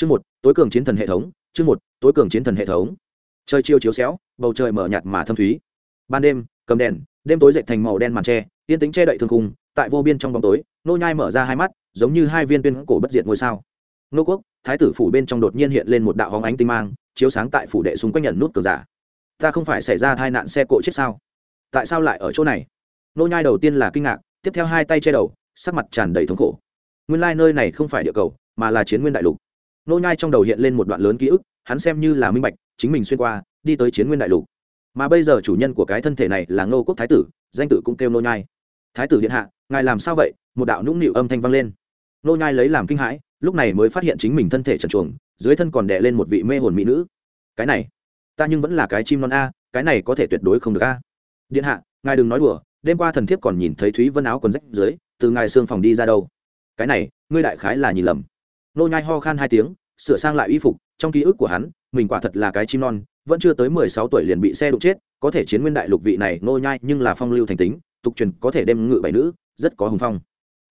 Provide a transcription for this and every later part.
chương một, tối cường chiến thần hệ thống, chương một, tối cường chiến thần hệ thống. Trời chiêu chiếu xéo, bầu trời mở nhạt mà thâm thúy. Ban đêm, cầm đèn, đêm tối dậy thành màu đen màn tre, yên tính che đậy thương khung, tại vô biên trong bóng tối, nô nhai mở ra hai mắt, giống như hai viên tuyên cổ bất diệt ngôi sao. Nô quốc, thái tử phủ bên trong đột nhiên hiện lên một đạo hóng ánh tinh mang, chiếu sáng tại phủ đệ xung quanh nhận nút cờ giả. Ta không phải xảy ra tai nạn xe cộ chết sao? Tại sao lại ở chỗ này? Nô nhai đầu tiên là kinh ngạc, tiếp theo hai tay che đầu, sắc mặt tràn đầy thống khổ. Nguyên lai like nơi này không phải địa cầu, mà là chiến nguyên đại lục nô nhai trong đầu hiện lên một đoạn lớn ký ức, hắn xem như là minh bạch, chính mình xuyên qua, đi tới chiến nguyên đại lục. Mà bây giờ chủ nhân của cái thân thể này là ngô quốc thái tử, danh tự cũng kêu nô nhai. Thái tử điện hạ, ngài làm sao vậy? Một đạo nũng nịu âm thanh vang lên. Nô nhai lấy làm kinh hãi, lúc này mới phát hiện chính mình thân thể trần truồng, dưới thân còn đè lên một vị mê hồn mỹ nữ. Cái này, ta nhưng vẫn là cái chim non a, cái này có thể tuyệt đối không được a. Điện hạ, ngài đừng nói đùa, đêm qua thần thiếp còn nhìn thấy thúy vân áo quần rách dưới, từ ngài xương phòng đi ra đâu. Cái này, ngươi đại khái là nhìn lầm nô nhai ho khan hai tiếng, sửa sang lại y phục, trong ký ức của hắn, mình quả thật là cái chim non, vẫn chưa tới mười sáu tuổi liền bị xe đụng chết, có thể chiến nguyên đại lục vị này nô nhai nhưng là phong lưu thành tính, tục truyền có thể đem ngự bảy nữ, rất có hùng phong.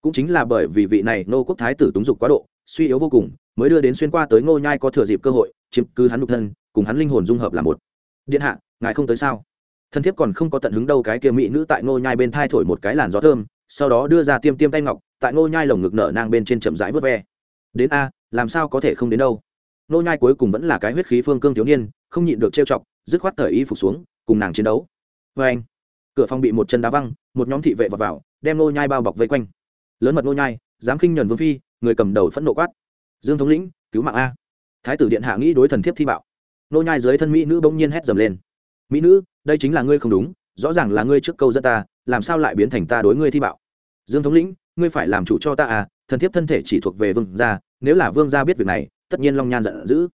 Cũng chính là bởi vì vị này nô quốc thái tử túng dục quá độ, suy yếu vô cùng, mới đưa đến xuyên qua tới ngô nhai có thừa dịp cơ hội, chiếm cứ hắn nhục thân, cùng hắn linh hồn dung hợp là một. Điện hạ, ngài không tới sao? Thân thiếp còn không có tận hứng đâu cái kia mỹ nữ tại ngô nhai bên thai thổi một cái làn gió thơm, sau đó đưa ra tiêm tiêm tay ngọc, tại ngô nhai lồng ngực nở nang bên trên chậm rãi vớt ve đến a, làm sao có thể không đến đâu? Nô nhai cuối cùng vẫn là cái huyết khí phương cương thiếu niên, không nhịn được trêu chọc, dứt khoát thời y phục xuống, cùng nàng chiến đấu. Với anh, cửa phòng bị một chân đá văng, một nhóm thị vệ vào vào, đem nô nhai bao bọc vây quanh. Lớn mật nô nhai, dám khinh nhẫn vương phi, người cầm đầu phẫn nộ quát. Dương thống lĩnh, cứu mạng a. Thái tử điện hạ nghĩ đối thần thiếp thi bạo. Nô nhai dưới thân mỹ nữ bỗng nhiên hét dầm lên. Mỹ nữ, đây chính là ngươi không đúng, rõ ràng là ngươi trước câu dẫn ta, làm sao lại biến thành ta đối ngươi thi bạo? Dương thống lĩnh, ngươi phải làm chủ cho ta à thần thiếp thân thể chỉ thuộc về vương gia, nếu là vương gia biết việc này, tất nhiên long nhan giận dữ.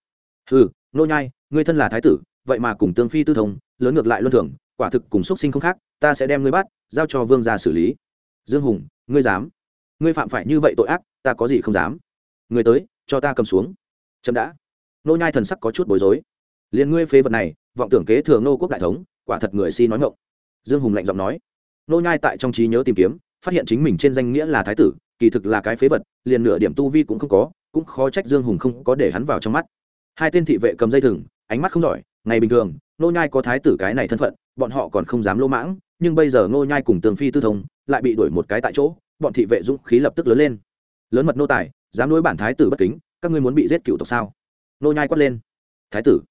Ừ nô nhai, ngươi thân là thái tử, vậy mà cùng tương phi tư thông, lớn ngược lại luân thường, quả thực cùng xuất sinh không khác, ta sẽ đem ngươi bắt, giao cho vương gia xử lý. Dương hùng, ngươi dám? Ngươi phạm phải như vậy tội ác, ta có gì không dám? Người tới, cho ta cầm xuống. Chậm đã. Nô nhai thần sắc có chút bối rối. Liền ngươi phế vật này, vọng tưởng kế thừa nô quốc đại thống, quả thật người si nói ngọng. Dương hùng lạnh giọng nói. Nô nhai tại trong trí nhớ tìm kiếm, phát hiện chính mình trên danh nghĩa là thái tử kỳ thực là cái phế vật, liền nửa điểm tu vi cũng không có, cũng khó trách dương hùng không có để hắn vào trong mắt. Hai tên thị vệ cầm dây thừng, ánh mắt không giỏi, ngày bình thường nô nhai có thái tử cái này thân phận, bọn họ còn không dám lỗ mãng, nhưng bây giờ nô nhai cùng tường phi tư thông, lại bị đuổi một cái tại chỗ, bọn thị vệ dũng khí lập tức lớn lên. Lớn mật nô tài, dám đối bản thái tử bất kính, các ngươi muốn bị giết cựu tộc sao? Nô nhai quát lên. Thái tử.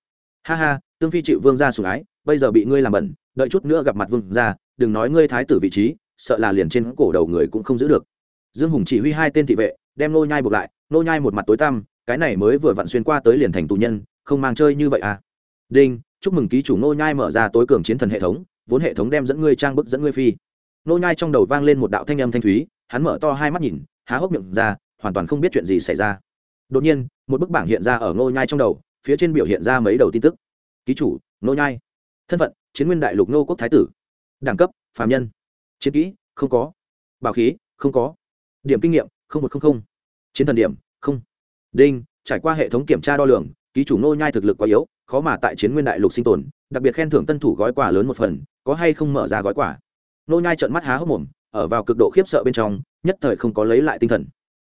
Ha ha tương phi chịu vương gia sủng ái, bây giờ bị ngươi làm bẩn, đợi chút nữa gặp mặt vương gia, đừng nói ngươi thái tử vị trí, sợ là liền trên cổ đầu người cũng không giữ được dương hùng chỉ huy hai tên thị vệ, đem nô nhai buộc lại, nô nhai một mặt tối tăm, cái này mới vừa vặn xuyên qua tới liền thành tù nhân, không mang chơi như vậy à. Đinh, chúc mừng ký chủ nô nhai mở ra tối cường chiến thần hệ thống, vốn hệ thống đem dẫn ngươi trang bức dẫn ngươi phi. Nô nhai trong đầu vang lên một đạo thanh âm thanh thúy, hắn mở to hai mắt nhìn, há hốc miệng ra, hoàn toàn không biết chuyện gì xảy ra. Đột nhiên, một bức bảng hiện ra ở nô nhai trong đầu, phía trên biểu hiện ra mấy đầu tin tức. Ký chủ, nô nhai. Thân phận, chiến nguyên đại lục nô quốc thái tử. Đẳng cấp, phàm nhân. Chiến kỹ, không có. Bảo khí, không có điểm kinh nghiệm một trăm linh chiến thần điểm không. Đinh trải qua hệ thống kiểm tra đo lường ký chủ nô nhai thực lực quá yếu khó mà tại chiến nguyên đại lục sinh tồn đặc biệt khen thưởng tân thủ gói quà lớn một phần có hay không mở ra gói quà? Nô nhai trợn mắt há hốc mồm ở vào cực độ khiếp sợ bên trong nhất thời không có lấy lại tinh thần.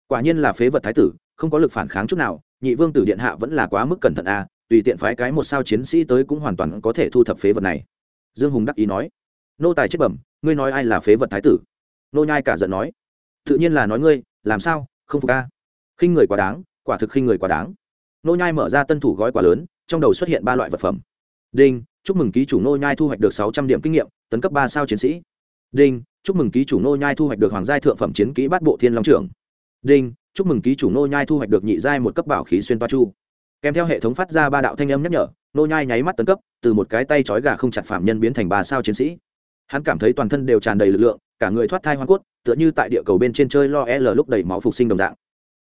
Quả nhiên là phế vật thái tử không có lực phản kháng chút nào nhị vương tử điện hạ vẫn là quá mức cẩn thận a à, tùy tiện phái cái một sao chiến sĩ tới cũng hoàn toàn có thể thu thập phế vật này. Dương hùng đắc ý nói. Nô tài chết bẩm ngươi nói ai là phế vật thái tử? Nô nhai cả giận nói tự nhiên là nói ngươi, làm sao, không phục a? Khinh người quá đáng, quả thực khinh người quá đáng. Nô nhai mở ra tân thủ gói quà lớn, trong đầu xuất hiện ba loại vật phẩm. Đinh, chúc mừng ký chủ nô nhai thu hoạch được sáu trăm điểm kinh nghiệm, tấn cấp ba sao chiến sĩ. Đinh, chúc mừng ký chủ nô nhai thu hoạch được hoàng giai thượng phẩm chiến kỹ bát bộ thiên long trưởng. Đinh, chúc mừng ký chủ nô nhai thu hoạch được nhị giai một cấp bảo khí xuyên toa chu. Kèm theo hệ thống phát ra ba đạo thanh âm nhắc nhở, nô nhai nháy mắt tấn cấp, từ một cái tay trói gà không chặt phạm nhân biến thành ba sao chiến sĩ. Hắn cảm thấy toàn thân đều tràn đầy lực lượng cả người thoát thai hoa cốt, tựa như tại địa cầu bên trên chơi lo e l lúc đầy máu phục sinh đồng dạng.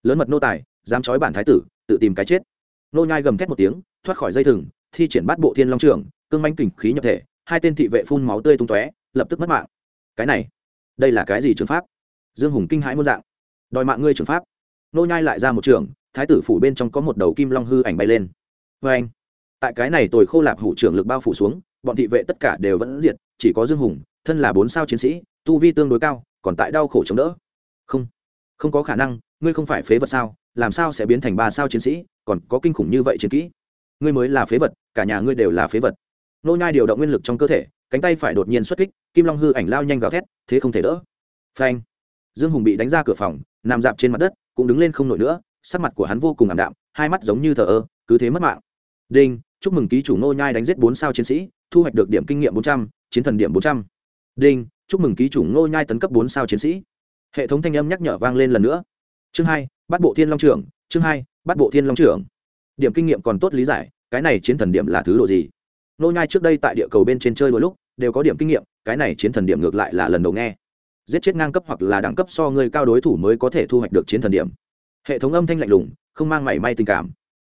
Lớn mật nô tài, dám trói bản thái tử, tự tìm cái chết. Nô nhai gầm thét một tiếng, thoát khỏi dây thừng, thi triển bát bộ thiên long trưởng, cương manh kình khí nhập thể, hai tên thị vệ phun máu tươi tung tóe, lập tức mất mạng. Cái này, đây là cái gì trường pháp? Dương hùng kinh hãi muôn dạng. Đòi mạng ngươi trường pháp. Nô nhai lại ra một trường, thái tử phủ bên trong có một đầu kim long hư ảnh bay lên. Với anh, tại cái này tồi khô lạp hủ trưởng lực bao phủ xuống, bọn thị vệ tất cả đều vẫn diệt, chỉ có dương hùng, thân là bốn sao chiến sĩ tu vi tương đối cao, còn tại đau khổ chống đỡ. Không không có khả năng, ngươi không phải phế vật sao? Làm sao sẽ biến thành ba sao chiến sĩ, còn có kinh khủng như vậy chiến kỹ? Ngươi mới là phế vật, cả nhà ngươi đều là phế vật. Nô nhai điều động nguyên lực trong cơ thể, cánh tay phải đột nhiên xuất kích, kim long hư ảnh lao nhanh gào thét, thế không thể đỡ. Phanh! Dương hùng bị đánh ra cửa phòng, nằm dạp trên mặt đất, cũng đứng lên không nổi nữa, sắc mặt của hắn vô cùng ảm đạm, hai mắt giống như thờ ơ, cứ thế mất mạng. Đinh! Chúc mừng ký chủ nô nhai đánh giết bốn sao chiến sĩ, thu hoạch được điểm kinh nghiệm bốn trăm, chiến thần điểm bốn trăm. Đinh! Chúc mừng ký chủ Ngô nhai tấn cấp bốn sao chiến sĩ. Hệ thống thanh âm nhắc nhở vang lên lần nữa. Chương hai, bắt bộ thiên long trưởng. Chương hai, bắt bộ thiên long trưởng. Điểm kinh nghiệm còn tốt lý giải, cái này chiến thần điểm là thứ độ gì? Ngô nhai trước đây tại địa cầu bên trên chơi đôi lúc, đều có điểm kinh nghiệm, cái này chiến thần điểm ngược lại là lần đầu nghe. Giết chết ngang cấp hoặc là đẳng cấp so người cao đối thủ mới có thể thu hoạch được chiến thần điểm. Hệ thống âm thanh lạnh lùng, không mang mảy may tình cảm.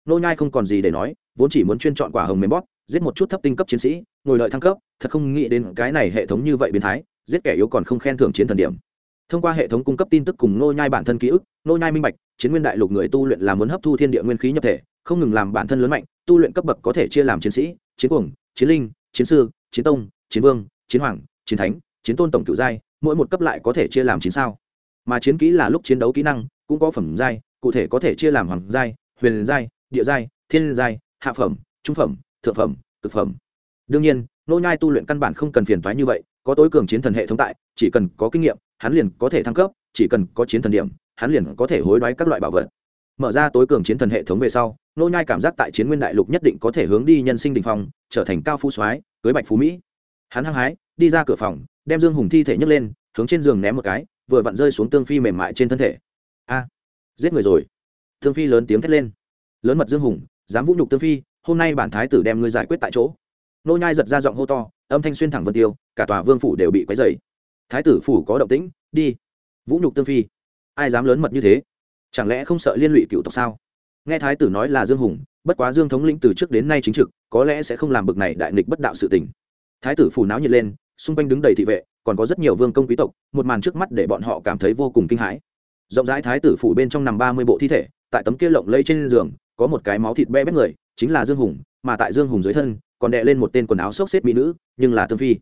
Nô nhai không còn gì để nói, vốn chỉ muốn chuyên chọn quả hồng mềm bóp, giết một chút thấp tinh cấp chiến sĩ, ngồi đợi thăng cấp, thật không nghĩ đến cái này hệ thống như vậy biến thái giết kẻ yếu còn không khen thưởng chiến thần điểm. Thông qua hệ thống cung cấp tin tức cùng nô nhai bản thân ký ức nô nhai minh bạch, chiến nguyên đại lục người tu luyện là muốn hấp thu thiên địa nguyên khí nhập thể, không ngừng làm bản thân lớn mạnh, tu luyện cấp bậc có thể chia làm chiến sĩ, chiến cuồng, chiến linh, chiến sư, chiến tông, chiến vương, chiến hoàng, chiến thánh, chiến tôn tổng cựu giai, mỗi một cấp lại có thể chia làm chín sao. Mà chiến kỹ là lúc chiến đấu kỹ năng, cũng có phẩm giai, cụ thể có thể chia làm hoàng giai, huyền giai, địa giai, thiên giai, hạ phẩm, trung phẩm, thượng phẩm, cực phẩm. Đương nhiên nô nhai tu luyện căn bản không cần phiền toái như vậy có tối cường chiến thần hệ thống tại, chỉ cần có kinh nghiệm, hắn liền có thể thăng cấp, chỉ cần có chiến thần điểm, hắn liền có thể hối đoái các loại bảo vật. Mở ra tối cường chiến thần hệ thống về sau, nô nhai cảm giác tại chiến nguyên đại lục nhất định có thể hướng đi nhân sinh đỉnh phong, trở thành cao phú soái, cưới bạch phú mỹ. Hắn hăng hái, đi ra cửa phòng, đem dương hùng thi thể nhấc lên, hướng trên giường ném một cái, vừa vặn rơi xuống tương phi mềm mại trên thân thể. A, giết người rồi. Tương phi lớn tiếng thét lên. Lớn mật dương hùng, dám vũ nhục tương phi, hôm nay bản thái tử đem ngươi giải quyết tại chỗ nô nhai giật ra giọng hô to, âm thanh xuyên thẳng vân tiêu, cả tòa vương phủ đều bị quấy rầy. Thái tử phủ có động tĩnh, đi. Vũ nhục tương phi. Ai dám lớn mật như thế? Chẳng lẽ không sợ liên lụy cựu tộc sao? Nghe thái tử nói là dương hùng, bất quá dương thống lĩnh từ trước đến nay chính trực, có lẽ sẽ không làm bực này đại nghịch bất đạo sự tình. Thái tử phủ náo nhiệt lên, xung quanh đứng đầy thị vệ, còn có rất nhiều vương công quý tộc, một màn trước mắt để bọn họ cảm thấy vô cùng kinh hãi. Rộng rãi thái tử phủ bên trong nằm ba mươi bộ thi thể, tại tấm kia lộng lây trên giường, có một cái máu thịt be bét người, chính là dương hùng, mà tại dương hùng dưới thân còn đệ lên một tên quần áo xốc xếp mỹ nữ, nhưng là tương phi.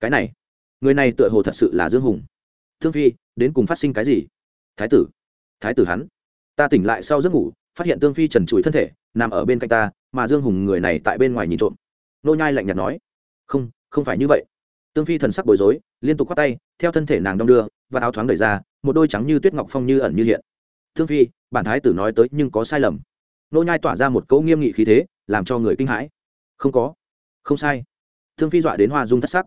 Cái này, người này tựa hồ thật sự là dương hùng. Tương phi, đến cùng phát sinh cái gì? Thái tử thái tử hắn. Ta tỉnh lại sau giấc ngủ, phát hiện tương phi trần trụi thân thể, nằm ở bên cạnh ta, mà dương hùng người này tại bên ngoài nhìn trộm. Nô nhai lạnh nhạt nói, không không phải như vậy. Tương phi thần sắc bối rối, liên tục quát tay, theo thân thể nàng đong đưa, và áo thoáng đẩy ra, một đôi trắng như tuyết ngọc phong như ẩn như hiện. Tương phi, bản thái tử nói tới nhưng có sai lầm. Nô nhai tỏa ra một câu nghiêm nghị khí thế, làm cho người kinh hãi. Không có không sai. Thương phi dọa đến hoa dung thất sắc.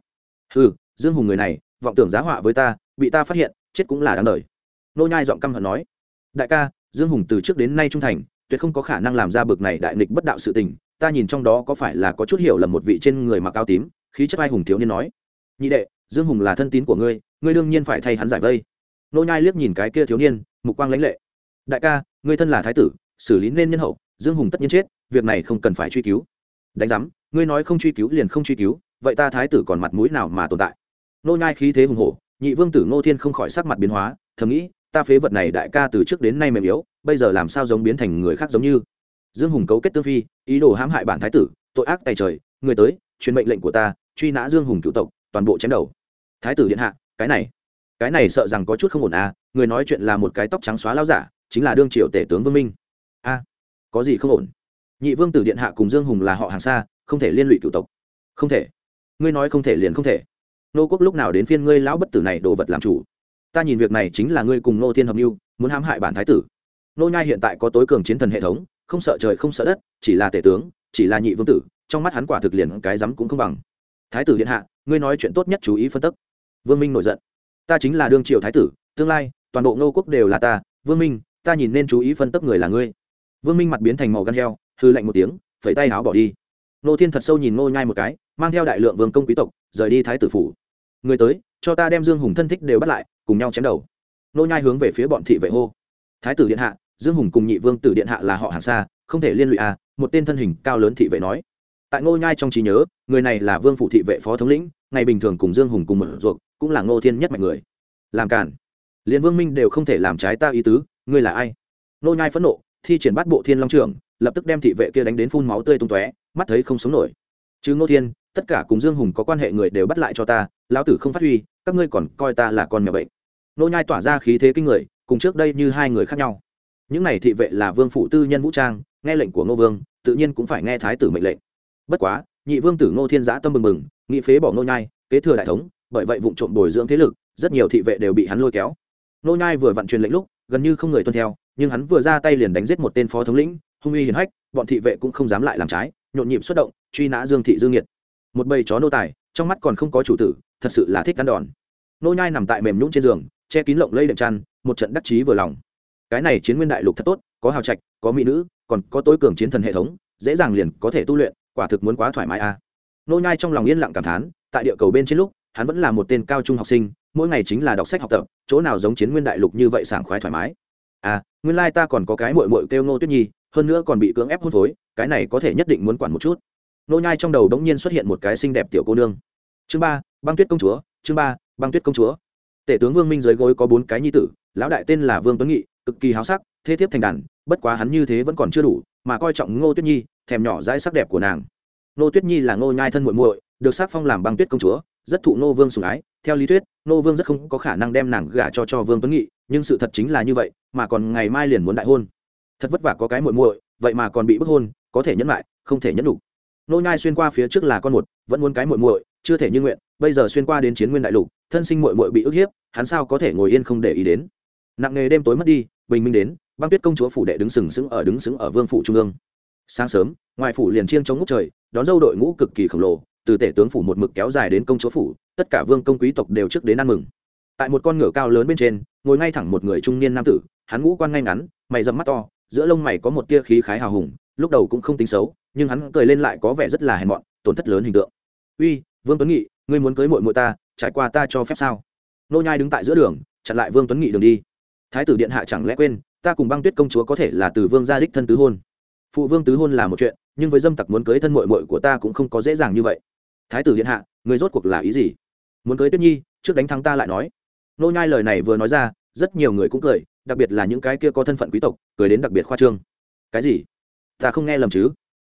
Ừ, dương hùng người này vọng tưởng giá họa với ta bị ta phát hiện chết cũng là đáng đời. Nô nhai giọng căm hận nói. Đại ca dương hùng từ trước đến nay trung thành tuyệt không có khả năng làm ra bực này đại nghịch bất đạo sự tình ta nhìn trong đó có phải là có chút hiểu lầm một vị trên người mặc áo tím khí chất ai hùng thiếu niên nói. Nhị đệ dương hùng là thân tín của ngươi ngươi đương nhiên phải thay hắn giải vây. Nô nhai liếc nhìn cái kia thiếu niên mục quang lãnh lệ. Đại ca ngươi thân là thái tử xử lý nên nhân hậu dương hùng tất nhiên chết việc này không cần phải truy cứu. Đánh giám ngươi nói không truy cứu liền không truy cứu, vậy ta thái tử còn mặt mũi nào mà tồn tại? Nô nhai khí thế hùng hổ, nhị vương tử ngô thiên không khỏi sắc mặt biến hóa, thầm nghĩ, ta phế vật này đại ca từ trước đến nay mềm yếu, bây giờ làm sao giống biến thành người khác giống như? Dương hùng cấu kết tương phi, ý đồ hãm hại bản thái tử, tội ác tay trời, người tới, truyền mệnh lệnh của ta, truy nã dương hùng cựu tộc, toàn bộ chém đầu. Thái tử điện hạ, cái này cái này sợ rằng có chút không ổn à người nói chuyện là một cái tóc trắng xóa lao giả, chính là đương triều tể tướng vương minh. A, có gì không ổn? Nhị vương tử điện hạ cùng dương hùng là họ hàng xa không thể liên lụy cựu tộc. Không thể. Ngươi nói không thể liền không thể. Nô quốc lúc nào đến phiên ngươi lão bất tử này đồ vật làm chủ? Ta nhìn việc này chính là ngươi cùng nô thiên hợp mưu muốn hãm hại bản thái tử. Nô nhai hiện tại có tối cường chiến thần hệ thống, không sợ trời không sợ đất, chỉ là tể tướng, chỉ là nhị vương tử, trong mắt hắn quả thực liền cái dám cũng không bằng. Thái tử điện hạ, ngươi nói chuyện tốt nhất chú ý phân tích. Vương minh nổi giận. Ta chính là đương triều thái tử, tương lai, toàn bộ nô quốc đều là ta. Vương minh, ta nhìn nên chú ý phân tích người là ngươi. Vương minh mặt biến thành màu gan heo hư lạnh một tiếng, phẩy tay áo bỏ đi nô thiên thật sâu nhìn nô nhai một cái, mang theo đại lượng vương công quý tộc, rời đi thái tử phủ. Người tới, cho ta đem dương hùng thân thích đều bắt lại, cùng nhau chém đầu. Nô nhai hướng về phía bọn thị vệ hô. Thái tử điện hạ, dương hùng cùng nhị vương tử điện hạ là họ hàng xa, không thể liên lụy à một tên thân hình cao lớn thị vệ nói. Tại ngô nhai trong trí nhớ, người này là vương phụ thị vệ phó thống lĩnh, ngày bình thường cùng dương hùng cùng mở ruột cũng là ngô thiên nhất mạnh người. Làm cản liền vương minh đều không thể làm trái ta ý tứ, ngươi là ai? Nô nhai phẫn nộ, thi triển bắt bộ thiên long trưởng, lập tức đem thị vệ kia đánh đến phun máu tươi tung tóe mắt thấy không sống nổi. Chứ ngô thiên, tất cả cùng dương hùng có quan hệ người đều bắt lại cho ta, lão tử không phát huy, các ngươi còn coi ta là con mèo bệnh. Nô nhai tỏa ra khí thế kinh người, cùng trước đây như hai người khác nhau. Những này thị vệ là vương phụ tư nhân vũ trang, nghe lệnh của ngô vương, tự nhiên cũng phải nghe thái tử mệnh lệnh. Bất quá, nhị vương tử ngô thiên giã tâm mừng mừng nghị phế bỏ ngô nhai, kế thừa đại thống, bởi vậy vụ trộm bồi dưỡng thế lực, rất nhiều thị vệ đều bị hắn lôi kéo. Ngô nhai vừa vận truyền lệnh lúc, gần như không người tuân theo, nhưng hắn vừa ra tay liền đánh giết một tên phó thống lĩnh, hung uy hiển hách, bọn thị vệ cũng không dám lại làm trái nhộn nhịp xuất động, truy nã dương thị dương nhiệt một bầy chó nô tài, trong mắt còn không có chủ tử, thật sự là thích cắn đòn. Nô nhai nằm tại mềm nhũn trên giường, che kín lộng lây đệm chăn, một trận đắc chí vừa lòng. Cái này chiến nguyên đại lục thật tốt, có hào trạch, có mỹ nữ, còn có tối cường chiến thần hệ thống, dễ dàng liền có thể tu luyện, quả thực muốn quá thoải mái a. À. nô nhai trong lòng yên lặng cảm thán, tại địa cầu bên trên lúc, hắn vẫn là một tên cao trung học sinh, mỗi ngày chính là đọc sách học tập, chỗ nào giống chiến nguyên đại lục như vậy sảng khoái thoải mái. À nguyên lai ta còn có cái muội muội kêu Ngô tuyết nhi, hơn nữa còn bị cưỡng ép hôn phối cái này có thể nhất định muốn quản một chút. Nô nhai trong đầu đống nhiên xuất hiện một cái xinh đẹp tiểu cô nương. Chương ba, băng tuyết công chúa, chương ba, băng tuyết công chúa. Tể tướng vương minh dưới gối có bốn cái nhi tử, lão đại tên là vương tuấn nghị, cực kỳ háo sắc thế thiếp thành đàn, bất quá hắn như thế vẫn còn chưa đủ, mà coi trọng ngô tuyết nhi, thèm nhỏ dãi sắc đẹp của nàng. Ngô tuyết nhi là ngô nhai thân muội muội, được sắc phong làm băng tuyết công chúa, rất thụ ngô vương sủng ái. Theo lý thuyết, ngô vương rất không có khả năng đem nàng gả cho cho vương tuấn nghị, nhưng sự thật chính là như vậy, mà còn ngày mai liền muốn đại hôn. Thật vất vả có cái muội muội, vậy mà còn bị bức hôn có thể nhẫn lại, không thể nhẫn đủ. Nô nhai xuyên qua phía trước là con một, vẫn muốn cái muội muội, chưa thể như nguyện, bây giờ xuyên qua đến chiến nguyên đại lục, thân sinh muội muội bị ức hiếp, hắn sao có thể ngồi yên không để ý đến? Nặng nghề đêm tối mất đi, bình minh đến, băng tuyết công chúa phủ đệ đứng sừng sững ở đứng sững ở vương phủ trung ương. Sáng sớm, ngoài phủ liền chiêng chống ngút trời, đón dâu đội ngũ cực kỳ khổng lồ, từ tể tướng phủ một mực kéo dài đến công chúa phủ, tất cả vương công quý tộc đều trước đến ăn mừng. Tại một con ngựa cao lớn bên trên, ngồi ngay thẳng một người trung niên nam tử, hắn ngũ quan ngay ngắn, mày dầm mắt to, giữa lông mày có một tia khí khái hào hùng lúc đầu cũng không tính xấu, nhưng hắn cười lên lại có vẻ rất là hèn mọn, tổn thất lớn hình tượng. Uy, vương tuấn nghị, ngươi muốn cưới mội mội ta, trải qua ta cho phép sao? Nô nhai đứng tại giữa đường, chặn lại vương tuấn nghị đường đi. Thái tử điện hạ chẳng lẽ quên, ta cùng băng tuyết công chúa có thể là từ vương gia đích thân tứ hôn? Phụ vương tứ hôn là một chuyện, nhưng với dâm tặc muốn cưới thân mội mội của ta cũng không có dễ dàng như vậy. Thái tử điện hạ người rốt cuộc là ý gì? Muốn cưới tuyết nhi, trước đánh thắng ta lại nói. Nô nhai lời này vừa nói ra, rất nhiều người cũng cười, đặc biệt là những cái kia có thân phận quý tộc, cười đến đặc biệt khoa trương. Cái gì? Ta không nghe lầm chứ?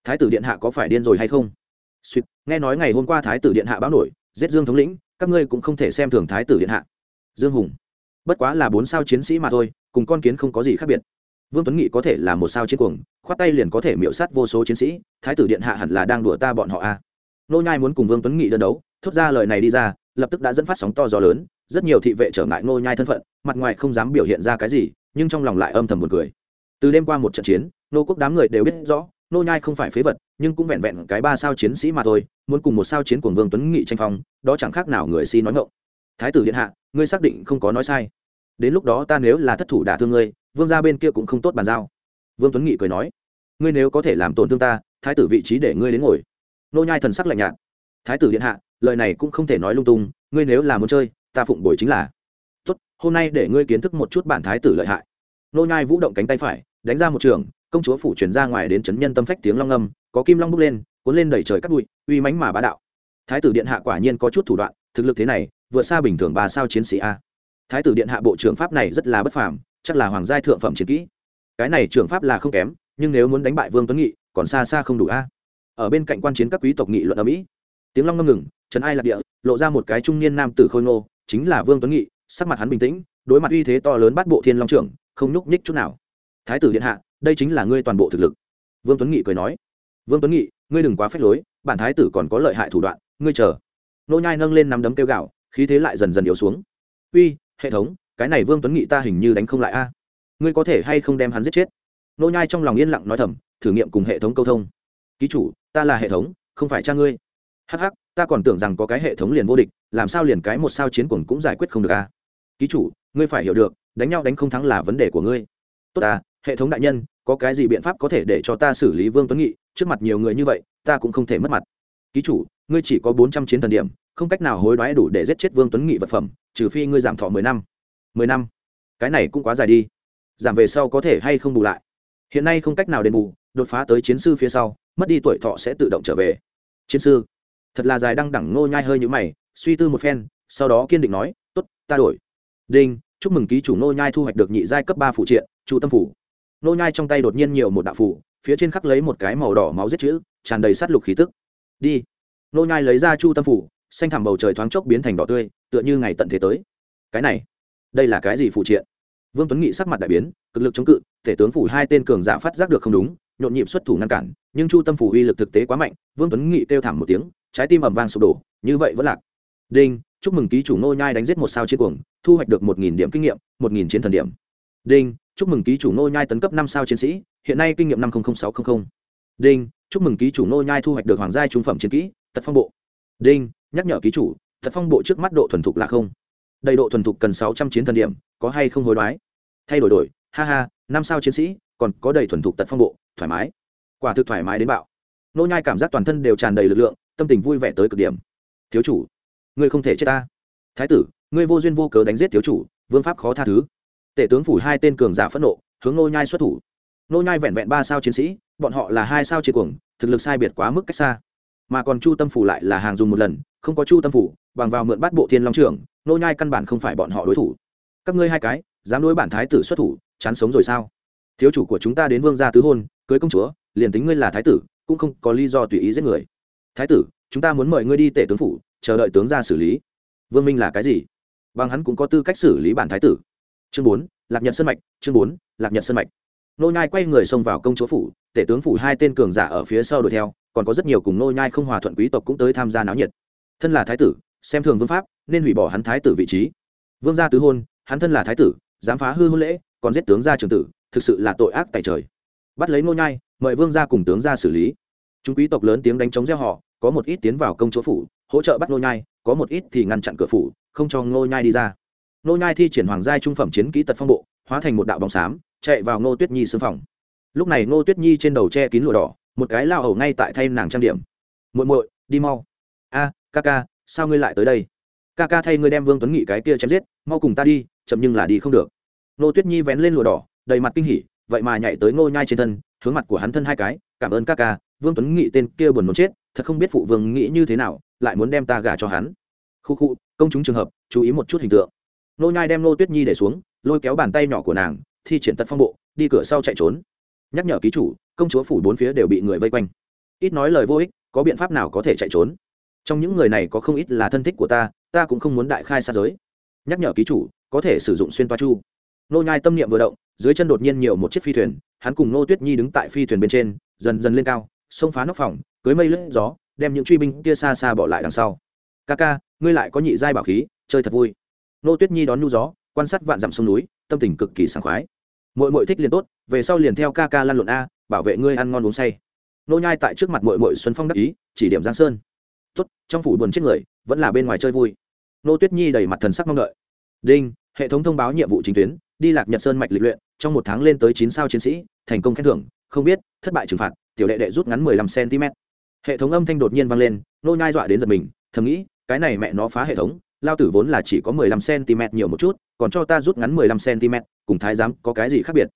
Thái tử điện hạ có phải điên rồi hay không? Suýt nghe nói ngày hôm qua thái tử điện hạ báo nổi, giết dương thống lĩnh, các ngươi cũng không thể xem thường thái tử điện hạ. Dương hùng, bất quá là bốn sao chiến sĩ mà thôi, cùng con kiến không có gì khác biệt. Vương tuấn nghị có thể là một sao chiến cuồng, khoát tay liền có thể miễu sát vô số chiến sĩ, thái tử điện hạ hẳn là đang đùa ta bọn họ a à. nô nhai muốn cùng vương tuấn nghị đơn đấu, thốt ra lời này đi ra, lập tức đã dẫn phát sóng to gió lớn, rất nhiều thị vệ trở ngại nô nhai thân phận, mặt ngoài không dám biểu hiện ra cái gì, nhưng trong lòng lại âm thầm buồn cười. Từ đêm qua một trận chiến nô quốc đám người đều biết rõ, nô nhai không phải phế vật, nhưng cũng vẹn vẹn cái ba sao chiến sĩ mà thôi, muốn cùng một sao chiến của vương tuấn nghị tranh phong, đó chẳng khác nào người si nói ngọng. Thái tử điện hạ, ngươi xác định không có nói sai. Đến lúc đó ta nếu là thất thủ đả thương ngươi, vương gia bên kia cũng không tốt bàn giao. Vương tuấn nghị cười nói, ngươi nếu có thể làm tổn thương ta, thái tử vị trí để ngươi đến ngồi. Nô nhai thần sắc lạnh nhạt. Thái tử điện hạ, lời này cũng không thể nói lung tung, ngươi nếu là muốn chơi, ta phụng bồi chính là. Tốt, hôm nay để ngươi kiến thức một chút bản thái tử lợi hại. Nô nhai vũ động cánh tay phải, đánh ra một trường công chúa phủ truyền ra ngoài đến chấn nhân tâm phách tiếng long âm, có kim long bốc lên cuốn lên đẩy trời cắt bụi uy mãnh mà bá đạo. Thái tử điện hạ quả nhiên có chút thủ đoạn thực lực thế này vượt xa bình thường ba sao chiến sĩ a. Thái tử điện hạ bộ trưởng pháp này rất là bất phàm chắc là hoàng gia thượng phẩm chiến kỹ. Cái này trưởng pháp là không kém nhưng nếu muốn đánh bại vương tuấn nghị còn xa xa không đủ a. Ở bên cạnh quan chiến các quý tộc nghị luận ở mỹ tiếng long ngâm ngừng trấn ai lạc địa lộ ra một cái trung niên nam tử khôi ngô chính là vương tuấn nghị sắc mặt hắn bình tĩnh đối mặt uy thế to lớn bắt bộ thiên long trưởng không nhúc nhích chút nào. Thái tử điện hạ đây chính là ngươi toàn bộ thực lực. Vương tuấn nghị cười nói. Vương tuấn nghị, ngươi đừng quá phép lối, bản thái tử còn có lợi hại thủ đoạn, ngươi chờ. Nô nhai nâng lên nắm đấm kêu gạo khí thế lại dần dần yếu xuống. Uy, hệ thống, cái này vương tuấn nghị ta hình như đánh không lại a. Ngươi có thể hay không đem hắn giết chết? Nô nhai trong lòng yên lặng nói thầm, thử nghiệm cùng hệ thống câu thông. Ký chủ, ta là hệ thống, không phải cha ngươi. Hắc hắc, ta còn tưởng rằng có cái hệ thống liền vô địch, làm sao liền cái một sao chiến cuồng cũng giải quyết không được a. Ký chủ, ngươi phải hiểu được, đánh nhau đánh không thắng là vấn đề của ngươi tốt ta, hệ thống đại nhân, có cái gì biện pháp có thể để cho ta xử lý vương tuấn nghị? Trước mặt nhiều người như vậy, ta cũng không thể mất mặt. Ký chủ, ngươi chỉ có bốn trăm chiến thần điểm, không cách nào hối đoái đủ để giết chết vương tuấn nghị vật phẩm, trừ phi ngươi giảm thọ mười năm. Mười năm? Cái này cũng quá dài đi. Giảm về sau có thể hay không bù lại? Hiện nay không cách nào đền bù, đột phá tới chiến sư phía sau, mất đi tuổi thọ sẽ tự động trở về. Chiến sư? Thật là dài đăng đẳng ngô nhai hơi như mày, suy tư một phen, sau đó kiên định nói t ố t ta đổi. Đinh, chúc mừng ký chủ ngô nhai thu hoạch được nhị giai cấp ba phụ triện Chu tâm phủ. Ngô nhai trong tay đột nhiên nhiều một đạo phủ, phía trên khắc lấy một cái màu đỏ máu giết chữ, tràn đầy sát lục khí tức. Đi. Ngô nhai lấy ra chu tâm phủ, xanh thẳm bầu trời thoáng chốc biến thành đỏ tươi, tựa như ngày tận thế tới. Cái này, đây là cái gì phụ triện? Vương tuấn nghị sắc mặt đại biến, cực lực chống cự tể tướng phủ hai tên cường giả phát giác được không đúng, nhộn nhịp xuất thủ ngăn cản, nhưng chu tâm phủ uy lực thực tế quá mạnh, vương tuấn nghị kêu thảm một tiếng, trái tim ầm vang sụp đổ, như vậy vẫn lạc. Đinh, chúc mừng ký chủ nô nhai đánh giết một sao chiến cuồng, thu hoạch được một nghìn điểm kinh nghiệm, một nghìn chiến thần điểm. Đinh chúc mừng ký chủ nô nhai tấn cấp năm sao chiến sĩ, hiện nay kinh nghiệm năm sáu trăm linh đinh, chúc mừng ký chủ nô nhai thu hoạch được hoàng gia trung phẩm chiến kỹ, tật phong bộ. Đinh, nhắc nhở ký chủ, tật phong bộ trước mắt độ thuần thục là không. Đầy độ thuần thục cần sáu trăm chiến thần điểm, có hay không hối đoái? Thay đổi đổi, ha ha, năm sao chiến sĩ, còn có đầy thuần thục tật phong bộ, thoải mái. Quả thực thoải mái đến bạo. Nô nhai cảm giác toàn thân đều tràn đầy lực lượng, tâm tình vui vẻ tới cực điểm. Thiếu chủ, ngươi không thể chết ta. Thái tử, ngươi vô duyên vô cớ đánh giết thiếu chủ, vương pháp khó tha thứ tể tướng phủ hai tên cường giả phẫn nộ, hướng nô nhai xuất thủ. Nô nhai vẹn vẹn ba sao chiến sĩ, bọn họ là hai sao chiến cuồng, thực lực sai biệt quá mức cách xa. Mà còn chu tâm phủ lại là hàng dùng một lần, không có chu tâm phủ, bằng vào mượn bắt bộ thiên long trưởng nô nhai căn bản không phải bọn họ đối thủ. Các ngươi hai cái, dám đối bản thái tử xuất thủ, chán sống rồi sao? Thiếu chủ của chúng ta đến vương gia tứ hôn, cưới công chúa, liền tính ngươi là thái tử, cũng không có lý do tùy ý giết người. Thái tử, chúng ta muốn mời ngươi đi tể tướng phủ, chờ đợi tướng ra xử lý. Vương minh là cái gì? Bằng hắn cũng có tư cách xử lý bản thái tử chương bốn, lạc nhật sân mạch, chương bốn, lạc nhật sân mạch. Nô nhai quay người xông vào công chúa phủ, tể tướng phủ hai tên cường giả ở phía sau đuổi theo, còn có rất nhiều cùng nô nhai không hòa thuận quý tộc cũng tới tham gia náo nhiệt. Thân là thái tử, xem thường vương pháp, nên hủy bỏ hắn thái tử vị trí. Vương gia tứ hôn, hắn thân là thái tử, dám phá hư hôn lễ, còn giết tướng gia trường tử, thực sự là tội ác tại trời. Bắt lấy nô nhai, mời vương gia cùng tướng gia xử lý. Chúng quý tộc lớn tiếng đánh chống gieo họ, có một ít tiến vào công chúa phủ, hỗ trợ bắt nô nhai, có một ít thì ngăn chặn cửa phủ, không cho nô nhai đi ra nô nhai thi triển hoàng giai trung phẩm chiến kỹ tật phong bộ, hóa thành một đạo bóng xám, chạy vào nô tuyết nhi xương phòng. Lúc này nô tuyết nhi trên đầu che kín lụa đỏ, một cái lao hầu ngay tại thay nàng trang điểm. Muội muội, đi mau. A, ca ca, sao ngươi lại tới đây? Ca ca thay ngươi đem vương tuấn nghị cái kia chém giết, mau cùng ta đi, chậm nhưng là đi không được. Nô tuyết nhi vén lên lụa đỏ, đầy mặt kinh hỉ, vậy mà nhảy tới ngô nhai trên thân, hướng mặt của hắn thân hai cái, cảm ơn ca ca, vương tuấn nghị tên kia buồn muốn chết, thật không biết phụ vương nghĩ như thế nào, lại muốn đem ta gả cho hắn. Khu khu, công chúng trường hợp, chú ý một chút hình tượng nô nhai đem nô tuyết nhi để xuống, lôi kéo bàn tay nhỏ của nàng, thi triển tật phong bộ, đi cửa sau chạy trốn. Nhắc nhở ký chủ, công chúa phủ bốn phía đều bị người vây quanh. Ít nói lời vô ích, có biện pháp nào có thể chạy trốn? Trong những người này có không ít là thân thích của ta ta cũng không muốn đại khai xa giới. Nhắc nhở ký chủ, có thể sử dụng xuyên toa chu. Nô nhai tâm niệm vừa động, dưới chân đột nhiên nhiều một chiếc phi thuyền, hắn cùng nô tuyết nhi đứng tại phi thuyền bên trên, dần dần lên cao, xông phá nóc phòng, cưới mây lướt gió, đem những truy binh kia xa xa bỏ lại đằng sau. Ca ca, ngươi lại có nhị giai bảo khí, chơi thật vui nô tuyết nhi đón nu gió, quan sát vạn dặm sông núi, tâm tình cực kỳ sảng khoái. Mội mội thích liền tốt, về sau liền theo ca ca lăn lộn a, bảo vệ ngươi ăn ngon uống say. Nô nhai tại trước mặt mội mội xuân phong đắc ý, chỉ điểm giang sơn. Tốt, trong phủ buồn chết người, vẫn là bên ngoài chơi vui. Nô tuyết nhi đầy mặt thần sắc mong đợi. Đinh, hệ thống thông báo nhiệm vụ chính tuyến, đi lạc nhật sơn mạch lịch luyện, trong một tháng lên tới chín sao chiến sĩ, thành công khen thưởng, không biết, thất bại trừng phạt, tiểu đệ đệ rút ngắn mười lăm cm hệ thống âm thanh đột nhiên vang lên, nô nhai dọa đến giật mình, thầm nghĩ, cái này mẹ nó phá hệ thống lao tử vốn là chỉ có mười lăm cm nhiều một chút, còn cho ta rút ngắn mười lăm cm, cùng thái giám có cái gì khác biệt?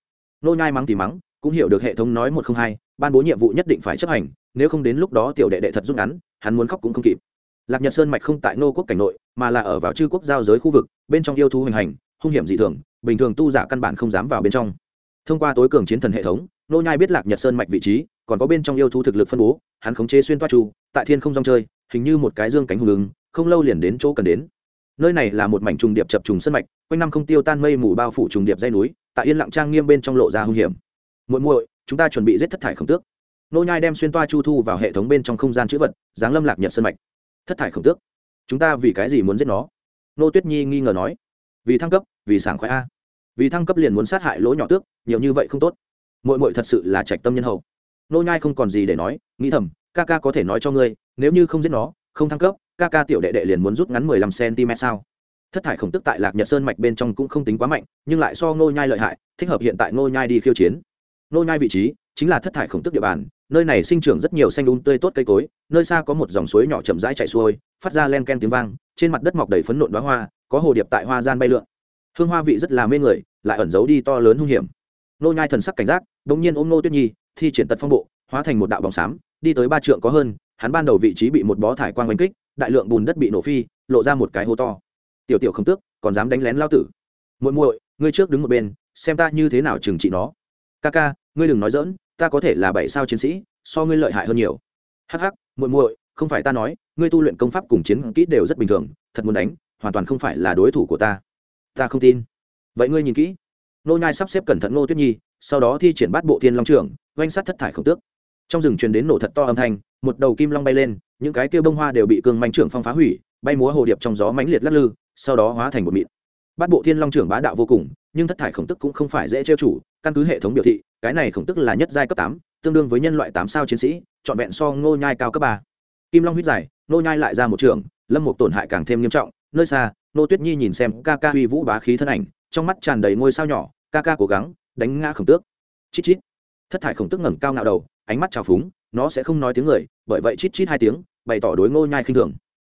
Nô nhai mắng thì mắng, cũng hiểu được hệ thống nói một không hai, ban bố nhiệm vụ nhất định phải chấp hành, nếu không đến lúc đó tiểu đệ đệ thật rút ngắn, hắn muốn khóc cũng không kịp. Lạc nhật sơn mạch không tại nô quốc cảnh nội, mà là ở vào chư quốc giao giới khu vực, bên trong yêu thú hành hành, hung hiểm dị thường, bình thường tu giả căn bản không dám vào bên trong. Thông qua tối cường chiến thần hệ thống, nô nhai biết lạc nhật sơn mạch vị trí, còn có bên trong yêu thú thực lực phân bố, hắn khống chế xuyên toa trụ tại thiên không rong chơi, hình như một cái dương cánh hùng ứng không lâu liền đến chỗ cần đến. Nơi này là một mảnh trùng điệp chập trùng sân mạch, quanh năm không tiêu tan mây mù bao phủ trùng điệp dây núi, tại yên lặng trang nghiêm bên trong lộ ra hung hiểm. Muội muội, chúng ta chuẩn bị giết thất thải khổng tước. Nô nhai đem xuyên toa chu thu vào hệ thống bên trong không gian chữ vật, dáng lâm lạc nhật sân mạch. Thất thải khổng tước, chúng ta vì cái gì muốn giết nó? Nô tuyết nhi nghi ngờ nói. Vì thăng cấp, vì sảng khoái a. Vì thăng cấp liền muốn sát hại lỗ nhỏ tước, nhiều như vậy không tốt. Muội muội thật sự là trạch tâm nhân hậu. Nô nhai không còn gì để nói, nghĩ thầm, ca ca có thể nói cho ngươi, nếu như không giết nó không thăng cấp, ca ca tiểu đệ đệ liền muốn rút ngắn mười lăm cm sao. Thất thải khổng tức tại lạc nhật sơn mạch bên trong cũng không tính quá mạnh, nhưng lại so ngô nhai lợi hại, thích hợp hiện tại ngô nhai đi khiêu chiến. Ngô nhai vị trí chính là thất thải khổng tức địa bàn, nơi này sinh trưởng rất nhiều xanh đun tươi tốt cây cối, nơi xa có một dòng suối nhỏ chậm rãi chảy xuôi, phát ra len ken tiếng vang, trên mặt đất mọc đầy phấn nộn đóa hoa, có hồ điệp tại hoa gian bay lượn. Hương hoa vị rất là mê người, lại ẩn giấu đi to lớn hung hiểm. Nô nhai thần sắc cảnh giác đống nhiên ôm nô tuyết nhi, thi triển tật phong bộ, hóa thành một đạo bóng xám, đi tới ba trượng có hơn hắn ban đầu vị trí bị một bó thải quang đánh kích, đại lượng bùn đất bị nổ phi, lộ ra một cái hố to. Tiểu tiểu không tước, còn dám đánh lén lao tử. Muội muội, ngươi trước đứng một bên, xem ta như thế nào trừng trị nó. Ca ca, ngươi đừng nói dỡn ta có thể là bảy sao chiến sĩ, so ngươi lợi hại hơn nhiều. Hắc hắc, muội muội, không phải ta nói, ngươi tu luyện công pháp cùng chiến kỹ đều rất bình thường, thật muốn đánh, hoàn toàn không phải là đối thủ của ta. Ta không tin. Vậy ngươi nhìn kỹ. Nô nhai sắp xếp cẩn thận ngô tuyết nhi, sau đó thi triển bát bộ thiên long trưởng oanh sát thất thải khổng tước trong rừng truyền đến nổ thật to âm thanh, một đầu kim long bay lên, những cái kia bông hoa đều bị cương manh trưởng phong phá hủy, bay múa hồ điệp trong gió mãnh liệt lắc lư, sau đó hóa thành một mịn. Bát bộ thiên long trưởng bá đạo vô cùng, nhưng thất thải khổng tức cũng không phải dễ trêu chủ, căn cứ hệ thống biểu thị, cái này khổng tức là nhất giai cấp tám, tương đương với nhân loại tám sao chiến sĩ, trọn vẹn so ngô nhai cao cấp ba. Kim long huyết dài, ngô nhai lại ra một trường, lâm một tổn hại càng thêm nghiêm trọng, nơi xa nô tuyết nhi nhìn xem ca ca huy vũ bá khí thân ảnh, trong mắt tràn đầy ngôi sao nhỏ, ca ca cố gắng, đánh ngã khổng tước. Chít chít. Thất thải khổng tước ngẩng cao ngạo đầu ánh mắt trào phúng, nó sẽ không nói tiếng người, bởi vậy chít chít hai tiếng, bày tỏ đối ngô nhai khinh thường.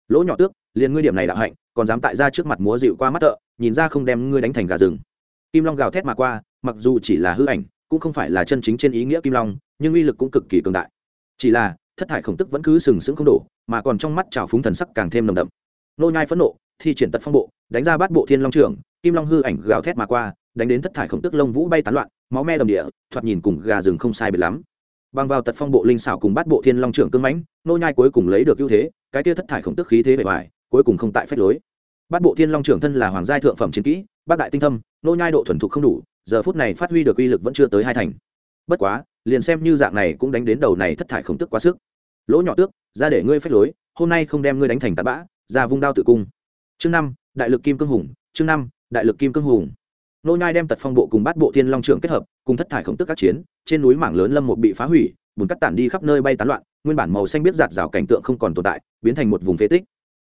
Lỗ nhỏ tước, liền ngươi điểm này đạo hạnh, còn dám tại ra trước mặt múa dịu qua mắt thợ, nhìn ra không đem ngươi đánh thành gà rừng. Kim long gào thét mà qua, mặc dù chỉ là hư ảnh, cũng không phải là chân chính trên ý nghĩa kim long, nhưng uy lực cũng cực kỳ cường đại. Chỉ là, thất thải khổng tức vẫn cứ sừng sững không đổ, mà còn trong mắt trào phúng thần sắc càng thêm nồng đậm. Nô nhai phẫn nộ, thi triển tật phong bộ, đánh ra bát bộ thiên long trưởng, kim long hư ảnh gào thét mà qua, đánh đến thất thải khổng tức lông vũ bay tán loạn, máu me đầm địa, thoạt nhìn cùng gà rừng không sai biệt lắm bằng vào tật phong bộ linh xảo cùng bắt bộ thiên long trưởng cương mãnh, nô nhai cuối cùng lấy được ưu thế, cái kia thất thải khổng tức khí thế bề ngoài, cuối cùng không tại phép lối. Bắt bộ thiên long trưởng thân là hoàng giai thượng phẩm chiến kỹ bác đại tinh thâm, nô nhai độ thuần thục không đủ, giờ phút này phát huy được uy lực vẫn chưa tới hai thành. Bất quá, liền xem như dạng này cũng đánh đến đầu này thất thải khổng tức quá sức. Lỗ nhỏ tước, ra để ngươi phép lối, hôm nay không đem ngươi đánh thành tạt bã, ra vung đao tự cung. Chương năm, đại lực kim cương hùng, chương năm, đại lực kim cương hùng nô nhai đem tật phong bộ cùng bát bộ thiên long trưởng kết hợp, cùng thất thải khổng tức các chiến, trên núi mảng lớn lâm một bị phá hủy, bùn cắt tản đi khắp nơi bay tán loạn, nguyên bản màu xanh biết giạt rào cảnh tượng không còn tồn tại, biến thành một vùng phế tích.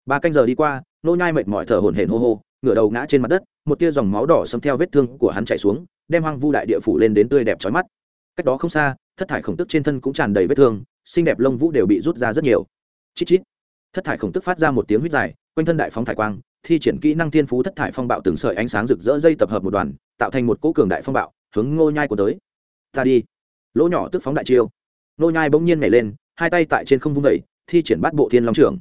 Ba canh giờ đi qua, nô nhai mệt mỏi thở hổn hển hô hô, ngửa đầu ngã trên mặt đất, một tia dòng máu đỏ xâm theo vết thương của hắn chảy xuống, đem hoang vu đại địa phủ lên đến tươi đẹp chói mắt. Cách đó không xa, thất thải khổng tức trên thân cũng tràn đầy vết thương, xinh đẹp lông vũ đều bị rút ra rất nhiều. Chít chít. Thất thải khổng tức phát ra một tiếng huyết dài, quanh thân đại phóng thải quang thi triển kỹ năng thiên phú thất thải phong bạo từng sợi ánh sáng rực rỡ dây tập hợp một đoàn, tạo thành một cỗ cường đại phong bạo, hướng ngô nhai của tới. Ta đi. Lỗ nhỏ tức phóng đại chiêu. Ngô nhai bỗng nhiên nhảy lên, hai tay tại trên không vung vẩy thi triển bát bộ thiên long trưởng.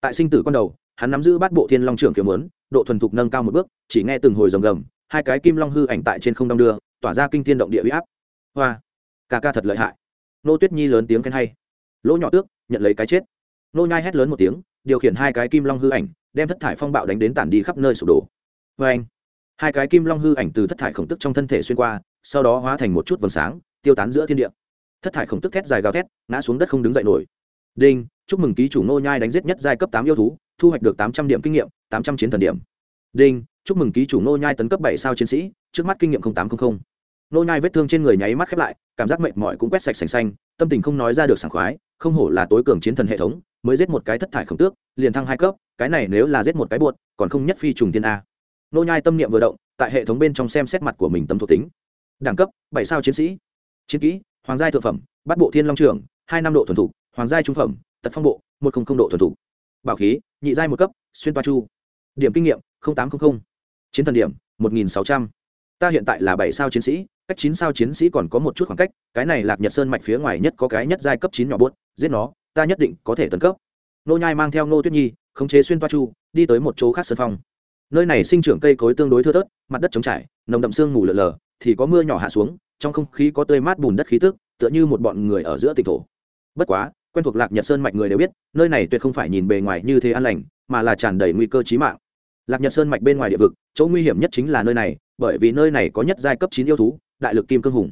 Tại sinh tử con đầu, hắn nắm giữ bát bộ thiên long trưởng kiểu muốn, độ thuần thục nâng cao một bước, chỉ nghe từng hồi rồng gầm, hai cái kim long hư ảnh tại trên không đông đưa, tỏa ra kinh thiên động địa huy áp. Hoa. Ca ca thật lợi hại. Nô tuyết nhi lớn tiếng khen hay. Lỗ nhỏ tước, nhận lấy cái chết. Nô nhai hét lớn một tiếng, điều khiển hai cái kim long hư ảnh đem thất thải phong bạo đánh đến tản đi khắp nơi sụp đổ. Vê anh, hai cái kim long hư ảnh từ thất thải khổng tức trong thân thể xuyên qua, sau đó hóa thành một chút vầng sáng, tiêu tán giữa thiên địa. Thất thải khổng tức thét dài gào thét, ngã xuống đất không đứng dậy nổi. Đinh, chúc mừng ký chủ nô nhai đánh giết nhất giai cấp tám yêu thú, thu hoạch được tám trăm điểm kinh nghiệm, tám trăm chiến thần điểm. Đinh, chúc mừng ký chủ nô nhai tấn cấp bảy sao chiến sĩ, trước mắt kinh nghiệm tám trăm linh nô nhai vết thương trên người nháy mắt khép lại, cảm giác mệt mỏi cũng quét sạch sành xanh, tâm tình không nói ra được sảng khoái, không hổ là tối cường chiến thần hệ thống, mới giết một cái thất thải khổng tước, liền thăng hai cấp cái này nếu là giết một cái buột, còn không nhất phi trùng tiên a. Nô nhai tâm niệm vừa động, tại hệ thống bên trong xem xét mặt của mình tâm thuộc tính. Đẳng cấp, bảy sao chiến sĩ. Chiến kỹ, hoàng giai thượng phẩm bát bộ thiên long trưởng, hai năm độ thuần thủ, hoàng giai trung phẩm, tật phong bộ, một không không độ thuần thủ. Bảo khí, nhị giai một cấp, xuyên toa chu. Điểm kinh nghiệm tám trăm linh chiến thần điểm, một nghìn sáu trăm. Ta hiện tại là bảy sao chiến sĩ, cách chín sao chiến sĩ còn có một chút khoảng cách, cái này lạc nhật sơn mạch phía ngoài nhất có cái nhất giai cấp chín nhỏ buốt, giết nó, ta nhất định có thể tấn cấp. Nô nhai mang theo nô tuyết nhi khống chế xuyên toa chu, đi tới một chỗ khác sân phong. Nơi này sinh trưởng cây cối tương đối thưa thớt, mặt đất trống trải, nồng đậm sương mù lờ lờ, thì có mưa nhỏ hạ xuống, trong không khí có tươi mát bùn đất khí tức, tựa như một bọn người ở giữa tỉnh thổ. Bất quá, quen thuộc lạc nhật sơn mạch người đều biết, nơi này tuyệt không phải nhìn bề ngoài như thế an lành, mà là tràn đầy nguy cơ chí mạng. Lạc nhật sơn mạch bên ngoài địa vực, chỗ nguy hiểm nhất chính là nơi này, bởi vì nơi này có nhất giai cấp chín yêu thú, đại lực kim cương hùng.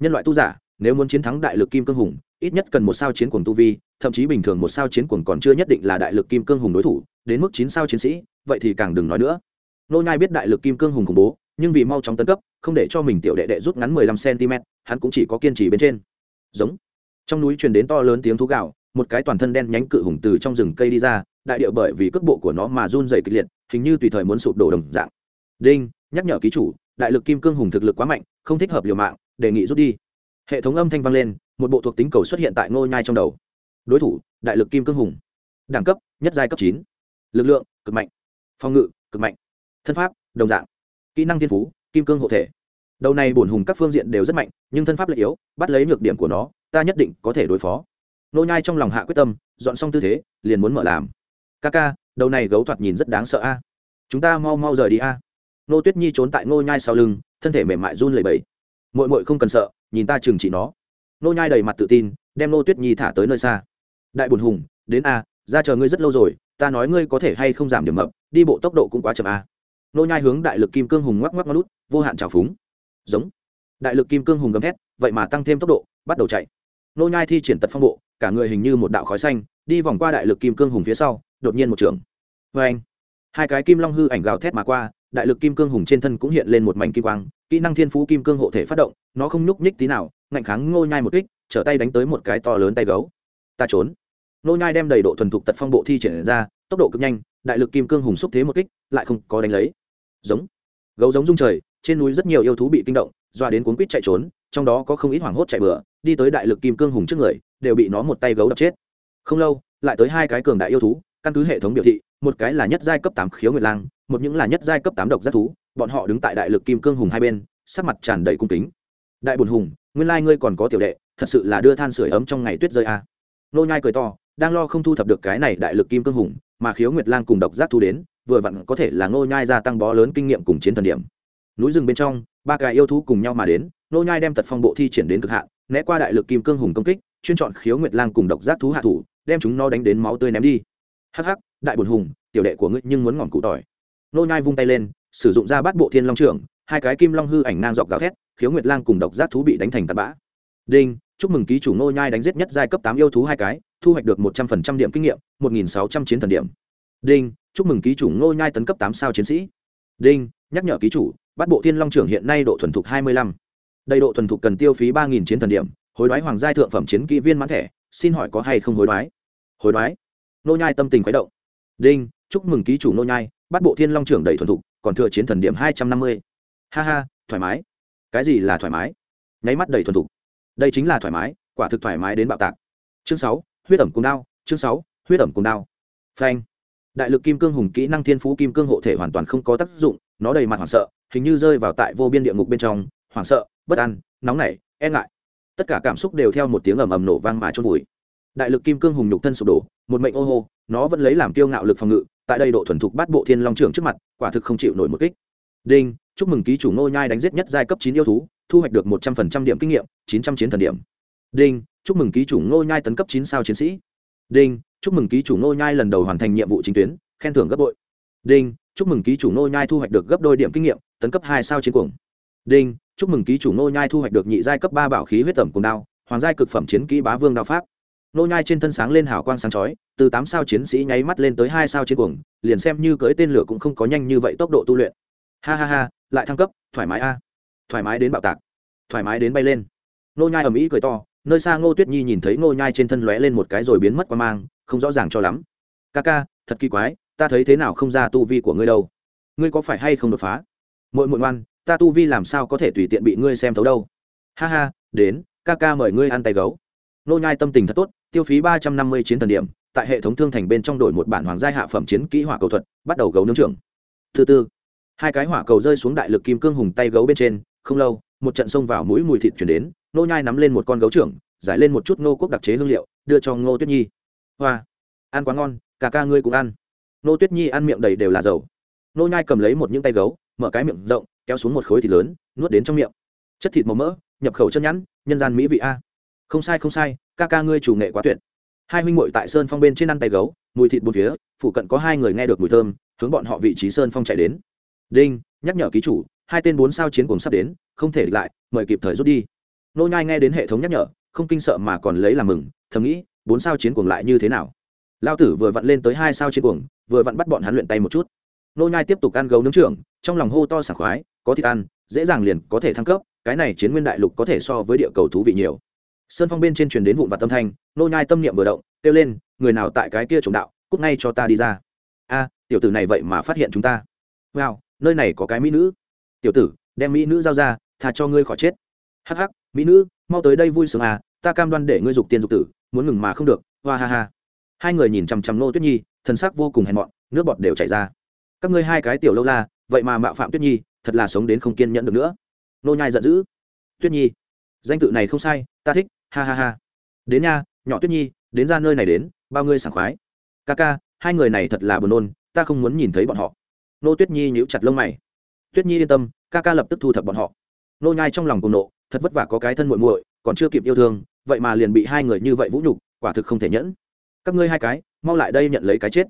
Nhân loại tu giả nếu muốn chiến thắng đại lực kim cương hùng, ít nhất cần một sao chiến cuồng tu vi, thậm chí bình thường một sao chiến cuồng còn chưa nhất định là đại lực kim cương hùng đối thủ, đến mức chín sao chiến sĩ, vậy thì càng đừng nói nữa. Nô nhai biết đại lực kim cương hùng khủng bố, nhưng vì mau chóng tấn cấp, không để cho mình tiểu đệ đệ rút ngắn mười lăm cm, hắn cũng chỉ có kiên trì bên trên. Giống. Trong núi truyền đến to lớn tiếng thú gạo một cái toàn thân đen nhánh cự hùng từ trong rừng cây đi ra, đại địa bởi vì cước bộ của nó mà run rẩy kịch liệt, hình như tùy thời muốn sụp đổ đồng dạng. Đinh, nhắc nhở ký chủ, đại lực kim cương hùng thực lực quá mạnh, không thích hợp liều mạng, đề nghị rút đi hệ thống âm thanh vang lên, một bộ thuộc tính cầu xuất hiện tại ngô nhai trong đầu. Đối thủ, đại lực kim cương hùng. Đẳng cấp, nhất giai cấp chín. Lực lượng, cực mạnh. Phòng ngự, cực mạnh. Thân pháp, đồng dạng. Kỹ năng thiên phú, kim cương hộ thể. Đầu này bổn hùng các phương diện đều rất mạnh, nhưng thân pháp lại yếu, bắt lấy nhược điểm của nó, ta nhất định có thể đối phó. Nô nhai trong lòng hạ quyết tâm, dọn xong tư thế, liền muốn mở làm. Ca ca, đầu này gấu thoạt nhìn rất đáng sợ a. Chúng ta mau mau rời đi a. Nô tuyết nhi trốn tại ngô nhai sau lưng, thân thể mềm mại run lẩy bẩy. Muội muội không cần sợ nhìn ta chừng trị nó. Nô nhai đầy mặt tự tin, đem nô tuyết nhi thả tới nơi xa. Đại bùn hùng, đến a, ra chờ ngươi rất lâu rồi, ta nói ngươi có thể hay không giảm điểm mập, đi bộ tốc độ cũng quá chậm a. Nô nhai hướng đại lực kim cương hùng ngoắc ngoắc ngoắc lút vô hạn trào phúng. Giống. Đại lực kim cương hùng gầm thét, vậy mà tăng thêm tốc độ, bắt đầu chạy. Nô nhai thi triển tật phong bộ, cả người hình như một đạo khói xanh, đi vòng qua đại lực kim cương hùng phía sau, đột nhiên một trường. Vê anh hai cái kim long hư ảnh gào thét mà qua đại lực kim cương hùng trên thân cũng hiện lên một mảnh kim quang, kỹ năng thiên phú kim cương hộ thể phát động, nó không nhúc nhích tí nào, ngạnh kháng ngô nhai một kích, trở tay đánh tới một cái to lớn tay gấu. Ta trốn. Ngô nhai đem đầy độ thuần thục tật phong bộ thi triển ra, tốc độ cực nhanh, đại lực kim cương hùng xúc thế một kích, lại không có đánh lấy. Giống. Gấu giống rung trời, trên núi rất nhiều yêu thú bị kinh động, doa đến cuốn quýt chạy trốn, trong đó có không ít hoảng hốt chạy bừa, đi tới đại lực kim cương hùng trước người, đều bị nó một tay gấu đập chết. Không lâu, lại tới hai cái cường đại yêu thú, căn cứ hệ thống biểu thị một cái là nhất giai cấp tám khiếu nguyệt lang, một những là nhất giai cấp tám độc giác thú, bọn họ đứng tại đại lực kim cương hùng hai bên, sắc mặt tràn đầy cung kính. Đại bùn hùng, nguyên lai ngươi còn có tiểu đệ, thật sự là đưa than sửa ấm trong ngày tuyết rơi a à. nô nhai cười to, đang lo không thu thập được cái này đại lực kim cương hùng, mà khiếu nguyệt lang cùng độc giác thú đến, vừa vặn có thể là nô nhai gia tăng bó lớn kinh nghiệm cùng chiến thần điểm. Núi rừng bên trong, ba cái yêu thú cùng nhau mà đến, nô nhai đem tật phong bộ thi triển đến cực hạn, né qua đại lực kim cương hùng công kích, chuyên chọn khiếu nguyệt lang cùng độc giác thú hạ thủ, đem chúng nó đánh đến máu tươi ném đi. Hắc hắc đại bồn hùng, tiểu đệ của ngươi nhưng muốn ngọn cụ tỏi. Nô nhai vung tay lên, sử dụng ra bát bộ thiên long trưởng, hai cái kim long hư ảnh ngang dọc gào thét, khiếu nguyệt lang cùng độc giác thú bị đánh thành tạt bã. Đinh, chúc mừng ký chủ nô nhai đánh giết nhất giai cấp tám yêu thú hai cái, thu hoạch được một trăm phần trăm điểm kinh nghiệm, một nghìn sáu trăm chiến thần điểm. Đinh, chúc mừng ký chủ nô nhai tấn cấp tám sao chiến sĩ. Đinh, nhắc nhở ký chủ, bát bộ thiên long trưởng hiện nay độ thuần thục hai mươi lăm. Đầy độ thuần thục cần tiêu phí ba nghìn chiến thần điểm, hối đoái hoàng giai thượng phẩm chiến kỹ viên mãn thẻ xin hỏi có hay không hối đoái? Hối đoái. Nô nhai tâm tình khuấy động đinh, chúc mừng ký chủ nô nhai, bắt bộ thiên long trưởng đầy thuần thục, còn thừa chiến thần điểm hai trăm năm mươi. Ha ha, thoải mái. Cái gì là thoải mái? Nháy mắt đầy thuần thục. Đây chính là thoải mái, quả thực thoải mái đến bạo tạc. Chương sáu, huyết ẩm cùng đao, chương sáu, huyết ẩm cùng đao. Phanh. Đại lực kim cương hùng kỹ năng thiên phú kim cương hộ thể hoàn toàn không có tác dụng, nó đầy mặt hoảng sợ, hình như rơi vào tại vô biên địa ngục bên trong, hoảng sợ, bất an, nóng nảy e ngại. Tất cả cảm xúc đều theo một tiếng ầm ầm nổ vang mà chôn vùi đại lực kim cương hùng nhục thân sụp đổ, một mệnh ô hô, nó vẫn lấy làm kiêu ngạo lực phòng ngự, tại đây độ thuần thục bắt bộ thiên long trưởng trước mặt, quả thực không chịu nổi một kích. Đinh, chúc mừng ký chủ Ngô nhai đánh giết nhất giai cấp chín yêu thú, thu hoạch được một trăm phần trăm điểm kinh nghiệm, chín trăm chiến thần điểm. Đinh, chúc mừng ký chủ Ngô nhai tấn cấp chín sao chiến sĩ. Đinh, chúc mừng ký chủ Ngô nhai lần đầu hoàn thành nhiệm vụ chính tuyến, khen thưởng gấp bội. Đinh, chúc mừng ký chủ Ngô nhai thu hoạch được gấp đôi điểm kinh nghiệm, tấn cấp hai sao chiến cuồng. Đinh, chúc mừng ký chủ Ngô nhai thu hoạch được nhị giai cấp ba bảo khí huyết tẩm cùng đao, hoàng giai cực phẩm chiến kỹ bá vương đao pháp nô nhai trên thân sáng lên hào quang sáng chói, từ tám sao chiến sĩ nháy mắt lên tới hai sao chiến cuồng, liền xem như cưỡi tên lửa cũng không có nhanh như vậy tốc độ tu luyện. Ha ha ha, lại thăng cấp, thoải mái a. Thoải mái đến bạo tạc, thoải mái đến bay lên. Nô nhai ầm ĩ cười to, nơi xa ngô tuyết nhi nhìn thấy nô nhai trên thân lóe lên một cái rồi biến mất qua mang, không rõ ràng cho lắm. Ca ca, thật kỳ quái, ta thấy thế nào không ra tu vi của ngươi đâu? Ngươi có phải hay không đột phá? Muội muội ngoan, ta tu vi làm sao có thể tùy tiện bị ngươi xem thấu đâu? Ha ha, đến, ca ca mời ngươi ăn tay gấu nô nhai tâm tình thật tốt, tiêu phí ba trăm năm mươi chiến thần điểm, tại hệ thống thương thành bên trong đổi một bản hoàng gia hạ phẩm chiến kỹ hỏa cầu thuật, bắt đầu gấu nướng trưởng. Thứ tư, hai cái hỏa cầu rơi xuống đại lực kim cương hùng tay gấu bên trên, không lâu, một trận xông vào mũi mùi thịt chuyển đến, nô nhai nắm lên một con gấu trưởng, giải lên một chút nô quốc đặc chế hương liệu, đưa cho ngô tuyết nhi. Hoa, ăn quá ngon, cả ca ngươi cũng ăn. Nô tuyết nhi ăn miệng đầy đều là dầu. Nô nhai cầm lấy một những tay gấu, mở cái miệng rộng, kéo xuống một khối thịt lớn, nuốt đến trong miệng. Chất thịt màu mỡ, nhập khẩu chân nhẵn, nhân gian mỹ vị a không sai không sai, ca ca ngươi chủ nghệ quá tuyệt. Hai huynh muội tại sơn phong bên trên ăn tay gấu, mùi thịt bốn phía phụ cận có hai người nghe được mùi thơm, hướng bọn họ vị trí sơn phong chạy đến. Đinh, nhắc nhở ký chủ, hai tên bốn sao chiến cùng sắp đến, không thể lại, mời kịp thời rút đi. Nô nhai nghe đến hệ thống nhắc nhở, không kinh sợ mà còn lấy làm mừng, thầm nghĩ, bốn sao chiến cuồng lại như thế nào? Lao tử vừa vặn lên tới hai sao chiến cuồng, vừa vặn bắt bọn hắn luyện tay một chút. Nô nhai tiếp tục ăn gấu nướng trưởng, trong lòng hô to sảng khoái, có thịt ăn, dễ dàng liền có thể thăng cấp, cái này chiến nguyên đại lục có thể so với địa cầu thú vị nhiều sơn phong bên trên truyền đến vụn vặt tâm thanh, nô nhai tâm niệm vừa động, kêu lên, người nào tại cái kia trồng đạo, cút ngay cho ta đi ra. A, tiểu tử này vậy mà phát hiện chúng ta. Wow, nơi này có cái mỹ nữ. Tiểu tử, đem mỹ nữ giao ra, tha cho ngươi khỏi chết. Hắc hắc, mỹ nữ, mau tới đây vui sướng à ta cam đoan để ngươi dục tiền dục tử, muốn ngừng mà không được, hoa ha ha. Hai người nhìn chằm chằm nô tuyết nhi, thần sắc vô cùng hèn mọn, nước bọt đều chảy ra. Các ngươi hai cái tiểu lâu la, vậy mà mạo phạm tuyết nhi, thật là sống đến không kiên nhẫn được nữa. Nô nhai giận dữ. Tuyết nhi, danh tự này không sai, ta thích ha ha ha. Đến nha, nhỏ tuyết nhi, đến ra nơi này đến, bao ngươi sảng khoái. Ca ca, hai người này thật là buồn nôn, ta không muốn nhìn thấy bọn họ. Nô tuyết nhi nhíu chặt lông mày. Tuyết nhi yên tâm, ca ca lập tức thu thập bọn họ. Nô nhai trong lòng cùng nộ, thật vất vả có cái thân muội muội, còn chưa kịp yêu thương, vậy mà liền bị hai người như vậy vũ nhục, quả thực không thể nhẫn. Các ngươi hai cái, mau lại đây nhận lấy cái chết.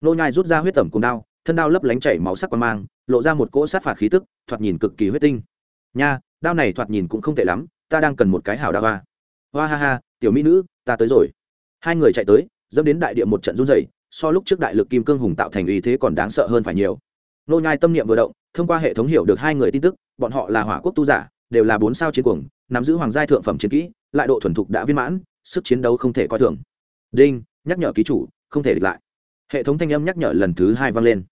Nô nhai rút ra huyết tẩm cùng đao, thân đao lấp lánh chảy máu sắc quan mang, lộ ra một cỗ sát phạt khí tức, thoạt nhìn cực kỳ huyết tinh. Nha, đao này thoạt nhìn cũng không tệ lắm, ta đang cần một cái hảo đao a hoa ha ha, tiểu mỹ nữ, ta tới rồi. Hai người chạy tới, dẫm đến đại địa một trận run dày so lúc trước đại lực kim cương hùng tạo thành uy thế còn đáng sợ hơn phải nhiều. Nô nhai tâm niệm vừa động, thông qua hệ thống hiểu được hai người tin tức, bọn họ là hỏa quốc tu giả, đều là bốn sao chiến cuồng, nắm giữ hoàng giai thượng phẩm chiến kỹ, lại độ thuần thục đã viên mãn, sức chiến đấu không thể coi thường. Đinh, nhắc nhở ký chủ, không thể địch lại. Hệ thống thanh âm nhắc nhở lần thứ hai vang lên.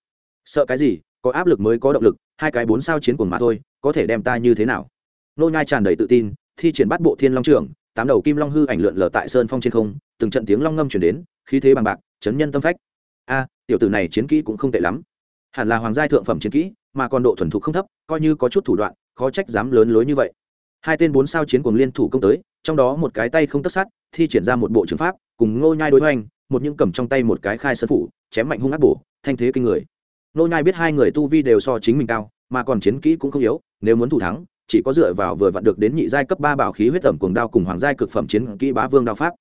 Sợ cái gì, có áp lực mới có động lực, hai cái bốn sao chiến cuồng mà thôi, có thể đem ta như thế nào? Nô nhai tràn đầy tự tin, thi triển bắt bộ thiên long trưởng tám đầu kim long hư ảnh lượn lờ tại sơn phong trên không, từng trận tiếng long ngâm chuyển đến, khí thế bằng bạc, chấn nhân tâm phách. A, tiểu tử này chiến kỹ cũng không tệ lắm. Hẳn là hoàng gia thượng phẩm chiến kỹ, mà còn độ thuần thục không thấp, coi như có chút thủ đoạn, khó trách dám lớn lối như vậy. Hai tên bốn sao chiến cuồng liên thủ công tới, trong đó một cái tay không tất sát, thi triển ra một bộ trường pháp, cùng ngô nhai đối hoành, một những cầm trong tay một cái khai sơn phủ, chém mạnh hung ác bổ, thanh thế kinh người. Ngô nhai biết hai người tu vi đều so chính mình cao, mà còn chiến kỹ cũng không yếu, nếu muốn thủ thắng chỉ có dựa vào vừa vặn được đến nhị giai cấp ba bảo khí huyết ẩm cuồng đao cùng hoàng giai cực phẩm chiến kỹ bá vương đao pháp.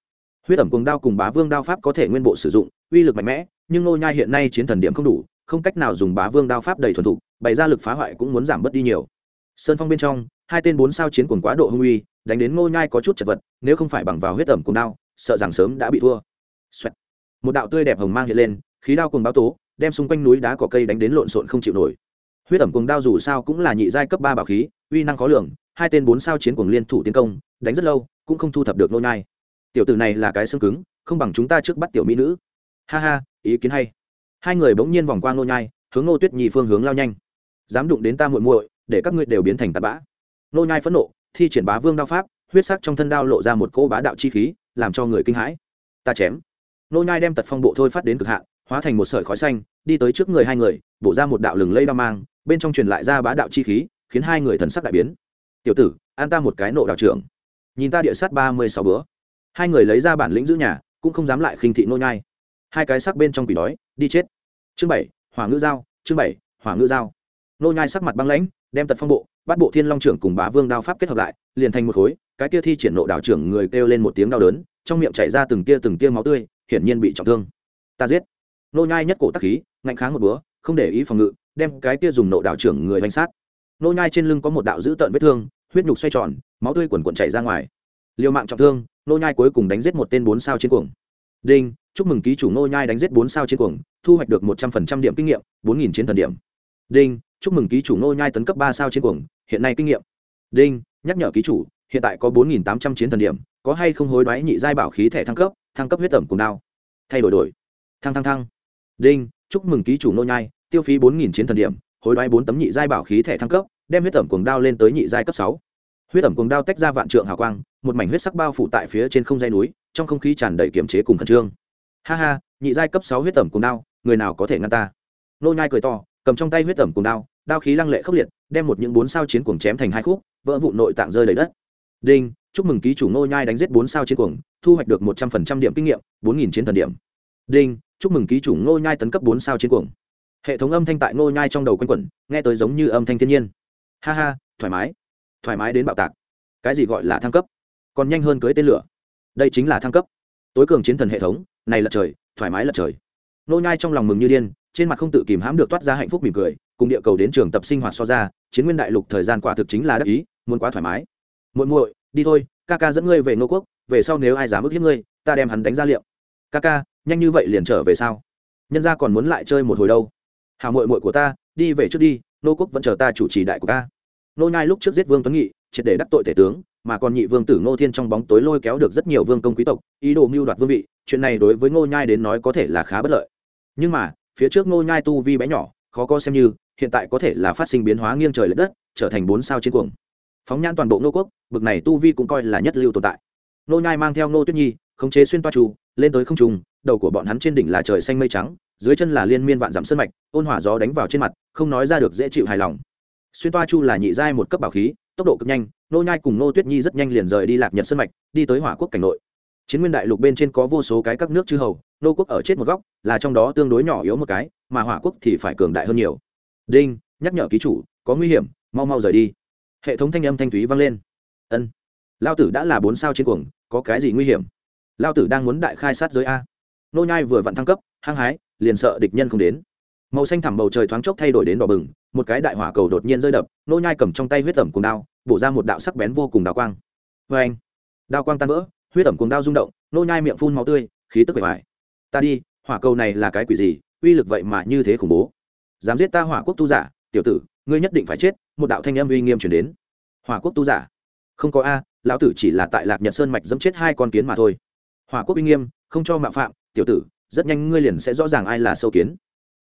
Huyết ẩm cuồng đao cùng bá vương đao pháp có thể nguyên bộ sử dụng, uy lực mạnh mẽ, nhưng ngô nhai hiện nay chiến thần điểm không đủ, không cách nào dùng bá vương đao pháp đầy thuần thục, bày ra lực phá hoại cũng muốn giảm bớt đi nhiều. Sơn phong bên trong, hai tên bốn sao chiến cuồng quá độ hung uy, đánh đến ngô nhai có chút chật vật, nếu không phải bằng vào huyết ẩm cuồng đao, sợ rằng sớm đã bị thua. Xoẹt. một đạo tươi đẹp hồng mang hiện lên, khí đao cuồng báo tố, đem xung quanh núi đá cỏ cây đánh đến lộn xộn không chịu nổi. Huyết ẩm cuồng đao dù sao cũng là nhị giai cấp ba bảo khí uy năng khó lường, hai tên bốn sao chiến cuồng liên thủ tiến công, đánh rất lâu, cũng không thu thập được nô nhai. Tiểu tử này là cái xương cứng, không bằng chúng ta trước bắt tiểu mỹ nữ. Ha ha, ý kiến hay. Hai người bỗng nhiên vòng qua nô nhai, hướng nô tuyết nhi phương hướng lao nhanh. Dám đụng đến ta muội muội, để các ngươi đều biến thành tạt bã. Nô nhai phẫn nộ, thi triển bá vương đao pháp, huyết sắc trong thân đao lộ ra một cỗ bá đạo chi khí, làm cho người kinh hãi. Ta chém. Nô nhai đem tật phong bộ thôi phát đến cực hạn, hóa thành một sợi khói xanh, đi tới trước người hai người, bổ ra một đạo lừng lây đao mang, bên trong truyền lại ra bá đạo chi khí khiến hai người thần sắc đại biến. Tiểu tử, an ta một cái nộ đạo trưởng. Nhìn ta địa sát ba mươi sáu bữa. Hai người lấy ra bản lĩnh giữ nhà, cũng không dám lại khinh thị nô nhai. Hai cái sắc bên trong quỷ đói, đi chết. Chương bảy, hỏa ngữ giao, chương bảy, hỏa ngữ giao. Nô nhai sắc mặt băng lãnh, đem tật phong bộ, bắt bộ thiên long trưởng cùng bá vương đao pháp kết hợp lại, liền thành một khối, cái kia thi triển nộ đạo trưởng người kêu lên một tiếng đau đớn, trong miệng chảy ra từng tia từng tia máu tươi, hiển nhiên bị trọng thương. Ta giết. Nô nhai nhất cổ tắc khí, ngạnh kháng một búa không để ý phòng ngự, đem cái kia dùng nộ đạo trưởng người đánh sát nô nhai trên lưng có một đạo dữ tợn vết thương, huyết nhục xoay tròn, máu tươi quần quần chảy ra ngoài. Liều mạng trọng thương nô nhai cuối cùng đánh giết một tên bốn sao chiến cuồng. Đinh, chúc mừng ký chủ nô nhai đánh giết bốn sao chiến cuồng, thu hoạch được một trăm phần trăm điểm kinh nghiệm, bốn nghìn chiến thần điểm. Đinh, chúc mừng ký chủ nô nhai tấn cấp ba sao chiến cuồng, hiện nay kinh nghiệm. Đinh, nhắc nhở ký chủ, hiện tại có bốn nghìn tám trăm chiến thần điểm, có hay không hối đoái nhị giai bảo khí thẻ thăng cấp thăng cấp huyết tẩm cùng đao. Thay đổi đổi. Thăng thăng thăng. Đinh, chúc mừng ký chủ nô nhai, tiêu phí bốn nghìn chiến thần điểm hối đoái bốn tấm nhị giai bảo khí thẻ thăng cấp, đem huyết tẩm cuồng đao lên tới nhị giai cấp sáu. Huyết tẩm cuồng đao tách ra vạn trượng hào quang, một mảnh huyết sắc bao phủ tại phía trên không dây núi, trong không khí tràn đầy kiềm chế cùng khẩn trương. Ha ha, nhị giai cấp sáu huyết tẩm cuồng đao, người nào có thể ngăn ta? Nô nhai cười to, cầm trong tay huyết tẩm cuồng đao đao khí lăng lệ khốc liệt, đem một những bốn sao chiến cuồng chém thành hai khúc, vỡ vụn nội tạng rơi đầy đất. Đinh, chúc mừng ký chủ nô nhai đánh giết bốn sao chiến cuồng, thu hoạch được một trăm phần trăm điểm kinh nghiệm, bốn nghìn chiến thần điểm. Đinh, chúc mừng ký chủ nô nhai tấn cấp bốn sao chiến cuồng hệ thống âm thanh tại nô nhai trong đầu quanh quẩn, nghe tới giống như âm thanh thiên nhiên. Ha ha, thoải mái. Thoải mái đến bạo tạc. Cái gì gọi là thăng cấp? Còn nhanh hơn cưới tên lửa. Đây chính là thăng cấp. Tối cường chiến thần hệ thống, này là trời, thoải mái là trời. Nô nhai trong lòng mừng như điên, trên mặt không tự kìm hãm được toát ra hạnh phúc mỉm cười, cùng địa cầu đến trường tập sinh hoạt so ra, chiến nguyên đại lục thời gian quả thực chính là đắc ý, muốn quá thoải mái. Muội muội, đi thôi, ca ca dẫn ngươi về nô quốc, về sau nếu ai dám ức hiếp ngươi, ta đem hắn đánh ra liệu. Ca ca, nhanh như vậy liền trở về sao? Nhân gia còn muốn lại chơi một hồi đâu? Hào muội muội của ta, đi về trước đi, nô quốc vẫn chờ ta chủ trì đại của ta. Nô nhai lúc trước giết vương tuấn nghị, triệt để đắc tội tể tướng, mà còn nhị vương tử ngô thiên trong bóng tối lôi kéo được rất nhiều vương công quý tộc, ý đồ mưu đoạt vương vị, chuyện này đối với ngô nhai đến nói có thể là khá bất lợi. Nhưng mà, phía trước ngô nhai tu vi bé nhỏ, khó có xem như, hiện tại có thể là phát sinh biến hóa nghiêng trời lệch đất, trở thành bốn sao chiến cuồng. Phóng nhãn toàn bộ ngô quốc, bực này tu vi cũng coi là nhất lưu tồn tại. Ngô nhai mang theo ngô tuyết nhi, khống chế xuyên toa trù, lên tới không trung, đầu của bọn hắn trên đỉnh là trời xanh mây trắng dưới chân là liên miên vạn dặm sơn mạch, ôn hỏa gió đánh vào trên mặt, không nói ra được dễ chịu hài lòng. Xuyên toa chu là nhị giai một cấp bảo khí, tốc độ cực nhanh, nô nhai cùng nô tuyết nhi rất nhanh liền rời đi lạc nhật sơn mạch, đi tới hỏa quốc cảnh nội. Chiến nguyên đại lục bên trên có vô số cái các nước chư hầu, nô quốc ở chết một góc, là trong đó tương đối nhỏ yếu một cái, mà hỏa quốc thì phải cường đại hơn nhiều. Đinh, nhắc nhở ký chủ, có nguy hiểm, mau mau rời đi. Hệ thống thanh âm thanh thúy vang lên. Ân. Lao tử đã là bốn sao chiến cuồng, có cái gì nguy hiểm? Lao tử đang muốn đại khai sát giới a. Nô nhai vừa vặn thăng cấp, hăng hái liền sợ địch nhân không đến. Màu xanh thẳm bầu trời thoáng chốc thay đổi đến đỏ bừng, một cái đại hỏa cầu đột nhiên rơi đập, nô nhai cầm trong tay huyết tẩm cùng đao, bổ ra một đạo sắc bén vô cùng đào quang. Vê anh, đao quang tan vỡ, huyết ẩm cùng đao rung động, nô nhai miệng phun máu tươi, khí tức bề ngoài ta đi, hỏa cầu này là cái quỷ gì, uy lực vậy mà như thế khủng bố. Dám giết ta hỏa quốc tu giả, tiểu tử, ngươi nhất định phải chết, một đạo thanh âm uy nghiêm truyền đến. Hỏa quốc tu giả. Không có a, lão tử chỉ là tại lạc nhật sơn mạch dẫm chết hai con kiến mà thôi. Hỏa quốc uy nghiêm, không cho mạo phạm, tiểu tử rất nhanh ngươi liền sẽ rõ ràng ai là sâu kiến.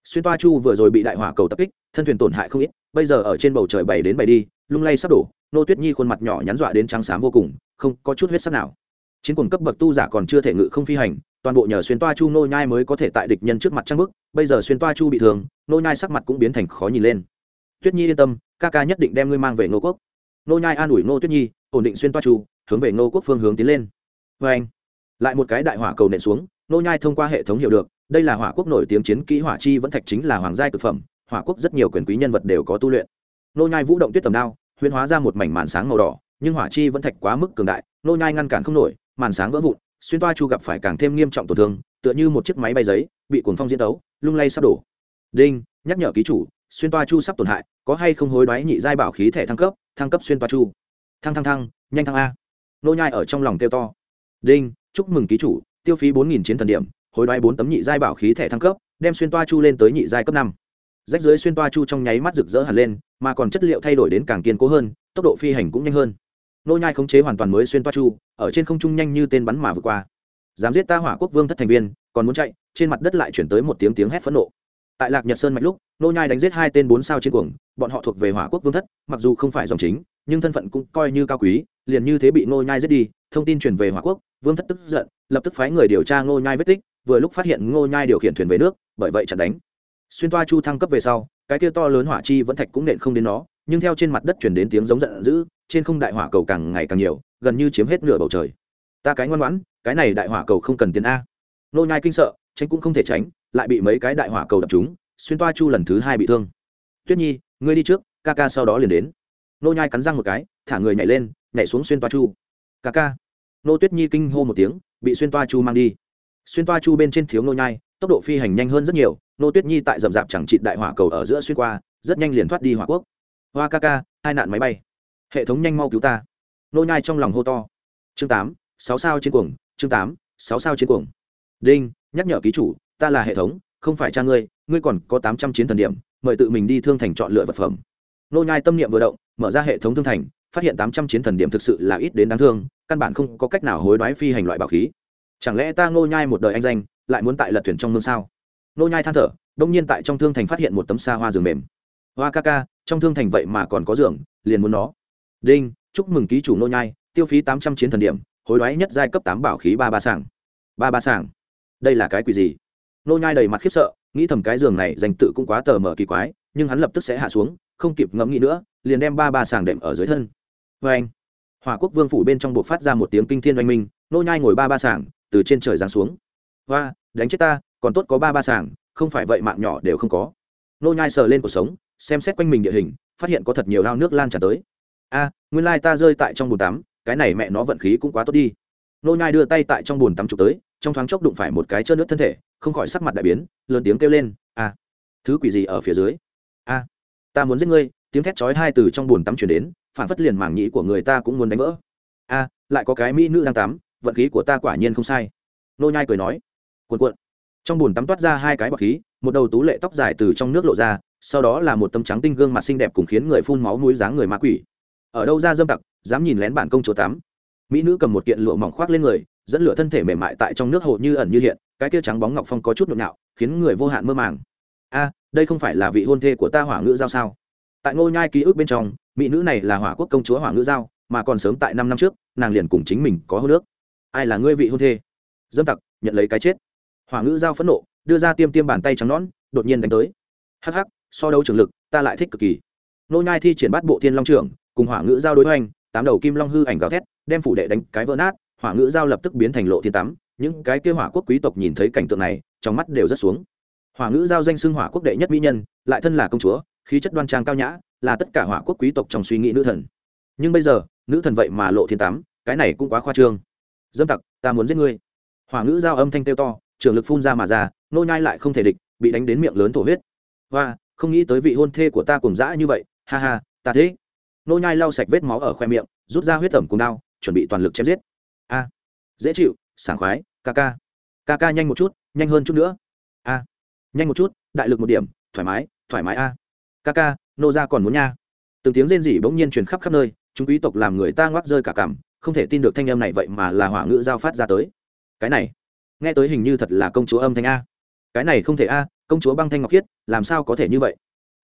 Xuyên toa chu vừa rồi bị đại hỏa cầu tập kích, thân thuyền tổn hại không ít, bây giờ ở trên bầu trời bảy đến bảy đi, lung lay sắp đổ, nô tuyết nhi khuôn mặt nhỏ nhắn dọa đến trắng xám vô cùng, không có chút huyết sắc nào. Chiến cuồng cấp bậc tu giả còn chưa thể ngự không phi hành, toàn bộ nhờ xuyên toa chu nô nhai mới có thể tại địch nhân trước mặt trăng bức, bây giờ xuyên toa chu bị thương, nô nhai sắc mặt cũng biến thành khó nhìn lên. Tuyết nhi yên tâm, ca ca nhất định đem ngươi mang về ngô quốc. Nô nhai an ủi nô tuyết nhi, ổn định xuyên toa chu, hướng về ngô quốc phương hướng tiến lên. Với anh lại một cái đại hỏa cầu nện xuống nô nhai thông qua hệ thống hiểu được, đây là hỏa quốc nổi tiếng chiến kỹ hỏa chi vẫn thạch chính là hoàng giai cực phẩm, hỏa quốc rất nhiều quyền quý nhân vật đều có tu luyện. Nô nhai vũ động tuyết tầm đao, huyễn hóa ra một mảnh màn sáng màu đỏ, nhưng hỏa chi vẫn thạch quá mức cường đại, nô nhai ngăn cản không nổi, màn sáng vỡ vụn, xuyên toa chu gặp phải càng thêm nghiêm trọng tổn thương, tựa như một chiếc máy bay giấy, bị cuồng phong diễn tấu, lung lay sắp đổ. Đinh, nhắc nhở ký chủ, xuyên toa chu sắp tổn hại, có hay không hối đoái nhị giai bảo khí thẻ thăng cấp thăng cấp xuyên toa chu. Thăng thăng thăng, nhanh thăng a. Nô nhai ở trong lòng kêu to. Đinh, chúc mừng ký chủ tiêu phí bốn nghìn chiến thần điểm, hối đoái bốn tấm nhị giai bảo khí thẻ thăng cấp, đem xuyên toa chu lên tới nhị giai cấp năm. Rách dưới xuyên toa chu trong nháy mắt rực rỡ hẳn lên, mà còn chất liệu thay đổi đến càng kiên cố hơn, tốc độ phi hành cũng nhanh hơn. Nô nhai khống chế hoàn toàn mới xuyên toa chu, ở trên không trung nhanh như tên bắn mà vượt qua. Dám giết ta hỏa quốc vương thất thành viên, còn muốn chạy, trên mặt đất lại chuyển tới một tiếng tiếng hét phẫn nộ. Tại lạc nhật sơn mạch lúc, nô nhai đánh giết hai tên bốn sao chiến cuồng, bọn họ thuộc về hỏa quốc vương thất, mặc dù không phải dòng chính nhưng thân phận cũng coi như cao quý, liền như thế bị Ngô nhai giết đi, thông tin truyền về hòa quốc, vương thất tức giận, lập tức phái người điều tra Ngô nhai vết tích, vừa lúc phát hiện Ngô nhai điều khiển thuyền về nước, bởi vậy chặn đánh. Xuyên toa chu thăng cấp về sau, cái kia to lớn hỏa chi vẫn thạch cũng nện không đến nó, nhưng theo trên mặt đất truyền đến tiếng giống giận dữ, trên không đại hỏa cầu càng ngày càng nhiều, gần như chiếm hết nửa bầu trời. Ta cái ngoan ngoãn, cái này đại hỏa cầu không cần tiền a. Nô nhai kinh sợ, tránh cũng không thể tránh, lại bị mấy cái đại hỏa cầu đập trúng, xuyên toa chu lần thứ hai bị thương. Tuyết nhi, ngươi đi trước, ca ca sau đó liền đến nô nhai cắn răng một cái, thả người nhảy lên, nhảy xuống xuyên toa chu. Ca ca. Nô tuyết nhi kinh hô một tiếng, bị xuyên toa chu mang đi. Xuyên toa chu bên trên thiếu nô nhai, tốc độ phi hành nhanh hơn rất nhiều, nô tuyết nhi tại rậm rạp chẳng trị đại hỏa cầu ở giữa xuyên qua, rất nhanh liền thoát đi hỏa quốc. Hoa ca ca, hai nạn máy bay. Hệ thống nhanh mau cứu ta. Nô nhai trong lòng hô to. Chương tám, sáu sao chiến cuồng, chương tám, sáu sao chiến cuồng. Đinh, nhắc nhở ký chủ, ta là hệ thống, không phải cha ngươi ngươi còn có tám trăm chiến thần điểm, mời tự mình đi thương thành chọn lựa vật phẩm. Nô nhai tâm niệm vừa động mở ra hệ thống thương thành, phát hiện tám trăm chiến thần điểm thực sự là ít đến đáng thương, căn bản không có cách nào hối đoái phi hành loại bảo khí. Chẳng lẽ ta nô nhai một đời anh danh, lại muốn tại lật thuyền trong mương sao? Nô nhai than thở, đông nhiên tại trong thương thành phát hiện một tấm xa hoa giường mềm. Hoa ca ca, trong thương thành vậy mà còn có giường, liền muốn nó. Đinh, chúc mừng ký chủ nô nhai, tiêu phí tám trăm chiến thần điểm, hối đoái nhất giai cấp tám bảo khí ba ba sảng. Ba ba sảng. Đây là cái quỷ gì? Nô nhai đầy mặt khiếp sợ, nghĩ thầm cái giường này danh tự cũng quá tờ mờ kỳ quái, nhưng hắn lập tức sẽ hạ xuống không kịp ngẫm nghĩ nữa, liền đem ba ba sàng đệm ở dưới thân. Với anh, hỏa quốc vương phủ bên trong buộc phát ra một tiếng kinh thiên oanh minh, nô nhai ngồi ba ba sàng, từ trên trời giáng xuống. Hoa đánh chết ta, còn tốt có ba ba sàng, không phải vậy mạng nhỏ đều không có. Nô nhai sờ lên cuộc sống, xem xét quanh mình địa hình, phát hiện có thật nhiều lao nước lan tràn tới. A, nguyên lai ta rơi tại trong bồn tắm, cái này mẹ nó vận khí cũng quá tốt đi. Nô nhai đưa tay tại trong bồn tắm chụp tới, trong thoáng chốc đụng phải một cái chớp nước thân thể, không khỏi sắc mặt đại biến, lớn tiếng kêu lên, a, thứ quỷ gì ở phía dưới? A ta muốn giết ngươi, tiếng thét chói hai từ trong bồn tắm truyền đến, phản phất liền mảng nhĩ của người ta cũng muốn đánh vỡ. A, lại có cái mỹ nữ đang tắm, vận khí của ta quả nhiên không sai. Nô nhai cười nói, cuộn cuộn. Trong bồn tắm toát ra hai cái bọt khí, một đầu tú lệ tóc dài từ trong nước lộ ra, sau đó là một tấm trắng tinh gương mặt xinh đẹp cùng khiến người phun máu mũi dáng người ma quỷ. Ở đâu ra dâm tặc, dám nhìn lén bản công chỗ tắm. Mỹ nữ cầm một kiện lụa mỏng khoác lên người, dẫn lửa thân thể mềm mại tại trong nước hồ như ẩn như hiện, cái kia trắng bóng ngọc phong có chút nhộn nhạo, khiến người vô hạn mơ màng a, đây không phải là vị hôn thê của ta hỏa ngữ giao sao? Tại ngôi nhai ký ức bên trong, mỹ nữ này là hỏa quốc công chúa hỏa ngữ giao, mà còn sớm tại năm năm trước, nàng liền cùng chính mình có hô nước ai là ngươi vị hôn thê? Dâm tặc, nhận lấy cái chết. Hỏa ngữ giao phẫn nộ, đưa ra tiêm tiêm bàn tay trắng nón đột nhiên đánh tới. Hắc hắc, so đấu trường lực, ta lại thích cực kỳ. Nô nhai thi triển bắt bộ thiên long trưởng, cùng hỏa ngữ giao đối hoành, tám đầu kim long hư ảnh gào thét, đem phủ đệ đánh cái vỡ nát, hỏa ngữ giao lập tức biến thành lộ thiên tắm. Những cái kia hỏa quốc quý tộc nhìn thấy cảnh tượng này, trong mắt đều rất xuống hỏa ngữ giao danh xưng hỏa quốc đệ nhất mỹ nhân lại thân là công chúa khí chất đoan trang cao nhã là tất cả hỏa quốc quý tộc trong suy nghĩ nữ thần. Nhưng bây giờ nữ thần vậy mà lộ thiên tám, cái này cũng quá khoa trương. Dâm tặc ta muốn giết ngươi. Hỏa ngữ giao âm thanh kêu to trường lực phun ra mà ra nô nhai lại không thể địch bị đánh đến miệng lớn thổ huyết. Và không nghĩ tới vị hôn thê của ta cùng dã như vậy ha ha ta thế. Nô nhai lau sạch vết máu ở khoe miệng rút ra huyết tẩm cùng đao chuẩn bị toàn lực chém giết. A dễ chịu sảng khoái ca ca. Ca ca nhanh một chút nhanh hơn chút nữa nhanh một chút, đại lực một điểm, thoải mái thoải mái a. Ca ca nô ra còn muốn nha. Từng tiếng rên rỉ bỗng nhiên truyền khắp khắp nơi, chúng quý tộc làm người ta ngoác rơi cả cảm, không thể tin được thanh âm này vậy mà là hỏa ngữ giao phát ra tới. Cái này, nghe tới hình như thật là công chúa âm thanh a. Cái này không thể a, công chúa băng thanh ngọc khiết, làm sao có thể như vậy?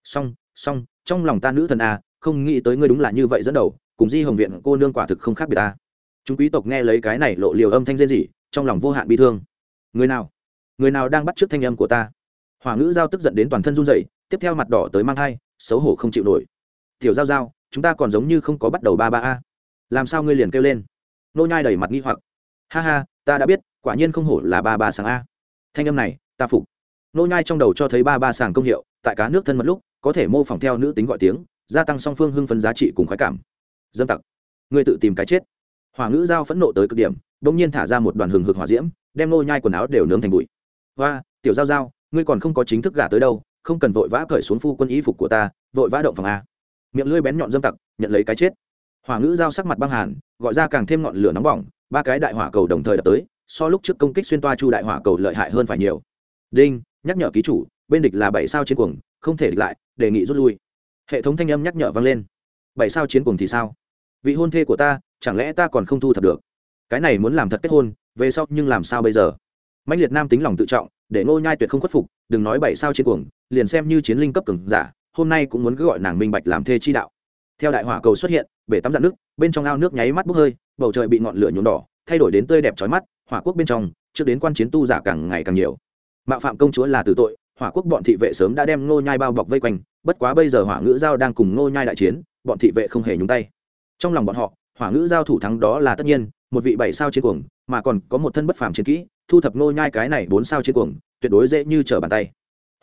Song song trong lòng ta nữ thần a, không nghĩ tới ngươi đúng là như vậy dẫn đầu, cùng di hồng viện cô nương quả thực không khác biệt ta chúng quý tộc nghe lấy cái này lộ liều âm thanh rên rỉ, trong lòng vô hạn bi thương. Người nào? Người nào đang bắt t r ư ớ c thanh âm của ta? Hỏa ngữ giao tức giận đến toàn thân run dậy tiếp theo mặt đỏ tới mang thai, xấu hổ không chịu nổi. Tiểu giao giao, chúng ta còn giống như không có bắt đầu ba ba a. Làm sao ngươi liền kêu lên? Nô nhai đầy mặt nghi hoặc. Ha ha, ta đã biết, quả nhiên không hổ là ba ba sáng a. Thanh âm này, ta phục. Nô nhai trong đầu cho thấy ba ba sàng công hiệu, tại cá nước thân mật lúc, có thể mô phỏng theo nữ tính gọi tiếng, gia tăng song phương hưng phấn giá trị cùng khoái cảm. Dâm tặc, ngươi tự tìm cái chết. Hỏa ngữ giao phẫn nộ tới cực điểm, bỗng nhiên thả ra một đoàn hừng hực hỏa diễm, đem nô nhai quần áo đều nướng thành bụi. Hoa tiểu giao giao ngươi còn không có chính thức gả tới đâu, không cần vội vã cởi xuống phu quân y phục của ta, vội vã động phòng a. Miệng lưỡi bén nhọn dâm tặc, nhận lấy cái chết. Hỏa ngữ giao sắc mặt băng hàn, gọi ra càng thêm ngọn lửa nóng bỏng, ba cái đại hỏa cầu đồng thời đập tới, so lúc trước công kích xuyên toa chu đại hỏa cầu lợi hại hơn phải nhiều. Đinh, nhắc nhở ký chủ, bên địch là bảy sao chiến cuồng, không thể địch lại, đề nghị rút lui. Hệ thống thanh âm nhắc nhở vang lên. Bảy sao chiến cuồng thì sao? Vị hôn thê của ta, chẳng lẽ ta còn không thu thập được? Cái này muốn làm thật kết hôn, về sau nhưng làm sao bây giờ? Mạnh liệt nam tính lòng tự trọng, để ngô nhai tuyệt không khuất phục, đừng nói bảy sao chiến cuồng, liền xem như chiến linh cấp cường giả, hôm nay cũng muốn cứ gọi nàng minh bạch làm thê chi đạo. Theo đại hỏa cầu xuất hiện, bể tắm dạn nước, bên trong ao nước nháy mắt bốc hơi, bầu trời bị ngọn lửa nhuộm đỏ, thay đổi đến tươi đẹp chói mắt, hỏa quốc bên trong, trước đến quan chiến tu giả càng ngày càng nhiều. Mạo phạm công chúa là tử tội, hỏa quốc bọn thị vệ sớm đã đem ngô nhai bao bọc vây quanh, bất quá bây giờ hỏa ngữ giao đang cùng ngô nhai đại chiến, bọn thị vệ không hề nhúng tay. Trong lòng bọn họ, hỏa ngữ giao thủ thắng đó là tất nhiên, một vị bảy sao chiến cuồng, mà còn có một thân bất phàm chiến kỹ thu thập nô nhai cái này bốn sao trên cuồng, tuyệt đối dễ như trở bàn tay.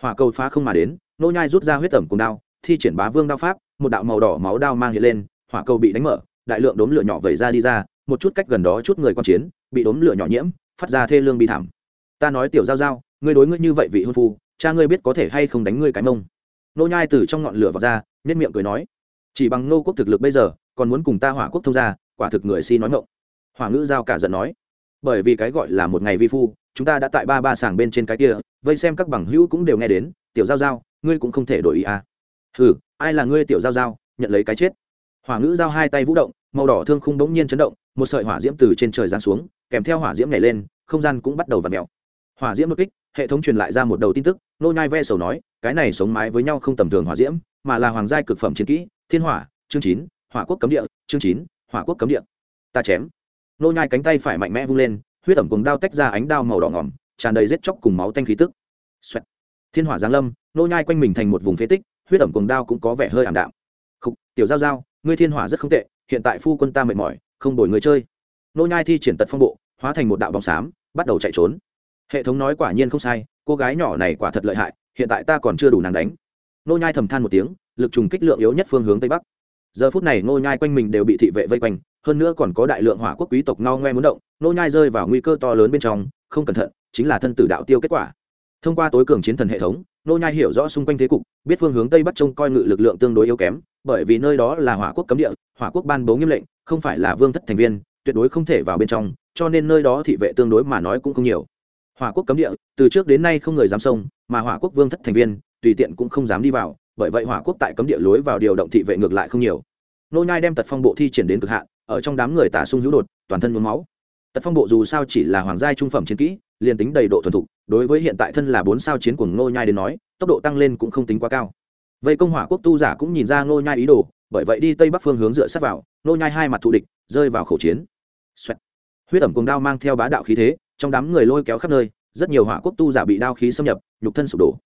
Hỏa cầu phá không mà đến nô nhai rút ra huyết tẩm cùng đao, thi triển bá vương đao pháp, một đạo màu đỏ máu đao mang hiện lên, hỏa cầu bị đánh mở, đại lượng đốm lửa nhỏ vẩy ra đi ra, một chút cách gần đó chút người quan chiến, bị đốm lửa nhỏ nhiễm, phát ra thê lương bi thảm. Ta nói tiểu giao giao, ngươi đối ngươi như vậy vị hôn phu, cha ngươi biết có thể hay không đánh ngươi cái mông. Nô nhai từ trong ngọn lửa vọt ra, nhếch miệng cười nói, chỉ bằng nô quốc thực lực bây giờ, còn muốn cùng ta hỏa quốc thông gia, quả thực người si nói ngọng. Hỏa ngữ giao cả giận nói bởi vì cái gọi là một ngày vi phu, chúng ta đã tại ba ba sàng bên trên cái kia, vây xem các bằng hữu cũng đều nghe đến, tiểu giao giao, ngươi cũng không thể đổi ý à. hừ, ai là ngươi, tiểu giao giao? Nhận lấy cái chết. Hỏa ngữ giao hai tay vũ động, màu đỏ thương khung bỗng nhiên chấn động, một sợi hỏa diễm từ trên trời giáng xuống, kèm theo hỏa diễm nhảy lên, không gian cũng bắt đầu v ặ mèo. Hỏa diễm đột kích, hệ thống truyền lại ra một đầu tin tức, nô nhai ve sầu nói, cái này sống mái với nhau không tầm thường hỏa diễm, mà là hoàng giai cực phẩm chiến kỹ, thiên hỏa, chương chín, hỏa quốc cấm địa, chương chín, hỏa quốc cấm địa. Ta chém nô nhai cánh tay phải mạnh mẽ vung lên, huyết ẩm cùng đao tách ra ánh đao màu đỏ ngỏm, tràn đầy rết chóc cùng máu tanh khí tức. Xoẹt. thiên hỏa giáng lâm, nô nhai quanh mình thành một vùng phế tích, huyết ẩm cùng đao cũng có vẻ hơi ảm đạm. Khục, tiểu giao giao, ngươi thiên hỏa rất không tệ, hiện tại phu quân ta mệt mỏi, không đổi người chơi. Nô nhai thi triển tật phong bộ, hóa thành một đạo bóng xám, bắt đầu chạy trốn. Hệ thống nói quả nhiên không sai, cô gái nhỏ này quả thật lợi hại, hiện tại ta còn chưa đủ nàng đánh. Nô nhai thầm than một tiếng, lực trùng kích lượng yếu nhất phương hướng tây bắc. Giờ phút này nô nhai quanh mình đều bị thị vệ vây quanh hơn nữa còn có đại lượng hỏa quốc quý tộc ngao ngoe muốn động, nô nhai rơi vào nguy cơ to lớn bên trong, không cẩn thận, chính là thân tử đạo tiêu kết quả. Thông qua tối cường chiến thần hệ thống, nô nhai hiểu rõ xung quanh thế cục, biết phương hướng tây bắc trông coi ngự lực lượng tương đối yếu kém, bởi vì nơi đó là hỏa quốc cấm địa, hỏa quốc ban bố nghiêm lệnh, không phải là vương thất thành viên, tuyệt đối không thể vào bên trong, cho nên nơi đó thị vệ tương đối mà nói cũng không nhiều. Hỏa quốc cấm địa, từ trước đến nay không người dám xông, mà hỏa quốc vương thất thành viên, tùy tiện cũng không dám đi vào, bởi vậy hỏa quốc tại cấm địa lối vào điều động thị vệ ngược lại không nhiều nô nhai đem tật phong bộ thi triển đến cực hạn, ở trong đám người tả sung hữu đột, toàn thân nhuốm máu. Tật phong bộ dù sao chỉ là hoàng giai trung phẩm chiến kỹ, liền tính đầy độ thuần thục, đối với hiện tại thân là bốn sao chiến của nô nhai đến nói, tốc độ tăng lên cũng không tính quá cao. Vây công hỏa quốc tu giả cũng nhìn ra nô nhai ý đồ, bởi vậy đi tây bắc phương hướng dựa sát vào, nô nhai hai mặt thù địch, rơi vào khẩu chiến. Xoẹt. huyết ẩm cùng đao mang theo bá đạo khí thế, trong đám người lôi kéo khắp nơi, rất nhiều hỏa quốc tu giả bị đao khí xâm nhập, nhục thân sụp đổ.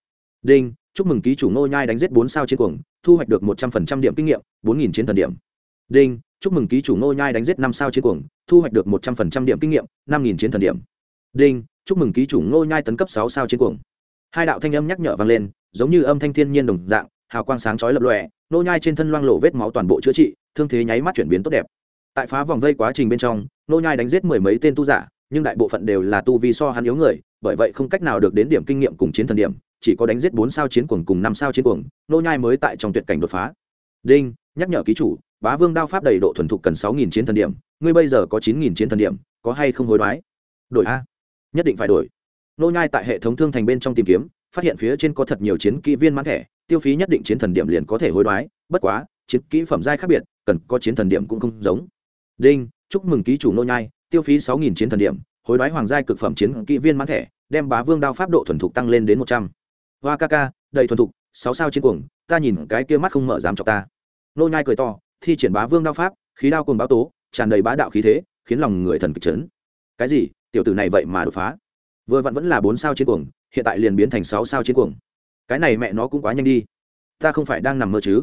Đinh chúc mừng ký chủ Ngô nhai đánh giết bốn sao chiến cuồng, thu hoạch được một trăm phần trăm điểm kinh nghiệm, bốn nghìn chiến thần điểm. Đinh, chúc mừng ký chủ Ngô nhai đánh giết năm sao chiến cuồng, thu hoạch được một trăm phần trăm điểm kinh nghiệm, năm nghìn chiến thần điểm. Đinh, chúc mừng ký chủ Ngô nhai tấn cấp sáu sao chiến cuồng. Hai đạo thanh âm nhắc nhở vang lên, giống như âm thanh thiên nhiên đồng dạng, hào quang sáng chói lập lòe, Ngô nhai trên thân loang lộ vết máu toàn bộ chữa trị, thương thế nháy mắt chuyển biến tốt đẹp. Tại phá vòng vây quá trình bên trong, Ngô nhai đánh giết mười mấy tên tu giả, nhưng đại bộ phận đều là tu vi so hắn yếu người, bởi vậy không cách nào được đến điểm kinh nghiệm cùng chiến thần điểm chỉ có đánh giết bốn sao chiến cuồng cùng năm sao chiến cuồng, nô nhai mới tại trong tuyệt cảnh đột phá. Đinh, nhắc nhở ký chủ, bá vương đao pháp đầy độ thuần thục cần sáu nghìn chiến thần điểm, ngươi bây giờ có chín nghìn chiến thần điểm, có hay không hối đoái? Đổi a. Nhất định phải đổi. Nô nhai tại hệ thống thương thành bên trong tìm kiếm, phát hiện phía trên có thật nhiều chiến kỹ viên mãn thẻ, tiêu phí nhất định chiến thần điểm liền có thể hối đoái, bất quá, chiến kỹ phẩm giai khác biệt, cần có chiến thần điểm cũng không giống. Đinh, chúc mừng ký chủ nô nhai, tiêu phí sáu nghìn chiến thần điểm, hối đoái hoàng giai cực phẩm chiến kỹ viên mãn thẻ, đem bá vương đao pháp độ thuần thục tăng lên đến một trăm hoa ca ca, đầy thuần thục, sáu sao trên cuồng, ta nhìn cái kia mắt không mở dám chọc ta. Nô nhai cười to, thi triển bá vương đao pháp, khí đao cùng báo tố, tràn đầy bá đạo khí thế, khiến lòng người thần kịch chấn. Cái gì? Tiểu tử này vậy mà đột phá. Vừa vặn vẫn là bốn sao trên cuồng, hiện tại liền biến thành sáu sao trên cuồng. Cái này mẹ nó cũng quá nhanh đi. Ta không phải đang nằm mơ chứ?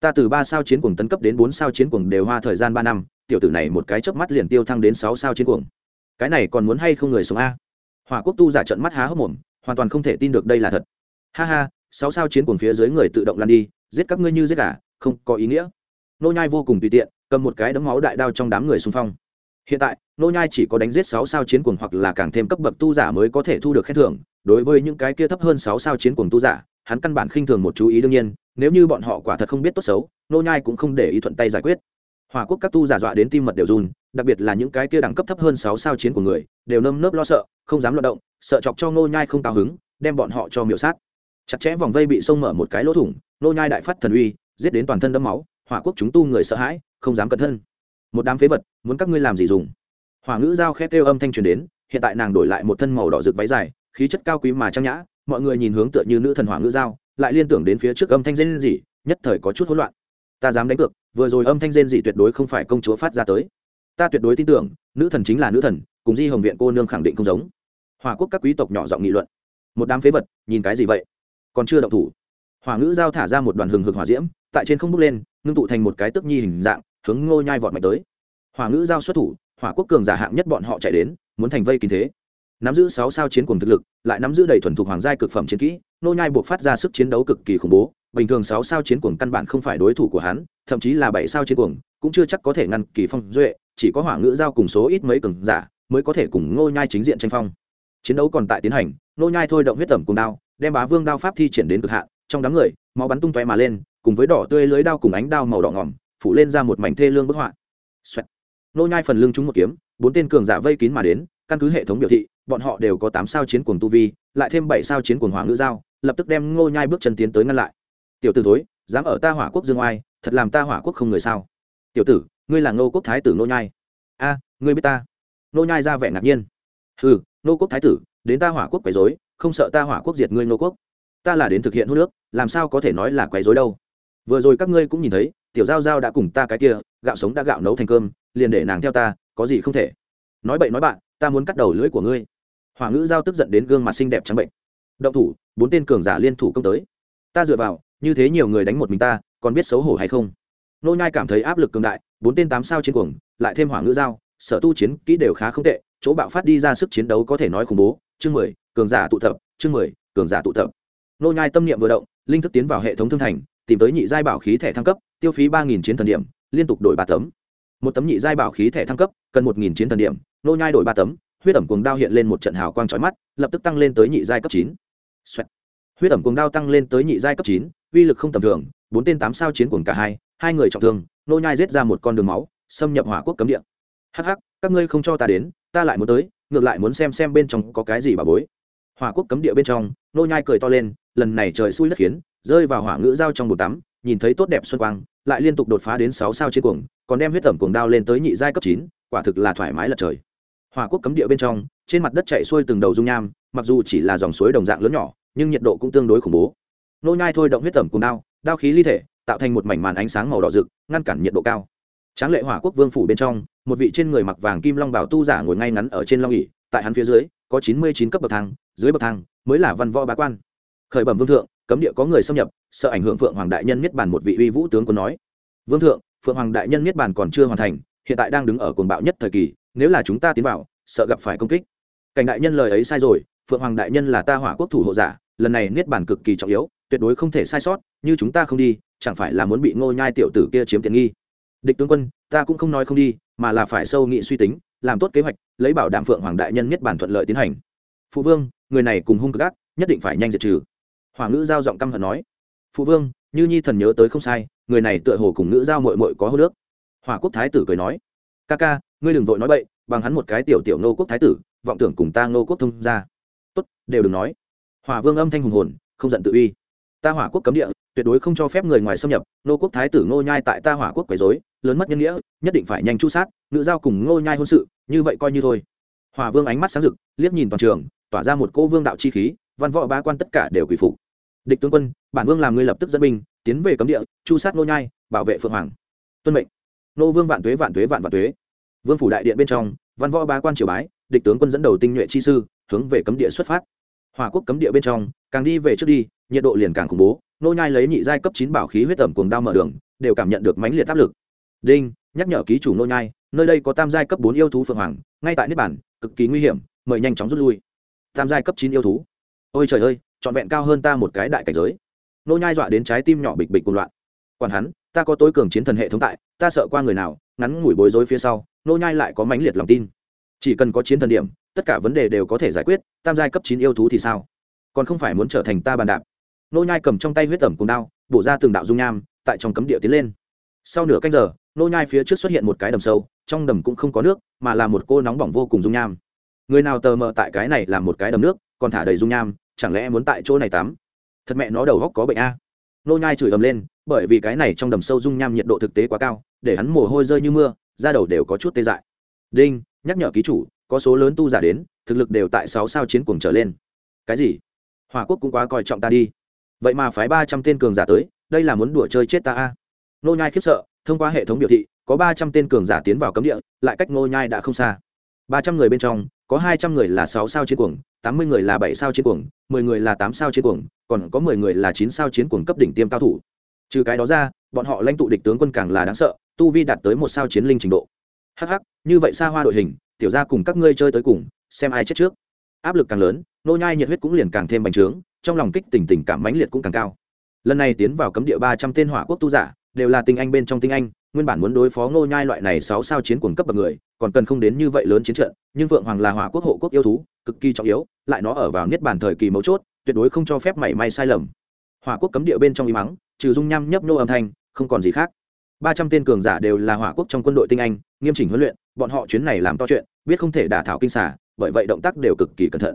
Ta từ ba sao chiến cuồng tấn cấp đến bốn sao chiến cuồng đều hoa thời gian ba năm, tiểu tử này một cái chớp mắt liền tiêu thăng đến sáu sao chiến cuồng. Cái này còn muốn hay không người sống a? Hỏa quốc tu giả trận mắt há hốc mồm, hoàn toàn không thể tin được đây là thật ha ha, sáu sao chiến cuồng phía dưới người tự động lăn đi, giết các ngươi như giết gà, không có ý nghĩa. Nô nhai vô cùng tùy tiện, cầm một cái đấm máu đại đao trong đám người xung phong. Hiện tại, nô nhai chỉ có đánh giết sáu sao chiến cuồng hoặc là càng thêm cấp bậc tu giả mới có thể thu được khen thưởng. Đối với những cái kia thấp hơn sáu sao chiến cuồng tu giả, hắn căn bản khinh thường một chú ý đương nhiên, nếu như bọn họ quả thật không biết tốt xấu, nô nhai cũng không để ý thuận tay giải quyết. Hỏa quốc các tu giả dọa đến tim mật đều run, đặc biệt là những cái kia đẳng cấp thấp hơn sáu sao chiến của người, đều nơm nớp lo sợ, không dám lo động, sợ chọc cho nô nhai không cao hứng, đem bọn họ cho miểu sát chặt chẽ vòng vây bị xông mở một cái lỗ thủng, nô nhai đại phát thần uy, giết đến toàn thân đẫm máu, hỏa quốc chúng tu người sợ hãi, không dám cẩn thân. Một đám phế vật, muốn các ngươi làm gì dùng? Hỏa ngữ giao khét kêu âm thanh truyền đến, hiện tại nàng đổi lại một thân màu đỏ rực váy dài, khí chất cao quý mà trang nhã, mọi người nhìn hướng tựa như nữ thần hỏa ngữ giao, lại liên tưởng đến phía trước âm thanh rên rỉ, nhất thời có chút hỗn loạn. Ta dám đánh cược, vừa rồi âm thanh rên rỉ tuyệt đối không phải công chúa phát ra tới. Ta tuyệt đối tin tưởng, nữ thần chính là nữ thần, cùng di hồng viện cô nương khẳng định không giống. Hỏa quốc các quý tộc nhỏ giọng nghị luận. Một đám phế vật, nhìn cái gì vậy? Còn chưa động thủ. Hỏa ngữ giao thả ra một đoàn hừng hực hỏa diễm, tại trên không bước lên, ngưng tụ thành một cái tức nhi hình dạng, hướng ngô nhai vọt mạnh tới. Hỏa ngữ giao xuất thủ, hỏa quốc cường giả hạng nhất bọn họ chạy đến, muốn thành vây kín thế. Nắm giữ sáu sao chiến cùng thực lực, lại nắm giữ đầy thuần thục hoàng giai cực phẩm chiến kỹ nô nhai buộc phát ra sức chiến đấu cực kỳ khủng bố, bình thường sáu sao chiến cuồng căn bản không phải đối thủ của hắn, thậm chí là bảy sao chiến cuồng, cũng chưa chắc có thể ngăn kỳ phong duệ, chỉ có hỏa ngữ giao cùng số ít mấy cường giả, mới có thể cùng ngô nhai chính diện tranh phong. Chiến đấu còn tại tiến hành, ngô nhai thôi động huyết tẩm cùng đao đem bá vương đao pháp thi triển đến cực hạn, trong đám người, máu bắn tung tóe mà lên, cùng với đỏ tươi lưới đao cùng ánh đao màu đỏ ngỏm, phủ lên ra một mảnh thê lương bức họa. Xoẹt. nô nhai phần lưng trúng một kiếm, bốn tên cường giả vây kín mà đến, căn cứ hệ thống biểu thị, bọn họ đều có tám sao chiến cuồng tu vi, lại thêm bảy sao chiến cuồng hỏa ngữ giao, lập tức đem ngô nhai bước chân tiến tới ngăn lại. Tiểu tử thối, dám ở ta hỏa quốc dương oai, thật làm ta hỏa quốc không người sao? Tiểu tử, ngươi là ngô quốc thái tử nô nhai. A, ngươi biết ta. Nô nhai ra vẻ ngạc nhiên. Hừ nô quốc thái tử, đến ta hỏa quốc quấy rối không sợ ta hỏa quốc diệt ngươi nô quốc. Ta là đến thực hiện hút nước, làm sao có thể nói là quấy rối đâu. Vừa rồi các ngươi cũng nhìn thấy, tiểu giao giao đã cùng ta cái kia, gạo sống đã gạo nấu thành cơm, liền để nàng theo ta, có gì không thể. Nói bậy nói bạn, ta muốn cắt đầu lưỡi của ngươi. Hỏa ngữ giao tức giận đến gương mặt xinh đẹp trắng bệnh. Động thủ, bốn tên cường giả liên thủ công tới. Ta dựa vào, như thế nhiều người đánh một mình ta, còn biết xấu hổ hay không? Nô nhai cảm thấy áp lực cường đại, bốn tên tám sao chiến cuồng, lại thêm hỏa ngữ giao, sở tu chiến kỹ đều khá không tệ, chỗ bạo phát đi ra sức chiến đấu có thể nói khủng bố. Chương mười cường giả tụ tập, chương mười, cường giả tụ tập. Nô nhai tâm niệm vừa động, linh thức tiến vào hệ thống thương thành, tìm tới nhị giai bảo khí thẻ thăng cấp, tiêu phí ba nghìn chiến thần điểm, liên tục đổi ba tấm. Một tấm nhị giai bảo khí thẻ thăng cấp, cần một nghìn chiến thần điểm, nô nhai đổi ba tấm, huyết ẩm cuồng đao hiện lên một trận hào quang chói mắt, lập tức tăng lên tới nhị giai cấp chín. Huyết ẩm cuồng đao tăng lên tới nhị giai cấp chín, uy lực không tầm thường, bốn tên tám sao chiến cuồng cả hai hai người trọng thương, nô nhai giết ra một con đường máu, xâm nhập hỏa quốc cấm địa. Hắc hắc, các ngươi không cho ta đến, ta lại muốn tới, ngược lại muốn xem xem bên trong có cái gì bà bối hỏa quốc cấm địa bên trong, nô nhai cười to lên, lần này trời xui đất khiến, rơi vào hỏa ngữ giao trong bồn tắm, nhìn thấy tốt đẹp xuân quang, lại liên tục đột phá đến sáu sao trên cuồng, còn đem huyết tẩm cuồng đao lên tới nhị giai cấp chín, quả thực là thoải mái lật trời. Hỏa quốc cấm địa bên trong, trên mặt đất chạy xuôi từng đầu dung nham, mặc dù chỉ là dòng suối đồng dạng lớn nhỏ, nhưng nhiệt độ cũng tương đối khủng bố. Nô nhai thôi động huyết tẩm cuồng đao đao khí ly thể, tạo thành một mảnh màn ánh sáng màu đỏ rực, ngăn cản nhiệt độ cao. Tráng lệ hỏa quốc vương phủ bên trong, một vị trên người mặc vàng kim long bảo tu giả ngồi ngay ngắn ở trên long ỉ tại hắn phía dưới có chín mươi chín cấp bậc thang, dưới bậc thang mới là văn võ bá quan. Khởi bẩm vương thượng, cấm địa có người xâm nhập, sợ ảnh hưởng phượng hoàng đại nhân niết bàn một vị uy vũ tướng quân nói. Vương thượng, phượng hoàng đại nhân niết bàn còn chưa hoàn thành, hiện tại đang đứng ở cuồng bạo nhất thời kỳ, nếu là chúng ta tiến vào, sợ gặp phải công kích. Cảnh đại nhân lời ấy sai rồi, phượng hoàng đại nhân là ta hỏa quốc thủ hộ giả, lần này niết bàn cực kỳ trọng yếu, tuyệt đối không thể sai sót, như chúng ta không đi, chẳng phải là muốn bị ngô nhai tiểu tử kia chiếm tiện nghi. Địch tướng quân, ta cũng không nói không đi, mà là phải sâu nghị suy tính làm tốt kế hoạch, lấy bảo đảm phượng hoàng đại nhân nhất bản thuận lợi tiến hành. Phụ vương, người này cùng hung cực ác, nhất định phải nhanh diệt trừ. Hoàng ngữ giao giọng căm hận nói. Phụ vương, như nhi thần nhớ tới không sai, người này tựa hồ cùng nữ giao mội mội có hô nước hòa quốc thái tử cười nói. Ca ca, ngươi đừng vội nói bậy, bằng hắn một cái tiểu tiểu nô quốc thái tử, vọng tưởng cùng ta nô quốc thông ra tốt, đều đừng nói. Hòa vương âm thanh hùng hồn, không giận tự uy. Ta hỏa quốc cấm địa, tuyệt đối không cho phép người ngoài xâm nhập nô quốc thái tử ngô nhai tại ta hỏa quốc quấy rối, lớn mất nhân nghĩa, nhất định phải nhanh chu sát nữ giao cùng ngô nhai hôn sự, như vậy coi như thôi. Hòa vương ánh mắt sáng rực, liếc nhìn toàn trường, tỏa ra một cô vương đạo chi khí, văn võ ba quan tất cả đều quỳ phục. Địch tướng quân, bản vương làm ngươi lập tức dẫn binh, tiến về cấm địa, chu sát ngô nhai, bảo vệ phượng hoàng. Tuân mệnh. Nô vương vạn tuế vạn tuế, vạn vạn tuế. Vương phủ đại điện bên trong, văn võ ba quan triều bái, địch tướng quân dẫn đầu tinh nhuệ chi sư, hướng về cấm địa xuất phát. Hòa quốc cấm địa bên trong, càng đi về trước đi, nhiệt độ liền càng khủng bố nô nhai lấy nhị giai cấp chín bảo khí huyết tẩm cuồng đao mở đường, đều cảm nhận được mãnh liệt áp lực. Đinh, nhắc nhở ký chủ nô nhai nơi đây có tam giai cấp bốn yêu thú phượng hoàng, ngay tại niết bản cực kỳ nguy hiểm, mời nhanh chóng rút lui. Tam giai cấp chín yêu thú. Ôi trời ơi, trọn vẹn cao hơn ta một cái đại cảnh giới. Nô nhai dọa đến trái tim nhỏ bịch bịch cuồng loạn. Quản hắn, ta có tối cường chiến thần hệ thống tại, ta sợ qua người nào, ngắn ngủi bối rối phía sau, nô nhai lại có mãnh liệt lòng tin. Chỉ cần có chiến thần điểm, tất cả vấn đề đều có thể giải quyết, tam giai cấp chín yêu thú thì sao? Còn không phải muốn trở thành ta bàn đạp. Nô nhai cầm trong tay huyết tẩm cùng đao, bổ ra từng đạo dung nham, tại trong cấm địa tiến lên. Sau nửa canh giờ nô nhai phía trước xuất hiện một cái đầm sâu, trong đầm cũng không có nước, mà là một cô nóng bỏng vô cùng dung nham. Người nào tờ mờ tại cái này làm một cái đầm nước, còn thả đầy dung nham, chẳng lẽ muốn tại chỗ này tắm? Thật mẹ nó đầu góc có bệnh a. Nô nhai chửi ầm lên, bởi vì cái này trong đầm sâu dung nham nhiệt độ thực tế quá cao, để hắn mồ hôi rơi như mưa, da đầu đều có chút tê dại. Đinh, nhắc nhở ký chủ, có số lớn tu giả đến, thực lực đều tại sáu sao chiến cuồng trở lên. Cái gì? Hòa quốc cũng quá coi trọng ta đi. Vậy mà phái ba trăm tên cường giả tới, đây là muốn đùa chơi chết ta a nô nhai khiếp sợ, thông qua hệ thống biểu thị, có ba trăm tên cường giả tiến vào cấm địa, lại cách nô nhai đã không xa. Ba trăm người bên trong, có hai trăm người là sáu sao chiến cuồng, tám mươi người là bảy sao chiến cuồng, mười người là tám sao chiến cuồng, còn có mười người là chín sao chiến cuồng cấp đỉnh tiêm cao thủ. Trừ cái đó ra, bọn họ lãnh tụ địch tướng quân càng là đáng sợ, tu vi đạt tới một sao chiến linh trình độ. Hắc hắc, như vậy xa hoa đội hình, tiểu gia cùng các ngươi chơi tới cùng, xem ai chết trước. Áp lực càng lớn nô nhai nhiệt huyết cũng liền càng thêm bành trướng, trong lòng kích tình tình cảm mãnh liệt cũng càng cao. Lần này tiến vào cấm địa ba trăm tên hỏa quốc tu giả đều là tinh anh bên trong tinh anh, nguyên bản muốn đối phó ngô nhai loại này sáu sao chiến cuồng cấp bậc người, còn cần không đến như vậy lớn chiến trận, nhưng vượng hoàng là hỏa quốc hộ quốc yêu thú, cực kỳ trọng yếu, lại nó ở vào niết bàn thời kỳ mấu chốt, tuyệt đối không cho phép mảy may sai lầm. Hỏa quốc cấm địa bên trong y mắng, trừ dung nham nhấp nô âm thanh, không còn gì khác. Ba trăm tên cường giả đều là hỏa quốc trong quân đội tinh anh, nghiêm chỉnh huấn luyện, bọn họ chuyến này làm to chuyện, biết không thể đả thảo kinh xả bởi vậy động tác đều cực kỳ cẩn thận.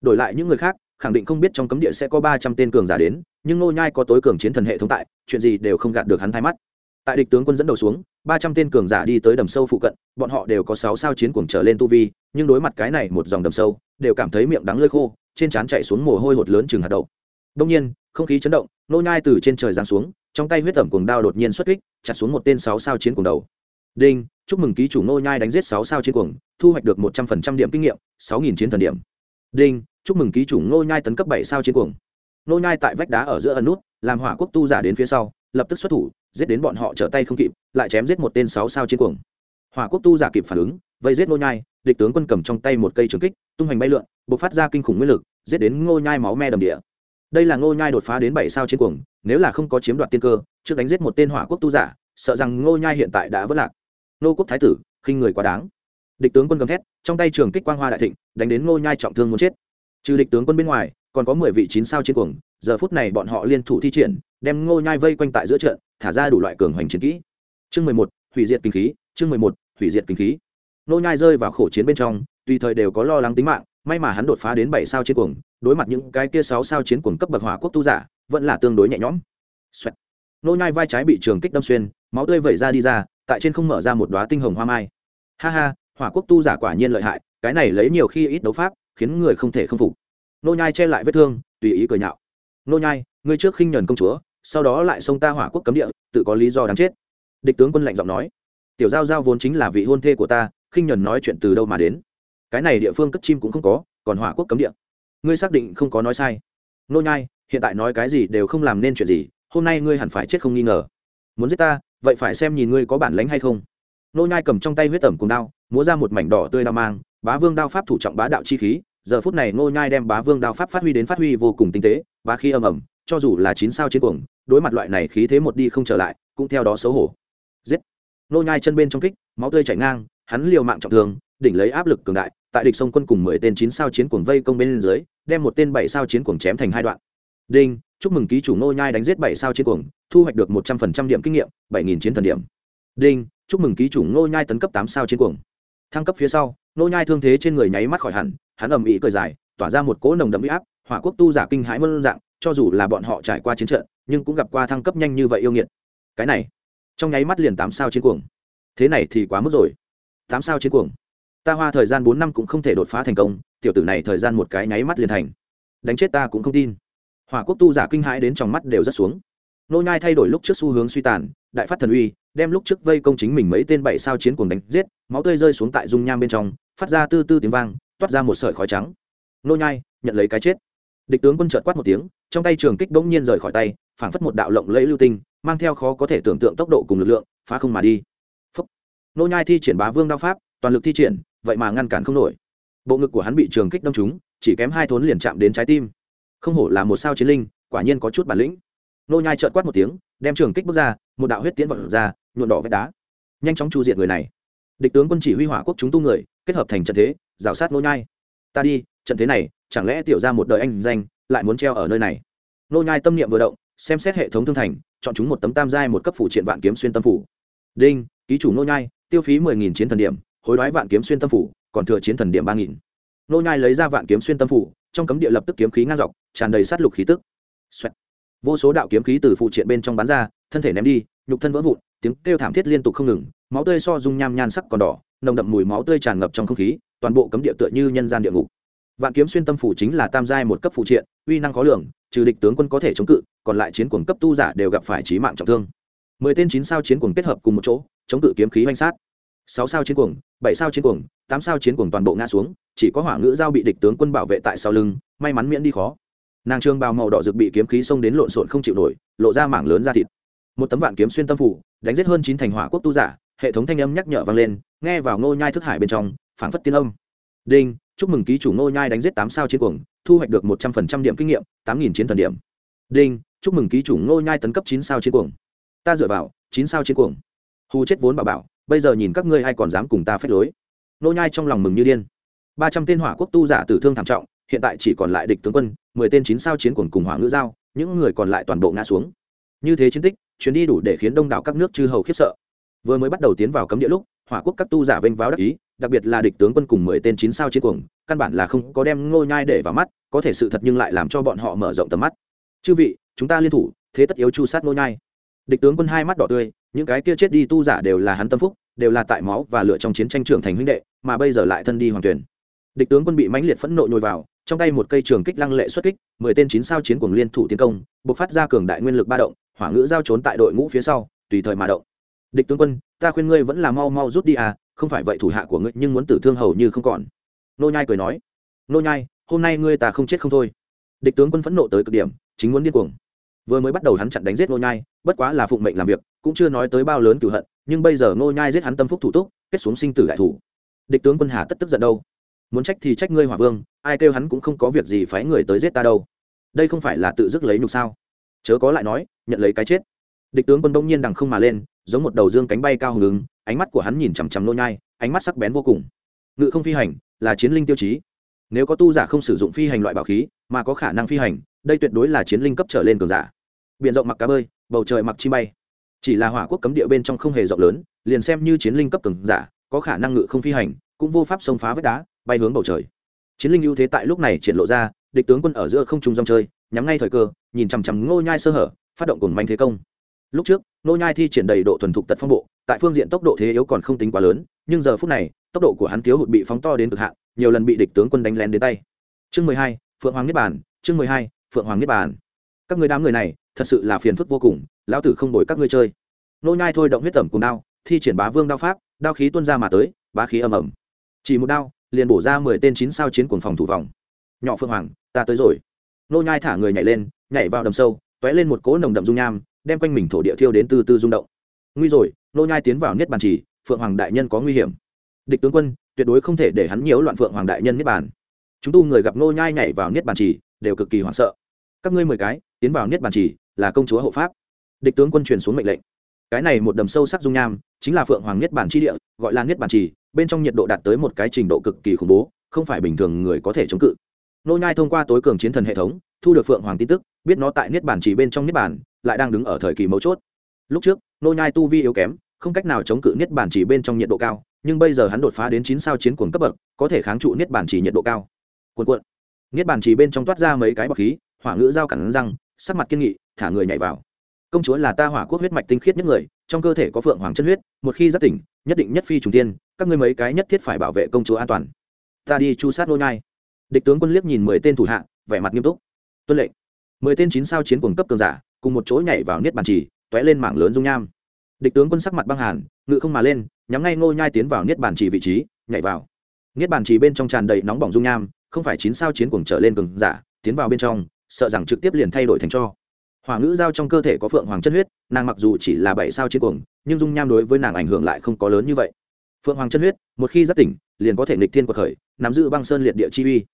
Đổi lại những người khác, khẳng định không biết trong cấm địa sẽ có ba trăm tên cường giả đến nhưng nô nhai có tối cường chiến thần hệ thống tại, chuyện gì đều không gạt được hắn thay mắt. Tại địch tướng quân dẫn đầu xuống, ba trăm tên cường giả đi tới đầm sâu phụ cận, bọn họ đều có sáu sao chiến cuồng trở lên tu vi, nhưng đối mặt cái này một dòng đầm sâu, đều cảm thấy miệng đắng lơi khô, trên trán chạy xuống mồ hôi hột lớn chừng hạt đậu. Đông nhiên, không khí chấn động, nô nhai từ trên trời giáng xuống, trong tay huyết tẩm cuồng đao đột nhiên xuất kích, chặt xuống một tên sáu sao chiến cuồng đầu. Đinh, chúc mừng ký chủ nô nhai đánh giết sáu sao chiến cuồng, thu hoạch được một trăm phần trăm điểm kinh nghiệm, sáu nghìn chiến thần điểm. Đinh, chúc mừng ký chủ nô nhai tấn cấp bảy sao chiến cuồng nô nhai tại vách đá ở giữa ẩn nút, làm hỏa quốc tu giả đến phía sau, lập tức xuất thủ, giết đến bọn họ trở tay không kịp, lại chém giết một tên sáu sao chiến cuồng. Hỏa quốc tu giả kịp phản ứng, vây giết nô nhai, địch tướng quân cầm trong tay một cây trường kích, tung hành bay lượn, bộc phát ra kinh khủng nguyên lực, giết đến ngô nhai máu me đầm địa. Đây là ngô nhai đột phá đến bảy sao chiến cuồng, nếu là không có chiếm đoạt tiên cơ, trước đánh giết một tên hỏa quốc tu giả, sợ rằng ngô nhai hiện tại đã vỡ lạc. Nô quốc thái tử, khinh người quá đáng. Địch tướng quân gầm thét, trong tay trường kích quang hoa đại thịnh, đánh đến ngô nhai trọng thương muốn chết. Trừ địch tướng quân bên ngoài còn có mười vị chín sao chiến cuồng, giờ phút này bọn họ liên thủ thi triển, đem ngô nhai vây quanh tại giữa trận, thả ra đủ loại cường hoành chiến kỹ. Chương mười một, hủy diệt kinh khí, chương mười một, hủy diệt kinh khí. Ngô nhai rơi vào khổ chiến bên trong, tùy thời đều có lo lắng tính mạng, may mà hắn đột phá đến bảy sao chiến cuồng, đối mặt những cái kia sáu sao chiến cuồng cấp bậc hỏa quốc tu giả, vẫn là tương đối nhẹ nhõm. Xoẹt. nô nhai vai trái bị trường kích đâm xuyên, máu tươi vẩy ra đi ra, tại trên không mở ra một đóa tinh hồng hoa mai. Ha ha, hỏa quốc tu giả quả nhiên lợi hại, cái này lấy nhiều khi ít đấu pháp, khiến người không thể không phục nô nhai che lại vết thương, tùy ý cười nhạo. Nô nhai, ngươi trước khinh nhẫn công chúa, sau đó lại xông ta hỏa quốc cấm địa, tự có lý do đáng chết. Địch tướng quân lạnh giọng nói. Tiểu giao giao vốn chính là vị hôn thê của ta, khinh nhẫn nói chuyện từ đâu mà đến. Cái này địa phương cất chim cũng không có, còn hỏa quốc cấm địa. Ngươi xác định không có nói sai. Nô nhai, hiện tại nói cái gì đều không làm nên chuyện gì, hôm nay ngươi hẳn phải chết không nghi ngờ. Muốn giết ta, vậy phải xem nhìn ngươi có bản lĩnh hay không. Nô nhai cầm trong tay huyết tẩm cùng đao, múa ra một mảnh đỏ tươi đao mang, bá vương đao pháp thủ trọng bá đạo chi khí giờ phút này Ngô nhai đem bá vương đao pháp phát huy đến phát huy vô cùng tinh tế, bá khi âm ầm, cho dù là chín sao chiến cuồng, đối mặt loại này khí thế một đi không trở lại, cũng theo đó xấu hổ. Giết! Ngô nhai chân bên trong kích, máu tươi chảy ngang, hắn liều mạng trọng thương, đỉnh lấy áp lực cường đại, tại địch sông quân cùng mười tên chín sao chiến cuồng vây công bên dưới, đem một tên bảy sao chiến cuồng chém thành hai đoạn. Đinh! Chúc mừng ký chủ Ngô nhai đánh giết bảy sao chiến cuồng, thu hoạch được một trăm phần trăm điểm kinh nghiệm, bảy nghìn chiến thần điểm. Đinh! Chúc mừng ký chủ ngô nhai tấn cấp tám sao chiến cuồng. Thăng cấp phía sau, ngô nhai thương thế trên người nháy mắt khỏi hẳn hắn ầm ĩ cười dài, tỏa ra một cỗ nồng đậm uy áp, hỏa quốc tu giả kinh hãi mơn dạng, cho dù là bọn họ trải qua chiến trận, nhưng cũng gặp qua thăng cấp nhanh như vậy yêu nghiệt. Cái này, trong nháy mắt liền tám sao chiến cuồng. Thế này thì quá mức rồi. Tám sao chiến cuồng. Ta hoa thời gian bốn năm cũng không thể đột phá thành công, tiểu tử này thời gian một cái nháy mắt liền thành. Đánh chết ta cũng không tin. Hỏa quốc tu giả kinh hãi đến trong mắt đều rất xuống. Nô nhai thay đổi lúc trước xu hướng suy tàn, đại phát thần uy, đem lúc trước vây công chính mình mấy tên bảy sao chiến cuồng đánh giết, máu tươi rơi xuống tại dung nham bên trong, phát ra tư tư tiếng vang toát ra một sợi khói trắng. Nô nhai, nhận lấy cái chết. Địch tướng quân chợt quát một tiếng, trong tay trường kích bỗng nhiên rời khỏi tay, phảng phất một đạo lộng lẫy lưu tinh, mang theo khó có thể tưởng tượng tốc độ cùng lực lượng, phá không mà đi. Phúc. nô nhai thi triển bá vương đao pháp, toàn lực thi triển, vậy mà ngăn cản không nổi. Bộ ngực của hắn bị trường kích đâm trúng, chỉ kém hai thốn liền chạm đến trái tim. Không hổ là một sao chiến linh, quả nhiên có chút bản lĩnh. Nô nhai trợn quát một tiếng, đem trường kích bước ra, một đạo huyết tiễn vọt ra nhuộn đỏ vết đá. Nhanh chóng chu diệt người này. Địch tướng quân chỉ huy hỏa quốc chúng tu người, kết hợp thành trận thế rào sát nô nhai. Ta đi, trận thế này, chẳng lẽ tiểu ra một đời anh danh lại muốn treo ở nơi này? Nô nhai tâm niệm vừa động, xem xét hệ thống thương thành, chọn chúng một tấm tam giai một cấp phủ triện vạn kiếm xuyên tâm phủ. Đinh, ký chủ nô nhai, tiêu phí mười nghìn chiến thần điểm, hối đoái vạn kiếm xuyên tâm phủ, còn thừa chiến thần điểm ba nghìn. Nô nhai lấy ra vạn kiếm xuyên tâm phủ, trong cấm địa lập tức kiếm khí ngang dọc, tràn đầy sát lục khí tức. Xoẹt. vô số đạo kiếm khí từ phụ triện bên trong bắn ra, thân thể ném đi, nhục thân vỡ vụn, tiếng kêu thảm thiết liên tục không ngừng, máu tươi so dung nham nhan sắc còn đỏ, nồng đậm mùi máu tươi tràn ngập trong không khí toàn bộ cấm địa tựa như nhân gian địa ngục. Vạn kiếm xuyên tâm phủ chính là tam giai một cấp phụ triện, uy năng khó lường, trừ địch tướng quân có thể chống cự, còn lại chiến cuồng cấp tu giả đều gặp phải chí mạng trọng thương. Mười tên chín sao chiến cuồng kết hợp cùng một chỗ, chống cự kiếm khí oanh sát. Sáu sao chiến cuồng, bảy sao chiến cuồng, tám sao chiến cuồng toàn bộ ngã xuống, chỉ có hỏa ngữ giao bị địch tướng quân bảo vệ tại sau lưng, may mắn miễn đi khó. Nàng trương bào màu đỏ rực bị kiếm khí xông đến lộn xộn không chịu nổi, lộ ra mảng lớn ra thịt. Một tấm vạn kiếm xuyên tâm phủ, đánh giết hơn chín thành hỏa quốc tu giả, hệ thống thanh âm nhắc nhở vang lên, nghe vào ngô nhai thức hải bên trong phảng phất tiên âm. Đinh, chúc mừng ký chủ ngô nhai đánh giết tám sao chiến cuồng, thu hoạch được một trăm phần trăm điểm kinh nghiệm, tám nghìn chiến thần điểm. Đinh, chúc mừng ký chủ ngô nhai tấn cấp chín sao chiến cuồng. Ta dựa vào, chín sao chiến cuồng. Hù chết vốn bảo bảo, bây giờ nhìn các ngươi ai còn dám cùng ta phép lối. Ngô nhai trong lòng mừng như điên. Ba trăm tên hỏa quốc tu giả tử thương thảm trọng, hiện tại chỉ còn lại địch tướng quân, mười tên chín sao chiến cuồng cùng hỏa ngữ giao, những người còn lại toàn bộ ngã xuống. Như thế chiến tích, chuyến đi đủ để khiến đông đảo các nước chư hầu khiếp sợ. Vừa mới bắt đầu tiến vào cấm địa lúc, hỏa quốc các tu giả vênh váo đắc ý đặc biệt là địch tướng quân cùng mười tên chín sao chiến cuồng, căn bản là không có đem ngô nhai để vào mắt, có thể sự thật nhưng lại làm cho bọn họ mở rộng tầm mắt. Chư vị, chúng ta liên thủ, thế tất yếu chu sát ngô nhai. Địch tướng quân hai mắt đỏ tươi, những cái kia chết đi tu giả đều là hắn tâm phúc, đều là tại máu và lửa trong chiến tranh trưởng thành huynh đệ, mà bây giờ lại thân đi hoàng tuyển. Địch tướng quân bị mãnh liệt phẫn nộ nhồi vào, trong tay một cây trường kích lăng lệ xuất kích, mười tên chín sao chiến cuồng liên thủ tiến công, bộc phát ra cường đại nguyên lực ba động, hỏa ngữ giao trốn tại đội ngũ phía sau, tùy thời mà động. Địch tướng quân, ta khuyên ngươi vẫn là mau mau rút đi à không phải vậy thủ hạ của ngươi nhưng muốn tử thương hầu như không còn. Nô nhai cười nói, nô nhai, hôm nay ngươi ta không chết không thôi. Địch tướng quân phẫn nộ tới cực điểm, chính muốn điên cuồng. Vừa mới bắt đầu hắn chặn đánh giết nô nhai, bất quá là phụng mệnh làm việc, cũng chưa nói tới bao lớn cửu hận, nhưng bây giờ nô nhai giết hắn tâm phúc thủ túc, kết xuống sinh tử đại thủ. Địch tướng quân hà tất tức giận đâu? Muốn trách thì trách ngươi hỏa vương, ai kêu hắn cũng không có việc gì phái người tới giết ta đâu. Đây không phải là tự dứt lấy nhục sao? Chớ có lại nói, nhận lấy cái chết. Địch tướng quân đông nhiên đằng không mà lên giống một đầu dương cánh bay cao hùng ứng, ánh mắt của hắn nhìn chằm chằm nô nhai, ánh mắt sắc bén vô cùng. Ngự không phi hành là chiến linh tiêu chí. Nếu có tu giả không sử dụng phi hành loại bảo khí, mà có khả năng phi hành, đây tuyệt đối là chiến linh cấp trở lên cường giả. Biển rộng mặc cá bơi, bầu trời mặc chi bay. Chỉ là hỏa quốc cấm địa bên trong không hề rộng lớn, liền xem như chiến linh cấp cường giả, có khả năng ngự không phi hành, cũng vô pháp xông phá vách đá, bay hướng bầu trời. Chiến linh ưu thế tại lúc này triển lộ ra, địch tướng quân ở giữa không trung dòng chơi, nhắm ngay thời cơ, nhìn chằm chằm ngô nhai sơ hở, phát động cùng manh thế công lúc trước, Nô nhai thi triển đầy độ thuần thục tật phong bộ, tại phương diện tốc độ thế yếu còn không tính quá lớn, nhưng giờ phút này, tốc độ của hắn thiếu hụt bị phóng to đến cực hạn, nhiều lần bị địch tướng quân đánh lén đến tay. Chương mười hai, phượng hoàng niết bàn, chương mười hai, phượng hoàng niết bàn. Các người đám người này, thật sự là phiền phức vô cùng, lão tử không đổi các ngươi chơi. Nô nhai thôi động huyết tẩm cùng đao, thi triển bá vương đao pháp, đao khí tuôn ra mà tới, bá khí ầm ầm. Chỉ một đao, liền bổ ra mười tên chín sao chiến cuồng phòng thủ vòng. Nhỏ phượng hoàng, ta tới rồi. Nô nhai thả người nhảy lên, nhảy vào đầm sâu, tóe lên một cỗ nồng đậm dung nham đem quanh mình thổ địa thiêu đến từ từ rung động. Nguy rồi, nô nhai tiến vào niết bàn chỉ, phượng hoàng đại nhân có nguy hiểm. Địch tướng quân, tuyệt đối không thể để hắn nhiễu loạn phượng hoàng đại nhân niết bàn. Chúng tu người gặp nô nhai nhảy vào niết bàn chỉ, đều cực kỳ hoảng sợ. Các ngươi mười cái, tiến vào niết bàn chỉ, là công chúa hộ pháp. Địch tướng quân truyền xuống mệnh lệnh. Cái này một đầm sâu sắc dung nham, chính là phượng hoàng niết bàn chi địa, gọi là niết bàn chỉ, bên trong nhiệt độ đạt tới một cái trình độ cực kỳ khủng bố, không phải bình thường người có thể chống cự. Nô nhai thông qua tối cường chiến thần hệ thống thu được phượng hoàng tin tức, biết nó tại niết bản chỉ bên trong niết bản lại đang đứng ở thời kỳ mấu chốt. Lúc trước, nô nhai tu vi yếu kém, không cách nào chống cự niết bản chỉ bên trong nhiệt độ cao, nhưng bây giờ hắn đột phá đến chín sao chiến cuồng cấp bậc, có thể kháng trụ niết bản chỉ nhiệt độ cao. Cuộn cuộn. Niết bản chỉ bên trong toát ra mấy cái bọc khí, hỏa ngữ giao cắn răng, sắc mặt kiên nghị, thả người nhảy vào. Công chúa là ta hỏa quốc huyết mạch tinh khiết nhất người, trong cơ thể có phượng hoàng chân huyết, một khi giác tỉnh, nhất định nhất phi trùng tiên các ngươi mấy cái nhất thiết phải bảo vệ công chúa an toàn. Ta đi chu sát nô nhai. Địch tướng quân liếc nhìn mười tên thủ hạ, vẻ mặt nghiêm túc tuân lệnh. Mười tên chín sao chiến cuồng cấp cường giả, cùng một chỗ nhảy vào niết bàn trì, tóe lên mảng lớn dung nham. Địch tướng quân sắc mặt băng hàn, ngự không mà lên, nhắm ngay ngô nhai tiến vào niết bàn trì vị trí, nhảy vào. Niết bàn trì bên trong tràn đầy nóng bỏng dung nham, không phải chín sao chiến cuồng trở lên cường giả, tiến vào bên trong, sợ rằng trực tiếp liền thay đổi thành cho. Hỏa ngữ giao trong cơ thể có phượng hoàng chân huyết, nàng mặc dù chỉ là bảy sao chiến cuồng, nhưng dung nham đối với nàng ảnh hưởng lại không có lớn như vậy. Phượng hoàng chân huyết, một khi giác tỉnh, liền có thể nghịch thiên cuộc khởi, nắm giữ băng sơn liệt địa chi uy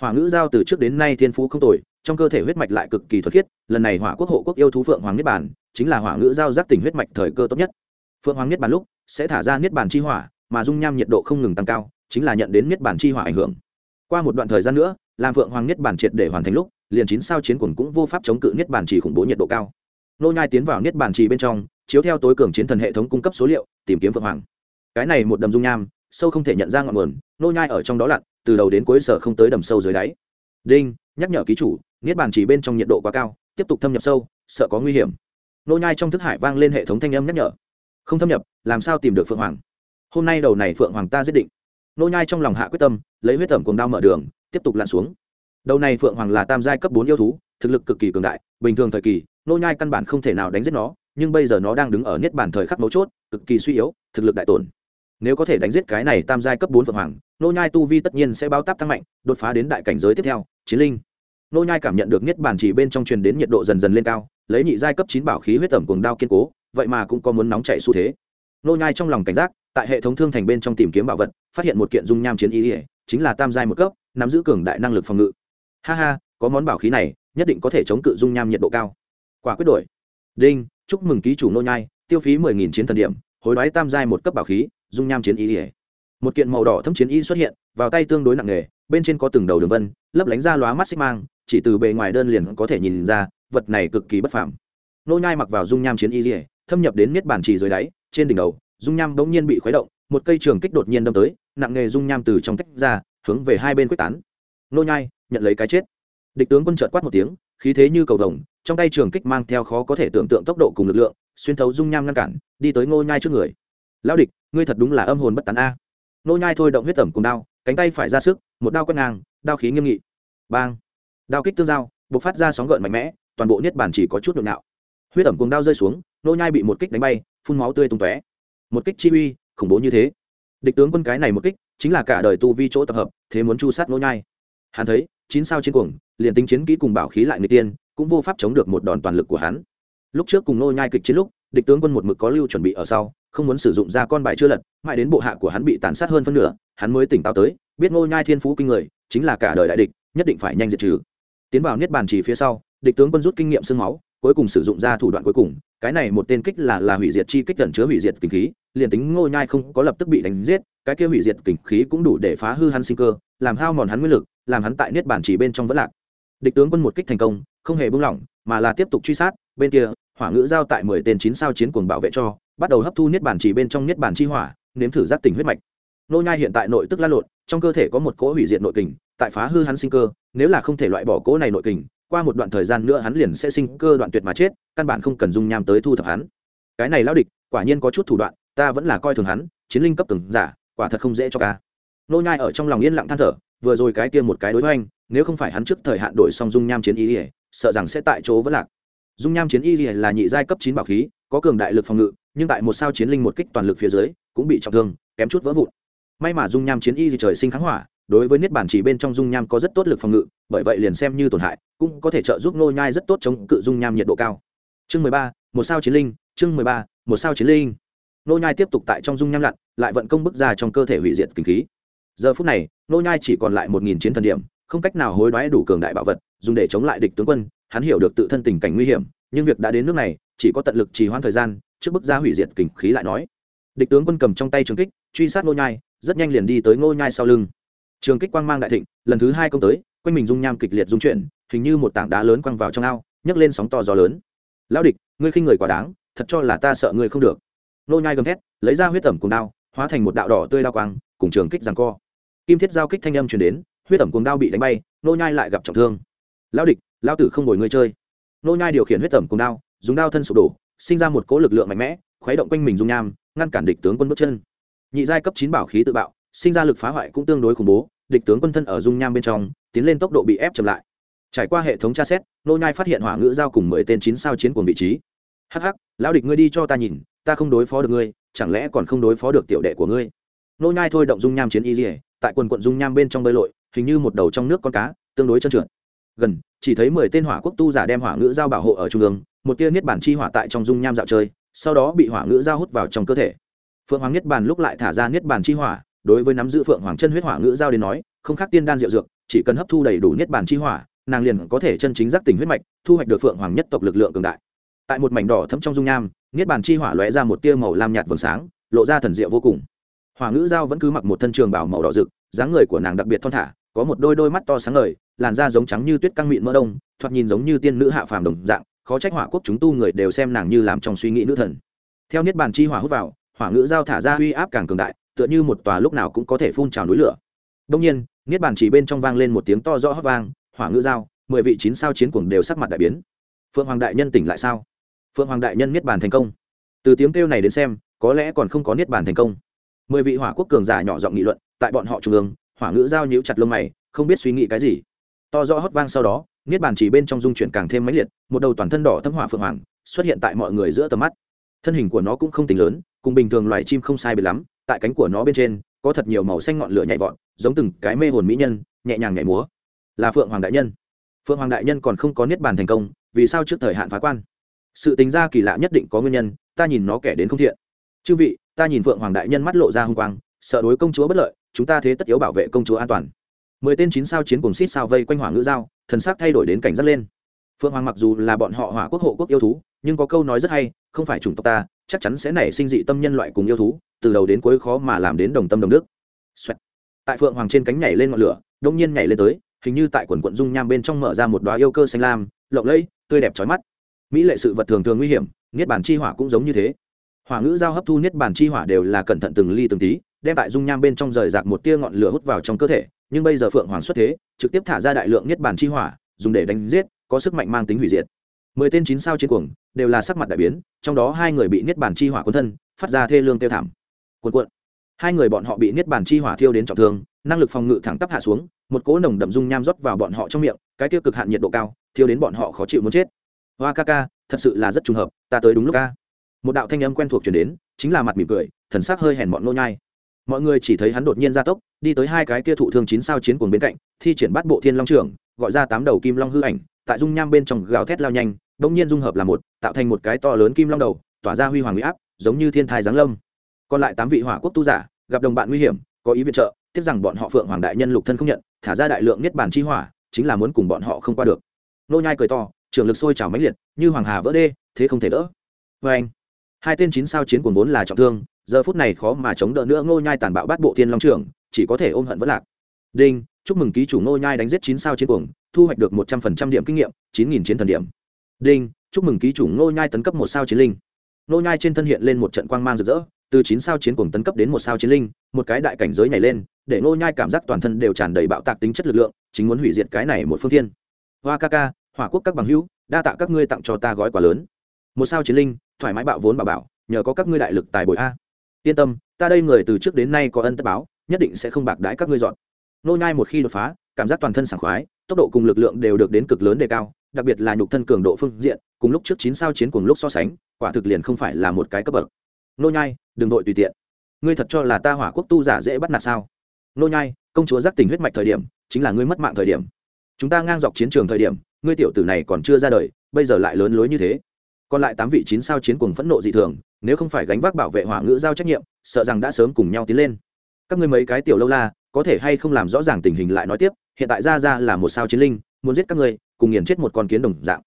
hỏa ngữ giao từ trước đến nay thiên phú không tồi, trong cơ thể huyết mạch lại cực kỳ thuật khiết, lần này hỏa quốc hộ quốc yêu thú phượng hoàng niết bàn, chính là hỏa ngữ giao giác tỉnh huyết mạch thời cơ tốt nhất. Phượng hoàng niết bàn lúc sẽ thả ra niết bàn chi hỏa, mà dung nham nhiệt độ không ngừng tăng cao, chính là nhận đến niết bàn chi hỏa ảnh hưởng. Qua một đoạn thời gian nữa, làm phượng hoàng niết bàn triệt để hoàn thành lúc, liền chín sao chiến quần cũng vô pháp chống cự niết bàn chỉ khủng bố nhiệt độ cao. Nô nhai tiến vào niết bàn trì bên trong, chiếu theo tối cường chiến thần hệ thống cung cấp số liệu, tìm kiếm phượng hoàng. Cái này một đầm dung nham sâu không thể nhận ra ngọn nguồn, nô nhai ở trong đó lặn, từ đầu đến cuối sở không tới đầm sâu dưới đáy. Đinh, nhắc nhở ký chủ, niết bàn chỉ bên trong nhiệt độ quá cao, tiếp tục thâm nhập sâu, sợ có nguy hiểm. Nô nhai trong thức hải vang lên hệ thống thanh âm nhắc nhở. Không thâm nhập, làm sao tìm được phượng hoàng? Hôm nay đầu này phượng hoàng ta giết định. Nô nhai trong lòng hạ quyết tâm, lấy huyết tẩm cùng đao mở đường, tiếp tục lặn xuống. Đầu này phượng hoàng là tam giai cấp bốn yêu thú, thực lực cực kỳ cường đại, bình thường thời kỳ, nô nhai căn bản không thể nào đánh giết nó, nhưng bây giờ nó đang đứng ở niết bàn thời khắc mấu chốt, cực kỳ suy yếu, thực lực đại tổn nếu có thể đánh giết cái này tam giai cấp bốn phượng hoàng, nô nhai tu vi tất nhiên sẽ báo táp tăng mạnh, đột phá đến đại cảnh giới tiếp theo, chiến linh. Nô nhai cảm nhận được nhất bản chỉ bên trong truyền đến nhiệt độ dần dần lên cao, lấy nhị giai cấp chín bảo khí huyết tẩm cuồng đao kiên cố, vậy mà cũng có muốn nóng chảy xu thế. Nô nhai trong lòng cảnh giác, tại hệ thống thương thành bên trong tìm kiếm bảo vật, phát hiện một kiện dung nham chiến y, chính là tam giai một cấp, nắm giữ cường đại năng lực phòng ngự. Ha ha, có món bảo khí này, nhất định có thể chống cự dung nham nhiệt độ cao. Quả quyết đổi. Đinh, chúc mừng ký chủ nô nhai, tiêu phí mười nghìn chiến thần điểm, hối đoái tam giai một cấp bảo khí dung nham chiến y một kiện màu đỏ thâm chiến y xuất hiện, vào tay tương đối nặng nề, bên trên có từng đầu đường vân, lấp lánh ra lóa mắt xích mang, chỉ từ bề ngoài đơn liền có thể nhìn ra, vật này cực kỳ bất phàm. Nô nhai mặc vào dung nham chiến y ỉa, thâm nhập đến miết bản chỉ dưới đáy, trên đỉnh đầu, dung nham bỗng nhiên bị khuấy động, một cây trường kích đột nhiên đâm tới, nặng nghề dung nham từ trong tách ra, hướng về hai bên quyết tán. Nô nhai, nhận lấy cái chết. Địch tướng quân chợt quát một tiếng, khí thế như cầu vồng, trong tay trường kích mang theo khó có thể tưởng tượng tốc độ cùng lực lượng, xuyên thấu dung nham ngăn cản, đi tới ngô nhai trước người lão địch, ngươi thật đúng là âm hồn bất tán a. Nô nhai thôi động huyết tẩm cùng đao, cánh tay phải ra sức, một đao quét ngang, đao khí nghiêm nghị. Bang! Đao kích tương giao, bộc phát ra sóng gợn mạnh mẽ, toàn bộ niết bàn chỉ có chút nhộn nhạo. Huyết tẩm cùng đao rơi xuống, nô nhai bị một kích đánh bay, phun máu tươi tung tóe. Một kích chi uy, khủng bố như thế. Địch tướng quân cái này một kích, chính là cả đời tu vi chỗ tập hợp, thế muốn chu sát nô nhai. Hắn thấy, chín sao chiến cuồng, liền tính chiến kỹ cùng bảo khí lại người tiên, cũng vô pháp chống được một đòn toàn lực của hắn. Lúc trước cùng nô nhai kịch chiến lúc địch tướng quân một mực có lưu chuẩn bị ở sau, không muốn sử dụng ra con bài chưa lật, mãi đến bộ hạ của hắn bị tàn sát hơn phân nửa, hắn mới tỉnh táo tới, biết ngô nhai thiên phú kinh người, chính là cả đời đại địch, nhất định phải nhanh diệt trừ. Tiến vào niết bàn chỉ phía sau, địch tướng quân rút kinh nghiệm xương máu, cuối cùng sử dụng ra thủ đoạn cuối cùng, cái này một tên kích là là hủy diệt chi kích gần chứa hủy diệt kinh khí, liền tính ngô nhai không có lập tức bị đánh giết, cái kia hủy diệt kinh khí cũng đủ để phá hư hắn sinh cơ, làm hao mòn hắn nguyên lực, làm hắn tại niết bàn chỉ bên trong vẫn lạc. Địch tướng quân một kích thành công, không hề buông lỏng, mà là tiếp tục truy sát, bên kia hỏa ngữ giao tại mười tên chín sao chiến cuồng bảo vệ cho, bắt đầu hấp thu niết bàn chỉ bên trong niết bàn chi hỏa, nếm thử giác tỉnh huyết mạch. Nô nhai hiện tại nội tức lan lộn, trong cơ thể có một cỗ hủy diệt nội kình, tại phá hư hắn sinh cơ, nếu là không thể loại bỏ cỗ này nội kình, qua một đoạn thời gian nữa hắn liền sẽ sinh cơ đoạn tuyệt mà chết, căn bản không cần dung nham tới thu thập hắn. Cái này lao địch, quả nhiên có chút thủ đoạn, ta vẫn là coi thường hắn, chiến linh cấp từng giả, quả thật không dễ cho ca nô nhai ở trong lòng yên lặng than thở, vừa rồi cái kia một cái đối với anh nếu không phải hắn trước thời hạn đổi xong dung nham chiến ý ỉa sợ rằng sẽ tại chỗ vẫn lạc dung nham chiến y là nhị giai cấp chín bảo khí, có cường đại lực phòng ngự, nhưng tại một sao chiến linh một kích toàn lực phía dưới, cũng bị trọng thương, kém chút vỡ vụn. May mà dung nham chiến y gì trời sinh kháng hỏa, đối với niết bản chỉ bên trong dung nham có rất tốt lực phòng ngự, bởi vậy liền xem như tổn hại, cũng có thể trợ giúp nô nhai rất tốt chống cự dung nham nhiệt độ cao. Chương mười ba, một sao chiến linh, chương mười ba, một sao chiến linh. Nô nhai tiếp tục tại trong dung nham lặn, lại vận công bức ra trong cơ thể hủy diệt kinh khí. Giờ phút này nô nhai chỉ còn lại một nghìn chiến thần điểm không cách nào hối đoái đủ cường đại bảo vật, dùng để chống lại địch tướng quân, hắn hiểu được tự thân tình cảnh nguy hiểm, nhưng việc đã đến nước này, chỉ có tận lực trì hoãn thời gian, trước bức ra hủy diệt kình khí lại nói. Địch tướng quân cầm trong tay trường kích, truy sát ngô nhai, rất nhanh liền đi tới ngô nhai sau lưng. Trường kích quang mang đại thịnh, lần thứ hai công tới, quanh mình dung nham kịch liệt dung chuyển, hình như một tảng đá lớn quăng vào trong ao, nhấc lên sóng to gió lớn. Lão địch, ngươi khinh người quá đáng, thật cho là ta sợ ngươi không được. Nô nhai gầm thét, lấy ra huyết tẩm cùng đao, hóa thành một đạo đỏ tươi đao quang, cùng trường kích giằng co. Kim thiết giao kích thanh âm truyền đến huyết tẩm cuồng đao bị đánh bay, nô nhai lại gặp trọng thương. Lão địch, lão tử không ngồi người chơi. Nô nhai điều khiển huyết tẩm cuồng đao, dùng đao thân sụp đổ, sinh ra một cỗ lực lượng mạnh mẽ, khuấy động quanh mình dung nham, ngăn cản địch tướng quân bước chân. Nhị giai cấp chín bảo khí tự bạo, sinh ra lực phá hoại cũng tương đối khủng bố, địch tướng quân thân ở dung nham bên trong, tiến lên tốc độ bị ép chậm lại. Trải qua hệ thống tra xét, nô nhai phát hiện hỏa ngữ giao cùng mười tên chín sao chiến cuồng vị trí. Hắc hắc, lão địch ngươi đi cho ta nhìn, ta không đối phó được ngươi, chẳng lẽ còn không đối phó được tiểu đệ của ngươi? Nô nhai thôi động dung nham chiến y lìa tại quần quận dung nham bên trong bơi lội hình như một đầu trong nước con cá, tương đối trơn trượt. Gần, chỉ thấy mười tên hỏa quốc tu giả đem hỏa ngữ giao bảo hộ ở trung ương, một tia niết bản chi hỏa tại trong dung nham dạo chơi, sau đó bị hỏa ngữ giao hút vào trong cơ thể. Phượng hoàng niết bản lúc lại thả ra niết bản chi hỏa, đối với nắm giữ phượng hoàng chân huyết hỏa ngữ giao đến nói, không khác tiên đan diệu dược, chỉ cần hấp thu đầy đủ niết bản chi hỏa, nàng liền có thể chân chính giác tỉnh huyết mạch, thu hoạch được phượng hoàng nhất tộc lực lượng cường đại. Tại một mảnh đỏ thấm trong dung nham, niết bàn chi hỏa lóe ra một tia màu lam nhạt vầng sáng, lộ ra thần diệu vô cùng. Hỏa ngữ giao vẫn cứ mặc một thân trường bảo màu đỏ rực, dáng người của nàng đặc biệt thon thả có một đôi đôi mắt to sáng ngời, làn da giống trắng như tuyết căng mịn mỡ đông, thoạt nhìn giống như tiên nữ hạ phàm đồng dạng, khó trách hỏa quốc chúng tu người đều xem nàng như làm trong suy nghĩ nữ thần. Theo niết bàn chi hỏa hút vào, hỏa ngữ giao thả ra uy áp càng cường đại, tựa như một tòa lúc nào cũng có thể phun trào núi lửa. Đông nhiên, niết bàn chỉ bên trong vang lên một tiếng to rõ hót vang, hỏa ngữ giao, mười vị chín sao chiến cuồng đều sắc mặt đại biến. Phượng hoàng đại nhân tỉnh lại sao? Phượng hoàng đại nhân niết bàn thành công. Từ tiếng kêu này đến xem, có lẽ còn không có niết bàn thành công. Mười vị hỏa quốc cường giả nhỏ giọng nghị luận, tại bọn họ trung ương hỏa ngữ giao nhíu chặt lông mày, không biết suy nghĩ cái gì. To rõ hót vang sau đó, niết bàn chỉ bên trong dung chuyển càng thêm mãnh liệt, một đầu toàn thân đỏ thâm hỏa phượng hoàng xuất hiện tại mọi người giữa tầm mắt. Thân hình của nó cũng không tính lớn, cùng bình thường loài chim không sai biệt lắm, tại cánh của nó bên trên, có thật nhiều màu xanh ngọn lửa nhảy vọt, giống từng cái mê hồn mỹ nhân, nhẹ nhàng nhảy múa. Là phượng hoàng đại nhân. Phượng hoàng đại nhân còn không có niết bàn thành công, vì sao trước thời hạn phá quan? Sự tính ra kỳ lạ nhất định có nguyên nhân, ta nhìn nó kẻ đến không thiện. Chư vị, ta nhìn phượng hoàng đại nhân mắt lộ ra hung quang, sợ đối công chúa bất lợi chúng ta thế tất yếu bảo vệ công chúa an toàn. Mười tên chín sao chiến cùng xít sao vây quanh hỏa ngữ giao, thần sắc thay đổi đến cảnh giác lên. Phượng hoàng mặc dù là bọn họ hỏa quốc hộ quốc yêu thú, nhưng có câu nói rất hay, không phải chủng tộc ta, chắc chắn sẽ nảy sinh dị tâm nhân loại cùng yêu thú, từ đầu đến cuối khó mà làm đến đồng tâm đồng đức. Xoẹt. tại phượng hoàng trên cánh nhảy lên ngọn lửa, đông nhiên nhảy lên tới, hình như tại quần quận dung nham bên trong mở ra một đoá yêu cơ xanh lam, lộng lẫy, tươi đẹp trói mắt. Mỹ lệ sự vật thường thường nguy hiểm, niết bản chi hỏa cũng giống như thế. Hỏa ngữ giao hấp thu niết bản chi hỏa đều là cẩn thận từng ly từng tí đem tại dung nham bên trong rời rạc một tia ngọn lửa hút vào trong cơ thể, nhưng bây giờ phượng hoàng xuất thế, trực tiếp thả ra đại lượng niết bàn chi hỏa, dùng để đánh giết, có sức mạnh mang tính hủy diệt. Mười tên chín sao trên cuồng, đều là sắc mặt đại biến, trong đó hai người bị niết bàn chi hỏa cuốn thân, phát ra thê lương tiêu thảm. Cuộn cuộn. Hai người bọn họ bị niết bàn chi hỏa thiêu đến trọng thương, năng lực phòng ngự thẳng tắp hạ xuống, một cỗ nồng đậm dung nham rót vào bọn họ trong miệng, cái tiêu cực hạn nhiệt độ cao, thiêu đến bọn họ khó chịu muốn chết. Hoa ca ca, thật sự là rất trùng hợp, ta tới đúng lúc ca một đạo thanh âm quen thuộc chuyển đến, chính là mặt mỉm cười, thần sắc hơi hèn bọn nô nhai mọi người chỉ thấy hắn đột nhiên ra tốc, đi tới hai cái kia thụ thương chín sao chiến cuồng bên cạnh, thi triển bắt bộ thiên long trưởng, gọi ra tám đầu kim long hư ảnh, tại dung nham bên trong gào thét lao nhanh đông nhiên dung hợp là một, tạo thành một cái to lớn kim long đầu, tỏa ra huy hoàng huy áp, giống như thiên thai giáng lâm. Còn lại tám vị hỏa quốc tu giả, gặp đồng bạn nguy hiểm, có ý viện trợ, tiếc rằng bọn họ phượng hoàng đại nhân lục thân không nhận, thả ra đại lượng niết bàn chi hỏa, chính là muốn cùng bọn họ không qua được. Nô nhai cười to, trường lực sôi trào mãnh liệt, như hoàng hà vỡ đê, thế không thể đỡ. Với anh hai tên chín sao chiến cuồng vốn là trọng thương, giờ phút này khó mà chống đỡ nữa ngô nhai tàn bạo bắt bộ thiên long trưởng chỉ có thể ôm hận vẫn lạc. Đinh, chúc mừng ký chủ ngô nhai đánh giết chín sao chiến cuồng, thu hoạch được một trăm phần trăm điểm kinh nghiệm, chín nghìn chiến thần điểm. Đinh, chúc mừng ký chủ ngô nhai tấn cấp một sao chiến linh. Ngô nhai trên thân hiện lên một trận quang mang rực rỡ, từ chín sao chiến cuồng tấn cấp đến một sao chiến linh, một cái đại cảnh giới nhảy lên, để ngô nhai cảm giác toàn thân đều tràn đầy bạo tạc tính chất lực lượng, chính muốn hủy diệt cái này một phương thiên. Hoa ca ca, hỏa quốc các bằng hữu, đa tạ các ngươi tặng cho ta gói quà lớn. Một sao chiến linh thoải mái bạo vốn bà bảo, nhờ có các ngươi đại lực tài bồi a. Yên tâm, ta đây người từ trước đến nay có ân tất báo, nhất định sẽ không bạc đãi các ngươi dọn. Nô nhai một khi đột phá, cảm giác toàn thân sảng khoái, tốc độ cùng lực lượng đều được đến cực lớn đề cao, đặc biệt là nhục thân cường độ phương diện, cùng lúc trước chín sao chiến cùng lúc so sánh, quả thực liền không phải là một cái cấp bậc. Nô nhai, đừng vội tùy tiện. Ngươi thật cho là ta hỏa quốc tu giả dễ bắt nạt sao? Nô nhai, công chúa giác tình huyết mạch thời điểm, chính là ngươi mất mạng thời điểm. Chúng ta ngang dọc chiến trường thời điểm, ngươi tiểu tử này còn chưa ra đời, bây giờ lại lớn lối như thế còn lại tám vị chín sao chiến cùng phẫn nộ dị thường, nếu không phải gánh vác bảo vệ hỏa ngữ giao trách nhiệm, sợ rằng đã sớm cùng nhau tiến lên. Các ngươi mấy cái tiểu lâu la, có thể hay không làm rõ ràng tình hình lại nói tiếp, hiện tại ra ra là một sao chiến linh, muốn giết các ngươi, cùng nghiền chết một con kiến đồng dạng.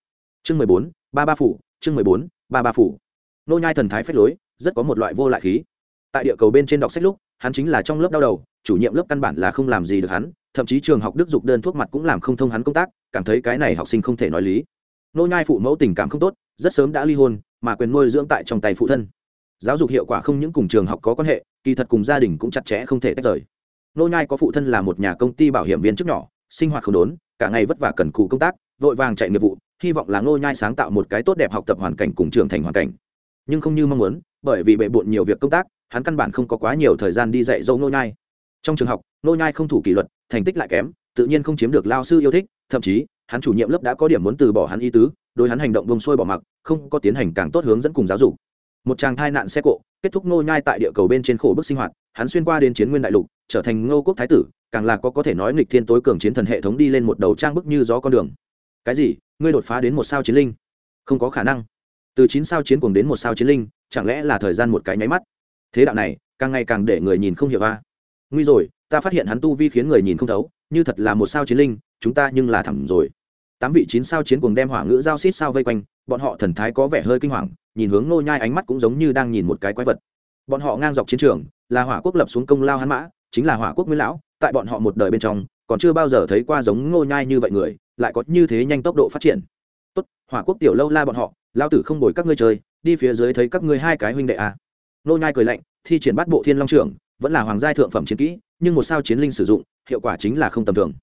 Chương mười bốn, ba ba phủ, chương mười bốn, ba ba phủ. Nô nhai thần thái phách lối, rất có một loại vô lại khí. Tại địa cầu bên trên đọc sách lúc, hắn chính là trong lớp đau đầu, chủ nhiệm lớp căn bản là không làm gì được hắn, thậm chí trường học đức dục đơn thuốc mặt cũng làm không thông hắn công tác, cảm thấy cái này học sinh không thể nói lý nô nhai phụ mẫu tình cảm không tốt, rất sớm đã ly hôn, mà quyền nuôi dưỡng tại trong tay phụ thân. Giáo dục hiệu quả không những cùng trường học có quan hệ, kỳ thật cùng gia đình cũng chặt chẽ không thể tách rời. Nô nhai có phụ thân là một nhà công ty bảo hiểm viên chức nhỏ, sinh hoạt không đốn, cả ngày vất vả cần cù công tác, vội vàng chạy nghiệp vụ, hy vọng là nô nhai sáng tạo một cái tốt đẹp học tập hoàn cảnh cùng trưởng thành hoàn cảnh. Nhưng không như mong muốn, bởi vì bệ bội nhiều việc công tác, hắn căn bản không có quá nhiều thời gian đi dạy dỗ nô nhai. Trong trường học, nô nhai không thủ kỷ luật, thành tích lại kém, tự nhiên không chiếm được lao sư yêu thích, thậm chí hắn chủ nhiệm lớp đã có điểm muốn từ bỏ hắn y tứ, đối hắn hành động bông xuôi bỏ mặc, không có tiến hành càng tốt hướng dẫn cùng giáo dục. Một chàng thai nạn xe cộ, kết thúc nô nhai tại địa cầu bên trên khổ bức sinh hoạt, hắn xuyên qua đến chiến nguyên đại lục, trở thành ngô quốc thái tử, càng là có có thể nói nghịch thiên tối cường chiến thần hệ thống đi lên một đầu trang bức như gió con đường. Cái gì? Ngươi đột phá đến một sao chiến linh? Không có khả năng. Từ chín sao chiến cuồng đến một sao chiến linh, chẳng lẽ là thời gian một cái nháy mắt? Thế đạo này, càng ngày càng để người nhìn không hiểu a. nguy rồi, ta phát hiện hắn tu vi khiến người nhìn không thấu như thật là một sao chiến linh, chúng ta nhưng là thẳm rồi. Tám vị chín sao chiến cuồng đem hỏa ngữ giao xít sao vây quanh, bọn họ thần thái có vẻ hơi kinh hoàng, nhìn hướng nô nhai ánh mắt cũng giống như đang nhìn một cái quái vật. Bọn họ ngang dọc chiến trường, là hỏa quốc lập xuống công lao hắn mã, chính là hỏa quốc nguyên lão, tại bọn họ một đời bên trong, còn chưa bao giờ thấy qua giống ngô nhai như vậy người, lại có như thế nhanh tốc độ phát triển. Tốt, hỏa quốc tiểu lâu la bọn họ, lao tử không bồi các ngươi chơi, đi phía dưới thấy các ngươi hai cái huynh đệ à. ngô nhai cười lạnh, thi triển bắt bộ thiên long trưởng, vẫn là hoàng gia thượng phẩm chiến kỹ, nhưng một sao chiến linh sử dụng hiệu quả chính là không tầm thường.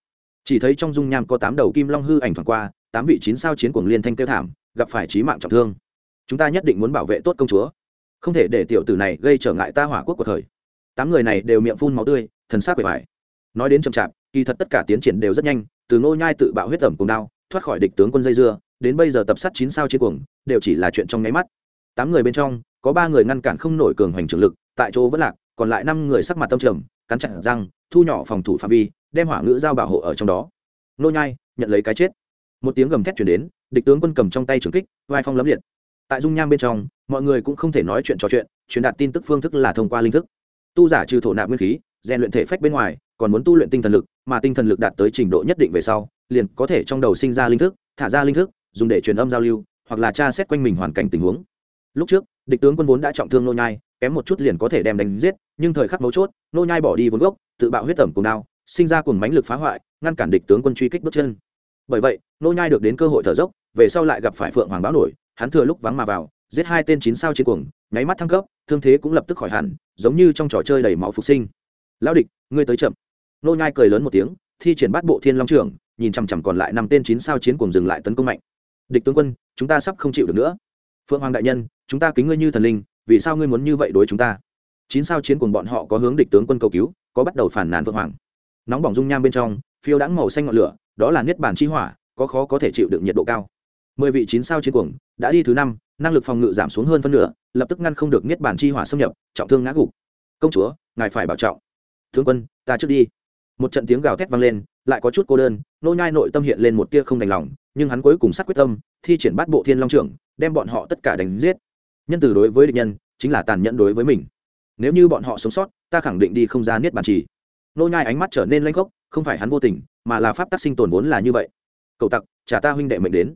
Chỉ thấy trong dung nham có tám đầu kim long hư ảnh thoáng qua, tám vị chín sao chiến cuồng liên thanh kêu thảm, gặp phải chí mạng trọng thương. Chúng ta nhất định muốn bảo vệ tốt công chúa. Không thể để tiểu tử này gây trở ngại ta hỏa quốc của thời. Tám người này đều miệng phun máu tươi, thần sắc bề bài nói đến chậm chạp, kỳ thật tất cả tiến triển đều rất nhanh, từ ngô nhai tự bạo huyết tẩm cùng đao, thoát khỏi địch tướng quân dây dưa, đến bây giờ tập sát chín sao chiến cuồng, đều chỉ là chuyện trong nháy mắt. Tám người bên trong, có ba người ngăn cản không nổi cường hoành trường lực, tại chỗ vẫn lạc, còn lại năm người sắc mặt tâm trầm cắn chặt răng, thu nhỏ phòng thủ phạm vi, đem hỏa ngữ giao bảo hộ ở trong đó. Nô nhai, nhận lấy cái chết. Một tiếng gầm thét truyền đến, địch tướng quân cầm trong tay trường kích, vai phong lấm liệt. Tại dung nham bên trong, mọi người cũng không thể nói chuyện trò chuyện, truyền đạt tin tức phương thức là thông qua linh thức. Tu giả trừ thổ nạp nguyên khí, rèn luyện thể phách bên ngoài, còn muốn tu luyện tinh thần lực, mà tinh thần lực đạt tới trình độ nhất định về sau, liền có thể trong đầu sinh ra linh thức, thả ra linh thức, dùng để truyền âm giao lưu, hoặc là tra xét quanh mình hoàn cảnh tình huống. Lúc trước, địch tướng quân vốn đã trọng thương nô nhai kém một chút liền có thể đem đánh giết, nhưng thời khắc mấu chốt, nô nhai bỏ đi vốn gốc, tự bạo huyết tẩm cùng đao, sinh ra cùng mãnh lực phá hoại, ngăn cản địch tướng quân truy kích bước chân. Bởi vậy, nô nhai được đến cơ hội thở dốc, về sau lại gặp phải phượng hoàng báo nổi, hắn thừa lúc vắng mà vào, giết hai tên chín sao chiến cuồng, nháy mắt thăng cấp, thương thế cũng lập tức khỏi hẳn, giống như trong trò chơi đầy máu phục sinh. Lão địch, ngươi tới chậm. Nô nhai cười lớn một tiếng, thi triển bát bộ thiên long trưởng, nhìn chằm chằm còn lại năm tên chín sao chiến cuồng dừng lại tấn công mạnh. Địch tướng quân, chúng ta sắp không chịu được nữa. Phượng hoàng đại nhân, chúng ta kính ngươi như thần linh vì sao ngươi muốn như vậy đối chúng ta? Chín sao chiến cùng bọn họ có hướng địch tướng quân cầu cứu, có bắt đầu phản nàn vượng hoàng. Nóng bỏng dung nham bên trong, phiêu đãng màu xanh ngọn lửa, đó là niết bàn chi hỏa, có khó có thể chịu được nhiệt độ cao. Mười vị chín sao chiến cuồng đã đi thứ năm, năng lực phòng ngự giảm xuống hơn phân nửa, lập tức ngăn không được niết bàn chi hỏa xâm nhập, trọng thương ngã gục. Công chúa, ngài phải bảo trọng. Tướng quân, ta trước đi. Một trận tiếng gào thét vang lên, lại có chút cô đơn, nô nhai nội tâm hiện lên một tia không đành lòng, nhưng hắn cuối cùng sát quyết tâm, thi triển bát bộ thiên long trưởng, đem bọn họ tất cả đánh giết nhân từ đối với địch nhân, chính là tàn nhẫn đối với mình. Nếu như bọn họ sống sót, ta khẳng định đi không ra niết bàn chỉ. Nô nhai ánh mắt trở nên lanh khốc, không phải hắn vô tình, mà là pháp tắc sinh tồn vốn là như vậy. Cậu tặc, trả ta huynh đệ mệnh đến.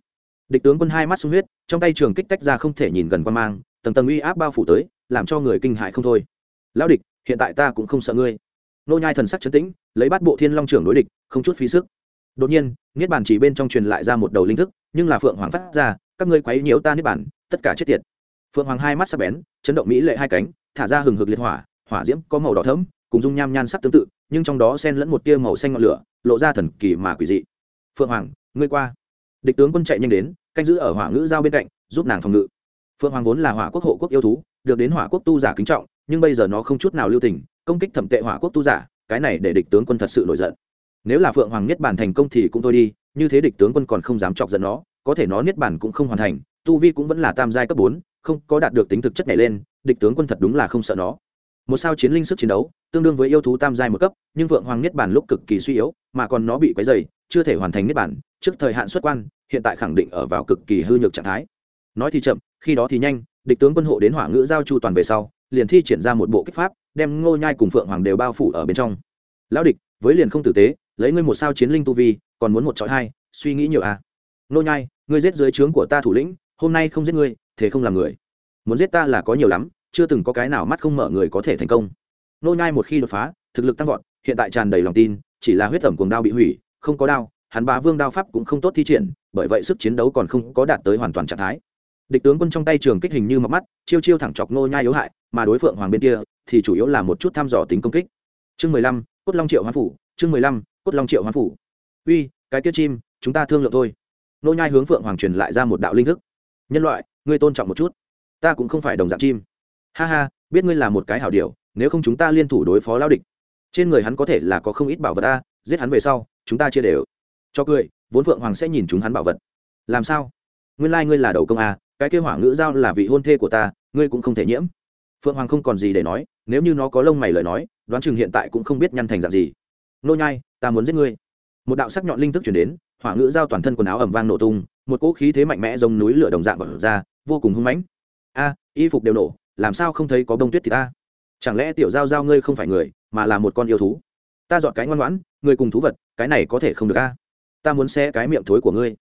Địch tướng quân hai mắt sung huyết, trong tay trường kích tách ra không thể nhìn gần qua mang, tầng tầng uy áp bao phủ tới, làm cho người kinh hại không thôi. Lão địch, hiện tại ta cũng không sợ ngươi. Nô nhai thần sắc chấn tĩnh, lấy bát bộ thiên long trưởng đối địch, không chút phí sức. Đột nhiên, niết bàn chỉ bên trong truyền lại ra một đầu linh thức, nhưng là phượng hoàng phát ra, các ngươi quấy nhiễu ta niết bàn, tất cả chết tiệt phượng hoàng hai mắt sắc bén, chấn động mỹ lệ hai cánh, thả ra hừng hực liệt hỏa hỏa diễm có màu đỏ thẫm, cùng dung nham nhan sắc tương tự, nhưng trong đó xen lẫn một tia màu xanh ngọn lửa, lộ ra thần kỳ mà quỷ dị. Phượng hoàng, ngươi qua. Địch tướng quân chạy nhanh đến, canh giữ ở hỏa ngữ giao bên cạnh, giúp nàng phòng ngự. Phượng hoàng vốn là hỏa quốc hộ quốc yêu thú, được đến hỏa quốc tu giả kính trọng, nhưng bây giờ nó không chút nào lưu tình, công kích thẩm tệ hỏa quốc tu giả, cái này để địch tướng quân thật sự nổi giận. Nếu là phượng hoàng niết bàn thành công thì cũng thôi đi, như thế địch tướng quân còn không dám chọc giận nó, có thể nó niết bàn cũng không hoàn thành, tu vi cũng vẫn là tam giai cấp bốn không có đạt được tính thực chất nhảy lên, địch tướng quân thật đúng là không sợ nó. Một sao chiến linh sức chiến đấu, tương đương với yêu thú tam giai một cấp, nhưng vượng hoàng niết bản lúc cực kỳ suy yếu, mà còn nó bị quấy dày chưa thể hoàn thành niết bản trước thời hạn xuất quan, hiện tại khẳng định ở vào cực kỳ hư nhược trạng thái. Nói thì chậm, khi đó thì nhanh, địch tướng quân hộ đến hỏa ngữ giao chu toàn về sau, liền thi triển ra một bộ kích pháp, đem ngô nhai cùng phượng hoàng đều bao phủ ở bên trong. Lão địch, với liền không tử tế, lấy ngươi một sao chiến linh tu vi, còn muốn một chọi hai, suy nghĩ nhiều à? Ngô nhai, ngươi giết dưới trướng của ta thủ lĩnh hôm nay không giết ngươi, thế không làm người. Muốn giết ta là có nhiều lắm, chưa từng có cái nào mắt không mở người có thể thành công. Nô nhai một khi đột phá, thực lực tăng vọt, hiện tại tràn đầy lòng tin, chỉ là huyết tẩm cuồng đao bị hủy, không có đao, hắn bá vương đao pháp cũng không tốt thi triển, bởi vậy sức chiến đấu còn không có đạt tới hoàn toàn trạng thái. Địch tướng quân trong tay trường kích hình như mọc mắt, chiêu chiêu thẳng chọc nô nhai yếu hại, mà đối phượng hoàng bên kia, thì chủ yếu là một chút thăm dò tính công kích. Chương mười lăm, cốt long triệu hoán phủ, chương mười lăm, cốt long triệu hoán phủ. Uy, cái kia chim, chúng ta thương lượng thôi. Nô nhai hướng phượng hoàng truyền lại ra một đạo linh thức nhân loại, ngươi tôn trọng một chút. Ta cũng không phải đồng dạng chim. Ha ha, biết ngươi là một cái hảo điều, nếu không chúng ta liên thủ đối phó lao địch. Trên người hắn có thể là có không ít bảo vật ta, giết hắn về sau, chúng ta chia đều. Cho cười, vốn phượng hoàng sẽ nhìn chúng hắn bảo vật. Làm sao? Nguyên lai ngươi là đầu công à cái kêu hỏa ngữ giao là vị hôn thê của ta, ngươi cũng không thể nhiễm. Phượng hoàng không còn gì để nói, nếu như nó có lông mày lời nói, đoán chừng hiện tại cũng không biết nhăn thành dạng gì. Nô nhai, ta muốn giết ngươi. Một đạo sắc nhọn linh thức chuyển đến, hỏa ngữ giao toàn thân quần áo ẩm vang nổ tung một cỗ khí thế mạnh mẽ giống núi lửa đồng dạng vật ra, vô cùng hung mãnh. A, y phục đều nổ, làm sao không thấy có bông tuyết thì ta? Chẳng lẽ tiểu giao giao ngươi không phải người, mà là một con yêu thú? Ta dọn cái ngoan ngoãn, người cùng thú vật, cái này có thể không được a. Ta muốn xe cái miệng thối của ngươi.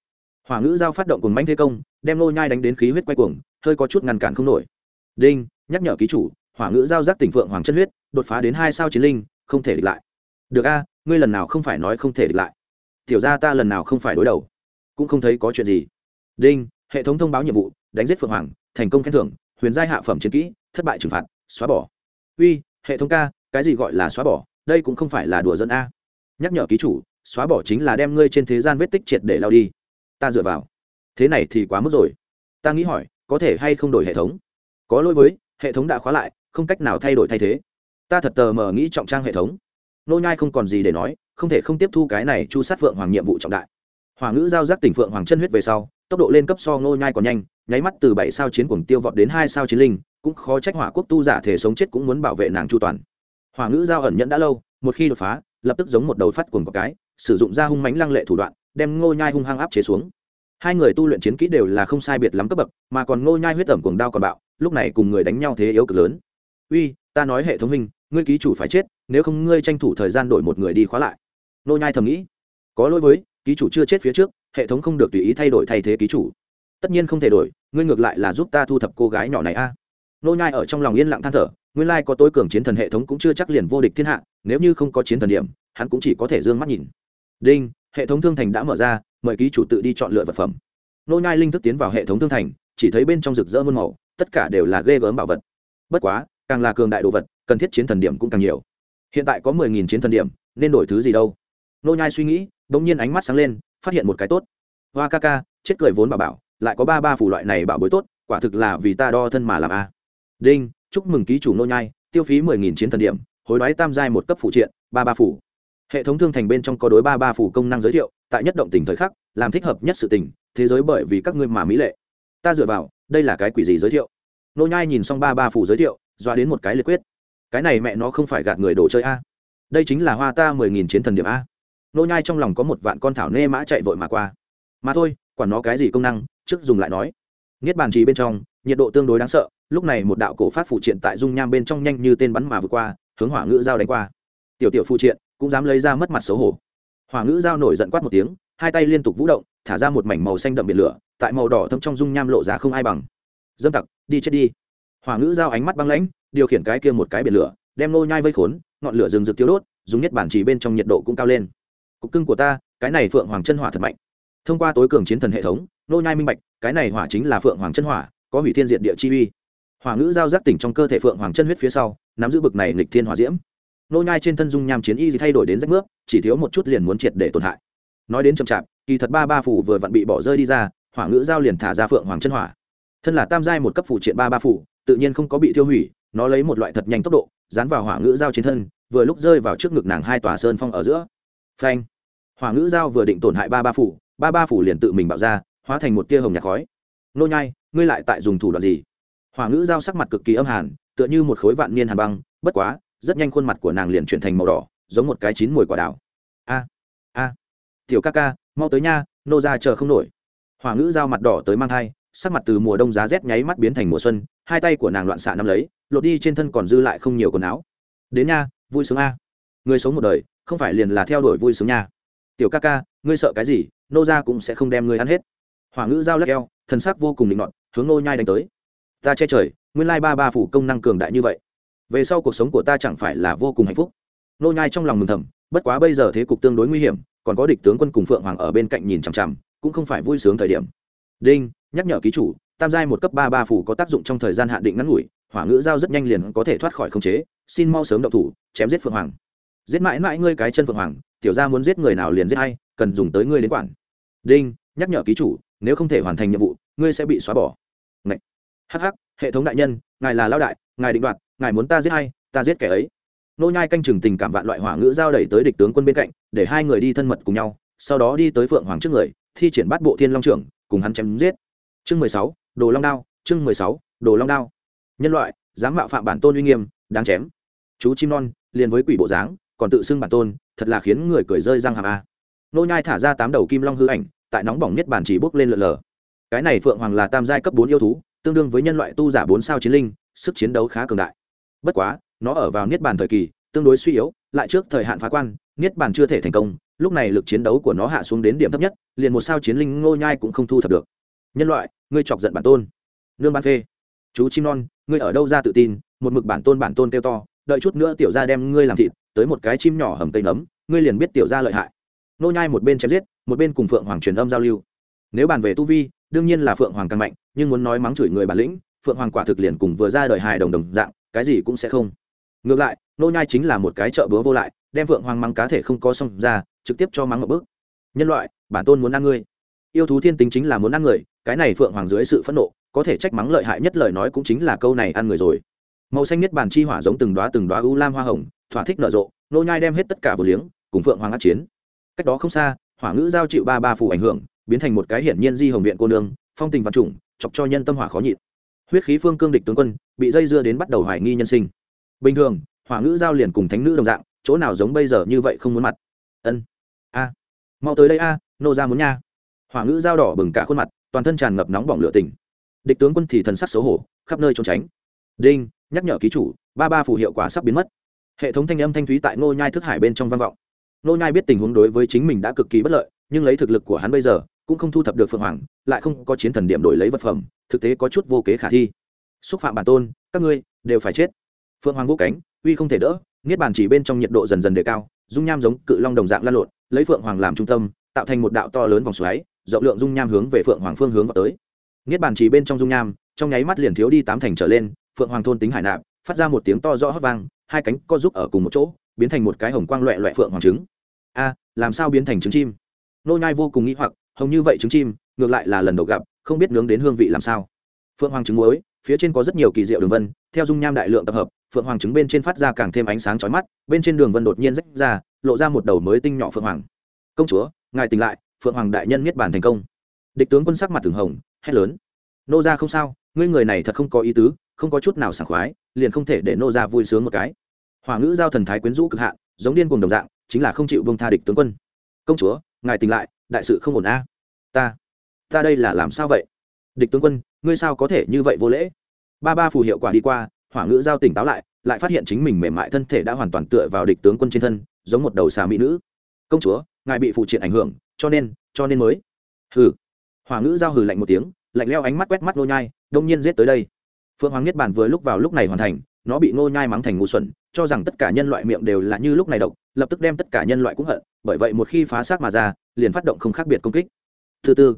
Hỏa ngữ giao phát động cùng manh thế công, đem nô nhai đánh đến khí huyết quay cuồng, hơi có chút ngăn cản không nổi. Đinh, nhắc nhở ký chủ, hỏa ngữ giao giác tỉnh phượng hoàng chân huyết, đột phá đến hai sao chiến linh, không thể địch lại. Được a, ngươi lần nào không phải nói không thể địch lại. Tiểu ra ta lần nào không phải đối đầu cũng không thấy có chuyện gì. Đinh, hệ thống thông báo nhiệm vụ, đánh giết phượng hoàng, thành công khen thưởng, huyền giai hạ phẩm chiến kỹ, thất bại trừng phạt, xóa bỏ. Uy, hệ thống ca, cái gì gọi là xóa bỏ? Đây cũng không phải là đùa dân a. Nhắc nhở ký chủ, xóa bỏ chính là đem ngươi trên thế gian vết tích triệt để lao đi. Ta dựa vào. Thế này thì quá mức rồi. Ta nghĩ hỏi, có thể hay không đổi hệ thống? Có lỗi với, hệ thống đã khóa lại, không cách nào thay đổi thay thế. Ta thật tờ mờ nghĩ trọng trang hệ thống. Nô nhai không còn gì để nói, không thể không tiếp thu cái này chu sát phượng hoàng nhiệm vụ trọng đại hỏa ngữ giao giác tỉnh phượng hoàng chân huyết về sau, tốc độ lên cấp so Ngô nhai còn nhanh, nháy mắt từ bảy sao chiến cuồng tiêu vọt đến hai sao chiến linh, cũng khó trách hỏa quốc tu giả thể sống chết cũng muốn bảo vệ nàng chu toàn. Hỏa ngữ giao ẩn nhẫn đã lâu, một khi đột phá, lập tức giống một đầu phát cuồng có cái, sử dụng ra hung mãnh lăng lệ thủ đoạn, đem ngô nhai hung hăng áp chế xuống. Hai người tu luyện chiến kỹ đều là không sai biệt lắm cấp bậc, mà còn ngô nhai huyết ẩm cuồng đao còn bạo, lúc này cùng người đánh nhau thế yếu cực lớn. Uy, ta nói hệ thống minh ngươi ký chủ phải chết, nếu không ngươi tranh thủ thời gian đổi một người đi khóa lại. Nô nhai thầm nghĩ. Có lỗi với ký chủ chưa chết phía trước, hệ thống không được tùy ý thay đổi thay thế ký chủ. Tất nhiên không thể đổi, ngươi ngược lại là giúp ta thu thập cô gái nhỏ này a. Nô nhai ở trong lòng yên lặng than thở, nguyên lai có tối cường chiến thần hệ thống cũng chưa chắc liền vô địch thiên hạ, nếu như không có chiến thần điểm, hắn cũng chỉ có thể dương mắt nhìn. Đinh, hệ thống thương thành đã mở ra, mời ký chủ tự đi chọn lựa vật phẩm. Nô nhai linh thức tiến vào hệ thống thương thành, chỉ thấy bên trong rực rỡ muôn màu, tất cả đều là ghê gớm bảo vật. Bất quá, càng là cường đại đồ vật, cần thiết chiến thần điểm cũng càng nhiều. Hiện tại có mười nghìn chiến thần điểm, nên đổi thứ gì đâu? Nô nhai suy nghĩ đông nhiên ánh mắt sáng lên, phát hiện một cái tốt. Hoa ca ca, chết cười vốn bà bảo, lại có ba ba phủ loại này bảo bối tốt, quả thực là vì ta đo thân mà làm a. Đinh, chúc mừng ký chủ nô nhai, tiêu phí mười nghìn chiến thần điểm, hối đoái tam giai một cấp phụ triện, ba ba phủ hệ thống thương thành bên trong có đối ba ba phủ công năng giới thiệu, tại nhất động tình thời khắc, làm thích hợp nhất sự tình, thế giới bởi vì các ngươi mà mỹ lệ. Ta dựa vào, đây là cái quỷ gì giới thiệu? Nô nhai nhìn xong ba ba phủ giới thiệu, doa đến một cái liệt quyết. Cái này mẹ nó không phải gạt người đồ chơi a. Đây chính là hoa ta mười nghìn chiến thần điểm a nô nhai trong lòng có một vạn con thảo nê mã chạy vội mà qua. Mà thôi, quản nó cái gì công năng, trước dùng lại nói. Niết bàn trì bên trong, nhiệt độ tương đối đáng sợ, lúc này một đạo cổ phát phụ triện tại dung nham bên trong nhanh như tên bắn mà vượt qua, hướng hỏa ngữ giao đánh qua. Tiểu tiểu phụ triện, cũng dám lấy ra mất mặt xấu hổ. Hỏa ngữ giao nổi giận quát một tiếng, hai tay liên tục vũ động, thả ra một mảnh màu xanh đậm biển lửa, tại màu đỏ thâm trong dung nham lộ ra không ai bằng. Dâm tặc, đi chết đi. Hỏa ngữ giao ánh mắt băng lãnh, điều khiển cái kia một cái biển lửa, đem nô nhai vây khốn, ngọn lửa rừng rực tiêu đốt, dùng nhất bản chỉ bên trong nhiệt độ cũng cao lên cục cưng của ta, cái này phượng hoàng chân hỏa thật mạnh. Thông qua tối cường chiến thần hệ thống, nô nhai minh bạch, cái này hỏa chính là phượng hoàng chân hỏa, có hủy thiên diệt địa chi uy. Hỏa ngữ giao giác tỉnh trong cơ thể phượng hoàng chân huyết phía sau, nắm giữ bực này nghịch thiên hỏa diễm. Nô nhai trên thân dung nham chiến y gì thay đổi đến rách nước chỉ thiếu một chút liền muốn triệt để tổn hại. Nói đến chậm chạp, kỳ thật ba ba phủ vừa vặn bị bỏ rơi đi ra, hỏa ngữ giao liền thả ra phượng hoàng chân hỏa. Thân là tam giai một cấp phủ triện ba ba phủ tự nhiên không có bị tiêu hủy, nó lấy một loại thật nhanh tốc độ, dán vào hỏa ngữ giao trên thân, vừa lúc rơi vào trước ngực nàng hai tòa sơn phong ở giữa phanh. Hỏa ngữ giao vừa định tổn hại ba ba phủ, ba ba phủ liền tự mình bạo ra, hóa thành một tia hồng nhạt khói. Nô nhai, ngươi lại tại dùng thủ đoạn gì? Hỏa ngữ giao sắc mặt cực kỳ âm hàn, tựa như một khối vạn niên hàn băng, bất quá, rất nhanh khuôn mặt của nàng liền chuyển thành màu đỏ, giống một cái chín mùi quả đào. A a. Tiểu ca ca, mau tới nha, nô ra chờ không nổi. Hỏa ngữ giao mặt đỏ tới mang thai, sắc mặt từ mùa đông giá rét nháy mắt biến thành mùa xuân, hai tay của nàng loạn xạ nắm lấy, lột đi trên thân còn dư lại không nhiều quần áo. Đến nha, vui sướng a. Người sống một đời không phải liền là theo đuổi vui sướng nha. Tiểu ca ca, ngươi sợ cái gì, nô ra cũng sẽ không đem ngươi ăn hết. Hỏa ngữ giao lắc eo, thần sắc vô cùng định nọt, hướng nô nhai đánh tới. Ta che trời, nguyên lai ba ba phủ công năng cường đại như vậy. Về sau cuộc sống của ta chẳng phải là vô cùng hạnh phúc. Nô nhai trong lòng mừng thầm, bất quá bây giờ thế cục tương đối nguy hiểm, còn có địch tướng quân cùng phượng hoàng ở bên cạnh nhìn chằm chằm, cũng không phải vui sướng thời điểm. Đinh, nhắc nhở ký chủ, tam giai một cấp ba ba phủ có tác dụng trong thời gian hạn định ngắn ngủi, hỏa ngữ giao rất nhanh liền có thể thoát khỏi khống chế, xin mau sớm động thủ, chém giết phượng hoàng giết mãi mãi ngươi cái chân phượng hoàng, tiểu gia muốn giết người nào liền giết hay cần dùng tới ngươi đến quản. Đinh, nhắc nhở ký chủ, nếu không thể hoàn thành nhiệm vụ, ngươi sẽ bị xóa bỏ. Ngậy. hắc hắc, hệ thống đại nhân, ngài là lao đại, ngài định đoạt, ngài muốn ta giết hay ta giết kẻ ấy. Nô nhai canh chừng tình cảm vạn loại hỏa ngữ giao đẩy tới địch tướng quân bên cạnh, để hai người đi thân mật cùng nhau, sau đó đi tới phượng hoàng trước người, thi triển bát bộ thiên long trưởng, cùng hắn chém giết. Chương mười sáu, đồ long đao, chương mười sáu, đồ long đao. Nhân loại, dám mạo phạm bản tôn uy nghiêm, đáng chém. Chú chim non, liền với quỷ bộ dáng còn tự xưng bản tôn, thật là khiến người cười rơi răng hàm a. Nô nhai thả ra tám đầu kim long hư ảnh, tại nóng bỏng nhất bản chỉ bốc lên lượn lờ. Cái này phượng hoàng là tam giai cấp bốn yêu thú, tương đương với nhân loại tu giả bốn sao chiến linh, sức chiến đấu khá cường đại. Bất quá, nó ở vào niết bàn thời kỳ, tương đối suy yếu, lại trước thời hạn phá quan, niết bàn chưa thể thành công, lúc này lực chiến đấu của nó hạ xuống đến điểm thấp nhất, liền một sao chiến linh ngô nhai cũng không thu thập được. Nhân loại, ngươi chọc giận bản tôn. Nương ban phê. Chú chim non, ngươi ở đâu ra tự tin? Một mực bản tôn bản tôn kêu to, đợi chút nữa tiểu gia đem ngươi làm thịt tới một cái chim nhỏ hầm cây nấm, ngươi liền biết tiểu gia lợi hại. Nô nhai một bên chém giết, một bên cùng phượng hoàng truyền âm giao lưu. Nếu bàn về tu vi, đương nhiên là phượng hoàng càng mạnh, nhưng muốn nói mắng chửi người bản lĩnh, phượng hoàng quả thực liền cùng vừa ra đời hài đồng đồng dạng, cái gì cũng sẽ không. Ngược lại, nô nhai chính là một cái trợ búa vô lại, đem phượng hoàng mắng cá thể không có xong ra, trực tiếp cho mắng một bước. Nhân loại, bản tôn muốn ăn ngươi. Yêu thú thiên tính chính là muốn ăn người, cái này phượng hoàng dưới sự phẫn nộ, có thể trách mắng lợi hại nhất lời nói cũng chính là câu này ăn người rồi màu xanh nhất bàn chi hỏa giống từng đóa từng đóa u lam hoa hồng, thỏa thích nở rộ, nô nhai đem hết tất cả vừa liếng, cùng phượng hoàng át chiến. Cách đó không xa, hỏa ngữ giao chịu ba ba phủ ảnh hưởng, biến thành một cái hiển nhiên di hồng viện cô nương, phong tình văn trùng, chọc cho nhân tâm hỏa khó nhịn. Huyết khí phương cương địch tướng quân, bị dây dưa đến bắt đầu hoài nghi nhân sinh. Bình thường, hỏa ngữ giao liền cùng thánh nữ đồng dạng, chỗ nào giống bây giờ như vậy không muốn mặt. Ân. A. Mau tới đây a, nô ra muốn nha. Hỏa ngữ giao đỏ bừng cả khuôn mặt, toàn thân tràn ngập nóng bỏng lửa tình địch tướng quân thì thần sắc xấu hổ, khắp nơi trốn tránh. Đinh nhắc nhở ký chủ, ba ba phủ hiệu quả sắp biến mất. Hệ thống thanh âm thanh thúy tại ngô nhai thức hải bên trong văn vọng. Ngô nhai biết tình huống đối với chính mình đã cực kỳ bất lợi, nhưng lấy thực lực của hắn bây giờ, cũng không thu thập được phượng hoàng, lại không có chiến thần điểm đổi lấy vật phẩm, thực tế có chút vô kế khả thi. Xúc phạm bản tôn, các ngươi đều phải chết. Phượng hoàng vũ cánh, uy không thể đỡ, niết bàn chỉ bên trong nhiệt độ dần dần đề cao, dung nham giống cự long đồng dạng lan lộn, lấy phượng hoàng làm trung tâm, tạo thành một đạo to lớn vòng xoáy, rộng lượng dung nham hướng về phượng hoàng phương hướng vào tới. Niết bàn chỉ bên trong dung nham, trong nháy mắt liền thiếu đi tám thành trở lên phượng hoàng thôn tính hải nạp, phát ra một tiếng to rõ hót vang, hai cánh co giúp ở cùng một chỗ, biến thành một cái hồng quang loẹ loẹ phượng hoàng trứng. A, làm sao biến thành trứng chim? Nô nhai vô cùng nghĩ hoặc, hồng như vậy trứng chim, ngược lại là lần đầu gặp, không biết nướng đến hương vị làm sao. Phượng hoàng trứng muối, phía trên có rất nhiều kỳ diệu đường vân, theo dung nham đại lượng tập hợp, phượng hoàng trứng bên trên phát ra càng thêm ánh sáng chói mắt, bên trên đường vân đột nhiên rách ra, lộ ra một đầu mới tinh nhỏ phượng hoàng. Công chúa, ngài tỉnh lại, phượng hoàng đại nhân niết bàn thành công. Địch tướng quân sắc mặt thường hồng, hét lớn. Nô gia không sao, ngươi người này thật không có ý tứ không có chút nào sảng khoái, liền không thể để nô gia vui sướng một cái. Hỏa ngữ giao thần thái quyến rũ cực hạn, giống điên cuồng đồng dạng, chính là không chịu buông tha địch tướng quân. Công chúa, ngài tỉnh lại, đại sự không ổn a. Ta ta đây là làm sao vậy? Địch tướng quân, ngươi sao có thể như vậy vô lễ? Ba ba phù hiệu quả đi qua, hỏa ngữ giao tỉnh táo lại lại phát hiện chính mình mềm mại thân thể đã hoàn toàn tựa vào địch tướng quân trên thân, giống một đầu xà mỹ nữ. Công chúa, ngài bị phụ triện ảnh hưởng, cho nên cho nên mới. Hừ. Hỏa ngữ giao hừ lạnh một tiếng, lạnh leo ánh mắt quét mắt nô nhai, đông nhiên giết tới đây phượng hoàng niết bàn vừa lúc vào lúc này hoàn thành, nó bị Ngô nhai mắng thành ngu xuẩn, cho rằng tất cả nhân loại miệng đều là như lúc này độc, lập tức đem tất cả nhân loại cũng hận, bởi vậy một khi phá xác mà ra, liền phát động không khác biệt công kích. Thứ tư,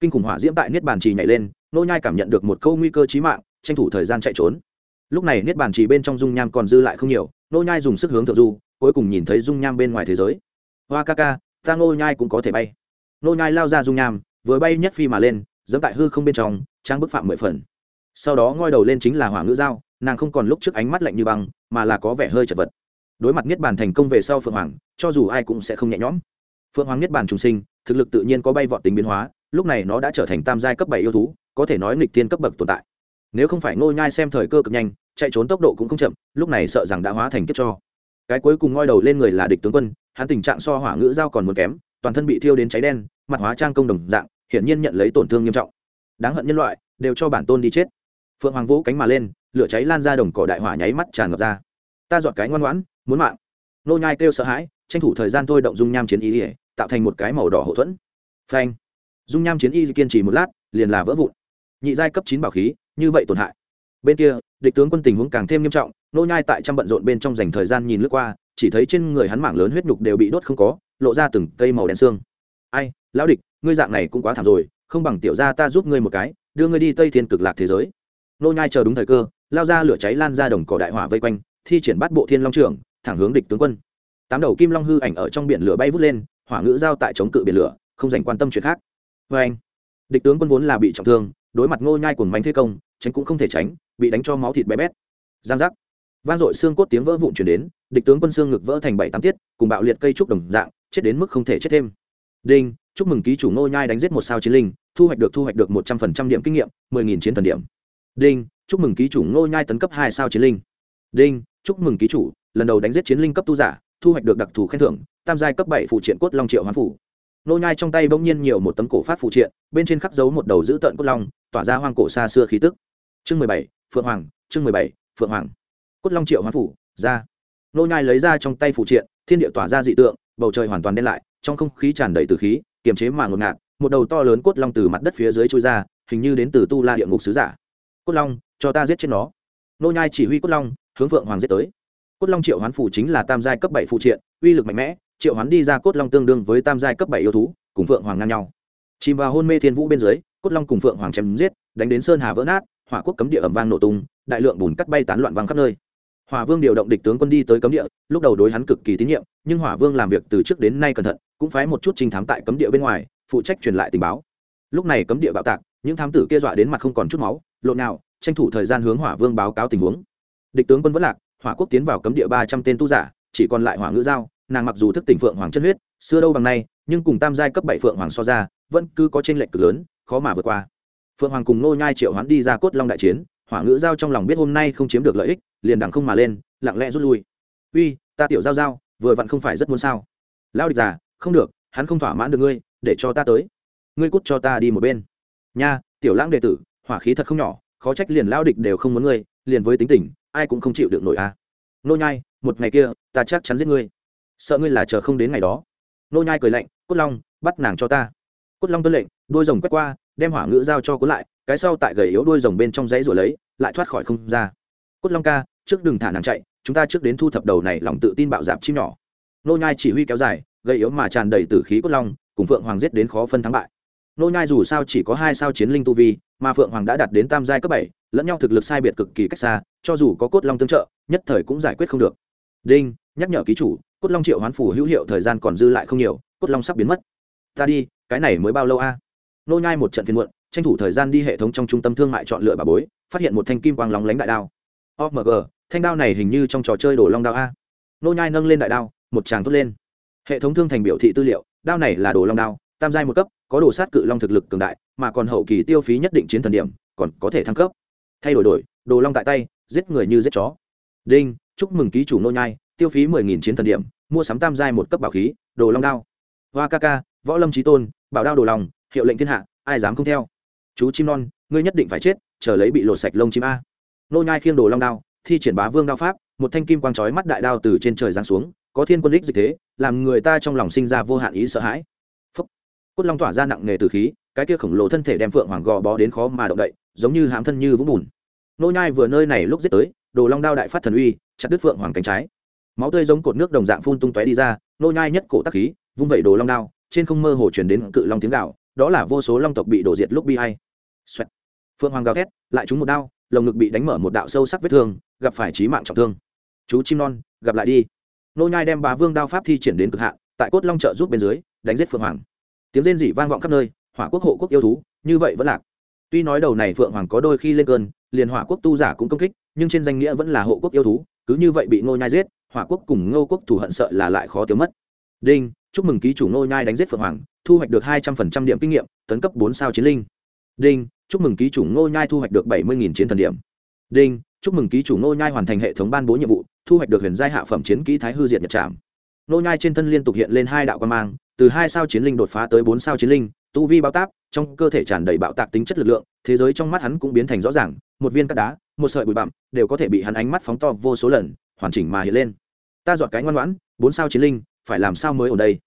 kinh khủng hỏa diễm tại niết bàn trì nhảy lên, Ngô nhai cảm nhận được một câu nguy cơ chí mạng, tranh thủ thời gian chạy trốn. Lúc này niết bàn trì bên trong dung nham còn dư lại không nhiều, Ngô nhai dùng sức hướng thượng du, cuối cùng nhìn thấy dung nham bên ngoài thế giới. Hoa ca ca, ta Ngô nhai cũng có thể bay. Ngô nhai lao ra dung nham, vừa bay nhất phi mà lên, dẫm tại hư không bên trong trang bức phạm mười phần sau đó ngoi đầu lên chính là hỏa ngữ giao nàng không còn lúc trước ánh mắt lạnh như băng, mà là có vẻ hơi chật vật. Đối mặt niết bàn thành công về sau phượng hoàng, cho dù ai cũng sẽ không nhẹ nhõm. Phượng hoàng niết bàn trùng sinh, thực lực tự nhiên có bay vọt tính biến hóa, lúc này nó đã trở thành tam giai cấp bảy yêu thú, có thể nói nghịch tiên cấp bậc tồn tại. Nếu không phải ngôi nhai xem thời cơ cực nhanh, chạy trốn tốc độ cũng không chậm, lúc này sợ rằng đã hóa thành kiếp cho. Cái cuối cùng ngoi đầu lên người là địch tướng quân, hắn tình trạng so hỏa ngữ giao còn muốn kém, toàn thân bị thiêu đến cháy đen, mặt hóa trang công đồng dạng, hiển nhiên nhận lấy tổn thương nghiêm trọng. Đáng hận nhân loại, đều cho bản tôn đi chết phượng hoàng vũ cánh mà lên, lửa cháy lan ra đồng cỏ đại hỏa nháy mắt tràn ngập ra. Ta dọn cái ngoan ngoãn, muốn mạng. Nô nhai kêu sợ hãi, tranh thủ thời gian thôi động dung nham chiến y tạo thành một cái màu đỏ hậu thuẫn. Phanh. Dung nham chiến y kiên trì một lát, liền là vỡ vụn. Nhị giai cấp chín bảo khí, như vậy tổn hại. Bên kia, địch tướng quân tình huống càng thêm nghiêm trọng, nô nhai tại trăm bận rộn bên trong dành thời gian nhìn lướt qua, chỉ thấy trên người hắn mảng lớn huyết nhục đều bị đốt không có, lộ ra từng cây màu đen xương. Ai, lão địch, ngươi dạng này cũng quá thảm rồi, không bằng tiểu gia ta giúp ngươi một cái, đưa ngươi đi tây thiên cực lạc thế giới nô nhai chờ đúng thời cơ, lao ra lửa cháy lan ra đồng cỏ đại hỏa vây quanh, thi triển bát bộ thiên long trưởng, thẳng hướng địch tướng quân. Tám đầu kim long hư ảnh ở trong biển lửa bay vút lên, hỏa ngữ giao tại chống cự biển lửa, không dành quan tâm chuyện khác. Với anh. Địch tướng quân vốn là bị trọng thương, đối mặt ngô nhai cuồng bánh thế công, tránh cũng không thể tránh, bị đánh cho máu thịt bé bét. Giang giác. Vang dội xương cốt tiếng vỡ vụn chuyển đến, địch tướng quân xương ngực vỡ thành bảy tám tiết, cùng bạo liệt cây trúc đồng dạng, chết đến mức không thể chết thêm. Đinh, chúc mừng ký chủ ngô nhai đánh giết một sao chiến linh, thu hoạch được thu hoạch được một trăm phần trăm điểm kinh nghiệm, mười nghìn chiến thần điểm đinh, chúc mừng ký chủ ngô nhai tấn cấp hai sao chiến linh. Đinh, chúc mừng ký chủ, lần đầu đánh giết chiến linh cấp tu giả, thu hoạch được đặc thù khen thưởng, tam giai cấp bảy phụ triện cốt long triệu hoán phủ. Nô nhai trong tay bỗng nhiên nhiều một tấm cổ phát phụ triện, bên trên khắc dấu một đầu giữ tận cốt long, tỏa ra hoang cổ xa xưa khí tức. Chương mười bảy, phượng hoàng, chương mười bảy, phượng hoàng. Cốt long triệu hoán phủ, ra. Nô nhai lấy ra trong tay phụ triện, thiên địa tỏa ra dị tượng, bầu trời hoàn toàn đen lại, trong không khí tràn đầy từ khí, kiềm chế mà ngột ngạt, một đầu to lớn cốt long từ mặt đất phía dưới trôi ra, hình như đến từ tu la địa ngục sứ giả cốt long, cho ta giết chết nó. Nô nhai chỉ huy cốt long, hướng vượng hoàng giết tới. Cốt long triệu hoán phủ chính là tam giai cấp bảy phụ triện, uy lực mạnh mẽ, triệu hoán đi ra cốt long tương đương với tam giai cấp bảy yêu thú, cùng vượng hoàng ngang nhau. Chìm vào hôn mê thiên vũ bên dưới, cốt long cùng vượng hoàng chém giết, đánh đến sơn hà vỡ nát, hỏa quốc cấm địa ầm vang nổ tung, đại lượng bùn cắt bay tán loạn vang khắp nơi. Hỏa vương điều động địch tướng quân đi tới cấm địa, lúc đầu đối hắn cực kỳ tín nhiệm, nhưng hỏa vương làm việc từ trước đến nay cẩn thận, cũng phái một chút trinh thám tại cấm địa bên ngoài, phụ trách truyền lại tình báo. Lúc này cấm địa bạo tạc, những thám tử kia dọa đến mặt không còn chút máu lộn nào, tranh thủ thời gian hướng hỏa vương báo cáo tình huống. Địch tướng quân vẫn lạc, hỏa quốc tiến vào cấm địa ba trăm tên tu giả, chỉ còn lại hỏa ngữ giao, nàng mặc dù thức tỉnh phượng hoàng chân huyết, xưa đâu bằng nay, nhưng cùng tam giai cấp bảy phượng hoàng so ra, vẫn cứ có trên lệch cực lớn, khó mà vượt qua. Phượng hoàng cùng nô nhai triệu hoán đi ra cốt long đại chiến, hỏa ngữ giao trong lòng biết hôm nay không chiếm được lợi ích, liền đằng không mà lên, lặng lẽ rút lui. Uy, ta tiểu giao giao, vừa vặn không phải rất muốn sao? Lao địch già, không được, hắn không thỏa mãn được ngươi, để cho ta tới. Ngươi cút cho ta đi một bên. Nha, tiểu lãng đệ tử hỏa khí thật không nhỏ, khó trách liền lao địch đều không muốn ngươi, liền với tính tình, ai cũng không chịu được nổi a. À. nô nhai, một ngày kia, ta chắc chắn giết ngươi. Sợ ngươi là chờ không đến ngày đó. Nô nhai cười lạnh, cốt long, bắt nàng cho ta. Cốt long tuân lệnh, đuôi rồng quét qua, đem hỏa ngữ giao cho cuốn lại, cái sau tại gầy yếu đuôi rồng bên trong dãy rồi lấy, lại thoát khỏi không ra. Cốt long ca, trước đừng thả nàng chạy, chúng ta trước đến thu thập đầu này lòng tự tin bạo dạp chim nhỏ. Nô nhai chỉ huy kéo dài, gầy yếu mà tràn đầy tử khí cốt long, cùng phượng hoàng giết đến khó phân thắng bại nô nhai dù sao chỉ có hai sao chiến linh tu vi, mà phượng hoàng đã đạt đến tam giai cấp bảy, lẫn nhau thực lực sai biệt cực kỳ cách xa, cho dù có cốt long tương trợ, nhất thời cũng giải quyết không được. Đinh, nhắc nhở ký chủ, cốt long triệu hoán phủ hữu hiệu thời gian còn dư lại không nhiều, cốt long sắp biến mất. Ta đi, cái này mới bao lâu a? Nô nhai một trận phiền muộn, tranh thủ thời gian đi hệ thống trong trung tâm thương mại chọn lựa bà bối, phát hiện một thanh kim quang lóng lánh đại đao. Omg thanh đao này hình như trong trò chơi đổ long đao a. Nô nhai nâng lên đại đao, một tràng tốt lên. Hệ thống thương thành biểu thị tư liệu, đao này là đồ long đao tam giai một cấp, có đồ sát cự long thực lực cường đại, mà còn hậu kỳ tiêu phí nhất định chiến thần điểm, còn có thể thăng cấp. Thay đổi đổi, đồ long tại tay, giết người như giết chó. Đinh, chúc mừng ký chủ nô nhai, tiêu phí mười nghìn chiến thần điểm, mua sắm tam giai một cấp bảo khí, đồ long đao. Hoa ca ca, võ lâm trí tôn, bảo đao đồ lòng hiệu lệnh thiên hạ, ai dám không theo? Chú chim non, ngươi nhất định phải chết, chờ lấy bị lột sạch lông chim a. Nô nhai khiêng đồ long đao, thi triển bá vương đao pháp, một thanh kim quang chói mắt đại đao từ trên trời giáng xuống, có thiên quân đích dịch thế, làm người ta trong lòng sinh ra vô hạn ý sợ hãi cốt long tỏa ra nặng nề từ khí, cái kia khổng lồ thân thể đem phượng hoàng gò bó đến khó mà động đậy, giống như hãm thân như vũng bùn. Nô nhai vừa nơi này lúc giết tới, đồ long đao đại phát thần uy, chặt đứt phượng hoàng cánh trái. Máu tươi giống cột nước đồng dạng phun tung tóe đi ra, nô nhai nhất cổ tắc khí, vung vẩy đồ long đao, trên không mơ hồ truyền đến cự long tiếng gào, đó là vô số long tộc bị đổ diệt lúc bi hay Xoẹt. phượng hoàng gào thét, lại trúng một đao, lồng ngực bị đánh mở một đạo sâu sắc vết thương, gặp phải chí mạng trọng thương. Chú chim non, gặp lại đi. Nô nhai đem bá vương đao pháp thi triển đến cực hạn, tại cốt long trợ giúp bên dưới, đánh giết phượng hoàng tiếng rên rỉ vang vọng khắp nơi, hỏa quốc hộ quốc yêu thú, như vậy vẫn lạc. Tuy nói đầu này phượng hoàng có đôi khi lên cơn, liền hỏa quốc tu giả cũng công kích, nhưng trên danh nghĩa vẫn là hộ quốc yêu thú, cứ như vậy bị ngô nhai giết, hỏa quốc cùng ngô quốc thù hận sợ là lại khó tiêu mất. Đinh, chúc mừng ký chủ ngô nhai đánh giết phượng hoàng, thu hoạch được hai trăm phần trăm điểm kinh nghiệm, tấn cấp bốn sao chiến linh. Đinh, chúc mừng ký chủ ngô nhai thu hoạch được bảy mươi nghìn chiến thần điểm. Đinh, chúc mừng ký chủ ngô nhai hoàn thành hệ thống ban bố nhiệm vụ, thu hoạch được huyền giai hạ phẩm chiến kỹ thái hư diệt nhật trảm. Ngô nhai trên thân liên tục hiện lên hai đạo quan mang từ hai sao chiến linh đột phá tới bốn sao chiến linh, tu vi bao táp, trong cơ thể tràn đầy bạo tạc tính chất lực lượng, thế giới trong mắt hắn cũng biến thành rõ ràng, một viên cát đá, một sợi bụi bặm, đều có thể bị hắn ánh mắt phóng to vô số lần, hoàn chỉnh mà hiện lên. Ta dọn cái ngoan ngoãn, bốn sao chiến linh, phải làm sao mới ở đây?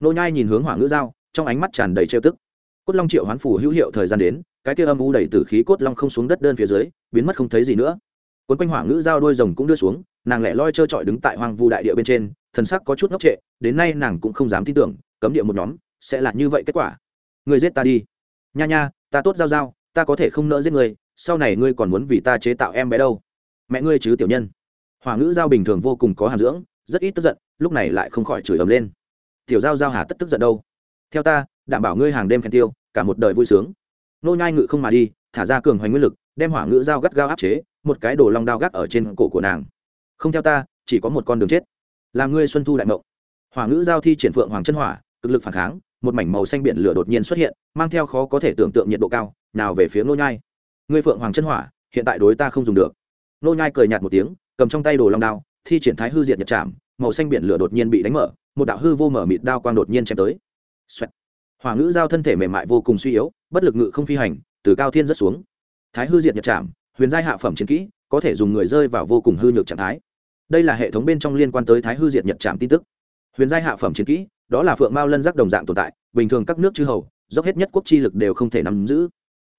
Nô nhai nhìn hướng hỏa ngữ giao, trong ánh mắt tràn đầy trêu tức. Cốt long triệu hoán phủ hữu hiệu thời gian đến, cái kia âm u đầy tử khí cốt long không xuống đất đơn phía dưới, biến mất không thấy gì nữa. Quấn quanh hỏa ngữ giao đôi rồng cũng đưa xuống, nàng lẻ loi trơ trọi đứng tại hoang vu đại địa bên trên, thần sắc có chút ngốc trệ, đến nay nàng cũng không dám tin tưởng cấm địa một nhóm, sẽ là như vậy kết quả. Người giết ta đi. Nha nha, ta tốt giao giao, ta có thể không nỡ giết người sau này ngươi còn muốn vì ta chế tạo em bé đâu. Mẹ ngươi chứ tiểu nhân. Hỏa ngữ giao bình thường vô cùng có hàm dưỡng, rất ít tức giận, lúc này lại không khỏi chửi ầm lên. Tiểu giao giao hà tất tức giận đâu? Theo ta, đảm bảo ngươi hàng đêm khen tiêu, cả một đời vui sướng. Nô nhai ngự không mà đi, thả ra cường hoành nguyên lực, đem hỏa ngữ giao gắt gao áp chế, một cái đồ long đao gắt ở trên cổ của nàng. Không theo ta, chỉ có một con đường chết. Làm ngươi xuân thu đại mộng. Hỏa ngữ giao thi triển phượng hoàng chân hỏa cực lực phản kháng, một mảnh màu xanh biển lửa đột nhiên xuất hiện, mang theo khó có thể tưởng tượng nhiệt độ cao, nào về phía nô nhai. Ngươi phượng hoàng chân hỏa, hiện tại đối ta không dùng được. Nô nhai cười nhạt một tiếng, cầm trong tay đồ long đao, thi triển thái hư diệt nhật chạm màu xanh biển lửa đột nhiên bị đánh mở, một đạo hư vô mở mịt đao quang đột nhiên chém tới. Xoẹt. hỏa ngữ giao thân thể mềm mại vô cùng suy yếu, bất lực ngự không phi hành, từ cao thiên rất xuống. Thái hư diệt nhật chạm huyền giai hạ phẩm chiến kỹ, có thể dùng người rơi vào vô cùng hư nhược trạng thái. Đây là hệ thống bên trong liên quan tới thái hư diệt nhật chạm tin tức. Huyền giai hạ phẩm chiến kỹ đó là phượng mao lân giác đồng dạng tồn tại, bình thường các nước chư hầu, dốc hết nhất quốc chi lực đều không thể nắm giữ.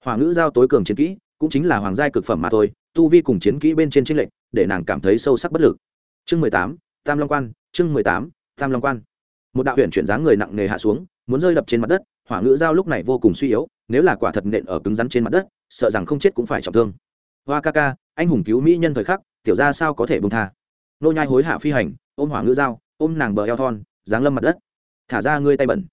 Hoàng ngữ giao tối cường chiến kỹ, cũng chính là hoàng giai cực phẩm mà thôi, tu vi cùng chiến kỹ bên trên trinh lệnh để nàng cảm thấy sâu sắc bất lực. Chương mười tám, tam long quan, chương mười tám, tam long quan. Một đạo huyện chuyển dáng người nặng nề hạ xuống, muốn rơi đập trên mặt đất, hỏa ngữ giao lúc này vô cùng suy yếu, nếu là quả thật nện ở cứng rắn trên mặt đất, sợ rằng không chết cũng phải trọng thương. Hoa ca ca, anh hùng cứu mỹ nhân thời khắc, tiểu ra sao có thể bông tha? Nô nhai hối hạ phi hành, ôm hỏa ngữ giao, ôm nàng bờ eo thon dáng lâm mặt đất thả ra ngươi tay bẩn.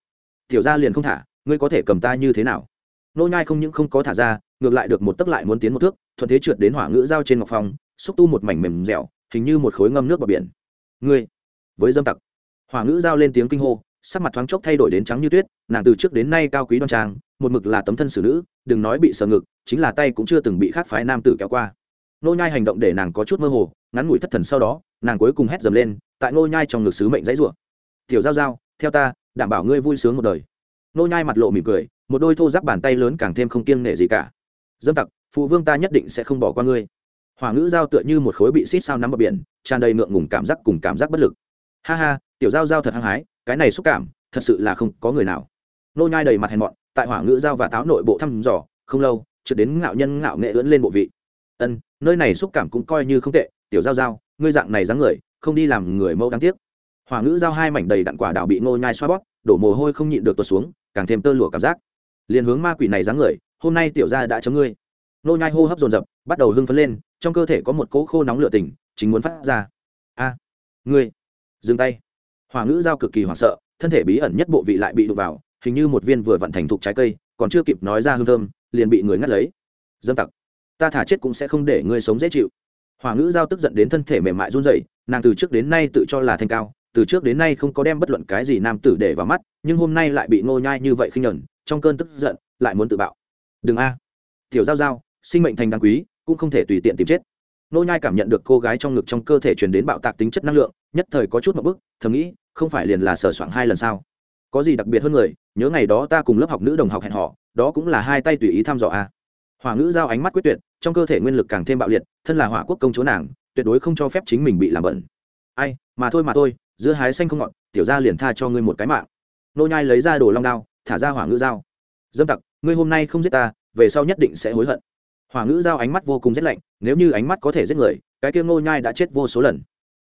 Tiểu ra liền không thả, ngươi có thể cầm ta như thế nào? Nô nhai không những không có thả ra, ngược lại được một tấc lại muốn tiến một thước, thuận thế trượt đến hỏa ngữ dao trên ngọc phong, xúc tu một mảnh mềm dẻo, hình như một khối ngâm nước vào biển. Ngươi, với dâm tặc. Hỏa ngữ dao lên tiếng kinh hô, sắc mặt thoáng chốc thay đổi đến trắng như tuyết, nàng từ trước đến nay cao quý đoan trang, một mực là tấm thân xử nữ, đừng nói bị sờ ngực, chính là tay cũng chưa từng bị khác phái nam tử kéo qua. Nô nhai hành động để nàng có chút mơ hồ, ngắn ngủi thất thần sau đó, nàng cuối cùng hét dầm lên, tại nô nhai trong ngực sứ mệnh dãy rủa. Tiểu giao giao theo ta, đảm bảo ngươi vui sướng một đời. Nô nhai mặt lộ mỉm cười, một đôi thô giáp bàn tay lớn càng thêm không kiêng nể gì cả. Dâm tặc, phụ vương ta nhất định sẽ không bỏ qua ngươi. Hỏa ngữ giao tựa như một khối bị xít sao nắm bờ biển, tràn đầy ngượng ngùng cảm giác cùng cảm giác bất lực. Ha ha, tiểu giao giao thật hăng hái, cái này xúc cảm, thật sự là không có người nào. Nô nhai đầy mặt hèn mọn, tại hỏa ngữ giao và táo nội bộ thăm dò, không lâu trượt đến ngạo nhân ngạo nghệ ưỡn lên bộ vị. Ân, nơi này xúc cảm cũng coi như không tệ, tiểu giao giao, ngươi dạng này dáng người, không đi làm người mẫu đáng tiếc hỏa ngữ giao hai mảnh đầy đặn quả đào bị nô nhai xoa bóp, đổ mồ hôi không nhịn được tuột xuống, càng thêm tơ lụa cảm giác. Liền hướng ma quỷ này dáng người, hôm nay tiểu gia đã chấm ngươi. Nô nhai hô hấp dồn dập, bắt đầu hưng phấn lên, trong cơ thể có một cỗ khô nóng lửa tình chính muốn phát ra. A, ngươi, dừng tay. Hỏa ngữ giao cực kỳ hoảng sợ, thân thể bí ẩn nhất bộ vị lại bị đụng vào, hình như một viên vừa vận thành thục trái cây, còn chưa kịp nói ra hương thơm, liền bị người ngắt lấy. Dâm tặc, ta thả chết cũng sẽ không để ngươi sống dễ chịu. Hỏa ngữ giao tức giận đến thân thể mềm mại run rẩy, nàng từ trước đến nay tự cho là thanh cao từ trước đến nay không có đem bất luận cái gì nam tử để vào mắt nhưng hôm nay lại bị ngô nhai như vậy khinh nhẫn trong cơn tức giận lại muốn tự bạo. Đừng a. Tiểu giao giao sinh mệnh thành đáng quý cũng không thể tùy tiện tìm chết. Nô nhai cảm nhận được cô gái trong ngực trong cơ thể truyền đến bạo tạc tính chất năng lượng nhất thời có chút một bước, thầm nghĩ không phải liền là sở soạn hai lần sao? Có gì đặc biệt hơn người nhớ ngày đó ta cùng lớp học nữ đồng học hẹn họ đó cũng là hai tay tùy ý thăm dò a. Hỏa ngữ giao ánh mắt quyết tuyệt trong cơ thể nguyên lực càng thêm bạo liệt thân là hỏa quốc công chúa nàng tuyệt đối không cho phép chính mình bị làm bẩn. Ai mà thôi mà thôi giữa hái xanh không ngọt, tiểu gia liền tha cho ngươi một cái mạng. Nô nhai lấy ra đồ long đao, thả ra hỏa ngữ dao. Dâm tặc, ngươi hôm nay không giết ta, về sau nhất định sẽ hối hận. Hỏa ngữ dao ánh mắt vô cùng rét lạnh, nếu như ánh mắt có thể giết người, cái kia nô nhai đã chết vô số lần.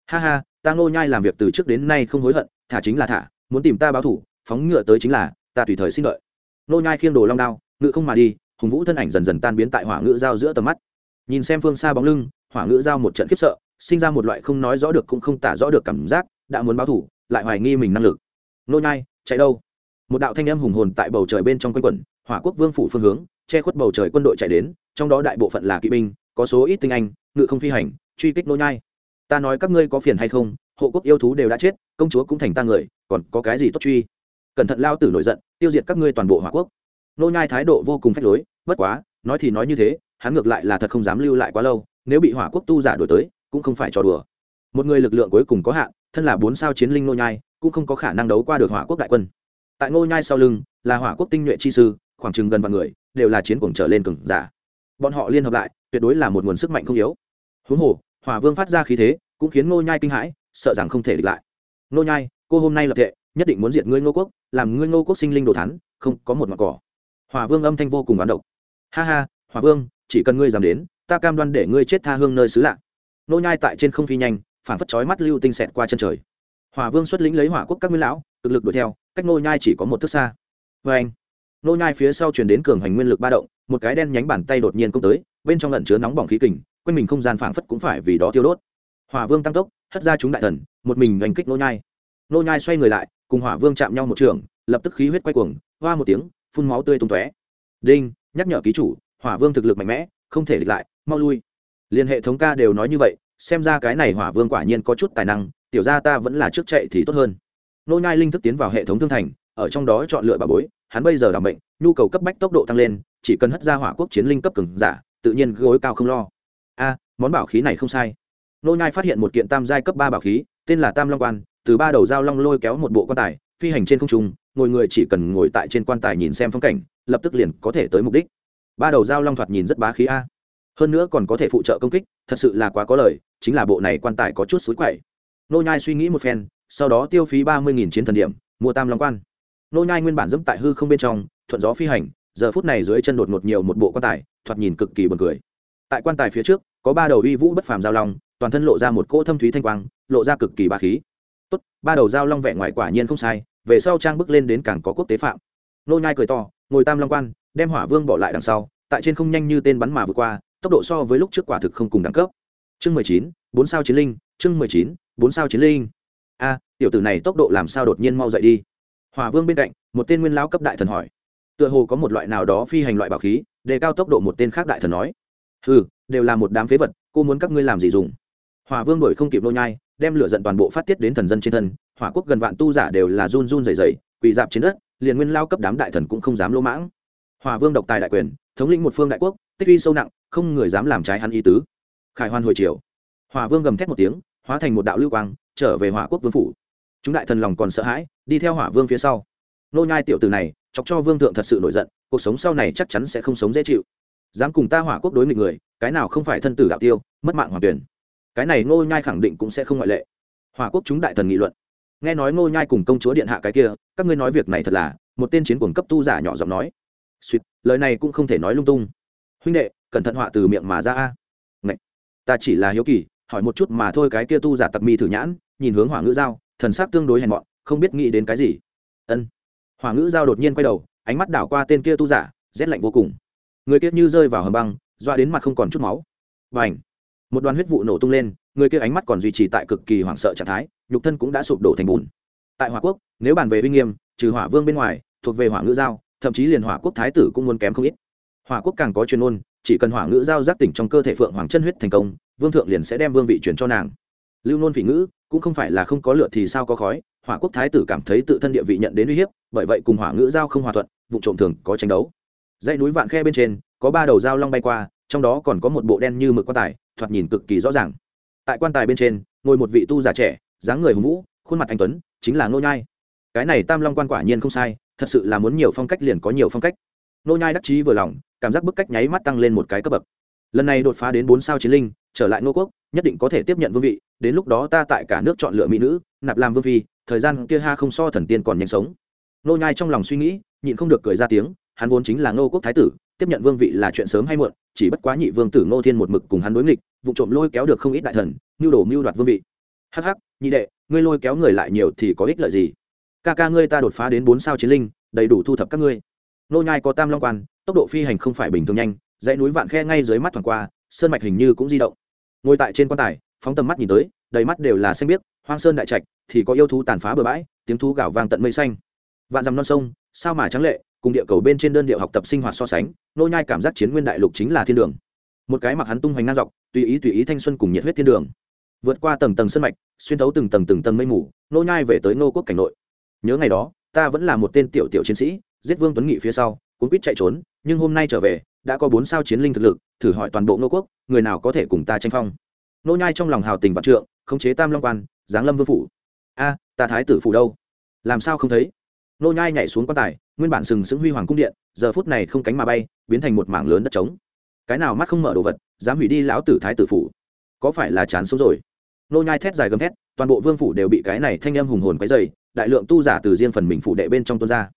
Ha ha, ta nô nhai làm việc từ trước đến nay không hối hận, thả chính là thả, muốn tìm ta báo thủ, phóng ngựa tới chính là, ta tùy thời xin lợi. Nô nhai khiêng đồ long đao ngựa không mà đi, hùng vũ thân ảnh dần dần tan biến tại hỏa ngữ dao giữa tầm mắt. Nhìn xem phương xa bóng lưng, hỏa ngữ dao một trận khiếp sợ sinh ra một loại không nói rõ được cũng không tả rõ được cảm giác, đã muốn báo thủ, lại hoài nghi mình năng lực. Nô nhai, chạy đâu? Một đạo thanh âm hùng hồn tại bầu trời bên trong quanh quẩn, hỏa quốc vương phủ phương hướng, che khuất bầu trời quân đội chạy đến, trong đó đại bộ phận là kỵ binh, có số ít tinh anh, ngự không phi hành, truy kích nô nhai. Ta nói các ngươi có phiền hay không, hộ quốc yêu thú đều đã chết, công chúa cũng thành ta người, còn có cái gì tốt truy? Cẩn thận lao tử nổi giận, tiêu diệt các ngươi toàn bộ hỏa quốc. Nô nhai thái độ vô cùng phách lối, bất quá, nói thì nói như thế, hắn ngược lại là thật không dám lưu lại quá lâu, nếu bị hỏa quốc tu giả đổi tới cũng không phải trò đùa. Một người lực lượng cuối cùng có hạn, thân là bốn sao chiến linh nô nhai, cũng không có khả năng đấu qua được hỏa quốc đại quân. Tại Ngô nhai sau lưng, là hỏa quốc tinh nhuệ chi sư, khoảng chừng gần vạn người, đều là chiến cuồng trở lên cường giả. Bọn họ liên hợp lại, tuyệt đối là một nguồn sức mạnh không yếu. Huống hồ, hỏa vương phát ra khí thế, cũng khiến Ngô nhai kinh hãi, sợ rằng không thể địch lại. Ngô nhai, cô hôm nay lập thệ, nhất định muốn diệt ngươi ngô quốc, làm ngươi ngô quốc sinh linh đồ thán, không có một mặt cỏ. Hỏa vương âm thanh vô cùng bán độc. Ha ha, hỏa vương, chỉ cần ngươi dám đến, ta cam đoan để ngươi chết tha hương nơi xứ lạ nô nhai tại trên không phi nhanh phản phất chói mắt lưu tinh xẹt qua chân trời. Hỏa vương xuất lĩnh lấy hỏa quốc các nguyên lão, cực lực đuổi theo, cách nô nhai chỉ có một thước xa. Với anh, nô nhai phía sau truyền đến cường hành nguyên lực ba động, một cái đen nhánh bàn tay đột nhiên công tới, bên trong lẩn chứa nóng bỏng khí kình, quanh mình không gian phảng phất cũng phải vì đó tiêu đốt. Hỏa vương tăng tốc, hất ra chúng đại thần, một mình đánh kích nô nhai. Nô nhai xoay người lại, cùng hỏa vương chạm nhau một trường, lập tức khí huyết quay cuồng, hoa một tiếng, phun máu tươi tung tóe. Đinh, nhắc nhở ký chủ, hỏa vương thực lực mạnh mẽ, không thể địch lại, mau lui liên hệ thống ca đều nói như vậy, xem ra cái này hỏa vương quả nhiên có chút tài năng, tiểu ra ta vẫn là trước chạy thì tốt hơn. Nô nhai linh thức tiến vào hệ thống thương thành, ở trong đó chọn lựa bà bối, hắn bây giờ đảm bệnh nhu cầu cấp bách tốc độ tăng lên, chỉ cần hất ra hỏa quốc chiến linh cấp cường giả, tự nhiên gối cao không lo. A, món bảo khí này không sai. Nô nhai phát hiện một kiện tam giai cấp ba bảo khí, tên là tam long quan, từ ba đầu dao long lôi kéo một bộ quan tài, phi hành trên không trung, ngồi người chỉ cần ngồi tại trên quan tài nhìn xem phong cảnh, lập tức liền có thể tới mục đích. Ba đầu dao long thoạt nhìn rất bá khí a hơn nữa còn có thể phụ trợ công kích, thật sự là quá có lời, chính là bộ này quan tài có chút xối quậy. Nô nhai suy nghĩ một phen, sau đó tiêu phí ba mươi chiến thần điểm, mua tam long quan. Nô nhai nguyên bản dẫm tại hư không bên trong, thuận gió phi hành, giờ phút này dưới chân đột ngột nhiều một bộ quan tài, thoạt nhìn cực kỳ buồn cười. Tại quan tài phía trước, có ba đầu uy vũ bất phàm giao long, toàn thân lộ ra một cỗ thâm thúy thanh quang, lộ ra cực kỳ bá khí. Tốt, ba đầu giao long vẻ ngoài quả nhiên không sai, về sau trang bước lên đến càng có quốc tế phạm. Nô nhai cười to, ngồi tam long quan, đem hỏa vương bỏ lại đằng sau, tại trên không nhanh như tên bắn mà vượt qua tốc độ so với lúc trước quả thực không cùng đẳng cấp. Chương mười chín, bốn sao chiến linh, chương mười chín, bốn sao chiến linh. A, tiểu tử này tốc độ làm sao đột nhiên mau dậy đi? Hỏa vương bên cạnh, một tên nguyên lão cấp đại thần hỏi. Tựa hồ có một loại nào đó phi hành loại bảo khí, đề cao tốc độ một tên khác đại thần nói. Ừ đều là một đám phế vật, cô muốn các ngươi làm gì dùng? Hỏa vương đổi không kịp nô nhai, đem lửa giận toàn bộ phát tiết đến thần dân trên thân. Hỏa quốc gần vạn tu giả đều là run run rẩy rẩy, quỳ dạp trên đất, liền nguyên lao cấp đám đại thần cũng không dám lỗ mãng. Hỏa vương độc tài đại quyền, thống lĩnh một phương đại quốc tích uy sâu nặng, không người dám làm trái hắn ý tứ. Khải hoan hồi chiều hỏa vương gầm thét một tiếng, hóa thành một đạo lưu quang, trở về hỏa quốc vương phủ. Chúng đại thần lòng còn sợ hãi, đi theo hỏa vương phía sau. Nô nhai tiểu tử này, chọc cho vương thượng thật sự nổi giận, cuộc sống sau này chắc chắn sẽ không sống dễ chịu. Dám cùng ta hỏa quốc đối nghịch người, cái nào không phải thân tử đạo tiêu, mất mạng hoàng tuyển. Cái này ngô nhai khẳng định cũng sẽ không ngoại lệ. Hỏa quốc chúng đại thần nghị luận. Nghe nói ngô nhai cùng công chúa điện hạ cái kia, các ngươi nói việc này thật là, một tên chiến cuồng cấp tu giả nhỏ giọng nói. Suýt, lời này cũng không thể nói lung tung huynh đệ, cẩn thận họa từ miệng mà ra a. Ngậy. ta chỉ là hiếu kỳ, hỏi một chút mà thôi, cái kia tu giả tặc mi thử nhãn, nhìn hướng hỏa ngữ giao, thần sắc tương đối hèn mọn, không biết nghĩ đến cái gì. Ân. Hỏa ngữ giao đột nhiên quay đầu, ánh mắt đảo qua tên kia tu giả, rét lạnh vô cùng. Người kia như rơi vào hầm băng, doa đến mặt không còn chút máu. Và ảnh một đoàn huyết vụ nổ tung lên, người kia ánh mắt còn duy trì tại cực kỳ hoảng sợ trạng thái, nhục thân cũng đã sụp đổ thành bùn. Tại hỏa quốc, nếu bàn về uy nghiêm, trừ hỏa vương bên ngoài, thuộc về hỏa ngữ giao, thậm chí liền hỏa quốc thái tử cũng muốn kém không ít hỏa quốc càng có chuyên môn, chỉ cần hỏa ngữ giao giác tỉnh trong cơ thể phượng hoàng chân huyết thành công, vương thượng liền sẽ đem vương vị chuyển cho nàng. Lưu nôn vị ngữ, cũng không phải là không có lửa thì sao có khói, hỏa quốc thái tử cảm thấy tự thân địa vị nhận đến uy hiếp, bởi vậy cùng hỏa ngữ giao không hòa thuận, vụ trộm thường có tranh đấu. Dãy núi vạn khe bên trên, có ba đầu dao long bay qua, trong đó còn có một bộ đen như mực quan tài, thoạt nhìn cực kỳ rõ ràng. Tại quan tài bên trên, ngồi một vị tu già trẻ, dáng người hùng vũ, khuôn mặt anh tuấn, chính là nô nhai. Cái này tam long quan quả nhiên không sai, thật sự là muốn nhiều phong cách liền có nhiều phong cách. Nô nhai đắc chí vừa lòng cảm giác bức cách nháy mắt tăng lên một cái cấp bậc. Lần này đột phá đến bốn sao chiến linh, trở lại nô quốc, nhất định có thể tiếp nhận vương vị, đến lúc đó ta tại cả nước chọn lựa mỹ nữ, nạp làm vương phi, thời gian kia ha không so thần tiên còn nhanh sống. Nô nhai trong lòng suy nghĩ, nhịn không được cười ra tiếng, hắn vốn chính là nô quốc thái tử, tiếp nhận vương vị là chuyện sớm hay muộn, chỉ bất quá nhị vương tử ngô thiên một mực cùng hắn đối nghịch, vụ trộm lôi kéo được không ít đại thần, mưu đồ mưu đoạt vương vị. Hắc hắc, nhị đệ, ngươi lôi kéo người lại nhiều thì có ích lợi gì? Ca ca ngươi ta đột phá đến bốn sao chiến linh, đầy đủ thu thập các ngươi. Nô nhai có tam long quan tốc độ phi hành không phải bình thường nhanh, dãy núi vạn khe ngay dưới mắt thoáng qua, sơn mạch hình như cũng di động. Ngồi tại trên quan tài, phóng tầm mắt nhìn tới, đầy mắt đều là xanh biếc, hoang sơn đại trạch, thì có yêu thú tàn phá bừa bãi, tiếng thú gào vang tận mây xanh. Vạn dằm non sông, sao mà trắng lệ, cùng địa cầu bên trên đơn điệu học tập sinh hoạt so sánh, nô nhai cảm giác chiến nguyên đại lục chính là thiên đường. Một cái mặc hắn tung hoành ngang dọc, tùy ý tùy ý thanh xuân cùng nhiệt huyết thiên đường. Vượt qua tầng tầng sân mạch, xuyên thấu từng tầng từng tầng mây mù, nô nhai về tới nô quốc cảnh nội. Nhớ ngày đó, ta vẫn là một tên tiểu tiểu chiến sĩ, giết vương tuấn nghị phía sau cuốn quýt chạy trốn, nhưng hôm nay trở về, đã có bốn sao chiến linh thực lực, thử hỏi toàn bộ nô quốc, người nào có thể cùng ta tranh phong? Nô nhai trong lòng hào tình vạn trượng, khống chế tam long quan, giáng lâm vương phủ. A, ta thái tử phủ đâu? Làm sao không thấy? Nô nhai nhảy xuống quan tài, nguyên bản sừng sững huy hoàng cung điện, giờ phút này không cánh mà bay, biến thành một mảng lớn đất trống. Cái nào mắt không mở đồ vật, dám hủy đi lão tử thái tử phủ. Có phải là chán sống rồi? Nô nhai thét dài gầm thét, toàn bộ vương phủ đều bị cái này thanh âm hùng hồn quấy dày đại lượng tu giả từ riêng phần mình phủ đệ bên trong tuôn ra.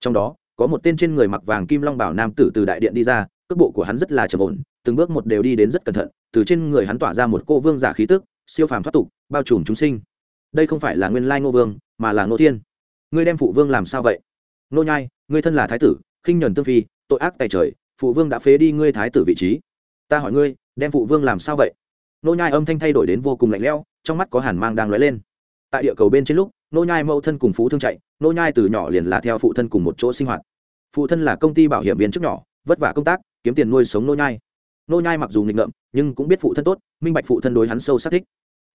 Trong đó có một tên trên người mặc vàng kim long bảo nam tử từ đại điện đi ra, cước bộ của hắn rất là trầm ổn, từng bước một đều đi đến rất cẩn thận, từ trên người hắn tỏa ra một cô vương giả khí tức, siêu phàm thoát tục, bao trùm chúng sinh. Đây không phải là nguyên lai ngô vương, mà là ngô thiên. Ngươi đem phụ vương làm sao vậy? Nô nhai, ngươi thân là thái tử, khinh nhẫn tương phi, tội ác tại trời, phụ vương đã phế đi ngươi thái tử vị trí. Ta hỏi ngươi, đem phụ vương làm sao vậy? Nô nhai âm thanh thay đổi đến vô cùng lạnh lẽo, trong mắt có hàn mang đang lóe lên. Tại địa cầu bên trên lúc nô nhai mẫu thân cùng phú thương chạy, nô nhai từ nhỏ liền là theo phụ thân cùng một chỗ sinh hoạt. Phụ thân là công ty bảo hiểm viên trước nhỏ, vất vả công tác, kiếm tiền nuôi sống nô nhai. Nô nhai mặc dù nghịch ngợm, nhưng cũng biết phụ thân tốt, minh bạch phụ thân đối hắn sâu sắc thích.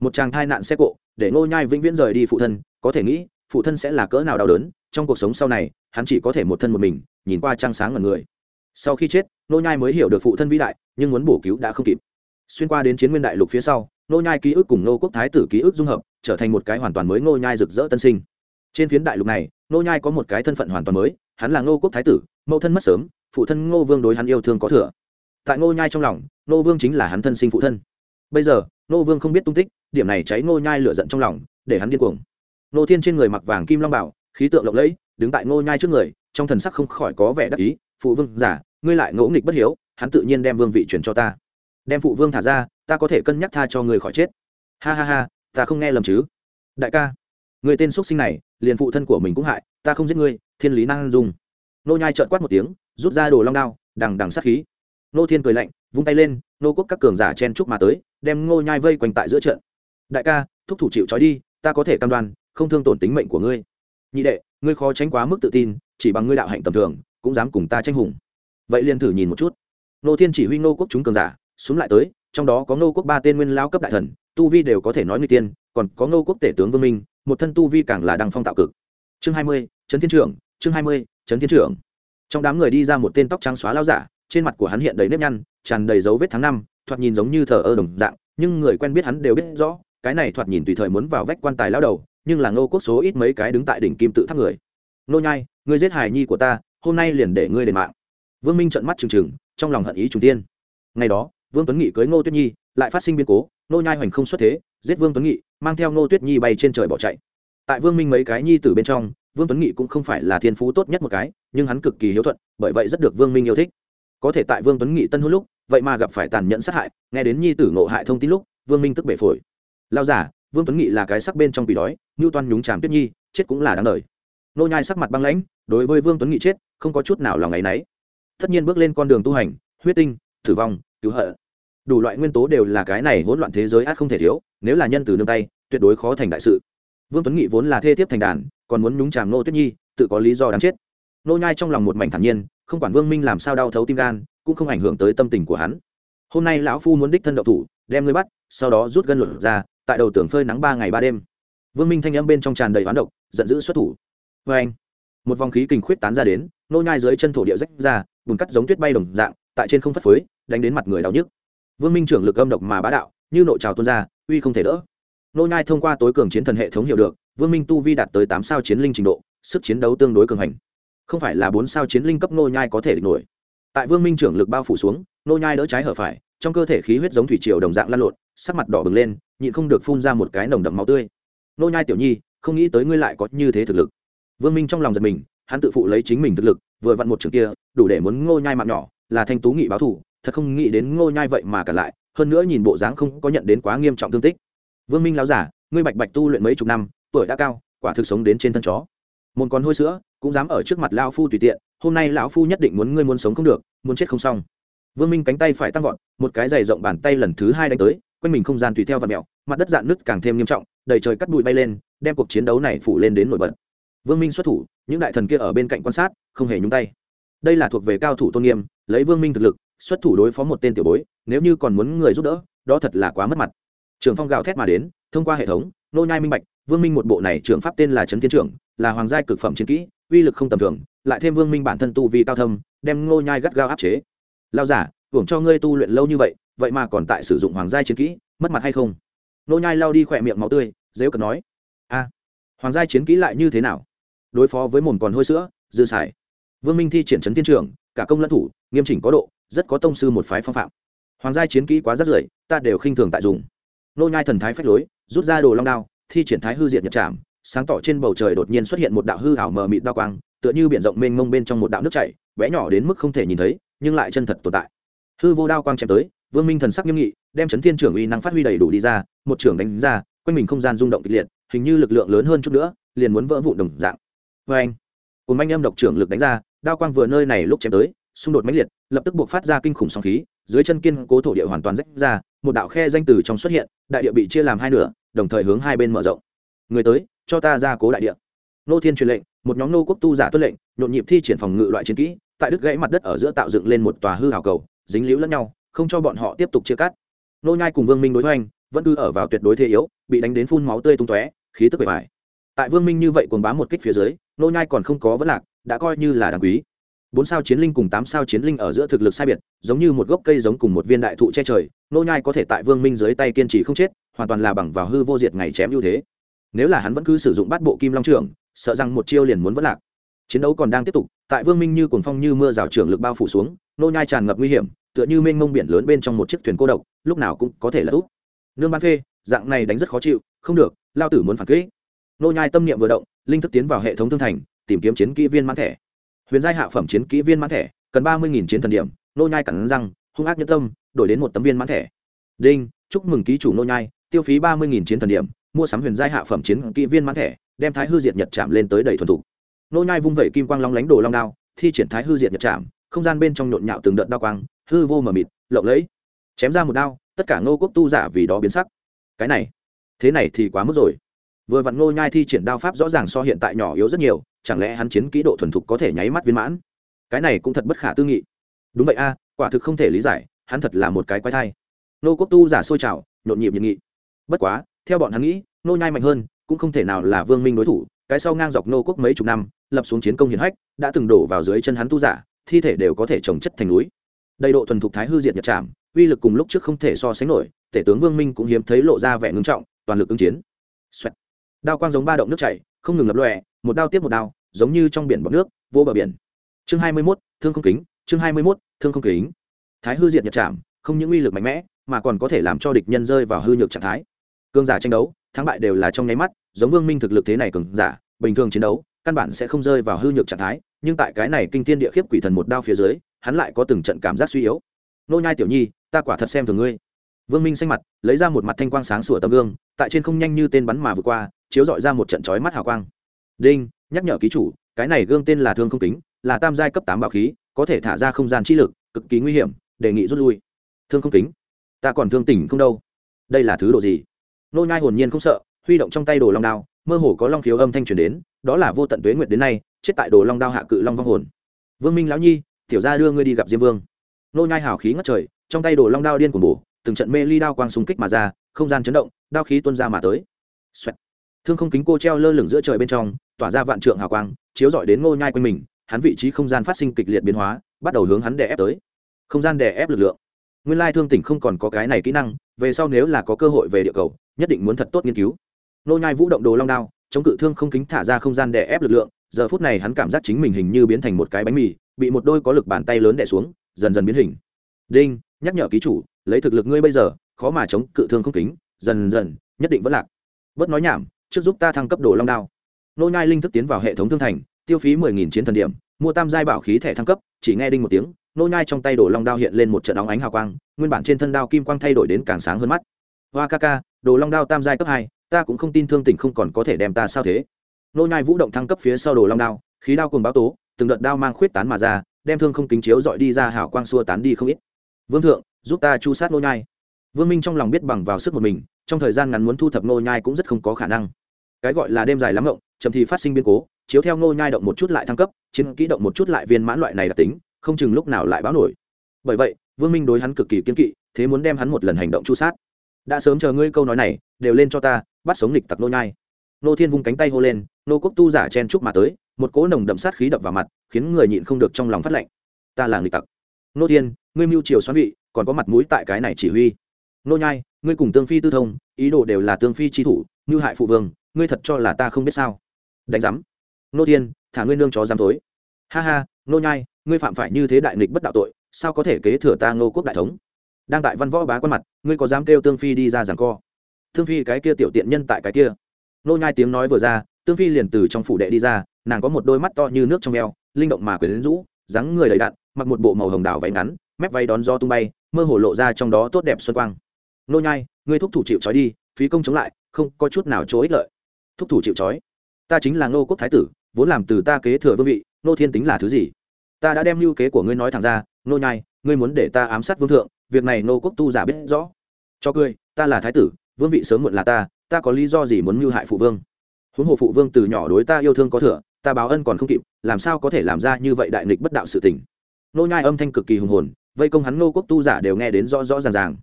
Một chàng thai nạn xe cộ, để nô nhai vĩnh viễn rời đi phụ thân, có thể nghĩ, phụ thân sẽ là cỡ nào đau đớn, trong cuộc sống sau này, hắn chỉ có thể một thân một mình, nhìn qua trăng sáng ngần người. Sau khi chết, nô nhai mới hiểu được phụ thân vĩ đại, nhưng muốn bổ cứu đã không kịp. Xuyên qua đến chiến nguyên đại lục phía sau, nô nhai ký ức cùng nô quốc thái tử ký ức dung hợp trở thành một cái hoàn toàn mới Ngô nhai rực rỡ tân sinh. Trên phiến đại lục này, Ngô nhai có một cái thân phận hoàn toàn mới, hắn là Ngô quốc thái tử, mẫu thân mất sớm, phụ thân ngô vương đối hắn yêu thương có thừa. Tại ngô nhai trong lòng, Ngô vương chính là hắn thân sinh phụ thân. Bây giờ, Ngô vương không biết tung tích, điểm này cháy ngô nhai lửa giận trong lòng, để hắn điên cuồng. Ngô thiên trên người mặc vàng kim long bảo, khí tượng lộng lẫy, đứng tại ngô nhai trước người, trong thần sắc không khỏi có vẻ đắc ý, phụ vương, giả, ngươi lại ngỗ nghịch bất hiếu, hắn tự nhiên đem vương vị truyền cho ta. Đem phụ vương thả ra, ta có thể cân nhắc tha cho người khỏi chết. Ha ha ha ta không nghe lầm chứ? Đại ca, người tên x sinh này, liền phụ thân của mình cũng hại, ta không giết ngươi, thiên lý năng dùng. Nô nhai trợn quát một tiếng, rút ra đồ long đao, đằng đằng sát khí. Nô thiên cười lạnh, vung tay lên, nô quốc các cường giả chen chúc mà tới, đem ngô nhai vây quanh tại giữa trận. Đại ca, thúc thủ chịu trói đi, ta có thể cam đoan, không thương tổn tính mệnh của ngươi. Nhị đệ, ngươi khó tránh quá mức tự tin, chỉ bằng ngươi đạo hạnh tầm thường, cũng dám cùng ta tranh hùng. Vậy liền thử nhìn một chút. Nô thiên chỉ huy nô quốc chúng cường giả xuống lại tới, trong đó có nô quốc ba tên nguyên lao cấp đại thần tu vi đều có thể nói người tiên, còn có Ngô quốc tể tướng vương minh, một thân tu vi càng là đăng phong tạo cực. Chương hai mươi, trấn thiên trưởng, chương hai mươi, trấn thiên trưởng. Trong đám người đi ra một tên tóc trắng xóa lao giả, trên mặt của hắn hiện đầy nếp nhăn, tràn đầy dấu vết tháng năm, thoạt nhìn giống như thờ ơ đồng dạng, nhưng người quen biết hắn đều biết rõ, cái này thoạt nhìn tùy thời muốn vào vách quan tài lao đầu, nhưng là ngô quốc số ít mấy cái đứng tại đỉnh kim tự tháp người. Nô nhai, ngươi giết hài nhi của ta, hôm nay liền để ngươi đền mạng. Vương minh trợn mắt trừng trừng, trong lòng hận ý trùng tiên ngày đó, vương tuấn nghị cưới ngô tuyết nhi, lại phát sinh biến cố nô nhai hoành không xuất thế, giết vương tuấn nghị, mang theo ngô tuyết nhi bay trên trời bỏ chạy. Tại vương minh mấy cái nhi tử bên trong, vương tuấn nghị cũng không phải là thiên phú tốt nhất một cái, nhưng hắn cực kỳ hiếu thuận, bởi vậy rất được vương minh yêu thích. Có thể tại vương tuấn nghị tân hôn lúc, vậy mà gặp phải tàn nhẫn sát hại, nghe đến nhi tử ngộ hại thông tin lúc, vương minh tức bể phổi. Lao giả vương tuấn nghị là cái sắc bên trong quỷ đói, ngưu toan nhúng chàm tuyết nhi, chết cũng là đáng đời. Nô nhai sắc mặt băng lãnh, đối với vương tuấn nghị chết, không có chút nào lòng ngày nấy tất nhiên bước lên con đường tu hành, huyết tinh, tử vong, cứu hận đủ loại nguyên tố đều là cái này hỗn loạn thế giới át không thể thiếu, nếu là nhân từ nương tay, tuyệt đối khó thành đại sự. Vương tuấn nghị vốn là thê tiếp thành đàn, còn muốn nhúng chàm nô tuyết nhi, tự có lý do đáng chết. Nô nhai trong lòng một mảnh thản nhiên, không quản vương minh làm sao đau thấu tim gan, cũng không ảnh hưởng tới tâm tình của hắn. Hôm nay lão phu muốn đích thân đậu thủ, đem ngươi bắt, sau đó rút gân luận ra, tại đầu tường phơi nắng ba ngày ba đêm. Vương minh thanh âm bên trong tràn đầy oán độc, giận dữ xuất thủ. Vê anh, một vòng khí kình khuyết tán ra đến nô nhai dưới chân thổ địa rách ra, bùn cắt giống tuyết bay đồng dạng, tại trên không phất phới, đánh đến mặt người đau nhức vương minh trưởng lực âm độc mà bá đạo, như nội trào tuôn ra, uy không thể đỡ. Nô nhai thông qua tối cường chiến thần hệ thống hiểu được, vương minh tu vi đạt tới tám sao chiến linh trình độ, sức chiến đấu tương đối cường hành. Không phải là bốn sao chiến linh cấp nô nhai có thể địch nổi. Tại vương minh trưởng lực bao phủ xuống, nô nhai đỡ trái hở phải, trong cơ thể khí huyết giống thủy triều đồng dạng lan lộn, sắc mặt đỏ bừng lên, nhịn không được phun ra một cái nồng đậm máu tươi. Nô nhai tiểu nhi, không nghĩ tới ngươi lại có như thế thực lực. Vương minh trong lòng giật mình, hắn tự phụ lấy chính mình thực lực, vừa vặn một trường kia, đủ để muốn ngô nhai mạng nhỏ, là thanh tú nghị báo thù thật không nghĩ đến ngô nhai vậy mà cả lại, hơn nữa nhìn bộ dáng không có nhận đến quá nghiêm trọng thương tích. Vương minh lão giả, ngươi bạch bạch tu luyện mấy chục năm, tuổi đã cao, quả thực sống đến trên thân chó. Một còn hôi sữa, cũng dám ở trước mặt lão phu tùy tiện, hôm nay lão phu nhất định muốn ngươi muốn sống không được, muốn chết không xong. Vương minh cánh tay phải tăng vọt, một cái giày rộng bàn tay lần thứ hai đánh tới, quanh mình không gian tùy theo và mẹo mặt đất dạn nứt càng thêm nghiêm trọng, đầy trời cắt bụi bay lên, đem cuộc chiến đấu này phủ lên đến nổi bật. Vương minh xuất thủ, những đại thần kia ở bên cạnh quan sát, không hề nhúng tay. Đây là thuộc về cao thủ tôn nghiêm, lấy vương minh thực lực xuất thủ đối phó một tên tiểu bối nếu như còn muốn người giúp đỡ đó thật là quá mất mặt. Trường phong gào thét mà đến thông qua hệ thống nô nhai minh bạch vương minh một bộ này trường pháp tên là trấn thiên trưởng là hoàng giai cực phẩm chiến kỹ uy lực không tầm thường lại thêm vương minh bản thân tu vi cao thâm đem nô nhai gắt gao áp chế. Lao giả hưởng cho ngươi tu luyện lâu như vậy vậy mà còn tại sử dụng hoàng giai chiến kỹ mất mặt hay không? Nô nhai lao đi khỏe miệng máu tươi dễ cần nói. A hoàng giai chiến kỹ lại như thế nào? Đối phó với mồm còn hôi sữa dư xài. Vương minh thi triển trấn thiên Trưởng, cả công lẫn thủ nghiêm chỉnh có độ rất có tông sư một phái phong phạm. Hoàng gia chiến kỹ quá rất rưởi, ta đều khinh thường tại dùng. Nô nhai thần thái phách lối, rút ra đồ long đao, thi triển thái hư diệt nhật trảm, sáng tỏ trên bầu trời đột nhiên xuất hiện một đạo hư ảo mờ mịt đao quang, tựa như biển rộng mênh mông bên trong một đạo nước chảy, bé nhỏ đến mức không thể nhìn thấy, nhưng lại chân thật tồn tại. Hư vô đao quang chém tới, vương minh thần sắc nghiêm nghị, đem chấn thiên trưởng uy năng phát huy đầy đủ đi ra, một trưởng đánh ra, quanh mình không gian rung động kịch liệt, hình như lực lượng lớn hơn chút nữa, liền muốn vỡ vụn đồng dạng. Vê anh cùng anh em độc trưởng lực đánh ra, đao quang vừa nơi này lúc chém tới xung đột mãnh liệt, lập tức buộc phát ra kinh khủng sóng khí, dưới chân kiên cố thổ địa hoàn toàn rách ra, một đạo khe danh từ trong xuất hiện, đại địa bị chia làm hai nửa, đồng thời hướng hai bên mở rộng. Người tới, cho ta ra cố đại địa. Nô thiên truyền lệnh, một nhóm nô quốc tu giả tuân lệnh, nhộn nhịp thi triển phòng ngự loại chiến kỹ, tại đức gãy mặt đất ở giữa tạo dựng lên một tòa hư hào cầu, dính liễu lẫn nhau, không cho bọn họ tiếp tục chia cắt. Nô nhai cùng vương minh đối hoành, vẫn cứ ở vào tuyệt đối thế yếu, bị đánh đến phun máu tươi tung tóe, khí tức bề bài tại vương minh như vậy cuồng bám một kích phía dưới, nô nhai còn không có vấn lạc, đã coi như là đáng quý bốn sao chiến linh cùng tám sao chiến linh ở giữa thực lực sai biệt, giống như một gốc cây giống cùng một viên đại thụ che trời, nô nhai có thể tại vương minh dưới tay kiên trì không chết, hoàn toàn là bằng vào hư vô diệt ngày chém ưu thế. Nếu là hắn vẫn cứ sử dụng bát bộ kim long trưởng, sợ rằng một chiêu liền muốn vỡ lạc. Chiến đấu còn đang tiếp tục, tại vương minh như cuồng phong như mưa rào trưởng lực bao phủ xuống, nô nhai tràn ngập nguy hiểm, tựa như mênh mông biển lớn bên trong một chiếc thuyền cô độc, lúc nào cũng có thể là úp. Nương ban phê, dạng này đánh rất khó chịu, không được, lao tử muốn phản kích. Nô nhai tâm niệm vừa động, linh thức tiến vào hệ thống thương thành, tìm kiếm chiến kỹ viên mãn thẻ huyền giai hạ phẩm chiến kỹ viên mãn thẻ cần ba mươi chiến thần điểm, nô nhai cắn răng, hung ác nhân tâm, đổi đến một tấm viên mãn thẻ đinh, chúc mừng ký chủ nô nhai, tiêu phí ba mươi chiến thần điểm, mua sắm huyền giai hạ phẩm chiến kỹ viên mãn thẻ đem thái hư diệt nhật chạm lên tới đầy thuần thủ nô nhai vung vẩy kim quang long lánh đồ long đao, thi triển thái hư diệt nhật chạm không gian bên trong nhộn nhạo từng đợt đao quang, hư vô mờ mịt, lộng lẫy. Chém ra một đao, tất cả ngô quốc tu giả vì đó biến sắc. Cái này, thế này thì quá mức rồi vừa vặn ngô nhai thi triển đao pháp rõ ràng so hiện tại nhỏ yếu rất nhiều, chẳng lẽ hắn chiến kỹ độ thuần thục có thể nháy mắt viên mãn? Cái này cũng thật bất khả tư nghị. Đúng vậy a, quả thực không thể lý giải, hắn thật là một cái quái thai. Nô quốc tu giả sôi trào, nhộn nhịp nhiệt nghị. Bất quá, theo bọn hắn nghĩ nô nhai mạnh hơn, cũng không thể nào là vương minh đối thủ, cái sau ngang dọc nô quốc mấy chục năm, lập xuống chiến công hiển hách, đã từng đổ vào dưới chân hắn tu giả, thi thể đều có thể trồng chất thành núi. Đầy độ thuần thục thái hư diệt nhật trảm, uy lực cùng lúc trước không thể so sánh nổi, tể tướng vương minh cũng hiếm thấy lộ ra vẻ ngưng trọng, toàn lực ứng chiến. Xoẹt đao quang giống ba động nước chảy không ngừng lập lòe một đao tiếp một đao giống như trong biển bọt nước vô bờ biển. Chương hai mươi 21, thương không kính chương hai mươi 21, thương không kính. Thái hư diệt nhật trảm không những uy lực mạnh mẽ mà còn có thể làm cho địch nhân rơi vào hư nhược trạng thái. Cương giả tranh đấu thắng bại đều là trong nháy mắt giống vương minh thực lực thế này cường giả bình thường chiến đấu căn bản sẽ không rơi vào hư nhược trạng thái nhưng tại cái này kinh thiên địa khiếp quỷ thần một đao phía dưới hắn lại có từng trận cảm giác suy yếu. Nô nhai tiểu nhi ta quả thật xem thường ngươi. Vương minh xanh mặt lấy ra một mặt thanh quang sáng sủa tấm gương tại trên không nhanh như tên bắn mà vượt qua chiếu dọi ra một trận chói mắt hào quang. Đinh, nhắc nhở ký chủ, cái này gương tên là thương không kính, là tam giai cấp tám bảo khí, có thể thả ra không gian chi lực, cực kỳ nguy hiểm, đề nghị rút lui. Thương không kính? Ta còn thương tỉnh không đâu. Đây là thứ đồ gì? Nô nhai hồn nhiên không sợ, huy động trong tay đồ long đao, mơ hồ có long khiếu âm thanh truyền đến, đó là vô tận tuế nguyệt đến nay, chết tại đồ long đao hạ cự long vong hồn. Vương minh lão nhi, tiểu gia đưa ngươi đi gặp diêm vương. Nô nhai hào khí ngất trời, trong tay đồ long đao điên cuồng bổ, từng trận mê ly đao quang xung kích mà ra, không gian chấn động, đao khí tuôn ra mà tới. Xoẹt thương không kính cô treo lơ lửng giữa trời bên trong, tỏa ra vạn trượng hào quang, chiếu rọi đến ngô nhai quanh mình, hắn vị trí không gian phát sinh kịch liệt biến hóa, bắt đầu hướng hắn đè ép tới. Không gian đè ép lực lượng. Nguyên lai thương tỉnh không còn có cái này kỹ năng, về sau nếu là có cơ hội về địa cầu, nhất định muốn thật tốt nghiên cứu. Nô nhai vũ động đồ long đao, chống cự thương không kính thả ra không gian đè ép lực lượng, giờ phút này hắn cảm giác chính mình hình như biến thành một cái bánh mì, bị một đôi có lực bàn tay lớn đè xuống, dần dần biến hình. Đinh, nhắc nhở ký chủ, lấy thực lực ngươi bây giờ, khó mà chống cự thương không kính, dần dần, nhất định vẫn lạc. Bớt nói nhảm trước giúp ta thăng cấp đồ long đao. Nô nhai linh thức tiến vào hệ thống thương thành, tiêu phí mười nghìn chiến thần điểm, mua tam giai bảo khí thẻ thăng cấp, chỉ nghe đinh một tiếng, nô nhai trong tay đồ long đao hiện lên một trận óng ánh hào quang, nguyên bản trên thân đao kim quang thay đổi đến càng sáng hơn mắt. Hoa ca ca, đồ long đao tam giai cấp hai, ta cũng không tin thương tình không còn có thể đem ta sao thế. Nô nhai vũ động thăng cấp phía sau đồ long đao, khí đao cùng báo tố, từng đợt đao mang khuyết tán mà ra, đem thương không kính chiếu dọi đi ra hào quang xua tán đi không ít. Vương thượng, giúp ta chu sát nô nhai. Vương minh trong lòng biết bằng vào sức một mình, trong thời gian ngắn muốn thu thập nô nhai cũng rất không có khả năng cái gọi là đêm dài lắm ngộng, chậm thì phát sinh biến cố, chiếu theo Ngô nhai động một chút lại thăng cấp, chiến kỹ động một chút lại viên mãn loại này đặc tính, không chừng lúc nào lại báo nổi. Bởi vậy, vương minh đối hắn cực kỳ kiên kỵ, thế muốn đem hắn một lần hành động chu sát. Đã sớm chờ ngươi câu nói này, đều lên cho ta, bắt sống lịch tặc nô nhai. Nô thiên vung cánh tay hô lên nô quốc tu giả chen chúc mà tới, một cỗ nồng đậm sát khí đập vào mặt, khiến người nhịn không được trong lòng phát lạnh ta là nghịch tặc. Nô thiên, ngươi mưu triều xoắn vị, còn có mặt mũi tại cái này chỉ huy. Nô nhai, ngươi cùng tương phi tư thông, ý đồ đều là tương phi chi thủ như hại phụ vương ngươi thật cho là ta không biết sao? Đánh giám. Nô thiên, thả ngươi nương chó dám thối. ha ha, nô nhai, ngươi phạm phải như thế đại nghịch bất đạo tội, sao có thể kế thừa ta ngô quốc đại thống? Đang tại văn võ bá quan mặt, ngươi có dám kêu tương phi đi ra giảng co? Tương phi cái kia tiểu tiện nhân tại cái kia. Nô nhai tiếng nói vừa ra, tương phi liền từ trong phủ đệ đi ra, nàng có một đôi mắt to như nước trong veo, linh động mà quyến rũ, dáng người đầy đặn, mặc một bộ màu hồng đào váy ngắn, mép váy đón gió tung bay, mơ hồ lộ ra trong đó tốt đẹp xuân quang. Nô nhai, ngươi thúc thủ chịu trói đi, phí công chống lại, không có chút nào chỗ ích lợi thúc thủ chịu trói. Ta chính là ngô quốc thái tử, vốn làm từ ta kế thừa vương vị nô thiên tính là thứ gì? Ta đã đem lưu kế của ngươi nói thẳng ra nô nhai, ngươi muốn để ta ám sát vương thượng, việc này nô quốc tu giả biết rõ. Cho cười, ta là thái tử, vương vị sớm muộn là ta ta có lý do gì muốn mưu hại phụ vương? Huống hồ phụ vương từ nhỏ đối ta yêu thương có thừa, ta báo ân còn không kịp, làm sao có thể làm ra như vậy đại nghịch bất đạo sự tình? Nô nhai âm thanh cực kỳ hùng hồn, vây công hắn nô quốc tu giả đều nghe đến rõ rõ ràng ràng.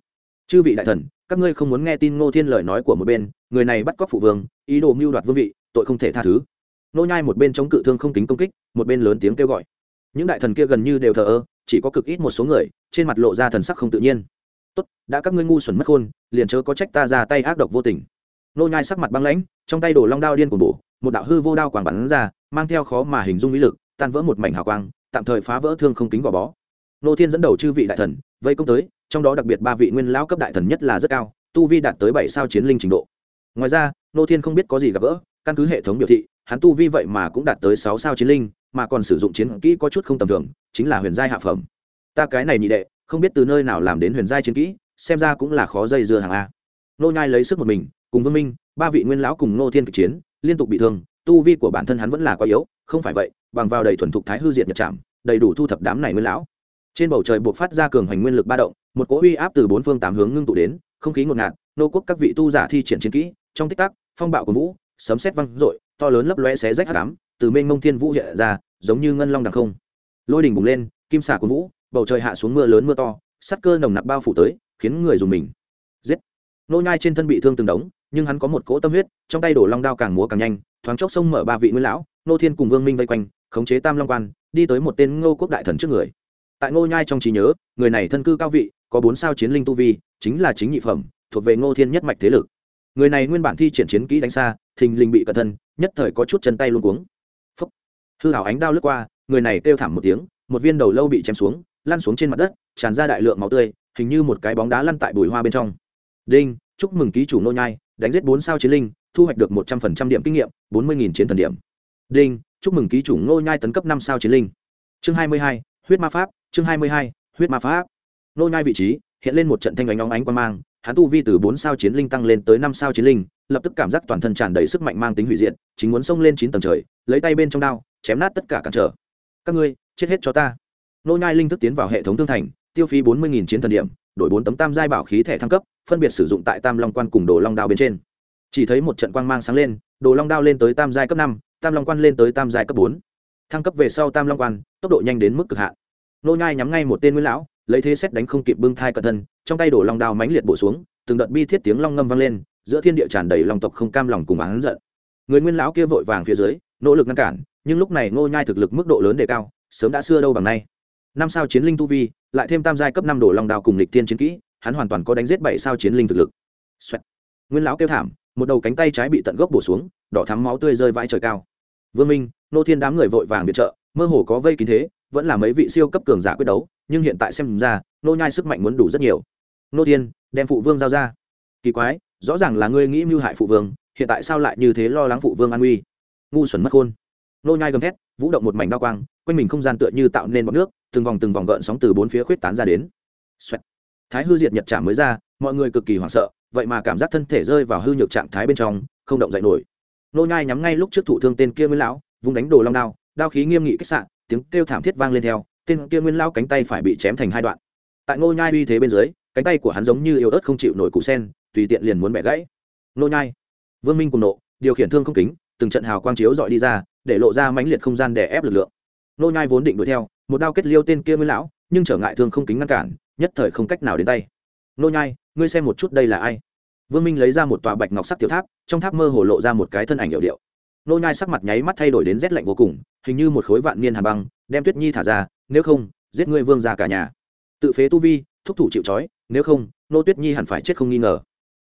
Chư vị đại thần các ngươi không muốn nghe tin ngô thiên lời nói của một bên, người này bắt cóc phụ vương, ý đồ mưu đoạt vương vị, tội không thể tha thứ. Nô nhai một bên chống cự thương không kính công kích, một bên lớn tiếng kêu gọi. Những đại thần kia gần như đều thờ ơ, chỉ có cực ít một số người, trên mặt lộ ra thần sắc không tự nhiên. Tốt, đã các ngươi ngu xuẩn mất khôn liền chớ có trách ta ra tay ác độc vô tình. Nô nhai sắc mặt băng lãnh, trong tay đổ long đao điên cuồng bổ, một đạo hư vô đao quàng bắn ra, mang theo khó mà hình dung ý lực, tan vỡ một mảnh hào quang, tạm thời phá vỡ thương không kính gò bó. Nô thiên dẫn đầu chư vị đại thần, vây công tới trong đó đặc biệt ba vị nguyên lão cấp đại thần nhất là rất cao tu vi đạt tới bảy sao chiến linh trình độ. Ngoài ra nô thiên không biết có gì gặp gỡ căn cứ hệ thống biểu thị hắn tu vi vậy mà cũng đạt tới sáu sao chiến linh mà còn sử dụng chiến kỹ có chút không tầm thường chính là huyền giai hạ phẩm. Ta cái này nhị đệ không biết từ nơi nào làm đến huyền giai chiến kỹ xem ra cũng là khó dây dưa hàng a. Nô nhai lấy sức một mình cùng vương minh ba vị nguyên lão cùng nô thiên kịch chiến liên tục bị thương tu vi của bản thân hắn vẫn là quá yếu không phải vậy bằng vào đầy thuần thục thái hư diệt nhật chạm, đầy đủ thu thập đám này nguyên lão trên bầu trời buộc phát ra cường hành nguyên lực ba động, một cỗ uy áp từ bốn phương tám hướng ngưng tụ đến, không khí ngột ngạt, nô quốc các vị tu giả thi triển chiến kỹ, trong tích tắc, phong bạo của vũ, sấm sét văng rội to lớn lấp lóe xé rách hắc ám, từ mênh mông thiên vũ hiện ra, giống như ngân long đằng không. Lôi đỉnh bùng lên, kim xả của vũ, bầu trời hạ xuống mưa lớn mưa to, sắt cơ nồng nặc bao phủ tới, khiến người dùng mình. Giết! Nô nhai trên thân bị thương từng đống, nhưng hắn có một cỗ tâm huyết, trong tay đổ long đao càng múa càng nhanh, thoáng chốc sông mở ba vị nguyên lão, nô thiên cùng vương minh vây quanh, khống chế tam long quan, đi tới một tên ngô quốc đại thần trước người tại ngô nhai trong trí nhớ, người này thân cư cao vị, có bốn sao chiến linh tu vi, chính là chính nhị phẩm, thuộc về ngô thiên nhất mạch thế lực. Người này nguyên bản thi triển chiến kỹ đánh xa, thình lình bị cẩn thân nhất thời có chút chân tay luôn cuống. Phúc. hư hảo ánh đao lướt qua, người này kêu thảm một tiếng, một viên đầu lâu bị chém xuống, lăn xuống trên mặt đất, tràn ra đại lượng máu tươi, hình như một cái bóng đá lăn tại bụi hoa bên trong. Đinh, chúc mừng ký chủ nô nhai, đánh giết bốn sao chiến linh, thu hoạch được một trăm phần trăm điểm kinh nghiệm, bốn mươi nghìn chiến thần điểm. Đinh, chúc mừng ký chủ nô nhai tấn cấp năm sao chiến linh. Chương hai mươi hai, huyết ma pháp chương hai mươi hai, huyết ma pháp. Nô nhai vị trí, hiện lên một trận thanh ánh óng ánh quan mang, hắn tu vi từ bốn sao chiến linh tăng lên tới năm sao chiến linh, lập tức cảm giác toàn thân tràn đầy sức mạnh mang tính hủy diệt, chính muốn xông lên chín tầng trời, lấy tay bên trong đao, chém nát tất cả cản trở. Các ngươi, chết hết cho ta. Nô nhai linh thức tiến vào hệ thống thương thành, tiêu phí bốn mươi chiến thần điểm, đổi bốn tấm tam giai bảo khí thẻ thăng cấp, phân biệt sử dụng tại tam long quan cùng đồ long đao bên trên. Chỉ thấy một trận quang mang sáng lên, đồ long đao lên tới tam giai cấp năm, tam long quan lên tới tam giai cấp bốn. Thăng cấp về sau tam long quan, tốc độ nhanh đến mức cực hạn nô nhai nhắm ngay một tên nguyên lão, lấy thế xét đánh không kịp bưng thai cẩn thân, trong tay đổ long đao mãnh liệt bổ xuống, từng đợt bi thiết tiếng long ngâm vang lên, giữa thiên địa tràn đầy long tộc không cam lòng cùng án giận. Người nguyên lão kia vội vàng phía dưới, nỗ lực ngăn cản, nhưng lúc này Nô nhai thực lực mức độ lớn đề cao, sớm đã xưa đâu bằng nay. Năm sao chiến linh tu vi, lại thêm tam giai cấp năm đổ long đao cùng lịch tiên chiến kỹ, hắn hoàn toàn có đánh giết bảy sao chiến linh thực lực. Xoẹt. nguyên lão kêu thảm, một đầu cánh tay trái bị tận gốc bổ xuống, đỏ thắm máu tươi rơi vãi trời cao. Vương minh, nô thiên đám người vội vàng viện trợ, mơ hồ có vây kín thế vẫn là mấy vị siêu cấp cường giả quyết đấu, nhưng hiện tại xem ra, nô nhai sức mạnh muốn đủ rất nhiều. Nô thiên, đem phụ vương giao ra. Kỳ quái, rõ ràng là ngươi nghĩ mưu hại phụ vương, hiện tại sao lại như thế lo lắng phụ vương an nguy ngu xuẩn mất khôn. Nô nhai gầm thét, vũ động một mảnh đao quang, quanh mình không gian tựa như tạo nên bọt nước, từng vòng từng vòng gợn sóng từ bốn phía khuyết tán ra đến. Xoẹt. thái hư diệt nhật trả mới ra, mọi người cực kỳ hoảng sợ, vậy mà cảm giác thân thể rơi vào hư nhược trạng thái bên trong, không động dậy nổi. Nô nhai nhắm ngay lúc trước thụ thương tên kia mới lão, vung đánh đồ long đao đao khí nghiêm nghị kích sạn tiếng kêu thảm thiết vang lên theo, tên kia nguyên lao cánh tay phải bị chém thành hai đoạn. Tại ngô nhai uy thế bên dưới, cánh tay của hắn giống như yếu ớt không chịu nổi cụ sen, tùy tiện liền muốn bẻ gãy. Ngô nhai, vương minh cùng nộ, điều khiển thương không kính, từng trận hào quang chiếu dọi đi ra, để lộ ra mãnh liệt không gian để ép lực lượng. Ngô nhai vốn định đuổi theo, một đao kết liêu tên kia nguyên lão, nhưng trở ngại thương không kính ngăn cản, nhất thời không cách nào đến tay. Ngô nhai, ngươi xem một chút đây là ai? Vương minh lấy ra một tòa bạch ngọc sắc tiểu tháp, trong tháp mơ hồ lộ ra một cái thân ảnh hiệu điệu nô nhai sắc mặt nháy mắt thay đổi đến rét lạnh vô cùng, hình như một khối vạn niên hàn băng, đem tuyết nhi thả ra, nếu không, giết ngươi vương gia cả nhà. Tự phế tu vi, thúc thủ chịu trói, nếu không, nô tuyết nhi hẳn phải chết không nghi ngờ.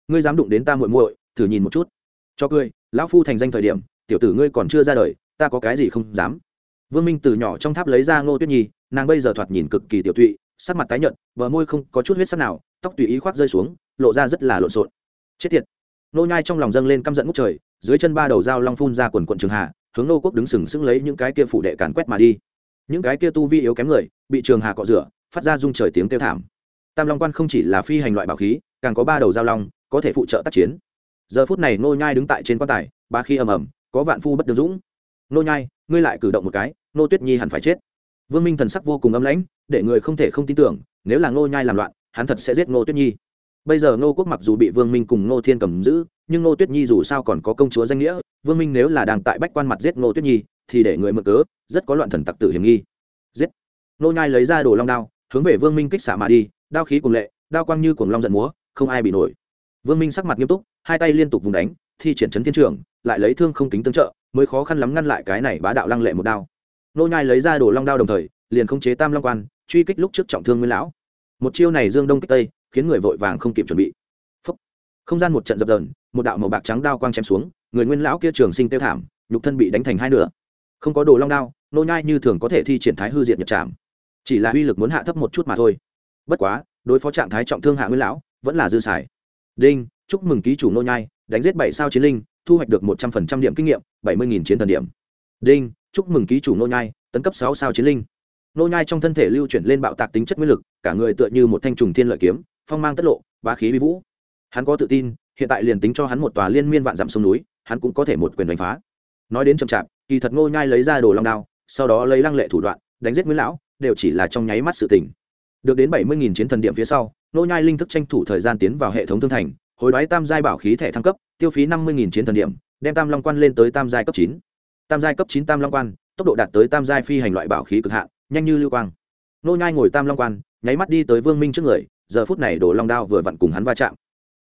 Ngươi dám đụng đến ta muội muội, thử nhìn một chút. Cho cười, lão phu thành danh thời điểm, tiểu tử ngươi còn chưa ra đời, ta có cái gì không dám. Vương minh từ nhỏ trong tháp lấy ra ngô tuyết nhi, nàng bây giờ thoạt nhìn cực kỳ tiểu tụy, sắc mặt tái nhợt, bờ môi không có chút huyết sắc nào, tóc tùy ý khoác rơi xuống, lộ ra rất là lộn xộn. Chết tiệt. Nô nhai trong lòng dâng lên căm giận ngút trời dưới chân ba đầu dao long phun ra quần quận trường hà, hướng nô quốc đứng sừng sững lấy những cái kia phủ đệ càn quét mà đi. Những cái kia tu vi yếu kém người, bị trường hà cọ rửa, phát ra rung trời tiếng kêu thảm. Tam long quan không chỉ là phi hành loại bảo khí, càng có ba đầu dao long, có thể phụ trợ tác chiến. Giờ phút này nô nhai đứng tại trên quan tài, ba khi ầm ầm, có vạn phu bất đường dũng. Nô nhai, ngươi lại cử động một cái, nô tuyết nhi hẳn phải chết. Vương minh thần sắc vô cùng âm lãnh, để người không thể không tin tưởng, nếu là nô nhai làm loạn, hắn thật sẽ giết nô tuyết nhi. Bây giờ nô quốc mặc dù bị vương minh cùng nô thiên cầm giữ nhưng Ngô tuyết nhi dù sao còn có công chúa danh nghĩa, vương minh nếu là đang tại bách quan mặt giết Ngô tuyết nhi, thì để người mượn cớ, rất có loạn thần tặc tử hiểm nghi. Giết. Nô nhai lấy ra đồ long đao, hướng về vương minh kích xả mà đi, đao khí cùng lệ, đao quang như cuồng long giận múa, không ai bị nổi. Vương minh sắc mặt nghiêm túc, hai tay liên tục vùng đánh, thi triển chấn thiên trường, lại lấy thương không kính tương trợ, mới khó khăn lắm ngăn lại cái này bá đạo lăng lệ một đao. Nô nhai lấy ra đồ long đao đồng thời, liền không chế tam long quan, truy kích lúc trước trọng thương nguyên lão. Một chiêu này dương đông kích tây, khiến người vội vàng không kịp chuẩn bị. Phúc. không gian một trận dập dờn một đạo màu bạc trắng đao quang chém xuống người nguyên lão kia trường sinh tiêu thảm nhục thân bị đánh thành hai nửa. Không có đồ long đao nô nhai như thường có thể thi triển thái hư diệt nhật trạng, chỉ là uy lực muốn hạ thấp một chút mà thôi. Bất quá đối phó trạng thái trọng thương hạ nguyên lão vẫn là dư xài. Đinh chúc mừng ký chủ nô nhai đánh giết bảy sao chiến linh thu hoạch được một trăm phần trăm điểm kinh nghiệm bảy mươi nghìn chiến thần điểm. Đinh chúc mừng ký chủ nô nhai tấn cấp sáu sao chiến linh. Nô nhai trong thân thể lưu chuyển lên bạo tạc tính chất nguyên lực cả người tựa như một thanh trùng thiên lợi kiếm phong mang tất lộ bá khí vi vũ. Hắn có tự tin hiện tại liền tính cho hắn một tòa liên miên vạn dặm sông núi, hắn cũng có thể một quyền đánh phá. Nói đến chậm chạp, kỳ thật ngô nhai lấy ra đồ long đao, sau đó lấy lăng lệ thủ đoạn, đánh giết nguyễn lão, đều chỉ là trong nháy mắt sự tình. Được đến bảy mươi nghìn chiến thần điểm phía sau, ngô nhai linh thức tranh thủ thời gian tiến vào hệ thống thương thành hồi đoái tam giai bảo khí thẻ thăng cấp, tiêu phí năm mươi nghìn chiến thần điểm, đem tam long quan lên tới tam giai cấp chín. Tam giai cấp chín tam long quan, tốc độ đạt tới tam giai phi hành loại bảo khí cực hạn, nhanh như lưu quang. Nô nhai ngồi tam long quan, nháy mắt đi tới vương minh trước người, giờ phút này đồ long đao vừa vặn cùng hắn va chạm.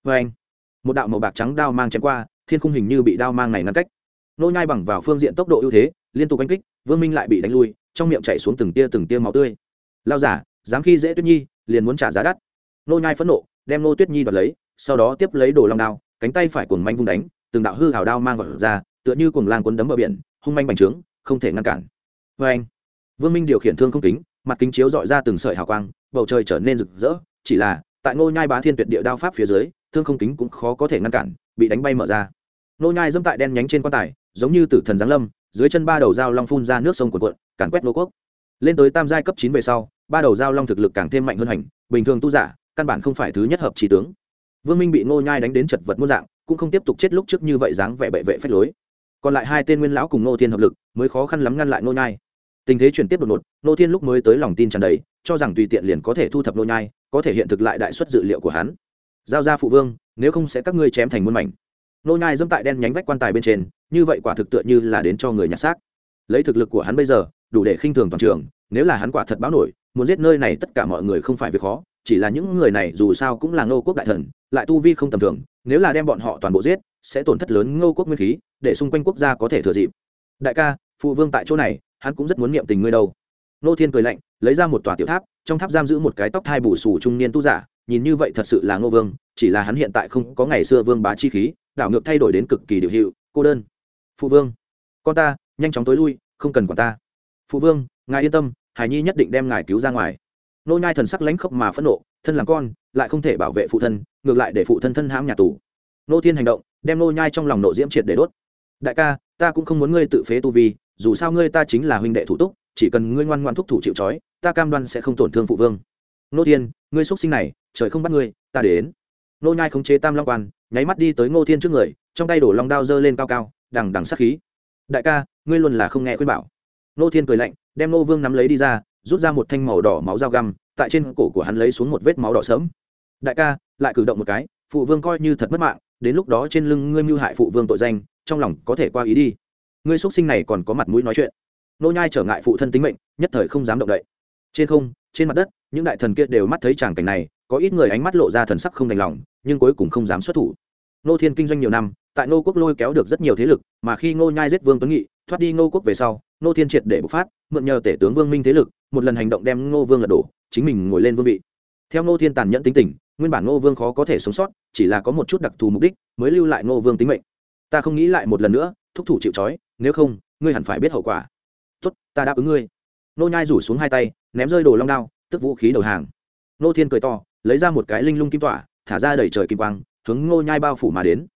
Với anh một đạo màu bạc trắng đao mang chém qua, thiên khung hình như bị đao mang này ngăn cách. Nô nhai bằng vào phương diện tốc độ ưu thế, liên tục đánh kích, vương minh lại bị đánh lui, trong miệng chảy xuống từng tia từng tia máu tươi. Lao giả, dám khi dễ tuyết nhi, liền muốn trả giá đắt. Nô nhai phẫn nộ, đem nô tuyết nhi đoạt lấy, sau đó tiếp lấy đồ long đao, cánh tay phải cuồng manh vung đánh, từng đạo hư hào đao mang vào ra, tựa như cuồng lang cuốn đấm bờ biển, hung manh bành trướng, không thể ngăn cản. Với anh, vương minh điều khiển thương không kính, mặt kính chiếu dọi ra từng sợi hào quang, bầu trời trở nên rực rỡ, chỉ là, tại ngô nhai bá thiên tuyệt địa đao pháp phía dưới thương không kính cũng khó có thể ngăn cản, bị đánh bay mở ra. Ngô nhai dẫm tại đen nhánh trên quan tài, giống như tử thần giáng lâm, dưới chân ba đầu dao long phun ra nước sông cuộn cuộn, càn quét nô quốc. Lên tới tam giai cấp chín về sau, ba đầu dao long thực lực càng thêm mạnh hơn hành, bình thường tu giả, căn bản không phải thứ nhất hợp trí tướng. Vương minh bị ngô nhai đánh đến chật vật muôn dạng, cũng không tiếp tục chết lúc trước như vậy dáng vẻ bệ vệ phách lối. Còn lại hai tên nguyên lão cùng ngô thiên hợp lực, mới khó khăn lắm ngăn lại ngô nhai. Tình thế chuyển tiếp đột ngột nô thiên lúc mới tới lòng tin tràn đầy, cho rằng tùy tiện liền có thể thu thập nô nhai, có thể hiện thực lại đại suất dự liệu của hắn giao ra phụ vương, nếu không sẽ các ngươi chém thành muôn mảnh. Nô nhai dẫm tại đen nhánh vách quan tài bên trên, như vậy quả thực tựa như là đến cho người nhặt xác. Lấy thực lực của hắn bây giờ, đủ để khinh thường toàn trường, nếu là hắn quả thật báo nổi, muốn giết nơi này tất cả mọi người không phải việc khó, chỉ là những người này dù sao cũng là ngô quốc đại thần, lại tu vi không tầm thường, nếu là đem bọn họ toàn bộ giết, sẽ tổn thất lớn ngô quốc nguyên khí, để xung quanh quốc gia có thể thừa dịp. Đại ca, phụ vương tại chỗ này, hắn cũng rất muốn niệm tình ngươi đâu. Nô thiên cười lạnh, lấy ra một tòa tiểu tháp, trong tháp giam giữ một cái tóc thai bù sù trung niên tu giả nhìn như vậy thật sự là ngô vương, chỉ là hắn hiện tại không có ngày xưa vương bá chi khí, đảo ngược thay đổi đến cực kỳ điều hiệu cô đơn. Phụ vương, con ta, nhanh chóng tối lui, không cần quản ta. Phụ vương, ngài yên tâm hải nhi nhất định đem ngài cứu ra ngoài. Nô nhai thần sắc lãnh khốc mà phẫn nộ, thân làm con, lại không thể bảo vệ phụ thân, ngược lại để phụ thân thân hãm nhà tù. Nô thiên hành động, đem nô nhai trong lòng nộ diễm triệt để đốt. Đại ca, ta cũng không muốn ngươi tự phế tu vi, dù sao ngươi ta chính là huynh đệ thủ túc, chỉ cần ngươi ngoan ngoan thúc thủ chịu trói, ta cam đoan sẽ không tổn thương phụ vương nô thiên, ngươi xuất sinh này, trời không bắt ngươi, ta đến. Nô nhai khống chế tam long quan, nháy mắt đi tới ngô thiên trước người, trong tay đổ long đao giơ lên cao cao, đằng đằng sát khí. Đại ca, ngươi luôn là không nghe khuyên bảo. Nô thiên cười lạnh, đem nô vương nắm lấy đi ra, rút ra một thanh màu đỏ máu dao găm, tại trên cổ của hắn lấy xuống một vết máu đỏ sớm đại ca, lại cử động một cái, phụ vương coi như thật mất mạng, đến lúc đó trên lưng ngươi mưu hại phụ vương tội danh, trong lòng có thể qua ý đi. Ngươi xuất sinh này còn có mặt mũi nói chuyện. Nô nhai trở ngại phụ thân tính mệnh, nhất thời không dám động đậy. Trên không trên mặt đất, những đại thần kia đều mắt thấy tràng cảnh này, có ít người ánh mắt lộ ra thần sắc không đành lòng, nhưng cuối cùng không dám xuất thủ. Nô thiên kinh doanh nhiều năm, tại nô quốc lôi kéo được rất nhiều thế lực, mà khi Ngô nhai giết vương tuấn nghị, thoát đi Ngô quốc về sau nô thiên triệt để bộc phát, mượn nhờ tể tướng vương minh thế lực, một lần hành động đem Ngô vương lật đổ, chính mình ngồi lên vương vị. Theo Ngô thiên tàn nhẫn tính tình, nguyên bản Ngô vương khó có thể sống sót, chỉ là có một chút đặc thù mục đích, mới lưu lại Ngô vương tính mệnh. Ta không nghĩ lại một lần nữa, thúc thủ chịu trói, nếu không, ngươi hẳn phải biết hậu quả. Tốt, ta đáp ứng ngươi nô nhai rủ xuống hai tay, ném rơi đồ long đao, tức vũ khí đầu hàng. Nô thiên cười to, lấy ra một cái linh lung kim tỏa, thả ra đẩy trời kim quang, hướng nô nhai bao phủ mà đến.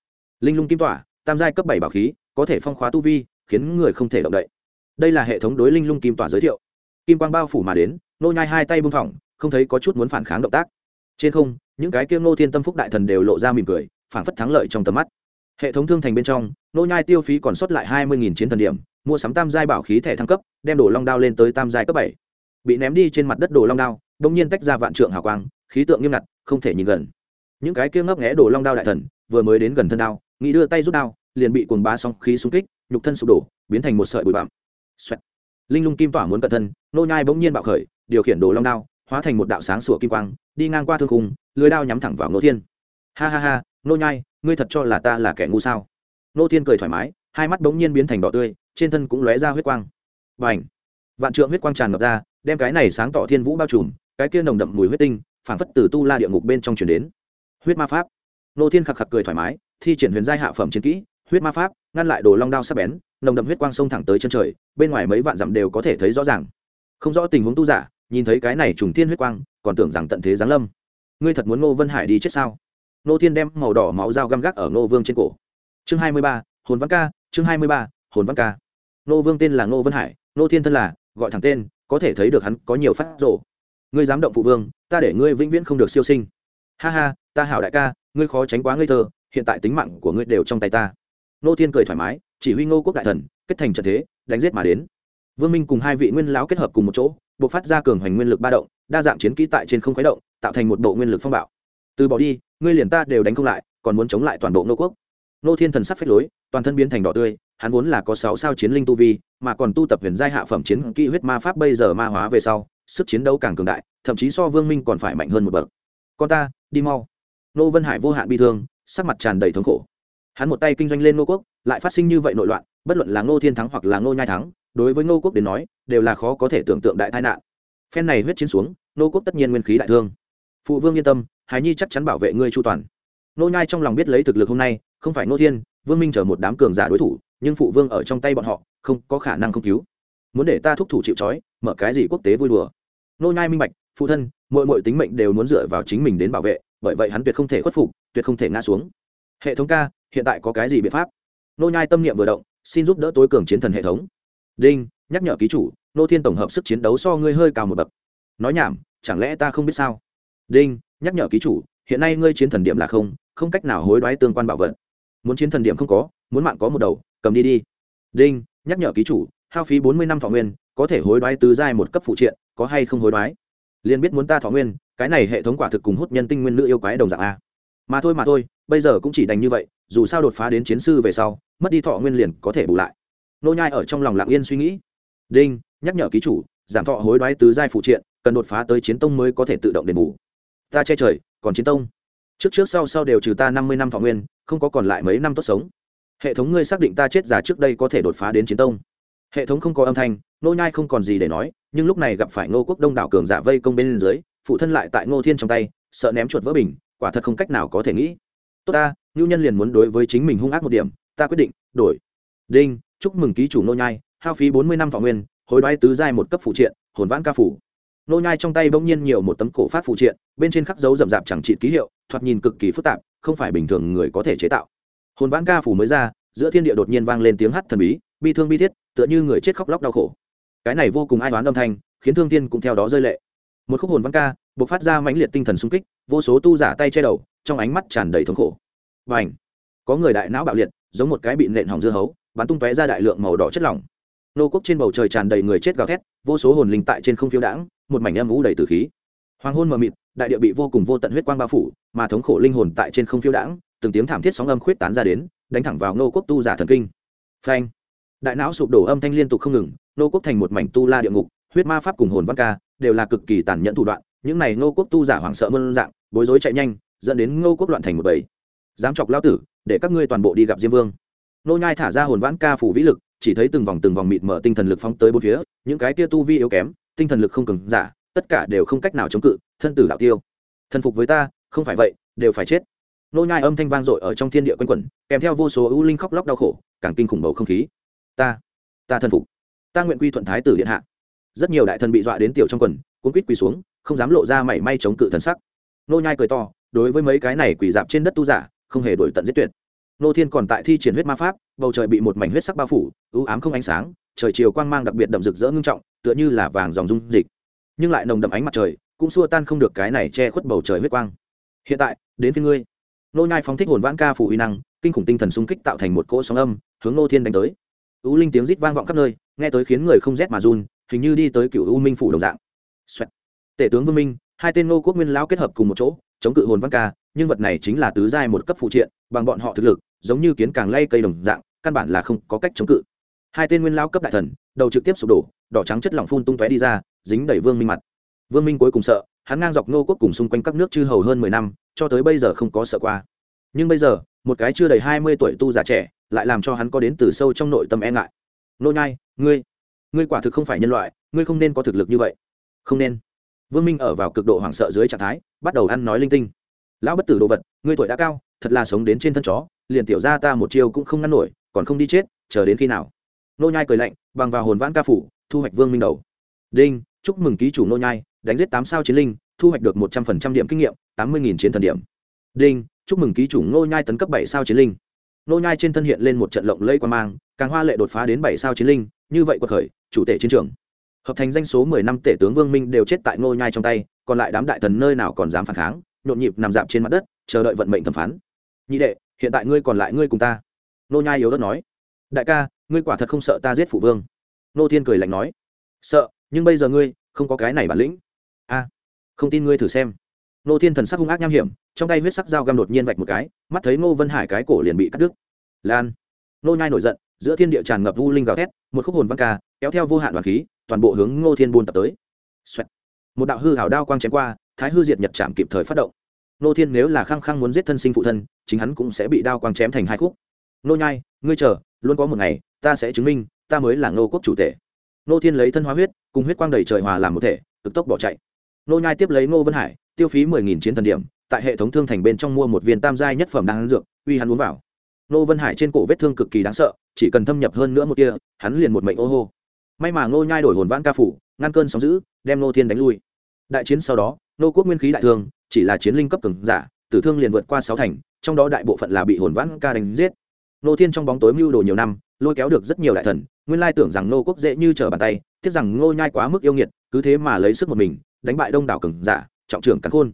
Linh lung kim tỏa, tam giai cấp bảy bảo khí, có thể phong khóa tu vi, khiến người không thể động đậy. Đây là hệ thống đối linh lung kim tỏa giới thiệu. Kim quang bao phủ mà đến, nô nhai hai tay bung phỏng không thấy có chút muốn phản kháng động tác. Trên không, những cái kia ngô thiên tâm phúc đại thần đều lộ ra mỉm cười phản phất thắng lợi trong tầm mắt. Hệ thống thương thành bên trong, nô nhai tiêu phí còn sót lại hai mươi chiến thần điểm mua sắm tam giai bảo khí thẻ thăng cấp, đem đồ long đao lên tới tam giai cấp bảy. Bị ném đi trên mặt đất đồ long đao đông nhiên tách ra vạn trượng hào quang, khí tượng nghiêm ngặt, không thể nhìn gần. Những cái kia ngấp nghé đồ long đao đại thần, vừa mới đến gần thân đao, nghĩ đưa tay rút đao, liền bị cuồng bá sóng khí xung kích, nhục thân sụp đổ, biến thành một sợi bụi bặm. Linh lung kim tỏa muốn cận thân, nô nhai bỗng nhiên bạo khởi, điều khiển đồ long đao, hóa thành một đạo sáng sủa kim quang, đi ngang qua thương khung, lưới đao nhắm thẳng vào nô thiên. Ha ha ha, nô nhai, ngươi thật cho là ta là kẻ ngu sao? Nô thiên cười thoải mái hai mắt bỗng nhiên biến thành đỏ tươi, trên thân cũng lóe ra huyết quang. Bành! Vạn trượng huyết quang tràn ngập ra, đem cái này sáng tỏ thiên vũ bao trùm, cái kia nồng đậm mùi huyết tinh, phảng phất từ tu la địa ngục bên trong truyền đến. Huyết ma pháp. Nô thiên khạc khạc cười thoải mái, thi triển huyền giai hạ phẩm chiến kỹ, huyết ma pháp, ngăn lại đồ long đao sắc bén, nồng đậm huyết quang sông thẳng tới chân trời, bên ngoài mấy vạn dặm đều có thể thấy rõ ràng. Không rõ tình huống tu giả, nhìn thấy cái này trùng thiên huyết quang, còn tưởng rằng tận thế giáng lâm. Ngươi thật muốn ngô vân hải đi chết sao? Nô thiên đem màu đỏ máu dao găm gác ở ngô vương trên cổ. Chương hai mươi ba, hồn văn ca chương hai mươi ba, hồn văn ca. Nô vương tên là ngô vân hải nô thiên thân là, gọi thẳng tên, có thể thấy được hắn có nhiều phát rộ ngươi dám động phụ vương, ta để ngươi vĩnh viễn không được siêu sinh. Ha ha, ta hảo đại ca, ngươi khó tránh quá ngây thơ, hiện tại tính mạng của ngươi đều trong tay ta. Nô thiên cười thoải mái, chỉ huy ngô quốc đại thần, kết thành trận thế, đánh giết mà đến. Vương minh cùng hai vị nguyên lão kết hợp cùng một chỗ buộc phát ra cường hoành nguyên lực ba động, đa dạng chiến kỹ tại trên không khuấy động, tạo thành một bộ nguyên lực phong bạo. Từ bỏ đi, ngươi liền ta đều đánh không lại, còn muốn chống lại toàn bộ Ngô quốc nô thiên thần sắc phách lối, toàn thân biến thành đỏ tươi, hắn vốn là có sáu sao chiến linh tu vi, mà còn tu tập huyền giai hạ phẩm chiến kỹ huyết ma pháp bây giờ ma hóa về sau, sức chiến đấu càng cường đại, thậm chí so vương minh còn phải mạnh hơn một bậc. Con ta, đi mau. Nô vân hải vô hạn bi thương, sắc mặt tràn đầy thống khổ. Hắn một tay kinh doanh lên nô quốc, lại phát sinh như vậy nội loạn, bất luận là ngô thiên thắng hoặc là ngô nhai thắng, đối với ngô quốc đến nói, đều là khó có thể tưởng tượng đại tai nạn. Phen này huyết chiến xuống nô quốc tất nhiên nguyên khí đại thương. Phụ vương yên tâm, hải nhi chắc chắn bảo vệ ngươi chu toàn. Nô nhai trong lòng biết lấy thực lực hôm nay không phải nô thiên, vương minh chờ một đám cường giả đối thủ, nhưng phụ vương ở trong tay bọn họ, không có khả năng không cứu. Muốn để ta thúc thủ chịu trói, mở cái gì quốc tế vui đùa? Nô nhai minh bạch, phụ thân mỗi mỗi tính mệnh đều muốn dựa vào chính mình đến bảo vệ, bởi vậy hắn tuyệt không thể khuất phục, tuyệt không thể ngã xuống. Hệ thống ca, hiện tại có cái gì biện pháp? Nô nhai tâm niệm vừa động, xin giúp đỡ tối cường chiến thần hệ thống. Đinh, nhắc nhở ký chủ, nô thiên tổng hợp sức chiến đấu so ngươi hơi cao một bậc. Nói nhảm, chẳng lẽ ta không biết sao? Đinh, nhắc nhở ký chủ, hiện nay ngươi chiến thần điểm là không không cách nào hối đoái tương quan bảo vật muốn chiến thần điểm không có, muốn mạng có một đầu, cầm đi đi. Đinh, nhắc nhở ký chủ, hao phí bốn mươi năm thọ nguyên, có thể hối đoái tứ giai một cấp phụ triện, có hay không hối đoái? Liền biết muốn ta thọ nguyên, cái này hệ thống quả thực cùng hút nhân tinh nguyên nữ yêu quái đồng dạng a. Mà thôi mà thôi, bây giờ cũng chỉ đành như vậy, dù sao đột phá đến chiến sư về sau, mất đi thọ nguyên liền có thể bù lại. Nô nhai ở trong lòng lặng yên suy nghĩ. Đinh, nhắc nhở ký chủ, giảm thọ hối đoái tứ giai phụ triện, cần đột phá tới chiến tông mới có thể tự động đền bù. Ta che trời, còn chiến tông. Trước trước sau sau đều trừ ta năm mươi năm thọ nguyên không có còn lại mấy năm tốt sống. Hệ thống ngươi xác định ta chết già trước đây có thể đột phá đến chiến tông. Hệ thống không có âm thanh nô nhai không còn gì để nói, nhưng lúc này gặp phải ngô quốc đông đảo cường giả vây công bên dưới, phụ thân lại tại ngô thiên trong tay, sợ ném chuột vỡ bình, quả thật không cách nào có thể nghĩ. Tốt ta ngưu nhân liền muốn đối với chính mình hung ác một điểm, ta quyết định, đổi. Đinh, chúc mừng ký chủ nô nhai, hao phí bốn mươi năm thọ nguyên, hối đoái tứ giai một cấp phụ triện, hồn vãn ca phủ. Nô nhai trong tay bỗng nhiên nhiều một tấm cổ phát phụ triện, bên trên khắc dấu rậm rạp chẳng trị ký hiệu thoạt nhìn cực kỳ phức tạp không phải bình thường người có thể chế tạo. Hồn vãn ca phủ mới ra giữa thiên địa đột nhiên vang lên tiếng hát thần bí bi thương bi thiết tựa như người chết khóc lóc đau khổ. Cái này vô cùng ai đoán âm thanh khiến thương thiên cũng theo đó rơi lệ. Một khúc hồn vãn ca bộc phát ra mãnh liệt tinh thần sung kích vô số tu giả tay che đầu trong ánh mắt tràn đầy thống khổ. Bành, có người đại não bạo liệt giống một cái bị nện hỏng dưa hấu bắn tung tóe ra đại lượng màu đỏ chất lỏng. Nô quốc trên bầu trời tràn đầy người chết gào thét vô số hồn linh tại trên không phiêu đãng một mảnh âm ú đầy từ khí. Hoàng hôn mờ mịt đại địa bị vô cùng vô tận huyết quang bao phủ, mà thống khổ linh hồn tại trên không phiêu đãng, từng tiếng thảm thiết sóng âm khuyết tán ra đến, đánh thẳng vào nô quốc tu giả thần kinh. Phanh! Đại não sụp đổ âm thanh liên tục không ngừng nô quốc thành một mảnh tu la địa ngục, huyết ma pháp cùng hồn văn ca đều là cực kỳ tàn nhẫn thủ đoạn, những này nô quốc tu giả hoảng sợ mơn dạng, bối rối chạy nhanh, dẫn đến ngô quốc loạn thành một bầy. Dám chọc lao tử, để các ngươi toàn bộ đi gặp diêm vương. Nô nhai thả ra hồn vãn ca phủ vĩ lực, chỉ thấy từng vòng từng vòng mịt mở tinh thần lực phóng tới bốn phía, những cái kia tu vi yếu kém, tinh thần lực không cường giả tất cả đều không cách nào chống cự, thân tử đạo tiêu. Thần phục với ta, không phải vậy, đều phải chết. Nô nhai âm thanh vang dội ở trong thiên địa quanh quẩn, kèm theo vô số ưu linh khóc lóc đau khổ, càng kinh khủng bầu không khí. Ta ta thần phục. Ta nguyện quy thuận thái tử điện hạ. Rất nhiều đại thần bị dọa đến tiểu trong quần, cuốn quít quỳ xuống, không dám lộ ra mảy may chống cự thần sắc. Nô nhai cười to, đối với mấy cái này quỳ dạp trên đất tu giả, không hề đổi tận giết tuyệt. Nô thiên còn tại thi triển huyết ma pháp, bầu trời bị một mảnh huyết sắc bao phủ ưu ám không ánh sáng, trời chiều quang mang đặc biệt đậm rực rỡ ngưng trọng, tựa như là vàng dòng dung dịch nhưng lại nồng đậm ánh mặt trời, cũng xua tan không được cái này che khuất bầu trời huyết quang. Hiện tại, đến phía ngươi. Nô nhai phóng thích hồn vãn ca phủ uy năng, kinh khủng tinh thần xung kích tạo thành một cỗ sóng âm, hướng nô thiên đánh tới. U linh tiếng rít vang vọng khắp nơi, nghe tới khiến người không rét mà run, hình như đi tới cựu u minh phủ đồng dạng. Xoẹt. tể tướng vương minh, hai tên nô quốc nguyên lão kết hợp cùng một chỗ, chống cự hồn vãn ca, nhưng vật này chính là tứ giai một cấp phụ triện, bằng bọn họ thực lực, giống như kiến càng lay cây đồng dạng, căn bản là không có cách chống cự. Hai tên nguyên lão cấp đại thần, đầu trực tiếp sụp đổ, đỏ trắng chất lỏng phun tung tóe đi ra dính đẩy vương minh mặt. Vương minh cuối cùng sợ, hắn ngang dọc nô quốc cùng xung quanh các nước chư hầu hơn mười năm, cho tới bây giờ không có sợ qua. Nhưng bây giờ, một cái chưa đầy hai mươi tuổi tu già trẻ, lại làm cho hắn có đến từ sâu trong nội tâm e ngại. Nô nhai, ngươi ngươi quả thực không phải nhân loại, ngươi không nên có thực lực như vậy. Không nên. Vương minh ở vào cực độ hoảng sợ dưới trạng thái, bắt đầu ăn nói linh tinh. Lão bất tử đồ vật, ngươi tuổi đã cao, thật là sống đến trên thân chó, liền tiểu ra ta một chiêu cũng không ngăn nổi, còn không đi chết, chờ đến khi nào? Nô nhai cười lạnh, bằng vào hồn vãn ca phủ, thu hoạch vương minh đầu. Đinh chúc mừng ký chủ nô nhai, đánh giết tám sao chiến linh, thu hoạch được một trăm phần trăm điểm kinh nghiệm, tám mươi nghìn chiến thần điểm. Đinh, chúc mừng ký chủ nô nhai tấn cấp bảy sao chiến linh. Nô nhai trên thân hiện lên một trận lộng lẫy quan mang, càng hoa lệ đột phá đến bảy sao chiến linh, như vậy quật khởi, chủ tể chiến trường. Hợp thành danh số mười năm tể tướng vương minh đều chết tại nô nhai trong tay, còn lại đám đại thần nơi nào còn dám phản kháng, nhộn nhịp nằm dạp trên mặt đất, chờ đợi vận mệnh thẩm phán. Nhị đệ, hiện tại ngươi còn lại ngươi cùng ta. Nô nhai yếu đất nói. Đại ca, ngươi quả thật không sợ ta giết phụ vương. Nô thiên cười lạnh nói. Sợ? Nhưng bây giờ ngươi không có cái này bản lĩnh. A không tin ngươi thử xem. Nô thiên thần sắc hung ác nham hiểm, trong tay huyết sắc dao găm đột nhiên vạch một cái, mắt thấy ngô vân hải cái cổ liền bị cắt đứt. Lan. Nô nhai nổi giận, giữa thiên địa tràn ngập vu linh gào thét, một khúc hồn văn ca, kéo theo vô hạn đoàn khí, toàn bộ hướng ngô thiên buôn tập tới. Xoẹt. một đạo hư hảo đao quang chém qua, thái hư diệt nhật chạm kịp thời phát động. Nô thiên nếu là khăng khăng muốn giết thân sinh phụ thân, chính hắn cũng sẽ bị đao quang chém thành hai khúc. Nô nhai, ngươi chờ, luôn có một ngày, ta sẽ chứng minh, ta mới là ngô quốc chủ tể nô thiên lấy thân hóa huyết, cùng huyết quang đầy trời hòa làm một thể, cực tốc bỏ chạy. Nô nhai tiếp lấy ngô vân hải, tiêu phí mười nghìn chiến thần điểm, tại hệ thống thương thành bên trong mua một viên tam giai nhất phẩm đan dược, uy hắn uống vào. Nô vân hải trên cổ vết thương cực kỳ đáng sợ, chỉ cần thâm nhập hơn nữa một kia hắn liền một mệnh ô hô. May mà ngô nhai đổi hồn vãn ca phủ, ngăn cơn sóng dữ, đem nô thiên đánh lui. Đại chiến sau đó nô quốc nguyên khí đại thương, chỉ là chiến linh cấp cường giả, tử thương liền vượt qua sáu thành, trong đó đại bộ phận là bị hồn vãn ca đánh giết. Nô thiên trong bóng tối mưu đồ nhiều năm lôi kéo được rất nhiều đại thần, nguyên lai tưởng rằng nô quốc dễ như trở bàn tay, tiếc rằng ngô nhai quá mức yêu nghiệt, cứ thế mà lấy sức một mình, đánh bại đông đảo cường giả, trọng trưởng cắn khôn.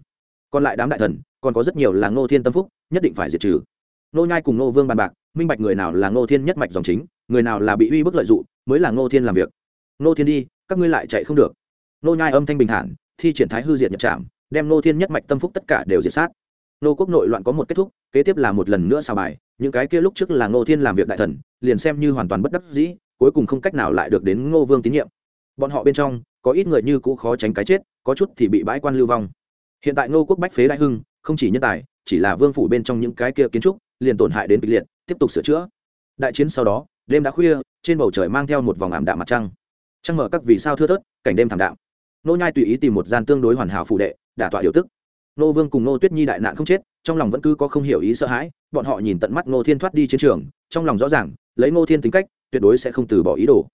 Còn lại đám đại thần, còn có rất nhiều là ngô thiên tâm phúc, nhất định phải diệt trừ. Nô nhai cùng nô vương bàn bạc, minh bạch người nào là ngô thiên nhất mạch dòng chính, người nào là bị uy bức lợi dụng, mới là ngô thiên làm việc. Ngô thiên đi, các ngươi lại chạy không được. Nô nhai âm thanh bình thản, thi triển thái hư diệt nhập trạm đem ngô thiên nhất mạch tâm phúc tất cả đều diệt sát. Nô quốc nội loạn có một kết thúc, kế tiếp là một lần nữa xào bài những cái kia lúc trước là ngô thiên làm việc đại thần, liền xem như hoàn toàn bất đắc dĩ, cuối cùng không cách nào lại được đến ngô vương tín nhiệm. Bọn họ bên trong, có ít người như cũ khó tránh cái chết, có chút thì bị bãi quan lưu vong. Hiện tại ngô quốc bách phế đại hưng, không chỉ nhân tài, chỉ là vương phủ bên trong những cái kia kiến trúc, liền tổn hại đến kịch liệt, tiếp tục sửa chữa. Đại chiến sau đó, đêm đã khuya, trên bầu trời mang theo một vòng ảm đạm mặt trăng. Trăng mở các vì sao thưa thớt, cảnh đêm thảm đạm. Nô nhai tùy ý tìm một gian tương đối hoàn hảo phụ đệ, đả tọa điều tức nô vương cùng nô tuyết nhi đại nạn không chết, trong lòng vẫn cứ có không hiểu ý sợ hãi, bọn họ nhìn tận mắt nô thiên thoát đi chiến trường, trong lòng rõ ràng, lấy nô thiên tính cách, tuyệt đối sẽ không từ bỏ ý đồ.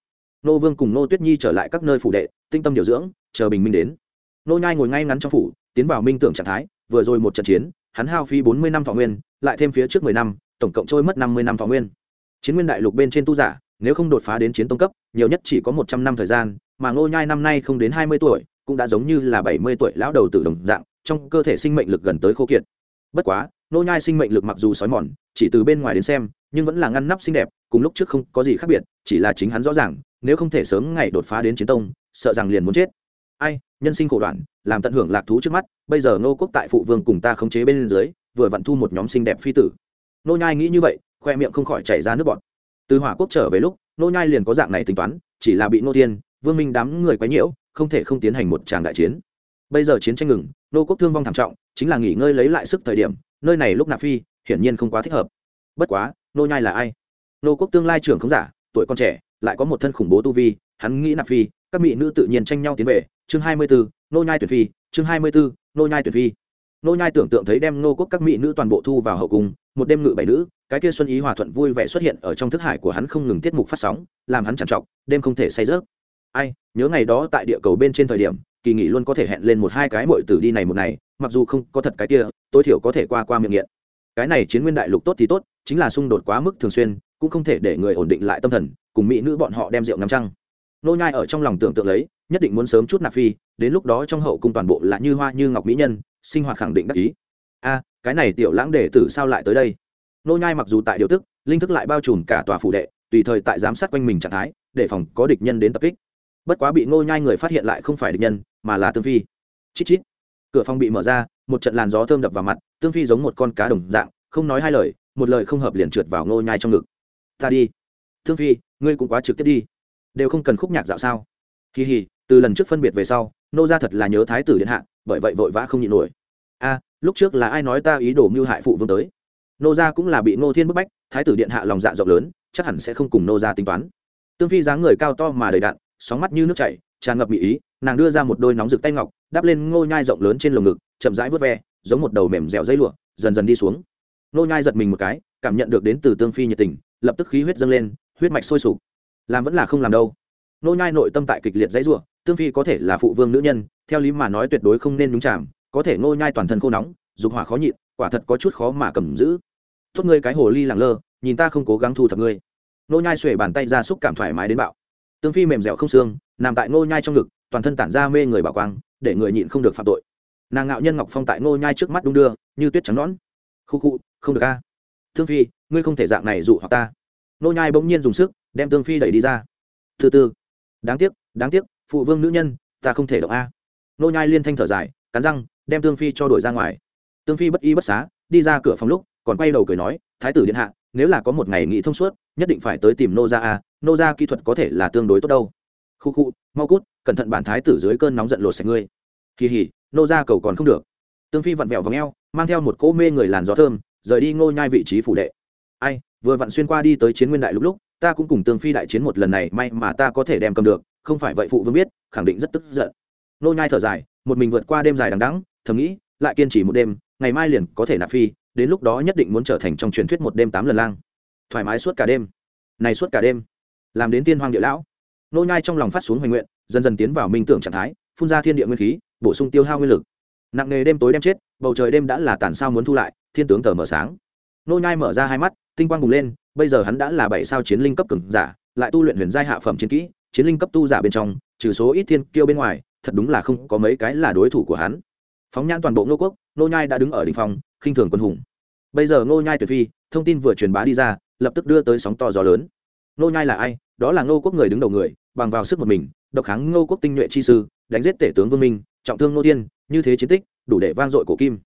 Nô vương cùng nô tuyết nhi trở lại các nơi phủ đệ, tinh tâm điều dưỡng, chờ bình minh đến. Nô nhai ngồi ngay ngắn trong phủ, tiến vào minh tưởng trạng thái, vừa rồi một trận chiến, hắn hao phí bốn mươi năm thọ nguyên, lại thêm phía trước mười năm, tổng cộng trôi mất năm mươi năm thọ nguyên. Chiến nguyên đại lục bên trên tu giả, nếu không đột phá đến chiến tông cấp, nhiều nhất chỉ có một trăm năm thời gian, mà Nô nhai năm nay không đến hai mươi tuổi, cũng đã giống như là bảy mươi tuổi lão đầu tử đồng dạng trong cơ thể sinh mệnh lực gần tới khô kiệt. Bất quá, nô nhai sinh mệnh lực mặc dù sói mòn, chỉ từ bên ngoài đến xem, nhưng vẫn là ngăn nắp xinh đẹp, cùng lúc trước không có gì khác biệt, chỉ là chính hắn rõ ràng, nếu không thể sớm ngày đột phá đến chiến tông, sợ rằng liền muốn chết. Ai, nhân sinh khổ đoạn, làm tận hưởng lạc thú trước mắt, bây giờ ngô quốc tại phụ vương cùng ta khống chế bên dưới, vừa vặn thu một nhóm xinh đẹp phi tử. Nô nhai nghĩ như vậy, khoe miệng không khỏi chảy ra nước bọt. Từ hỏa quốc trở về lúc, nô nhai liền có dạng này tính toán, chỉ là bị nô thiên, vương minh đám người quấy nhiễu, không thể không tiến hành một tràng đại chiến bây giờ chiến tranh ngừng nô quốc thương vong thảm trọng chính là nghỉ ngơi lấy lại sức thời điểm nơi này lúc nạp phi hiển nhiên không quá thích hợp. Bất quá nô nhai là ai? Nô quốc tương lai trưởng không giả tuổi còn trẻ lại có một thân khủng bố tu vi hắn nghĩ nạp phi các mỹ nữ tự nhiên tranh nhau tiến về. Chương hai mươi 24, nô nhai tuyệt phi chương hai mươi 24, nô nhai tuyệt phi. Nô nhai tưởng tượng thấy đem nô quốc các mỹ nữ toàn bộ thu vào hậu cung một đêm ngự bảy nữ cái kia xuân ý hòa thuận vui vẻ xuất hiện ở trong thức hải của hắn không ngừng tiết mục phát sóng làm hắn trằn trọc đêm không thể say rớt ai nhớ ngày đó tại địa cầu bên trên thời điểm kỳ nghỉ luôn có thể hẹn lên một hai cái muội tử đi này một này mặc dù không có thật cái kia, tối thiểu có thể qua qua miệng nghiện. Cái này chiến nguyên đại lục tốt thì tốt, chính là xung đột quá mức thường xuyên, cũng không thể để người ổn định lại tâm thần, cùng mỹ nữ bọn họ đem rượu ngắm trăng. Nô nhai ở trong lòng tưởng tượng lấy, nhất định muốn sớm chút nạp phi, đến lúc đó trong hậu cung toàn bộ là như hoa như ngọc mỹ nhân, sinh hoạt khẳng định đắc ý. A, cái này tiểu lãng đệ tử sao lại tới đây? Nô nhai mặc dù tại điều tức, linh thức lại bao trùm cả tòa phủ đệ, tùy thời tại giám sát quanh mình trạng thái, để phòng có địch nhân đến tập kích bất quá bị Ngô nhai người phát hiện lại không phải địch nhân, mà là tương phi. Chít chít. Cửa phòng bị mở ra, một trận làn gió thơm đập vào mặt, tương phi giống một con cá đồng dạng, không nói hai lời, một lời không hợp liền trượt vào Ngô nhai trong ngực. Ta đi. Tương phi, ngươi cũng quá trực tiếp đi. Đều không cần khúc nhạc dạo sao? Kỳ hì, từ lần trước phân biệt về sau, nô gia thật là nhớ thái tử điện hạ, bởi vậy vội vã không nhịn nổi. A, lúc trước là ai nói ta ý đồ mưu hại phụ vương tới? Nô gia cũng là bị Ngô thiên bức bách, thái tử điện hạ lòng dạ rộng lớn, chắc hẳn sẽ không cùng nô gia tính toán. Tương phi dáng người cao to mà đầy đặn sóng mắt như nước chảy, tràn ngập mỹ ý, nàng đưa ra một đôi nóng rực tay ngọc, đắp lên ngô nhai rộng lớn trên lồng ngực, chậm rãi vớt ve, giống một đầu mềm dẻo dây lụa, dần dần đi xuống. Ngô nhai giật mình một cái, cảm nhận được đến từ tương phi nhiệt tình, lập tức khí huyết dâng lên, huyết mạch sôi sục. Làm vẫn là không làm đâu. Ngô nhai nội tâm tại kịch liệt dãy rủa, tương phi có thể là phụ vương nữ nhân, theo lý mà nói tuyệt đối không nên nhúng chạm có thể ngô nhai toàn thân khô nóng, dục hỏa khó nhịn, quả thật có chút khó mà cầm giữ. Tốt ngươi cái hồ ly lẳng lơ, nhìn ta không cố gắng thu thập ngươi. Ngô nhai xuề bàn tay ra xúc cảm thoải mái đến bạo tương phi mềm dẻo không xương, nằm tại ngô nhai trong ngực, toàn thân tản ra mê người bảo quang, để người nhịn không được phạm tội. Nàng ngạo nhân ngọc phong tại ngô nhai trước mắt đung đưa, như tuyết trắng nón khu khu, không được a. Tương phi, ngươi không thể dạng này dụ hoặc ta. Ngô nhai bỗng nhiên dùng sức, đem tương phi đẩy đi ra. Thứ tư đáng tiếc đáng tiếc, phụ vương nữ nhân, ta không thể động a. Ngô nhai liên thanh thở dài, cắn răng, đem tương phi cho đuổi ra ngoài. Tương phi bất y bất xá, đi ra cửa phòng lúc, còn quay đầu cười nói, thái tử điện hạ nếu là có một ngày nghĩ thông suốt, nhất định phải tới tìm nô ra a, nô ra kỹ thuật có thể là tương đối tốt đâu. Khu khu, mau cút, cẩn thận bản thái tử dưới cơn nóng giận lột sạch ngươi. Kỳ hỉ, nô ra cầu còn không được. Tương phi vặn vẹo v ò mang theo một cỗ mê người làn gió thơm, rời đi ngô nhai vị trí phủ đệ. Ai, vừa vặn xuyên qua đi tới chiến nguyên đại lúc lúc, ta cũng cùng tương phi đại chiến một lần này, may mà ta có thể đem cầm được, không phải vậy phụ vương biết, khẳng định rất tức giận. Nô nhai thở dài, một mình vượt qua đêm dài đằng đẵng, thầm nghĩ, lại kiên trì một đêm, ngày mai liền có thể nạp phi đến lúc đó nhất định muốn trở thành trong truyền thuyết một đêm tám lần lang. Thoải mái suốt cả đêm. Này suốt cả đêm. Làm đến tiên hoang địa lão. Nô nhai trong lòng phát xuống hoành nguyện, dần dần tiến vào minh tưởng trạng thái, phun ra thiên địa nguyên khí, bổ sung tiêu hao nguyên lực. Nặng nề đêm tối đêm chết, bầu trời đêm đã là tàn sao muốn thu lại, thiên tướng tờ mở sáng. Nô nhai mở ra hai mắt, tinh quang bùng lên, bây giờ hắn đã là bảy sao chiến linh cấp cường giả, lại tu luyện huyền giai hạ phẩm chiến kỹ, chiến linh cấp tu giả bên trong, trừ số ít thiên kiêu bên ngoài, thật đúng là không có mấy cái là đối thủ của hắn. Phóng nhãn toàn bộ nô quốc, nô nhai đã đứng ở đỉnh phong, khinh thường quân hùng bây giờ Ngô nhai tuyệt phi, thông tin vừa truyền bá đi ra, lập tức đưa tới sóng to gió lớn. Ngô nhai là ai? Đó là ngô quốc người đứng đầu người, bằng vào sức một mình, độc kháng ngô quốc tinh nhuệ chi sư, đánh giết tể tướng vương minh, trọng thương Ngô tiên như thế chiến tích, đủ để vang dội cổ kim.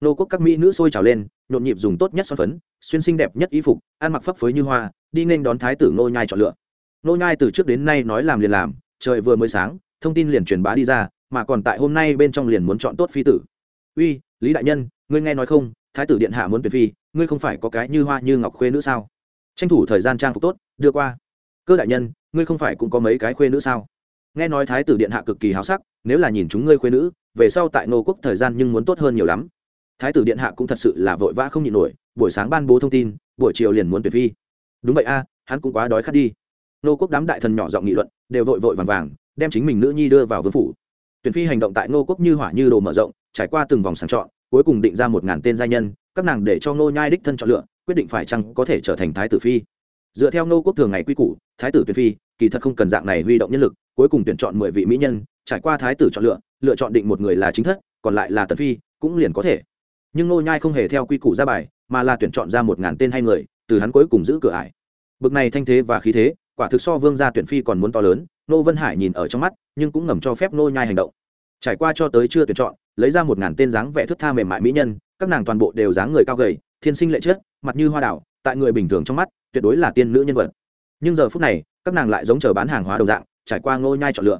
Ngô quốc các mỹ nữ sôi trào lên, nhộn nhịp dùng tốt nhất son phấn, xuyên xinh đẹp nhất y phục, ăn mặc phấp phới như hoa, đi nên đón thái tử Ngô nhai chọn lựa. Ngô nhai từ trước đến nay nói làm liền làm, trời vừa mới sáng, thông tin liền truyền bá đi ra, mà còn tại hôm nay bên trong liền muốn chọn tốt phi tử. Uy, lý đại nhân, ngươi nghe nói không thái tử điện hạ muốn tuyển phi, ngươi không phải có cái như hoa như ngọc khuê nữ sao? Tranh thủ thời gian trang phục tốt, đưa qua. Cơ đại nhân, ngươi không phải cũng có mấy cái khuê nữ sao? Nghe nói thái tử điện hạ cực kỳ háo sắc, nếu là nhìn chúng ngươi khuê nữ, về sau tại nô quốc thời gian nhưng muốn tốt hơn nhiều lắm. Thái tử điện hạ cũng thật sự là vội vã không nhịn nổi, buổi sáng ban bố thông tin, buổi chiều liền muốn tuyển phi. Đúng vậy a, hắn cũng quá đói khát đi. Nô quốc đám đại thần nhỏ giọng nghị luận, đều vội vội vàng vàng, đem chính mình nữ nhi đưa vào vương phủ. Tuyển phi hành động tại nô quốc như hỏa như đồ mở rộng, trải qua từng vòng sàng chọn cuối cùng định ra một ngàn tên gia nhân, các nàng để cho nô nhai đích thân chọn lựa, quyết định phải chăng có thể trở thành thái tử phi. Dựa theo nô quốc thường ngày quy củ, thái tử tuyển phi, kỳ thật không cần dạng này huy động nhân lực, cuối cùng tuyển chọn mười vị mỹ nhân, trải qua thái tử chọn lựa lựa chọn định một người là chính thất, còn lại là tần phi, cũng liền có thể. Nhưng nô nhai không hề theo quy củ ra bài, mà là tuyển chọn ra một ngàn tên hay người, từ hắn cuối cùng giữ cửa ải. Bực này thanh thế và khí thế, quả thực so vương gia tuyển phi còn muốn to lớn nô vân hải nhìn ở trong mắt, nhưng cũng ngầm cho phép nô nhai hành động. Trải qua cho tới chưa tuyển chọn lấy ra một ngàn tên dáng vẻ thức tha mềm mại mỹ nhân, các nàng toàn bộ đều dáng người cao gầy, thiên sinh lệ chết mặt như hoa đảo tại người bình thường trong mắt, tuyệt đối là tiên nữ nhân vật. Nhưng giờ phút này, các nàng lại giống chờ bán hàng hóa đồng dạng, trải qua ngô nhai chọn lựa.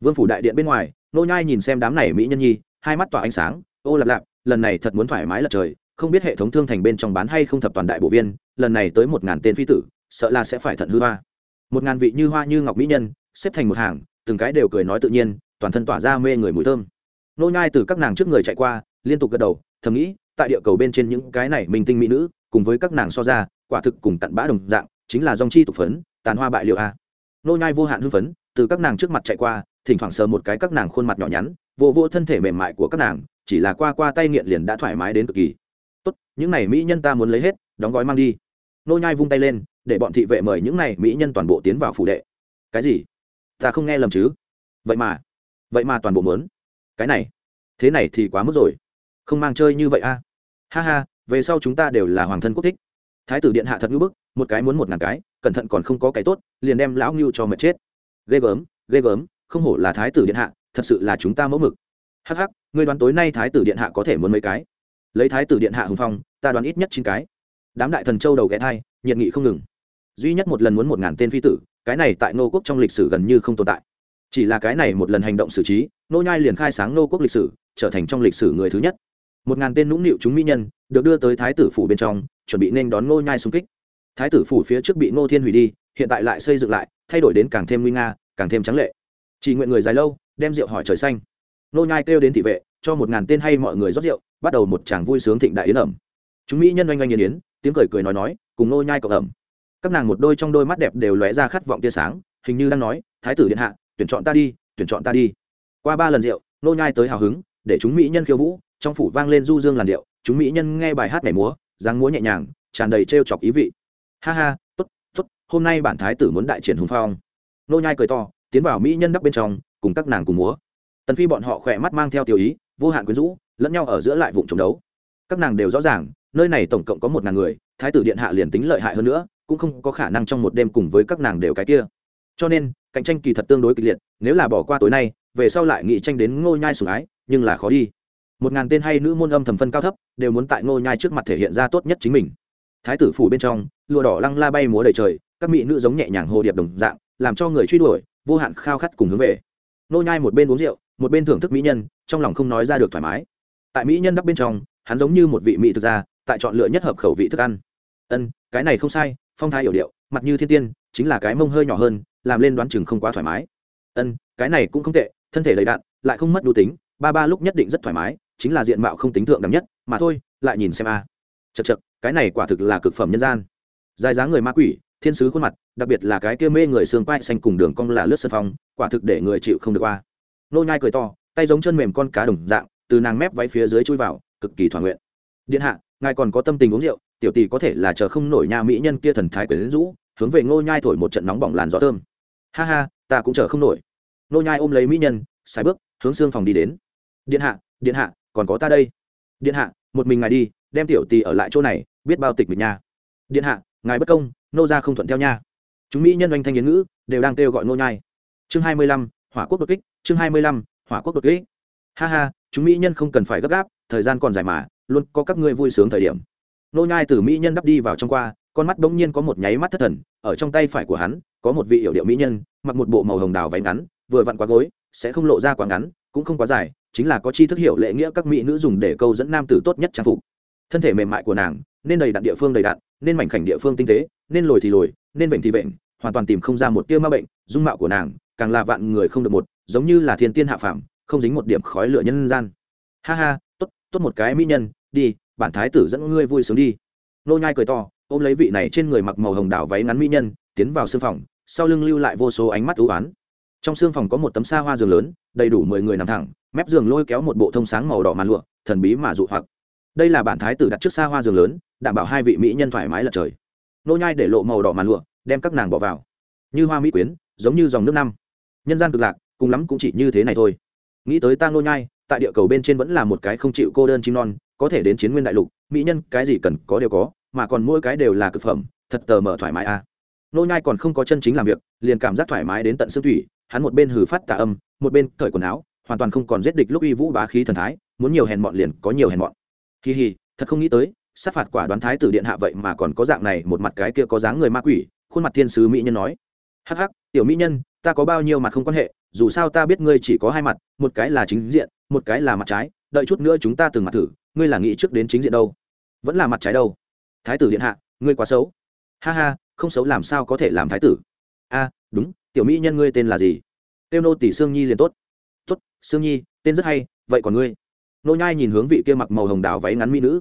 Vương phủ đại điện bên ngoài, ngô nhai nhìn xem đám này mỹ nhân nhi, hai mắt tỏa ánh sáng, ô lạp lạp, lần này thật muốn thoải mái lật trời, không biết hệ thống thương thành bên trong bán hay không thập toàn đại bộ viên, lần này tới một ngàn tên phi tử, sợ là sẽ phải thận hư hoa. Một ngàn vị như hoa như ngọc mỹ nhân, xếp thành một hàng, từng cái đều cười nói tự nhiên, toàn thân tỏa ra mê người mùi thơm nô nhai từ các nàng trước người chạy qua, liên tục gật đầu, thầm nghĩ, tại địa cầu bên trên những cái này minh tinh mỹ nữ, cùng với các nàng so ra, quả thực cùng tận bã đồng dạng, chính là dòng chi tục phấn, tàn hoa bại liệu a. Nô nhai vô hạn hưng phấn, từ các nàng trước mặt chạy qua, thỉnh thoảng sờ một cái các nàng khuôn mặt nhỏ nhắn, vô vô thân thể mềm mại của các nàng, chỉ là qua qua tay nghiện liền đã thoải mái đến cực kỳ. Tốt, những này mỹ nhân ta muốn lấy hết, đóng gói mang đi. Nô nhai vung tay lên, để bọn thị vệ mời những này mỹ nhân toàn bộ tiến vào phủ đệ. Cái gì? Ta không nghe lầm chứ? Vậy mà vậy mà toàn bộ muốn cái này, thế này thì quá mức rồi. Không mang chơi như vậy a. Ha ha, về sau chúng ta đều là hoàng thân quốc thích. Thái tử điện hạ thật ngưỡng bức, một cái muốn một ngàn cái, cẩn thận còn không có cái tốt, liền đem lão ngưu cho mệt chết. Ghê gớm ghê gớm, không hổ là thái tử điện hạ, thật sự là chúng ta mẫu mực. Hắc hắc, ngươi đoán tối nay thái tử điện hạ có thể muốn mấy cái? Lấy thái tử điện hạ hùng phong, ta đoán ít nhất chín cái. Đám đại thần châu đầu ghé thai, nhiệt nghị không ngừng. Duy nhất một lần muốn một ngàn tên phi tử, cái này tại nô quốc trong lịch sử gần như không tồn tại chỉ là cái này một lần hành động xử trí, nô nhai liền khai sáng nô quốc lịch sử, trở thành trong lịch sử người thứ nhất. Một ngàn tên nũng nịu chúng mỹ nhân được đưa tới thái tử phủ bên trong, chuẩn bị nên đón nô nhai xung kích. Thái tử phủ phía trước bị nô thiên hủy đi, hiện tại lại xây dựng lại, thay đổi đến càng thêm nguy nga, càng thêm trắng lệ. Chỉ nguyện người dài lâu, đem rượu hỏi trời xanh. Nô nhai kêu đến thị vệ, cho một ngàn tên hay mọi người rót rượu, bắt đầu một tràng vui sướng thịnh đại yến ẩm. Chúng mỹ nhân oanh oanh yến yến, tiếng cười cười nói nói, cùng nô nhai cộng ẩm. Các nàng một đôi trong đôi mắt đẹp đều lóe ra khát vọng tia sáng, hình như đang nói, thái tử điện hạ tuyển chọn ta đi, tuyển chọn ta đi. Qua ba lần rượu, nô nhai tới hào hứng, để chúng mỹ nhân khiêu vũ, trong phủ vang lên du dương làn điệu, chúng mỹ nhân nghe bài hát nhảy múa, dáng múa nhẹ nhàng, tràn đầy trêu chọc ý vị. Ha ha, tốt tốt, hôm nay bản thái tử muốn đại triển hùng phong. Nô nhai cười to, tiến vào mỹ nhân đắp bên trong, cùng các nàng cùng múa. Tần phi bọn họ khỏe mắt mang theo tiểu ý, vô hạn quyến rũ, lẫn nhau ở giữa lại vụ chống đấu. Các nàng đều rõ ràng, nơi này tổng cộng có một ngàn người, thái tử điện hạ liền tính lợi hại hơn nữa, cũng không có khả năng trong một đêm cùng với các nàng đều cái kia cho nên, cạnh tranh kỳ thật tương đối kịch liệt, nếu là bỏ qua tối nay, về sau lại nghị tranh đến ngôi nhai sủng ái, nhưng là khó đi. Một ngàn tên hay nữ môn âm thầm phân cao thấp, đều muốn tại ngôi nhai trước mặt thể hiện ra tốt nhất chính mình. Thái tử phủ bên trong, lụa đỏ lăng la bay múa đầy trời, các mỹ nữ giống nhẹ nhàng hồ điệp đồng dạng, làm cho người truy đuổi, vô hạn khao khát cùng hướng về. Nô nhai một bên uống rượu, một bên thưởng thức mỹ nhân, trong lòng không nói ra được thoải mái. Tại mỹ nhân đắp bên trong, hắn giống như một vị mỹ thực ra tại chọn lựa nhất hợp khẩu vị thức ăn. Ân, cái này không sai, phong thái hiểu điệu, mặt như thiên tiên, chính là cái mông hơi nhỏ hơn làm lên đoán chừng không quá thoải mái. Ân, cái này cũng không tệ, thân thể đầy đạn, lại không mất đu tính, ba ba lúc nhất định rất thoải mái, chính là diện mạo không tính thượng đẳng nhất, mà thôi, lại nhìn xem a. À. chật chật cái này quả thực là cực phẩm nhân gian. Dài dáng người ma quỷ, thiên sứ khuôn mặt, đặc biệt là cái kia mê người xương quai xanh cùng đường cong là lướt sân phong, quả thực để người chịu không được qua nô nhai cười to, tay giống chân mềm con cá đồng dạng, từ nàng mép váy phía dưới chui vào, cực kỳ thỏa nguyện. Điện hạ, ngài còn có tâm tình uống rượu, tiểu tỷ có thể là chờ không nổi nha mỹ nhân kia thần thái quyến rũ hướng về ngô nhai thổi một trận nóng bỏng làn gió thơm. Ha ha, ta cũng chờ không nổi. Ngô nhai ôm lấy mỹ nhân xài bước, hướng xương phòng đi đến. Điện hạ điện hạ, còn có ta đây. Điện hạ, một mình ngài đi, đem tiểu tỷ ở lại chỗ này, biết bao tịch mình nha. Điện hạ, ngài bất công, nô gia không thuận theo nha. Chúng mỹ nhân oanh thanh yến ngữ, đều đang kêu gọi nô nhai. Chương hai mươi lăm, hỏa quốc đột kích, chương hai mươi lăm, hỏa quốc đột kích. Ha ha, chúng mỹ nhân không cần phải gấp gáp, thời gian còn dài mà, luôn có các ngươi vui sướng thời điểm. Nô nhai từ mỹ nhân đắp đi vào trong qua con mắt bỗng nhiên có một nháy mắt thất thần, ở trong tay phải của hắn, có một vị hiệu điệu mỹ nhân, mặc một bộ màu hồng đào váy ngắn, vừa vặn quá gối, sẽ không lộ ra quá ngắn, cũng không quá dài, chính là có chi thức hiểu lệ nghĩa các mỹ nữ dùng để câu dẫn nam tử tốt nhất trang phục. Thân thể mềm mại của nàng, nên đầy đặn địa phương đầy đặn, nên mảnh khảnh địa phương tinh tế, nên lồi thì lồi, nên bệnh thì bệnh hoàn toàn tìm không ra một tia ma bệnh, dung mạo của nàng, càng là vạn người không được một, giống như là thiên tiên hạ phàm, không dính một điểm khói lửa nhân gian. Ha ha, tốt tốt một cái mỹ nhân, đi, bản thái tử dẫn ngươi vui sướng đi. Nô nhai cười to ôm lấy vị này trên người mặc màu hồng đảo váy ngắn mỹ nhân, tiến vào sương phòng, sau lưng lưu lại vô số ánh mắt ưu ái trong sương phòng có một tấm xa hoa giường lớn, đầy đủ mười người nằm thẳng, mép giường lôi kéo một bộ thông sáng màu đỏ màn lụa, thần bí mà dụ hoặc. Đây là bản thái tử đặt trước xa hoa giường lớn, đảm bảo hai vị mỹ nhân thoải mái lật trời. Nô nhai để lộ màu đỏ màn lụa, đem các nàng bỏ vào. Như hoa mỹ quyến, giống như dòng nước năm. Nhân gian cực lạc, cùng lắm cũng chỉ như thế này thôi. Nghĩ tới tang nô nhai, tại địa cầu bên trên vẫn là một cái không chịu cô đơn chim non, có thể đến chiến nguyên đại lục, mỹ nhân cái gì cần có đều có mà còn mỗi cái đều là cực phẩm, thật tờ mở thoải mái a à. nô nhai còn không có chân chính làm việc, liền cảm giác thoải mái đến tận xương thủy, hắn một bên hừ phát tà âm, một bên cởi quần áo, hoàn toàn không còn giết địch lúc uy vũ bá khí thần thái, muốn nhiều hèn mọn liền có nhiều hèn mọn. Kỳ hì, thật không nghĩ tới, sát phạt quả đoán thái tử điện hạ vậy mà còn có dạng này một mặt cái kia có dáng người ma quỷ, khuôn mặt thiên sứ mỹ nhân nói. Hắc hắc, tiểu mỹ nhân, ta có bao nhiêu mặt không quan hệ, dù sao ta biết ngươi chỉ có hai mặt, một cái là chính diện, một cái là mặt trái, đợi chút nữa chúng ta từng mặt thử, ngươi là nghĩ trước đến chính diện đâu? Vẫn là mặt trái đâu? Thái tử điện hạ, ngươi quá xấu. Ha ha, không xấu làm sao có thể làm thái tử? A, đúng, tiểu mỹ nhân ngươi tên là gì? Tiêu nô tỷ sương nhi liền tốt. Tốt, sương nhi, tên rất hay, vậy còn ngươi? Nô nhai nhìn hướng vị kia mặc màu hồng đào váy ngắn mỹ nữ.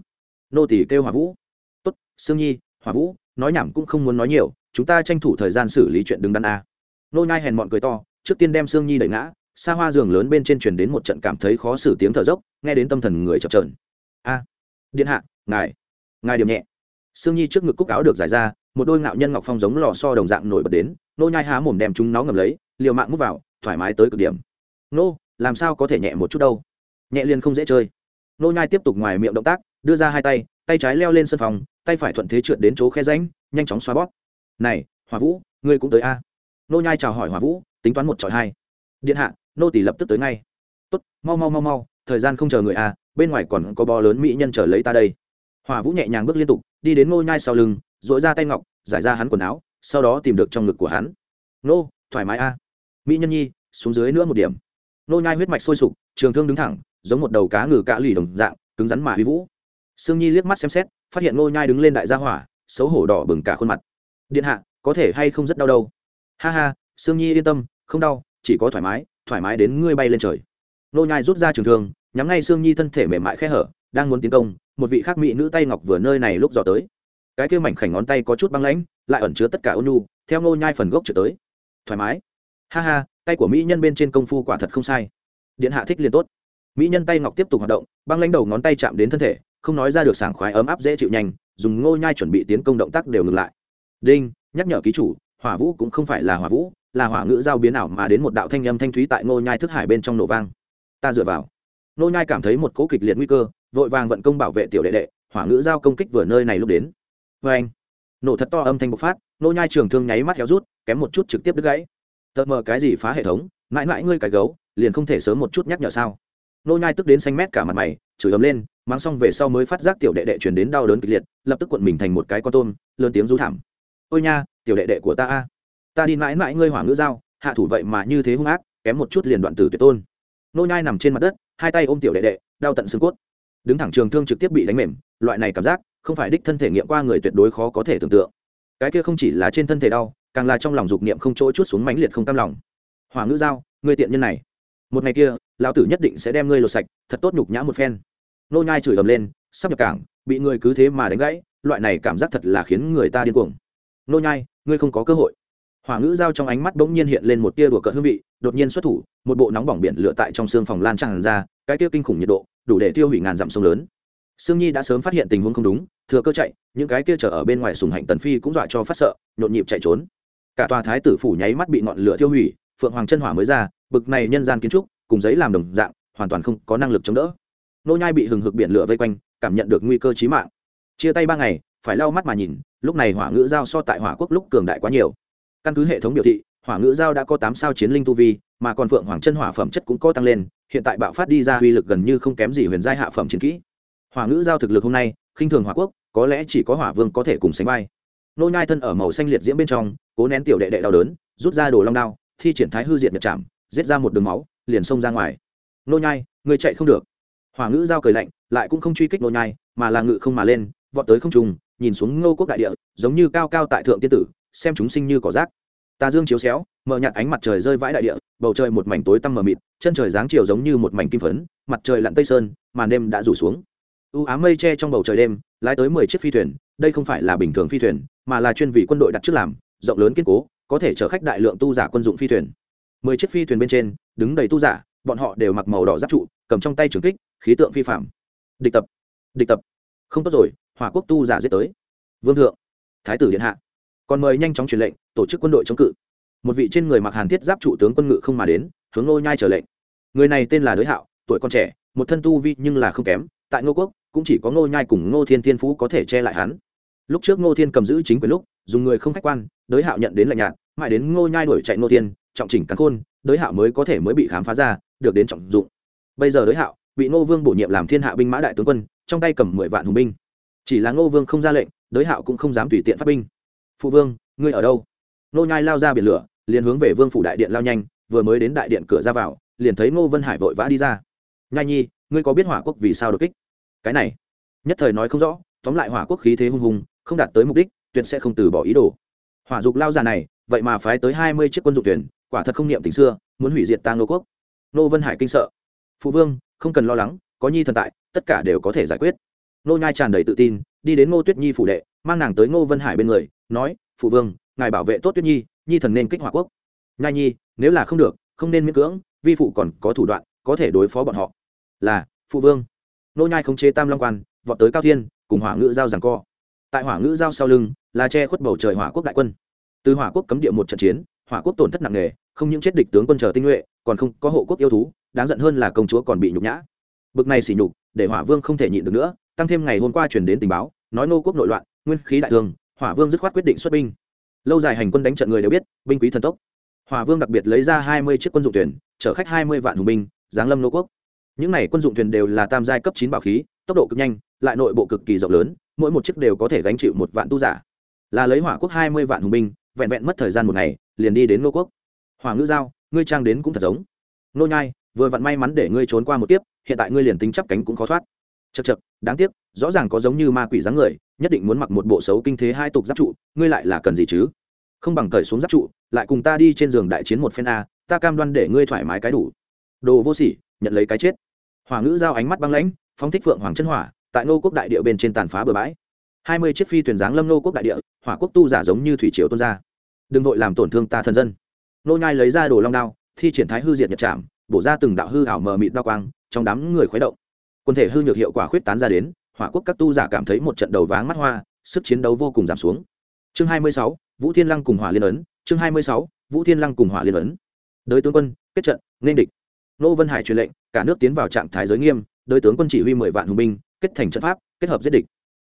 Nô tỷ kêu hỏa vũ. Tốt, sương nhi, hỏa vũ, nói nhảm cũng không muốn nói nhiều, chúng ta tranh thủ thời gian xử lý chuyện đứng đắn a. Nô nhai hèn mọn cười to, trước tiên đem sương nhi đẩy ngã, xa hoa giường lớn bên trên truyền đến một trận cảm thấy khó xử tiếng thở dốc, nghe đến tâm thần người chập chờn. A, điện hạ, ngài ngài điểm nhẹ sương nhi trước ngực cúc áo được giải ra, một đôi ngạo nhân ngọc phong giống lò so đồng dạng nổi bật đến, nô nhai há mồm đem chúng nó ngầm lấy, liều mạng mút vào, thoải mái tới cực điểm. Nô, làm sao có thể nhẹ một chút đâu? Nhẹ liền không dễ chơi. Nô nhai tiếp tục ngoài miệng động tác, đưa ra hai tay tay trái leo lên sân phòng, tay phải thuận thế trượt đến chỗ khe rãnh, nhanh chóng xoa bóp. Này hòa vũ, ngươi cũng tới a. Nô nhai chào hỏi hòa vũ, tính toán một trò hai. Điện hạ, nô tỷ lập tức tới ngay. Tốt, mau mau mau mau, thời gian không chờ người a, bên ngoài còn có bò lớn mỹ nhân chờ lấy ta đây. Hòa vũ nhẹ nhàng bước liên tục đi đến nô nhai sau lưng dội ra tay ngọc, giải ra hắn quần áo, sau đó tìm được trong ngực của hắn. Nô thoải mái a. Mỹ nhân nhi, xuống dưới nữa một điểm. Nô nhai huyết mạch sôi sục, trường thương đứng thẳng, giống một đầu cá ngừ cạ lì đồng dạng, cứng rắn mà huy vũ. Sương nhi liếc mắt xem xét, phát hiện nô nhai đứng lên đại gia hỏa, xấu hổ đỏ bừng cả khuôn mặt. Điện hạ, có thể hay không rất đau đâu? Ha ha, sương nhi yên tâm, không đau, chỉ có thoải mái thoải mái đến ngươi bay lên trời. Nô nhai rút ra trường thương, nhắm ngay sương nhi thân thể mềm mại khẽ hở đang muốn tiến công, một vị khác mỹ nữ tay ngọc vừa nơi này lúc dò tới. Cái kia mảnh khảnh ngón tay có chút băng lãnh, lại ẩn chứa tất cả ôn nhu, theo Ngô nhai phần gốc trở tới. Thoải mái. Ha ha, tay của mỹ nhân bên trên công phu quả thật không sai. Điện hạ thích liền tốt. Mỹ nhân tay ngọc tiếp tục hoạt động, băng lãnh đầu ngón tay chạm đến thân thể, không nói ra được sảng khoái ấm áp dễ chịu nhanh, dùng ngô nhai chuẩn bị tiến công động tác đều ngừng lại. Đinh, nhắc nhở ký chủ, hỏa vũ cũng không phải là hỏa vũ, là hỏa ngữ giao biến ảo mà đến một đạo thanh âm thanh thúy tại ngô nhai thức hải bên trong nổ vang. Ta dựa vào. Ngô nhai cảm thấy một cỗ kịch liệt nguy cơ vội vàng vận công bảo vệ tiểu đệ đệ, hỏa ngữ giao công kích vừa nơi này lúc đến. Vê anh, nổ thật to âm thanh bộc phát, nô nhai trường thương nháy mắt héo rút, kém một chút trực tiếp đứt gãy. Tợt mờ cái gì phá hệ thống, mãi mãi ngươi cái gấu, liền không thể sớm một chút nhắc nhở sao? Nô nhai tức đến xanh mét cả mặt mày, chửi ấm lên mang xong về sau mới phát giác tiểu đệ đệ truyền đến đau đớn kịch liệt, lập tức cuộn mình thành một cái con tôm, lớn tiếng rú thảm. Ôi nha, tiểu đệ đệ của ta a, ta đi mãi mãi ngươi hỏa ngữ dao hạ thủ vậy mà như thế hung ác, kém một chút liền đoạn tử tuyệt tôn. Nô nhai nằm trên mặt đất, hai tay ôm tiểu đệ đệ, đau tận xương cốt đứng thẳng trường thương trực tiếp bị đánh mềm, loại này cảm giác không phải đích thân thể nghiệm qua người tuyệt đối khó có thể tưởng tượng. Cái kia không chỉ là trên thân thể đau, càng là trong lòng dục niệm không chỗ chút xuống mãnh liệt không tam lòng. Hỏa ngữ giao ngươi tiện nhân này. Một ngày kia, lão tử nhất định sẽ đem ngươi lột sạch, thật tốt nhục nhã một phen. Nô nhai chửi ầm lên, sắp nhập cảng, bị người cứ thế mà đánh gãy, loại này cảm giác thật là khiến người ta điên cuồng. Nô nhai, ngươi không có cơ hội. Hỏa ngữ giao trong ánh mắt bỗng nhiên hiện lên một tia đùa cợt hương vị, đột nhiên xuất thủ, một bộ nóng bỏng biển lửa tại trong xương phòng lan tràn ra, cái tia kinh khủng nhiệt độ đủ để tiêu hủy ngàn dặm sông lớn. Sương nhi đã sớm phát hiện tình huống không đúng, thừa cơ chạy, những cái kia chở ở bên ngoài sùng hạnh tần phi cũng dọa cho phát sợ, nhộn nhịp chạy trốn. Cả tòa thái tử phủ nháy mắt bị ngọn lửa tiêu hủy, phượng hoàng chân hỏa mới ra, bực này nhân gian kiến trúc, cùng giấy làm đồng dạng, hoàn toàn không có năng lực chống đỡ. Nô nhai bị hừng hực biển lửa vây quanh, cảm nhận được nguy cơ chí mạng. Chia tay ba ngày, phải lau mắt mà nhìn, lúc này hỏa ngữ giao so tại hỏa quốc lúc cường đại quá nhiều. Căn cứ hệ thống biểu thị, hỏa ngữ giao đã có tám sao chiến linh tu vi, mà còn phượng hoàng chân hỏa phẩm chất cũng có tăng lên hiện tại bạo phát đi ra uy lực gần như không kém gì huyền giai hạ phẩm chiến kỹ. Hỏa ngữ giao thực lực hôm nay, khinh thường hỏa quốc, có lẽ chỉ có hỏa vương có thể cùng sánh vai. Nô nhai thân ở màu xanh liệt diễm bên trong, cố nén tiểu đệ đệ đau đớn, rút ra đồ long đao, thi triển thái hư diệt nhật chạm giết ra một đường máu, liền xông ra ngoài. Nô nhai người chạy không được. Hỏa ngữ giao cười lạnh, lại cũng không truy kích nô nhai, mà là ngự không mà lên, vọt tới không trung, nhìn xuống ngô quốc đại địa, giống như cao cao tại thượng tiên tử, xem chúng sinh như cỏ rác. Tà dương chiếu xéo, mở nhạt ánh mặt trời rơi vãi đại địa bầu trời một mảnh tối tăm mờ mịt, chân trời dáng chiều giống như một mảnh kim phấn, mặt trời lặn tây sơn, màn đêm đã rủ xuống. U ám mây che trong bầu trời đêm, lái tới mười chiếc phi thuyền, đây không phải là bình thường phi thuyền, mà là chuyên vị quân đội đặt trước làm, rộng lớn kiên cố, có thể chở khách đại lượng tu giả quân dụng phi thuyền. Mười chiếc phi thuyền bên trên, đứng đầy tu giả, bọn họ đều mặc màu đỏ giáp trụ, cầm trong tay trường kích, khí tượng phi phạm. Địch tập địch tập. Không tốt rồi, hỏa quốc tu giả giết tới. Vương thượng, thái tử điện hạ. Còn mời nhanh chóng truyền lệnh, tổ chức quân đội chống cự một vị trên người mặc hàn thiết giáp trụ tướng quân ngự không mà đến, hướng Ngô nhai trở lệnh. Người này tên là đới hạo, tuổi còn trẻ, một thân tu vi nhưng là không kém, tại ngô quốc, cũng chỉ có ngô nhai cùng ngô thiên thiên phú có thể che lại hắn. Lúc trước ngô thiên cầm giữ chính quyền lúc, dùng người không khách quan, đới hạo nhận đến lạnh nhạt, mãi đến ngô nhai đuổi chạy ngô thiên, trọng chỉnh cắn khôn, đới hạo mới có thể mới bị khám phá ra, được đến trọng dụng. Bây giờ đới hạo bị ngô vương bổ nhiệm làm thiên hạ binh mã đại tướng quân, trong tay cầm mười vạn hùng binh. Chỉ là ngô vương không ra lệnh, đới hạo cũng không dám tùy tiện phát binh. Phụ vương, ngươi ở đâu? Ngô nhai lao ra biển lửa liền hướng về vương phủ đại điện lao nhanh, vừa mới đến đại điện cửa ra vào, liền thấy ngô vân hải vội vã đi ra. Nhai nhi, ngươi có biết hỏa quốc vì sao đột kích? Cái này, nhất thời nói không rõ, tóm lại hỏa quốc khí thế hung hùng, không đạt tới mục đích, tuyệt sẽ không từ bỏ ý đồ. Hỏa dục lao già này, vậy mà phái tới hai mươi chiếc quân dụng thuyền, quả thật không niệm tình xưa, muốn hủy diệt ta ngô quốc. Nô vân hải kinh sợ. Phụ vương, không cần lo lắng, có nhi thần tại, tất cả đều có thể giải quyết. Nô nhai tràn đầy tự tin, đi đến ngô tuyết nhi phủ đệ, mang nàng tới ngô vân hải bên người, nói, phụ vương, ngài bảo vệ tốt tuyết nhi nhi thần nên kích hỏa quốc. Nhai nhi, nếu là không được, không nên miễn cưỡng, vi phụ còn có thủ đoạn, có thể đối phó bọn họ. Là, phụ vương. Nô nhai không chế tam long quan, vọt tới cao thiên, cùng hỏa ngữ giao giằng co. Tại hỏa ngữ giao sau lưng, là che khuất bầu trời hỏa quốc đại quân. Từ hỏa quốc cấm địa một trận chiến, hỏa quốc tổn thất nặng nề, không những chết địch tướng quân chờ tinh nhuệ, còn không có hộ quốc yêu thú, đáng giận hơn là công chúa còn bị nhục nhã. Bực này xỉ nhục, để hỏa vương không thể nhịn được nữa, tăng thêm ngày hôm qua truyền đến tình báo, nói nô quốc nội loạn, nguyên khí đại thương, hỏa vương dứt khoát quyết định xuất binh lâu dài hành quân đánh trận người đều biết, binh quý thần tốc. Hỏa vương đặc biệt lấy ra hai mươi chiếc quân dụng thuyền, chở khách hai mươi vạn hùng binh, giáng lâm nô quốc. Những này quân dụng thuyền đều là tam giai cấp chín bảo khí, tốc độ cực nhanh, lại nội bộ cực kỳ rộng lớn, mỗi một chiếc đều có thể gánh chịu một vạn tu giả. Là lấy hỏa quốc hai mươi vạn hùng binh, vẹn vẹn mất thời gian một ngày, liền đi đến nô quốc. Hỏa ngữ giao, ngươi trang đến cũng thật giống. Nô nhai, vừa vặn may mắn để ngươi trốn qua một tiếp hiện tại ngươi liền tính chắp cánh cũng khó thoát. Chật chật đáng tiếc, rõ ràng có giống như ma quỷ dáng người nhất định muốn mặc một bộ xấu kinh thế hai tục giáp trụ, ngươi lại là cần gì chứ? Không bằng cởi xuống giáp trụ, lại cùng ta đi trên giường đại chiến một phen a, ta cam đoan để ngươi thoải mái cái đủ. Đồ vô sỉ, nhận lấy cái chết. Hỏa ngữ giao ánh mắt băng lãnh, phóng thích phượng hoàng chân hỏa, tại nô quốc đại địa bên trên tàn phá bờ bãi. Hai mươi chiếc phi thuyền giáng lâm nô quốc đại địa, hỏa quốc tu giả giống như thủy triều tuôn ra. Đừng vội làm tổn thương ta thần dân. Nô nhai lấy ra đồ long đao, thi triển thái hư diệt nhật chạm bổ ra từng đạo hư ảo mờ mịt đao quang, trong đám người khuấy động. Quân thể hư nhược hiệu quả khuyết tán ra đến hỏa quốc các tu giả cảm thấy một trận đầu váng mắt hoa, sức chiến đấu vô cùng giảm xuống. Chương hai mươi sáu, vũ thiên lăng cùng hỏa liên ấn. Chương hai mươi sáu, vũ thiên lăng cùng hỏa liên ấn. Đới tướng quân, kết trận, nên địch. Nô vân hải truyền lệnh, cả nước tiến vào trạng thái giới nghiêm, đới tướng quân chỉ huy mười vạn hùng binh, kết thành trận pháp, kết hợp giết địch.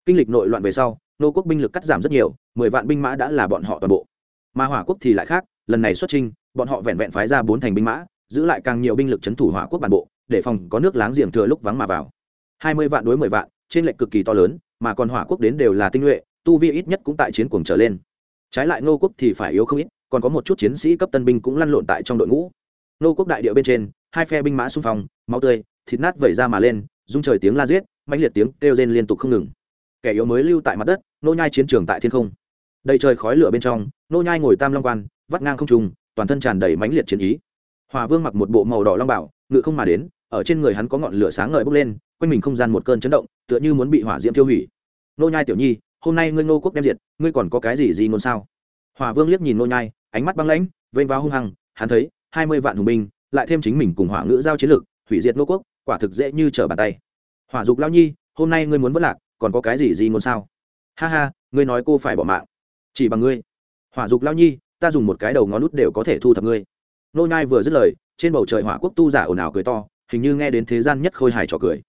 Kinh lịch nội loạn về sau, nô quốc binh lực cắt giảm rất nhiều, mười vạn binh mã đã là bọn họ toàn bộ. Mà hỏa quốc thì lại khác, lần này xuất trinh bọn họ vẹn vẹn phái ra bốn thành binh mã, giữ lại càng nhiều binh lực c thủ hỏa quốc bản bộ, để phòng có nước láng giềng thừa lúc vắng mà vào. Hai mươi vạn đối mười vạn trên lệnh cực kỳ to lớn, mà còn hỏa quốc đến đều là tinh nhuệ, tu vi ít nhất cũng tại chiến cuồng trở lên. Trái lại ngô quốc thì phải yếu không ít, còn có một chút chiến sĩ cấp tân binh cũng lăn lộn tại trong đội ngũ. Ngô quốc đại địa bên trên, hai phe binh mã xung phong, máu tươi, thịt nát vẩy ra mà lên, rung trời tiếng la giết, mãnh liệt tiếng kêu rên liên tục không ngừng. Kẻ yếu mới lưu tại mặt đất, nô nhai chiến trường tại thiên không. Đầy trời khói lửa bên trong, nô nhai ngồi tam long quan, vắt ngang không trung, toàn thân tràn đầy mãnh liệt chiến ý. Hòa vương mặc một bộ màu đỏ long bảo, ngự không mà đến, ở trên người hắn có ngọn lửa sáng ngời bốc lên quanh mình không gian một cơn chấn động, tựa như muốn bị hỏa diễm tiêu hủy. Nô nhai tiểu nhi, hôm nay ngươi ngô quốc đem diệt, ngươi còn có cái gì gì ngôn sao? Hỏa vương liếc nhìn nô nhai, ánh mắt băng lãnh, vênh vào hung hăng, hắn thấy, hai mươi vạn hùng binh, lại thêm chính mình cùng hỏa ngữ giao chiến lực, hủy diệt nô quốc, quả thực dễ như trở bàn tay. Hỏa dục lao nhi, hôm nay ngươi muốn vất lạc, còn có cái gì gì ngôn sao? Ha ha, ngươi nói cô phải bỏ mạng. Chỉ bằng ngươi. Hỏa dục lao nhi, ta dùng một cái đầu ngón nút đều có thể thu thập ngươi. Nô nhai vừa dứt lời, trên bầu trời hỏa quốc tu giả ồn ào cười to, hình như nghe đến thế gian nhất khôi hài trò cười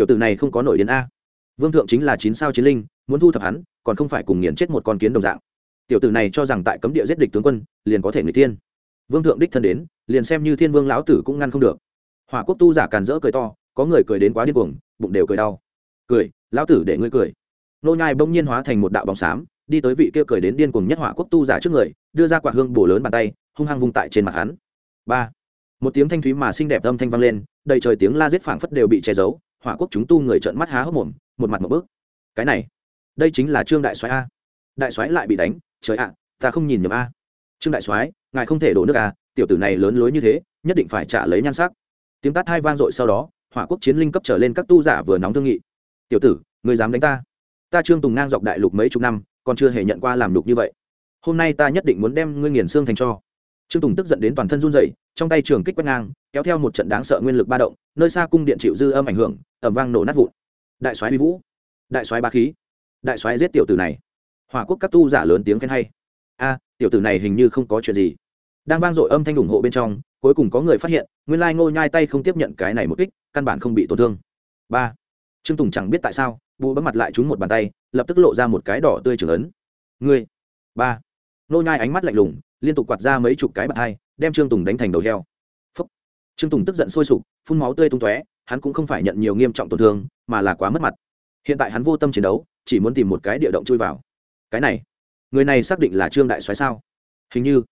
tiểu tử này không có nổi đến a. Vương thượng chính là chín sao chiến linh, muốn thu thập hắn, còn không phải cùng nghiền chết một con kiến đồng dạng. Tiểu tử này cho rằng tại cấm địa giết địch tướng quân, liền có thể người tiên vương thượng đích thân đến, liền xem như thiên vương lão tử cũng ngăn không được. Hỏa quốc tu giả càn rỡ cười to, có người cười đến quá điên cuồng, bụng đều cười đau. Cười, lão tử để ngươi cười. Nô nhai bỗng nhiên hóa thành một đạo bóng xám, đi tới vị kia cười đến điên cuồng nhất hỏa quốc tu giả trước người, đưa ra quạt hương bổ lớn bàn tay, hung hăng vung tại trên mặt hắn. Ba. Một tiếng thanh thúy mà xinh đẹp âm thanh vang lên, đầy trời tiếng la giết phảng phất đều bị che giấu hỏa quốc chúng tu người trợn mắt há hốc mồm, một mặt một bước. Cái này, đây chính là trương đại soái a. Đại soái lại bị đánh, trời ạ, ta không nhìn nhầm a. Trương đại soái, ngài không thể đổ nước a, tiểu tử này lớn lối như thế, nhất định phải trả lấy nhan sắc. Tiếng tát hai vang dội sau đó, hỏa quốc chiến linh cấp trở lên các tu giả vừa nóng thương nghị. Tiểu tử người dám đánh ta? Ta trương tùng ngang dọc đại lục mấy chục năm, còn chưa hề nhận qua làm lục như vậy. Hôm nay ta nhất định muốn đem ngươi nghiền xương thành cho. Trương tùng tức giận đến toàn thân run rẩy trong tay trường kích quét ngang, kéo theo một trận đáng sợ nguyên lực ba động, nơi xa cung điện chịu dư âm ảnh hưởng ẩm vang nổ nát vụn. Đại soái uy vũ, đại soái ba khí, đại soái giết tiểu tử này. Hỏa quốc các tu giả lớn tiếng khen hay. A, tiểu tử này hình như không có chuyện gì. Đang vang dội âm thanh ủng hộ bên trong, cuối cùng có người phát hiện, nguyên lai ngô nhai tay không tiếp nhận cái này một kích, căn bản không bị tổn thương. Ba, trương tùng chẳng biết tại sao, bù bấm mặt lại trúng một bàn tay, lập tức lộ ra một cái đỏ tươi trưởng ấn. Người ba nô nhai ánh mắt lạnh lùng, liên tục quạt ra mấy chục cái bạt hai đem trương tùng đánh thành đầu heo. Phúc. trương tùng tức giận sôi sục, phun máu tươi tung tóe, hắn cũng không phải nhận nhiều nghiêm trọng tổn thương, mà là quá mất mặt. Hiện tại hắn vô tâm chiến đấu, chỉ muốn tìm một cái địa động chui vào. Cái này, người này xác định là trương đại soái sao? Hình như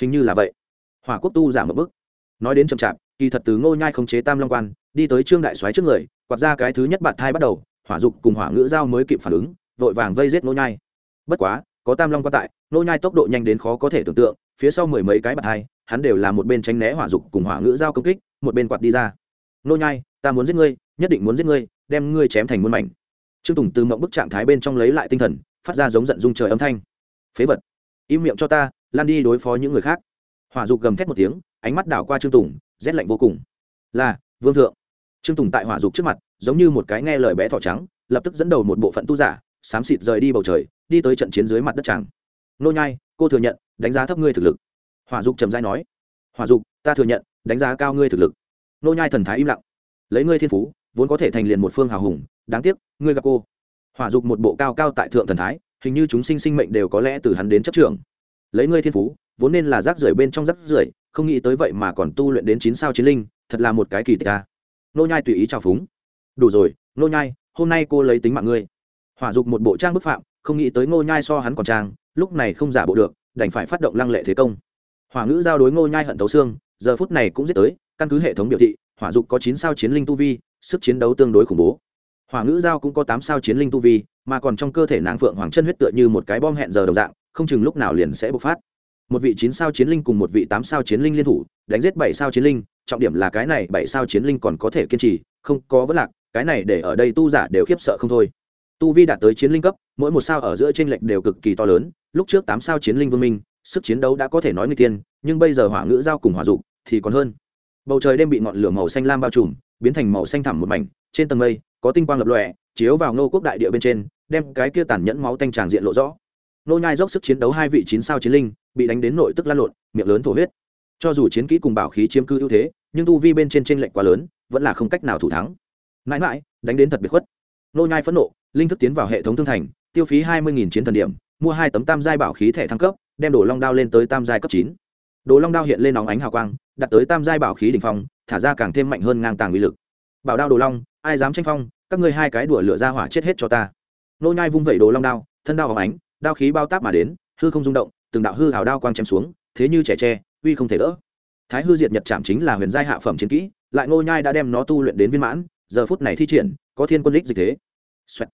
hình như là vậy. Hỏa quốc tu giảm một bước. Nói đến chậm chạp, kỳ thật từ ngô nhai không chế tam long quan, đi tới trương đại soái trước người, quạt ra cái thứ nhất bạn thai bắt đầu, hỏa dục cùng hỏa ngữ giao mới kịp phản ứng, vội vàng vây giết ngô nhai. Bất quá, có tam long quan tại, ngô nhai tốc độ nhanh đến khó có thể tưởng tượng phía sau mười mấy cái bạt hai, hắn đều là một bên tránh né hỏa dục cùng hỏa ngữ giao công kích, một bên quạt đi ra. Nô nhai, ta muốn giết ngươi, nhất định muốn giết ngươi, đem ngươi chém thành muôn mảnh. Trương tùng từ mộng bức trạng thái bên trong lấy lại tinh thần, phát ra giống giận dung trời âm thanh. Phế vật, im miệng cho ta, lan đi đối phó những người khác. Hỏa dục gầm thét một tiếng, ánh mắt đảo qua trương tùng, rét lạnh vô cùng. Là, vương thượng. Trương tùng tại hỏa dục trước mặt, giống như một cái nghe lời bé thỏ trắng, lập tức dẫn đầu một bộ phận tu giả, xám xịt rời đi bầu trời, đi tới trận chiến dưới mặt đất tràng. Nô nhai cô thừa nhận, đánh giá thấp ngươi thực lực. Hỏa dục trầm dai nói. Hòa dục, ta thừa nhận, đánh giá cao ngươi thực lực. Nô nhai thần thái im lặng. Lấy ngươi thiên phú, vốn có thể thành liền một phương hào hùng, đáng tiếc, ngươi gặp cô. Hỏa dục một bộ cao cao tại thượng thần thái, hình như chúng sinh sinh mệnh đều có lẽ từ hắn đến chấp trưởng. Lấy ngươi thiên phú, vốn nên là rác rưởi bên trong rác rưởi, không nghĩ tới vậy mà còn tu luyện đến chín sao chiến linh, thật là một cái kỳ tích ta. Nô nhai tùy ý chào phúng. Đủ rồi, nô nhai, hôm nay cô lấy tính mạng ngươi. Hỏa dục một bộ trang bức phạm, không nghĩ tới ngô nhai so hắn còn trang lúc này không giả bộ được, đành phải phát động lăng lệ thế công. Hỏa ngữ giao đối ngô nhai hận tấu xương, giờ phút này cũng giết tới, căn cứ hệ thống biểu thị, hỏa dục có chín sao chiến linh tu vi, sức chiến đấu tương đối khủng bố. Hỏa ngữ giao cũng có tám sao chiến linh tu vi, mà còn trong cơ thể nàng phượng hoàng chân huyết tựa như một cái bom hẹn giờ đồng dạng, không chừng lúc nào liền sẽ bộc phát. Một vị chín sao chiến linh cùng một vị tám sao chiến linh liên thủ, đánh giết bảy sao chiến linh, trọng điểm là cái này bảy sao chiến linh còn có thể kiên trì, không có vấn lạc, cái này để ở đây tu giả đều khiếp sợ không thôi. Tu vi đạt tới chiến linh cấp, mỗi một sao ở giữa t r ê n lệch đều cực kỳ to lớn lúc trước tám sao chiến linh vương minh, sức chiến đấu đã có thể nói người tiên, nhưng bây giờ hỏa ngữ giao cùng hỏa dục thì còn hơn. Bầu trời đêm bị ngọn lửa màu xanh lam bao trùm, biến thành màu xanh thẳm một mảnh, trên tầng mây, có tinh quang lập lòe, chiếu vào ngô quốc đại địa bên trên, đem cái kia tàn nhẫn máu tanh tràng diện lộ rõ. Nô nhai dốc sức chiến đấu hai vị chín sao chiến linh, bị đánh đến nội tức lan lộn, miệng lớn thổ huyết. Cho dù chiến kỹ cùng bảo khí chiếm cư ưu thế, nhưng tu vi bên trên trên lệnh quá lớn, vẫn là không cách nào thủ thắng. Mãi mãi, đánh đến thật biệt khuất. Nô nhai phẫn nộ, linh thức tiến vào hệ thống thương thành, tiêu phí hai mươi chiến thần điểm mua hai tấm tam giai bảo khí thẻ thăng cấp, đem đồ long đao lên tới tam giai cấp chín. Đồ long đao hiện lên nóng ánh hào quang, đặt tới tam giai bảo khí đ ỉ n h phong, thả ra càng thêm mạnh hơn ngang tàng uy lực. Bảo đao đồ long, ai dám tranh phong, các ngươi hai cái đùa lửa ra hỏa chết hết cho ta. Nô nhai vung vẩy đồ long đao, thân đao hóng ánh, đao khí bao táp mà đến, hư không rung động, từng đạo hư hào đao quang chém xuống, thế như trẻ tre, uy không thể đỡ. Thái hư diệt nhật chạm chính là huyền giai hạ phẩm chiến kỹ, lại nô nhai đã đem nó tu luyện đến viên mãn, giờ phút này thi triển, có thiên quân lích dịch thế? Xoẹt.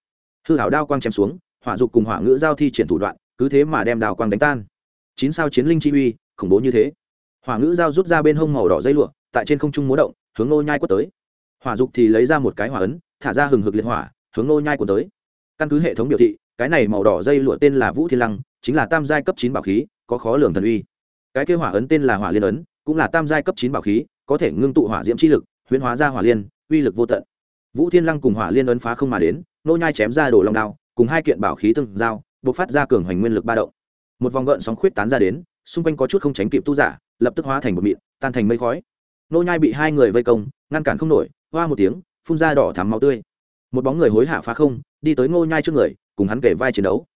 hư hảo đao quang chém xuống hỏa dục cùng hỏa ngữ giao thi triển thủ đoạn, cứ thế mà đem Đào quang đánh tan. Chín sao chiến linh chi uy, khủng bố như thế. Hỏa ngữ giao rút ra bên hông màu đỏ dây lụa, tại trên không trung múa động, hướng nô nhai quất tới. Hỏa dục thì lấy ra một cái hỏa ấn, thả ra hừng hực liệt hỏa, hướng nô nhai quất tới. Căn cứ hệ thống biểu thị, cái này màu đỏ dây lụa tên là vũ thiên lăng, chính là tam giai cấp chín bảo khí, có khó lường thần uy. Cái kia hỏa ấn tên là hỏa liên ấn, cũng là tam giai cấp chín bảo khí, có thể ngưng tụ hỏa diễm chi lực, huyễn hóa ra hỏa liên, uy lực vô tận. Vũ thiên lăng cùng hỏa liên ấn phá không mà đến nô nhai chém ra đồ long đao cùng hai kiện bảo khí tương giao, bộc phát ra cường hoành nguyên lực ba động. Một vòng gợn sóng khuyết tán ra đến, xung quanh có chút không tránh kịp tu giả, lập tức hóa thành một mịn, tan thành mây khói. Nô nhai bị hai người vây công, ngăn cản không nổi, hoa một tiếng, phun ra đỏ thắm máu tươi. Một bóng người hối hả phá không, đi tới nô nhai trước người, cùng hắn kể vai chiến đấu.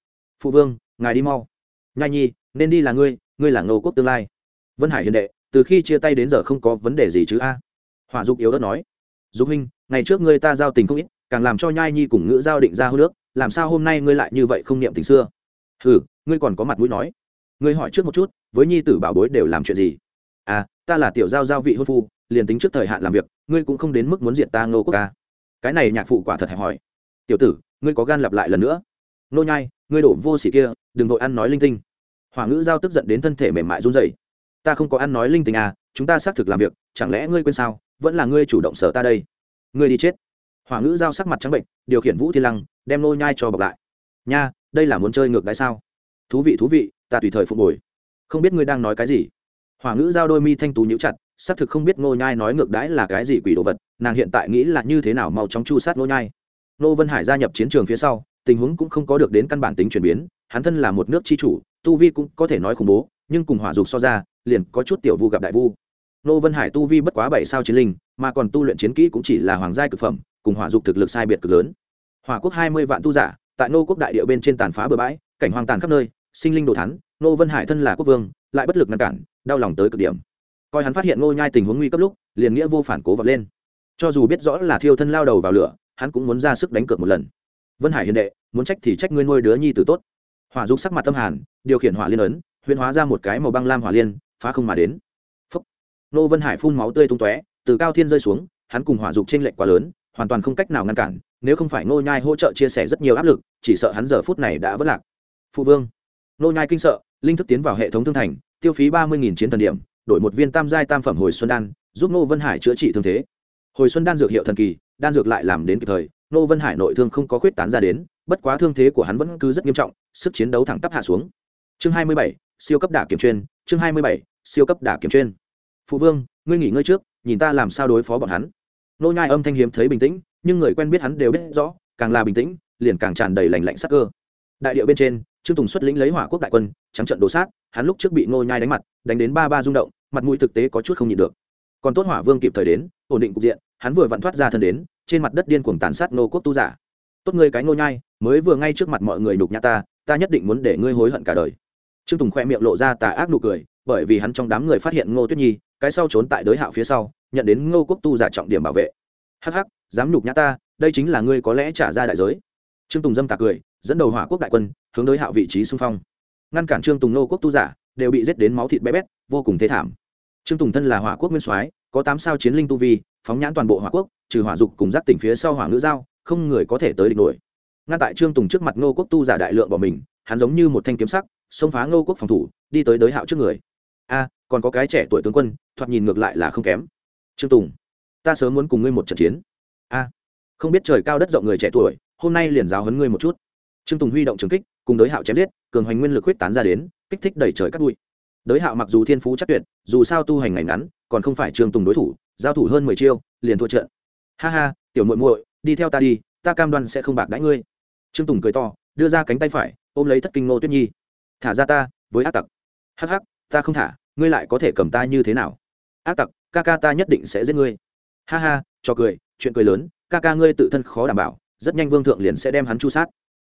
Phụ vương, ngài đi mau. Nhai nhi, nên đi là ngươi ngươi là ngô quốc tương lai. Vân hải hiền đệ, từ khi chia tay đến giờ không có vấn đề gì chứ a? Hỏa dục yếu ớt nói. Dục huynh, ngày trước ngươi ta giao tình không ít, càng làm cho nhai nhi cùng ngữ giao định ra hô nước làm sao hôm nay ngươi lại như vậy không niệm tình xưa? Ừ ngươi còn có mặt mũi nói. Ngươi hỏi trước một chút, với nhi tử bảo bối đều làm chuyện gì? À ta là tiểu giao giao vị hôn phu, liền tính trước thời hạn làm việc, ngươi cũng không đến mức muốn diện ta ngô quốc ca. Cái này nhạc phụ quả thật hẹp hỏi tiểu tử, ngươi có gan lặp lại lần nữa. Nô nhai, ngươi đổ vô sỉ kia, đừng vội ăn nói linh tinh. Hỏa ngữ giao tức giận đến thân thể mềm mại run rẩy. Ta không có ăn nói linh tinh à chúng ta xác thực làm việc, chẳng lẽ ngươi quên sao? Vẫn là ngươi chủ động sở ta đây. Ngươi đi chết hỏa ngữ giao sắc mặt trắng bệnh, điều khiển vũ thiên lăng, đem nô nhai cho bọc lại. Nha, đây là muốn chơi ngược đáy sao? Thú vị thú vị, ta tùy thời phục hồi. Không biết ngươi đang nói cái gì. Hỏa ngữ giao đôi mi thanh tú nhíu chặt, xác thực không biết nô nhai nói ngược đãi là cái gì quỷ đồ vật, nàng hiện tại nghĩ là như thế nào mau chóng chu sát nô nhai. Nô vân hải gia nhập chiến trường phía sau, tình huống cũng không có được đến căn bản tính chuyển biến, hắn thân là một nước chi chủ, tu vi cũng có thể nói khủng bố, nhưng cùng hỏa dục so ra, liền có chút tiểu vu gặp đại vu. Nô vân hải tu vi bất quá bảy sao chiến linh mà còn tu luyện chiến kỹ cũng chỉ là hoàng giai cực phẩm, cùng hỏa dục thực lực sai biệt cực lớn. Hỏa quốc hai mươi vạn tu giả, tại nô quốc đại địa bên trên tàn phá bờ bãi, cảnh hoang tàn khắp nơi, sinh linh đồ thắn nô vân hải thân là quốc vương, lại bất lực ngăn cản, đau lòng tới cực điểm. Coi hắn phát hiện ngô nhai tình huống nguy cấp lúc, liền nghĩa vô phản cố vật lên. Cho dù biết rõ là thiêu thân lao đầu vào lửa, hắn cũng muốn ra sức đánh cược một lần. Vân hải hiền đệ, muốn trách thì trách ngươi nuôi đứa nhi tử tốt. Hỏa dục sắc mặt tâm hàn, điều khiển hỏa liên ấn, huyễn hóa ra một cái màu băng lam hỏa liên, phá không mà đến. Phúc. nô vân hải phun máu tươi tung tóe từ cao thiên rơi xuống, hắn cùng hỏa dục trên lệnh quá lớn, hoàn toàn không cách nào ngăn cản, nếu không phải Ngô nhai hỗ trợ chia sẻ rất nhiều áp lực, chỉ sợ hắn giờ phút này đã vất lạc. Phụ vương, Ngô nhai kinh sợ, linh thức tiến vào hệ thống thương thành, tiêu phí ba mươi chiến thần điểm, đổi một viên tam giai tam phẩm hồi xuân đan, giúp Ngô vân hải chữa trị thương thế. Hồi xuân đan dược hiệu thần kỳ, đan dược lại làm đến kịp thời, Ngô vân hải nội thương không có khuyết tán ra đến, bất quá thương thế của hắn vẫn cứ rất nghiêm trọng, sức chiến đấu thẳng tắp hạ xuống. Chương hai mươi bảy, siêu cấp đả kiểm chuyên, chương hai mươi bảy, siêu cấp đả kiểm chuyên. Phụ vương, ngươi nghỉ ngơi trước nhìn ta làm sao đối phó bọn hắn. Nô nhai âm thanh hiếm thấy bình tĩnh, nhưng người quen biết hắn đều biết rõ, càng là bình tĩnh, liền càng tràn đầy lạnh lạnh sắc cơ. Đại địa bên trên, trương tùng xuất lĩnh lấy hỏa quốc đại quân, trắng trận đổ sát, hắn lúc trước bị nô nhai đánh mặt, đánh đến ba ba rung động, mặt mũi thực tế có chút không nhịn được. Còn tốt hỏa vương kịp thời đến, ổn định cục diện, hắn vừa vặn thoát ra thân đến, trên mặt đất điên cuồng tàn sát nô quốc tu giả. Tốt ngươi cái nô nhai, mới vừa ngay trước mặt mọi người nhục nhã ta ta nhất định muốn để ngươi hối hận cả đời. Trương tùng khoe miệng lộ ra tà ác nụ cười, bởi vì hắn trong đám người phát hiện ngô tuyết nhi cái sau trốn tại đới hạo phía sau, nhận đến ngô quốc tu giả trọng điểm bảo vệ. Hắc hắc, dám nhục nhã ta, đây chính là ngươi có lẽ trả ra đại giới. Trương tùng dâm tạc cười, dẫn đầu hỏa quốc đại quân, hướng đới hạo vị trí xung phong. Ngăn cản trương tùng ngô quốc tu giả, đều bị giết đến máu thịt bé bét, vô cùng thế thảm. Trương tùng thân là hỏa quốc nguyên soái, có tám sao chiến linh tu vi, phóng nhãn toàn bộ hỏa quốc, trừ hỏa dục cùng giáp tỉnh phía sau hỏa ngữ giao, không người có thể tới địch nổi. Ngăn tại trương tùng trước mặt ngô quốc tu giả đại lượng bỏ mình, hắn giống như một thanh kiếm sắc, xông phá ngô quốc phòng thủ, đi tới đới hạo trước người. A còn có cái trẻ tuổi tướng quân, thoạt nhìn ngược lại là không kém. Trương tùng, ta sớm muốn cùng ngươi một trận chiến. A, không biết trời cao đất rộng người trẻ tuổi, hôm nay liền giáo hấn ngươi một chút. Trương tùng huy động trường kích, cùng đới hạo chém giết, cường hoành nguyên lực huyết tán ra đến, kích thích đẩy trời cắt bụi. Đới hạo mặc dù thiên phú chắc tuyệt, dù sao tu hành ngày ngắn, còn không phải trương tùng đối thủ, giao thủ hơn mười chiêu, liền thua trận. Ha ha, tiểu muội muội, đi theo ta đi, ta cam đoan sẽ không bạc đãi ngươi. Trương tùng cười to, đưa ra cánh tay phải, ôm lấy thất kinh ngô tuyết nhi. Thả ra ta, với ác tặc. Hắc hắc, ta không thả ngươi lại có thể cầm ta như thế nào? Ác tặc, ca ca ta nhất định sẽ giết ngươi. Ha ha, cho cười, chuyện cười lớn, ca ca ngươi tự thân khó đảm bảo, rất nhanh vương thượng liền sẽ đem hắn chu sát.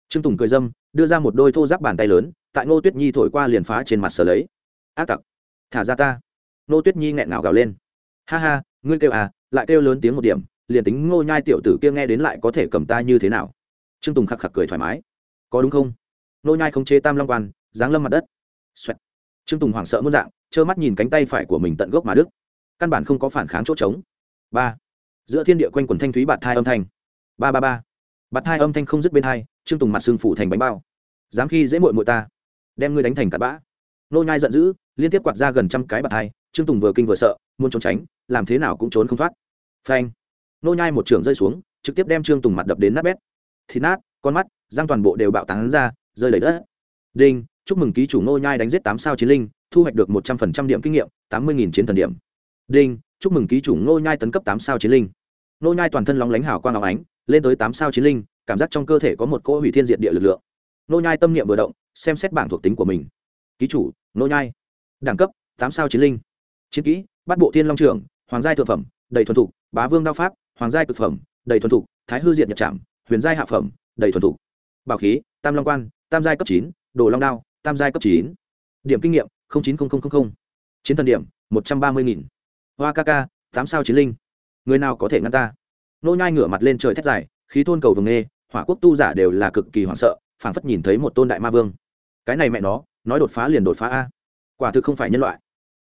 Trương tùng cười dâm, đưa ra một đôi thô giáp bàn tay lớn, tại ngô tuyết nhi thổi qua liền phá trên mặt sở lấy. Ác tặc, thả ra ta. Ngô tuyết nhi nghẹn ngào gào lên. Ha ha, ngươi kêu à lại kêu lớn tiếng một điểm, liền tính ngô nhai tiểu tử kia nghe đến lại có thể cầm ta như thế nào? Trương tùng khạc khạc cười thoải mái. Có đúng không? Ngô nhai không chế tam long quan, giáng lâm mặt đất. Xoẹt. trương tùng hoảng sợ muốn dạng trơ mắt nhìn cánh tay phải của mình tận gốc mà đức. Căn bản không có phản kháng chỗ trống. Ba. Giữa thiên địa quanh quần thanh thúy bạt thai âm thanh. Ba ba ba. Bạt thai âm thanh không dứt bên hai, trương tùng mặt xương phủ thành bánh bao. Dám khi dễ mội mội ta, đem ngươi đánh thành cặn bã. Nô nhai giận dữ, liên tiếp quạt ra gần trăm cái bạt thai, trương tùng vừa kinh vừa sợ, muốn trốn tránh, làm thế nào cũng trốn không thoát. Phanh. Nô nhai một trường rơi xuống, trực tiếp đem trương tùng mặt đập đến nát bét. Thịt nát, con mắt, răng toàn bộ đều bạo tán ra, rơi đầy đất. Đinh, chúc mừng ký chủ nô nhai đánh giết tám sao chiến linh thu hoạch được một trăm phần trăm điểm kinh nghiệm, tám mươi chiến thần điểm. Đinh, chúc mừng ký chủ Ngô nhai tấn cấp tám sao chiến linh. Ngô nhai toàn thân lóng lánh hào quang óng ánh, lên tới tám sao chiến linh, cảm giác trong cơ thể có một cỗ hủy thiên diệt địa lực lượng. Ngô nhai tâm niệm vừa động, xem xét bảng thuộc tính của mình. Ký chủ, Ngô nhai. Đẳng cấp, tám sao chiến linh. Chiến kỹ bắt bộ thiên long trưởng, hoàng giai thượng phẩm, đầy thuần thục, bá vương đao pháp, hoàng giai cực phẩm, đầy thuần thục, thái hư diệt nhật trảm, huyền giai hạ phẩm, đầy thuần thục. Bảo khí, tam long quan, tam giai cấp chín, đồ long đao, tam giai cấp chín. Điểm kinh nghiệm chín chiến thần điểm, một trăm ba mươi nghìn. Hoa ca ca, tám sao chiến linh. Người nào có thể ngăn ta? Nô nhai ngửa mặt lên trời thét dài, khí thôn cầu vồng nghê hỏa quốc tu giả đều là cực kỳ hoảng sợ, phảng phất nhìn thấy một tôn đại ma vương. Cái này mẹ nó, nói đột phá liền đột phá a. Quả thực không phải nhân loại.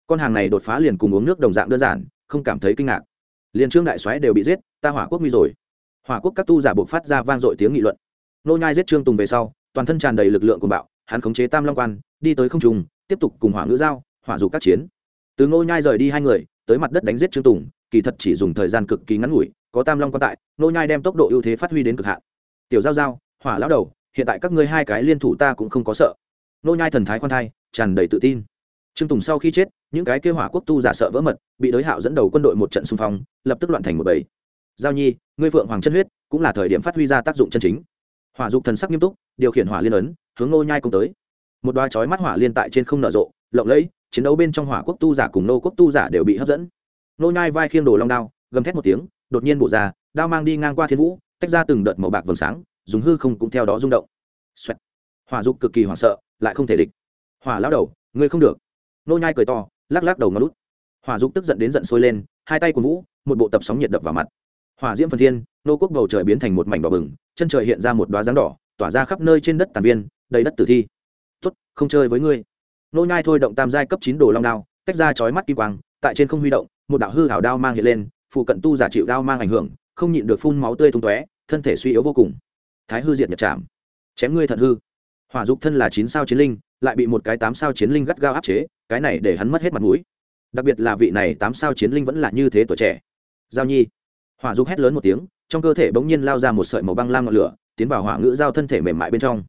Con hàng này đột phá liền cùng uống nước đồng dạng đơn giản, không cảm thấy kinh ngạc. Liền trương đại soái đều bị giết, ta hỏa quốc nguy rồi. Hỏa quốc các tu giả buộc phát ra vang dội tiếng nghị luận. Nô nhai giết trương tùng về sau, toàn thân tràn đầy lực lượng của bạo, hắn khống chế tam long quan, đi tới không trung tiếp tục cùng hỏa ngữ giao, hỏa dục các chiến. Từ nô nhai rời đi hai người, tới mặt đất đánh giết trương tùng, kỳ thật chỉ dùng thời gian cực kỳ ngắn ngủi, có tam long quan tại nô nhai đem tốc độ ưu thế phát huy đến cực hạn. Tiểu giao giao, hỏa lão đầu, hiện tại các ngươi hai cái liên thủ ta cũng không có sợ. Nô nhai thần thái khoan thai, tràn đầy tự tin. Trương tùng sau khi chết, những cái kêu hỏa quốc tu giả sợ vỡ mật, bị đối hạo dẫn đầu quân đội một trận xung phong, lập tức loạn thành một bầy. Giao nhi, ngươi phượng hoàng chân huyết, cũng là thời điểm phát huy ra tác dụng chân chính. Hỏa dục thần sắc nghiêm túc, điều khiển hỏa liên ấn, hướng nô nhai công tới một đoá chói mắt hỏa liên tại trên không nở rộ, lộng lẫy, chiến đấu bên trong hỏa quốc tu giả cùng nô quốc tu giả đều bị hấp dẫn. Nô nhai vai khiêng đồ long đao, gầm thét một tiếng, đột nhiên bổ ra, đao mang đi ngang qua thiên vũ, tách ra từng đợt màu bạc vầng sáng, dùng hư không cũng theo đó rung động. Xoẹt. hỏa dục cực kỳ hoảng sợ, lại không thể địch. Hỏa lão đầu, ngươi không được. Nô nhai cười to, lắc lắc đầu ngó lút hỏa dục tức giận đến giận sôi lên, hai tay của vũ, một bộ tập sóng nhiệt đập vào mặt. Hỏa diễm phần thiên, nô quốc bầu trời biến thành một mảnh đỏ bừng, chân trời hiện ra một đóa dáng đỏ, tỏa ra khắp nơi trên đất tàn viên, đầy đất tử thi tốt, không chơi với ngươi. Nô nhai thôi động tam giai cấp chín đồ long đao, tách ra chói mắt kim quang, tại trên không huy động, một đạo hư hảo đao mang hiện lên, phụ cận tu giả chịu đao mang ảnh hưởng, không nhịn được phun máu tươi tung tóe, thân thể suy yếu vô cùng. Thái hư diệt nhật chạm chém ngươi thật hư. Hỏa dục thân là chín sao chiến linh, lại bị một cái tám sao chiến linh gắt gao áp chế, cái này để hắn mất hết mặt mũi. Đặc biệt là vị này tám sao chiến linh vẫn là như thế tuổi trẻ. Giao nhi. Hỏa dục hét lớn một tiếng, trong cơ thể bỗng nhiên lao ra một sợi màu băng lam ngọn lửa, tiến vào hỏa ngữ giao thân thể mềm mại bên trong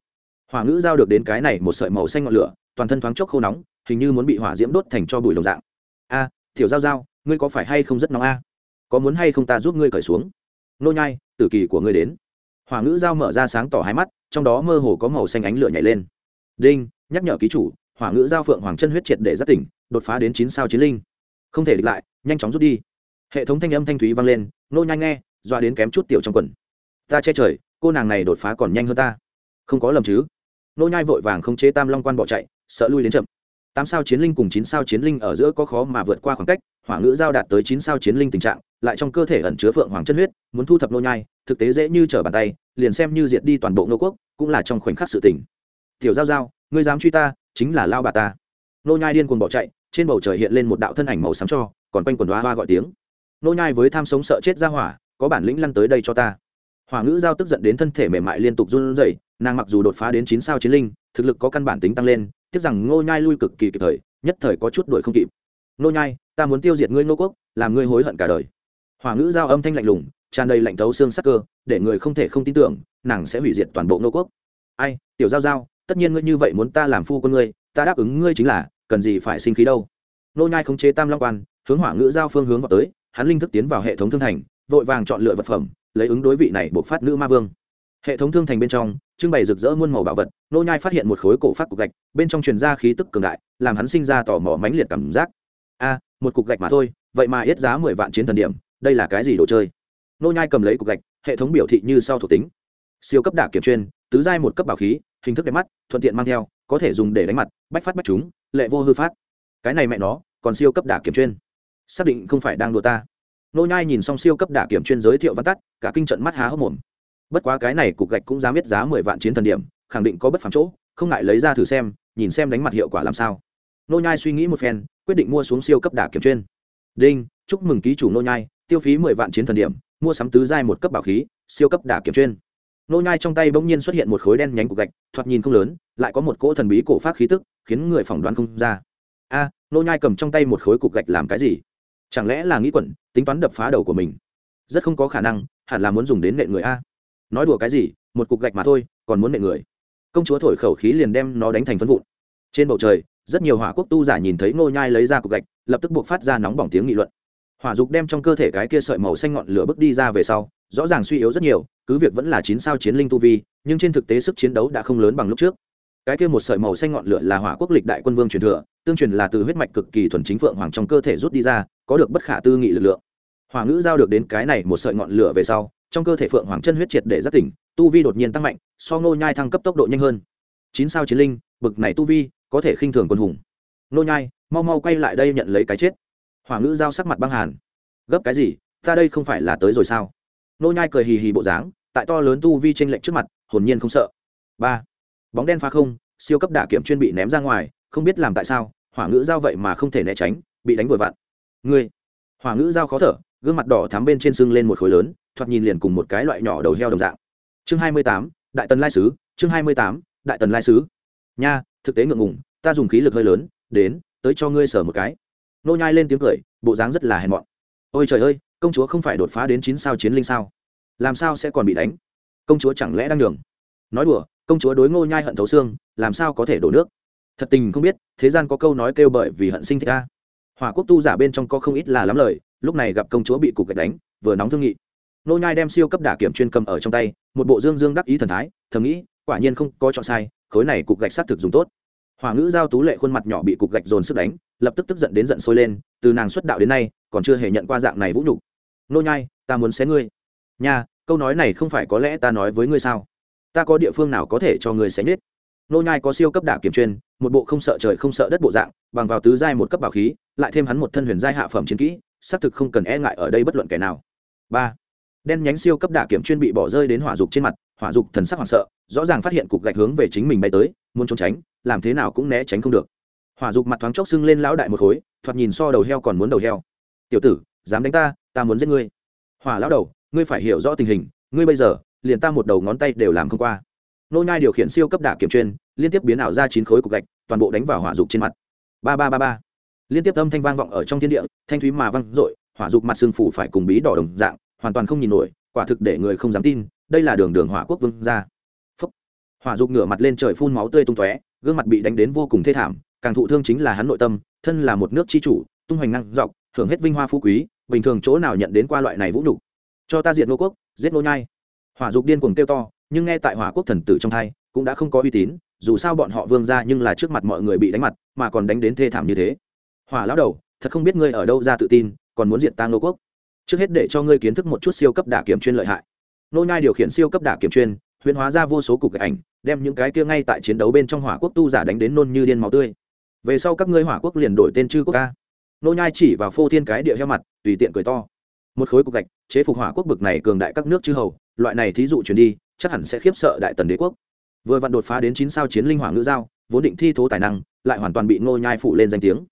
hỏa ngữ giao được đến cái này một sợi màu xanh ngọn lửa toàn thân thoáng chốc khô nóng hình như muốn bị hỏa diễm đốt thành cho bụi đồng dạng. A à, thiểu giao giao ngươi có phải hay không rất nóng a? Có muốn hay không ta giúp ngươi cởi xuống? Nô nhai tử kỳ của ngươi đến. Hỏa ngữ giao mở ra sáng tỏ hai mắt trong đó mơ hồ có màu xanh ánh lửa nhảy lên. Đinh nhắc nhở ký chủ hỏa ngữ giao phượng hoàng chân huyết triệt để giác tỉnh đột phá đến chín sao chiến linh. Không thể địch lại nhanh chóng rút đi. Hệ thống thanh âm thanh thúy vang lên nô nhanh nghe dọa đến kém chút tiểu trong quần. Ta che trời cô nàng này đột phá còn nhanh hơn ta. Không có lầm chứ? Nô nhai vội vàng không chế tam long quan bỏ chạy, sợ lui đến chậm. Tám sao chiến linh cùng chín sao chiến linh ở giữa có khó mà vượt qua khoảng cách, hỏa ngữ giao đạt tới chín sao chiến linh tình trạng, lại trong cơ thể ẩn chứa phượng hoàng chân huyết, muốn thu thập nô nhai, thực tế dễ như trở bàn tay, liền xem như diệt đi toàn bộ nô quốc, cũng là trong khoảnh khắc sự tình. Tiểu giao giao, ngươi dám truy ta, chính là lao bà ta. Nô nhai điên cuồng bỏ chạy, trên bầu trời hiện lên một đạo thân ảnh màu xám cho, còn quanh quần hoa hoa gọi tiếng. Nô nhai với tham sống sợ chết ra hỏa, có bản lĩnh lăn tới đây cho ta hỏa ngữ giao tức giận đến thân thể mềm mại liên tục run rẩy, nàng mặc dù đột phá đến chín sao chiến linh, thực lực có căn bản tính tăng lên, tiếc rằng ngô nhai lui cực kỳ kịp thời, nhất thời có chút đuổi không kịp. Ngô nhai, ta muốn tiêu diệt ngươi ngô quốc, làm ngươi hối hận cả đời. Hỏa ngữ giao âm thanh lạnh lùng, tràn đầy lạnh thấu xương sắc cơ, để người không thể không tin tưởng, nàng sẽ hủy diệt toàn bộ ngô quốc. Ai, tiểu giao giao, tất nhiên ngươi như vậy muốn ta làm phu con ngươi, ta đáp ứng ngươi chính là, cần gì phải sinh khí đâu. Ngô nhai khống chế tam long quan, hướng hỏa ngữ giao phương hướng vào tới, hắn linh thức tiến vào hệ thống thương thành, vội vàng chọn lựa vật phẩm lấy ứng đối vị này buộc phát nữ ma vương. Hệ thống thương thành bên trong, trưng bày rực rỡ muôn màu bảo vật, nô nhai phát hiện một khối cổ phát cục gạch, bên trong truyền ra khí tức cường đại, làm hắn sinh ra tò mò mãnh liệt cảm giác. A, một cục gạch mà thôi, vậy mà yết giá mười vạn chiến thần điểm, đây là cái gì đồ chơi? Nô nhai cầm lấy cục gạch, hệ thống biểu thị như sau thuộc tính. Siêu cấp đả kiểm chuyên, tứ giai một cấp bảo khí, hình thức đẹp mắt, thuận tiện mang theo, có thể dùng để đánh mặt, bách phát bách chúng, lệ vô hư phát. Cái này mẹ nó, còn siêu cấp đả kiểm chuyên. Xác định không phải đang đùa ta nô nhai nhìn xong siêu cấp đả kiểm chuyên giới thiệu văn tắt, cả kinh trận mắt há hốc mồm. Bất quá cái này cục gạch cũng dám biết giá mười vạn chiến thần điểm, khẳng định có bất phàm chỗ, không ngại lấy ra thử xem, nhìn xem đánh mặt hiệu quả làm sao. Nô nhai suy nghĩ một phen, quyết định mua xuống siêu cấp đả kiểm chuyên. Đinh, chúc mừng ký chủ nô nhai, tiêu phí mười vạn chiến thần điểm, mua sắm tứ giai một cấp bảo khí, siêu cấp đả kiểm chuyên. Nô nhai trong tay bỗng nhiên xuất hiện một khối đen nhánh cục gạch, thoạt nhìn không lớn, lại có một cỗ thần bí cổ phát khí tức, khiến người phỏng đoán không ra. A, nô nhai cầm trong tay một khối cục gạch làm cái gì? Chẳng lẽ là nghĩ quẩn, tính toán đập phá đầu của mình? Rất không có khả năng, hẳn là muốn dùng đến nện người a. Nói đùa cái gì, một cục gạch mà thôi, còn muốn nện người. Công chúa thổi khẩu khí liền đem nó đánh thành phân vụn. Trên bầu trời, rất nhiều hỏa quốc tu giả nhìn thấy ngô nhai lấy ra cục gạch, lập tức buộc phát ra nóng bỏng tiếng nghị luận. Hỏa dục đem trong cơ thể cái kia sợi màu xanh ngọn lửa bước đi ra về sau, rõ ràng suy yếu rất nhiều, cứ việc vẫn là chín sao chiến linh tu vi, nhưng trên thực tế sức chiến đấu đã không lớn bằng lúc trước. Cái kia một sợi màu xanh ngọn lửa là hỏa quốc lịch đại quân vương truyền thừa tương truyền là từ huyết mạch cực kỳ thuần chính phượng hoàng trong cơ thể rút đi ra, có được bất khả tư nghị lực lượng. Hỏa ngữ giao được đến cái này một sợi ngọn lửa về sau, trong cơ thể phượng hoàng chân huyết triệt để giác tỉnh, tu vi đột nhiên tăng mạnh, so ngô nhai thăng cấp tốc độ nhanh hơn. Chín sao chiến linh, bực này tu vi, có thể khinh thường quân hùng. Ngô nhai, mau mau quay lại đây nhận lấy cái chết. Hỏa ngữ giao sắc mặt băng hàn. Gấp cái gì, ta đây không phải là tới rồi sao? Ngô nhai cười hì hì bộ dáng, tại to lớn tu vi trên lệnh trước mặt, hồn nhiên không sợ. Ba. Bóng đen phá không, siêu cấp đả kiểm chuyên bị ném ra ngoài không biết làm tại sao, hỏa ngữ giao vậy mà không thể né tránh, bị đánh vội vặn. Ngươi, hỏa ngữ giao khó thở, gương mặt đỏ thắm bên trên sưng lên một khối lớn, thoạt nhìn liền cùng một cái loại nhỏ đầu heo đồng dạng. Chương hai mươi tám, đại tần lai sứ, chương hai mươi tám, đại tần lai sứ. Nha, thực tế ngượng ngùng, ta dùng khí lực hơi lớn, đến, tới cho ngươi sở một cái. Nô nhai lên tiếng cười, bộ dáng rất là hèn mọn. Ôi trời ơi, công chúa không phải đột phá đến chín sao chiến linh sao? Làm sao sẽ còn bị đánh? Công chúa chẳng lẽ đang đường nói đùa, công chúa đối ngô nhai hận thấu xương, làm sao có thể đổ nước? Thật tình không biết, thế gian có câu nói kêu bởi vì hận sinh thích ca. Hỏa quốc tu giả bên trong có không ít là lắm lời, lúc này gặp công chúa bị cục gạch đánh, vừa nóng thương nghị. Nô nhai đem siêu cấp đả kiểm chuyên cầm ở trong tay, một bộ dương dương đắc ý thần thái, thầm nghĩ, quả nhiên không có chọn sai, khối này cục gạch sát thực dùng tốt. Hỏa ngữ giao tú lệ khuôn mặt nhỏ bị cục gạch dồn sức đánh, lập tức tức giận đến giận sôi lên, từ nàng xuất đạo đến nay, còn chưa hề nhận qua dạng này vũ nhục. Nô nhai, ta muốn xé ngươi. Nha, câu nói này không phải có lẽ ta nói với ngươi sao? Ta có địa phương nào có thể cho ngươi xé nết nô nhai có siêu cấp đả kiểm chuyên một bộ không sợ trời không sợ đất bộ dạng, bằng vào tứ giai một cấp bảo khí, lại thêm hắn một thân huyền giai hạ phẩm chiến kỹ, xác thực không cần e ngại ở đây bất luận kẻ nào. Ba. Đen nhánh siêu cấp đả kiểm chuyên bị bỏ rơi đến hỏa dục trên mặt, hỏa dục thần sắc hoảng sợ, rõ ràng phát hiện cục gạch hướng về chính mình bay tới, muốn trốn tránh, làm thế nào cũng né tránh không được. Hỏa dục mặt thoáng chốc sưng lên lão đại một khối, thoạt nhìn so đầu heo còn muốn đầu heo. Tiểu tử, dám đánh ta ta muốn giết ngươi. Hỏa lão đầu, ngươi phải hiểu rõ tình hình, ngươi bây giờ, liền ta một đầu ngón tay đều làm không qua. Nô nhai điều khiển siêu cấp đả kiểm chuyên, liên tiếp biến ảo ra chín khối cục gạch toàn bộ đánh vào hỏa dục trên mặt. Ba ba ba ba. Liên tiếp âm thanh vang vọng ở trong thiên địa, thanh thúy mà vang dội, hỏa dục mặt xương phủ phải cùng bí đỏ đồng dạng, hoàn toàn không nhìn nổi, quả thực để người không dám tin, đây là đường đường hỏa quốc vương ra Phúc. hỏa dục ngửa mặt lên trời phun máu tươi tung tóe, gương mặt bị đánh đến vô cùng thê thảm, càng thụ thương chính là hắn nội tâm, thân là một nước chi chủ, tung hoành năng dọc hưởng hết vinh hoa phú quý, bình thường chỗ nào nhận đến qua loại này vũ nhục. Cho ta diệt nô quốc, giết nô nhai. Hỏa dục điên cuồng kêu to, nhưng nghe tại hỏa quốc thần tử trong thai, cũng đã không có uy tín dù sao bọn họ vương ra nhưng là trước mặt mọi người bị đánh mặt, mà còn đánh đến thê thảm như thế. Hỏa lão đầu, thật không biết ngươi ở đâu ra tự tin, còn muốn diện ta nô quốc. Trước hết để cho ngươi kiến thức một chút siêu cấp đả kiểm chuyên lợi hại. Nô nhai điều khiển siêu cấp đả kiểm chuyên huyễn hóa ra vô số cục ảnh, đem những cái kia ngay tại chiến đấu bên trong hỏa quốc tu giả đánh đến nôn như điên máu tươi. Về sau các ngươi hỏa quốc liền đổi tên chư quốc ca. Nô nhai chỉ vào phô thiên cái địa heo mặt, tùy tiện cười to. Một khối cục gạch, chế phục hỏa quốc bực này cường đại các nước chư hầu, loại này thí dụ chuyển đi, chắc hẳn sẽ khiếp sợ đại tần đế quốc vừa vặn đột phá đến chín sao chiến linh hoàng ngữ giao, vốn định thi thố tài năng, lại hoàn toàn bị nô nhai phụ lên danh tiếng.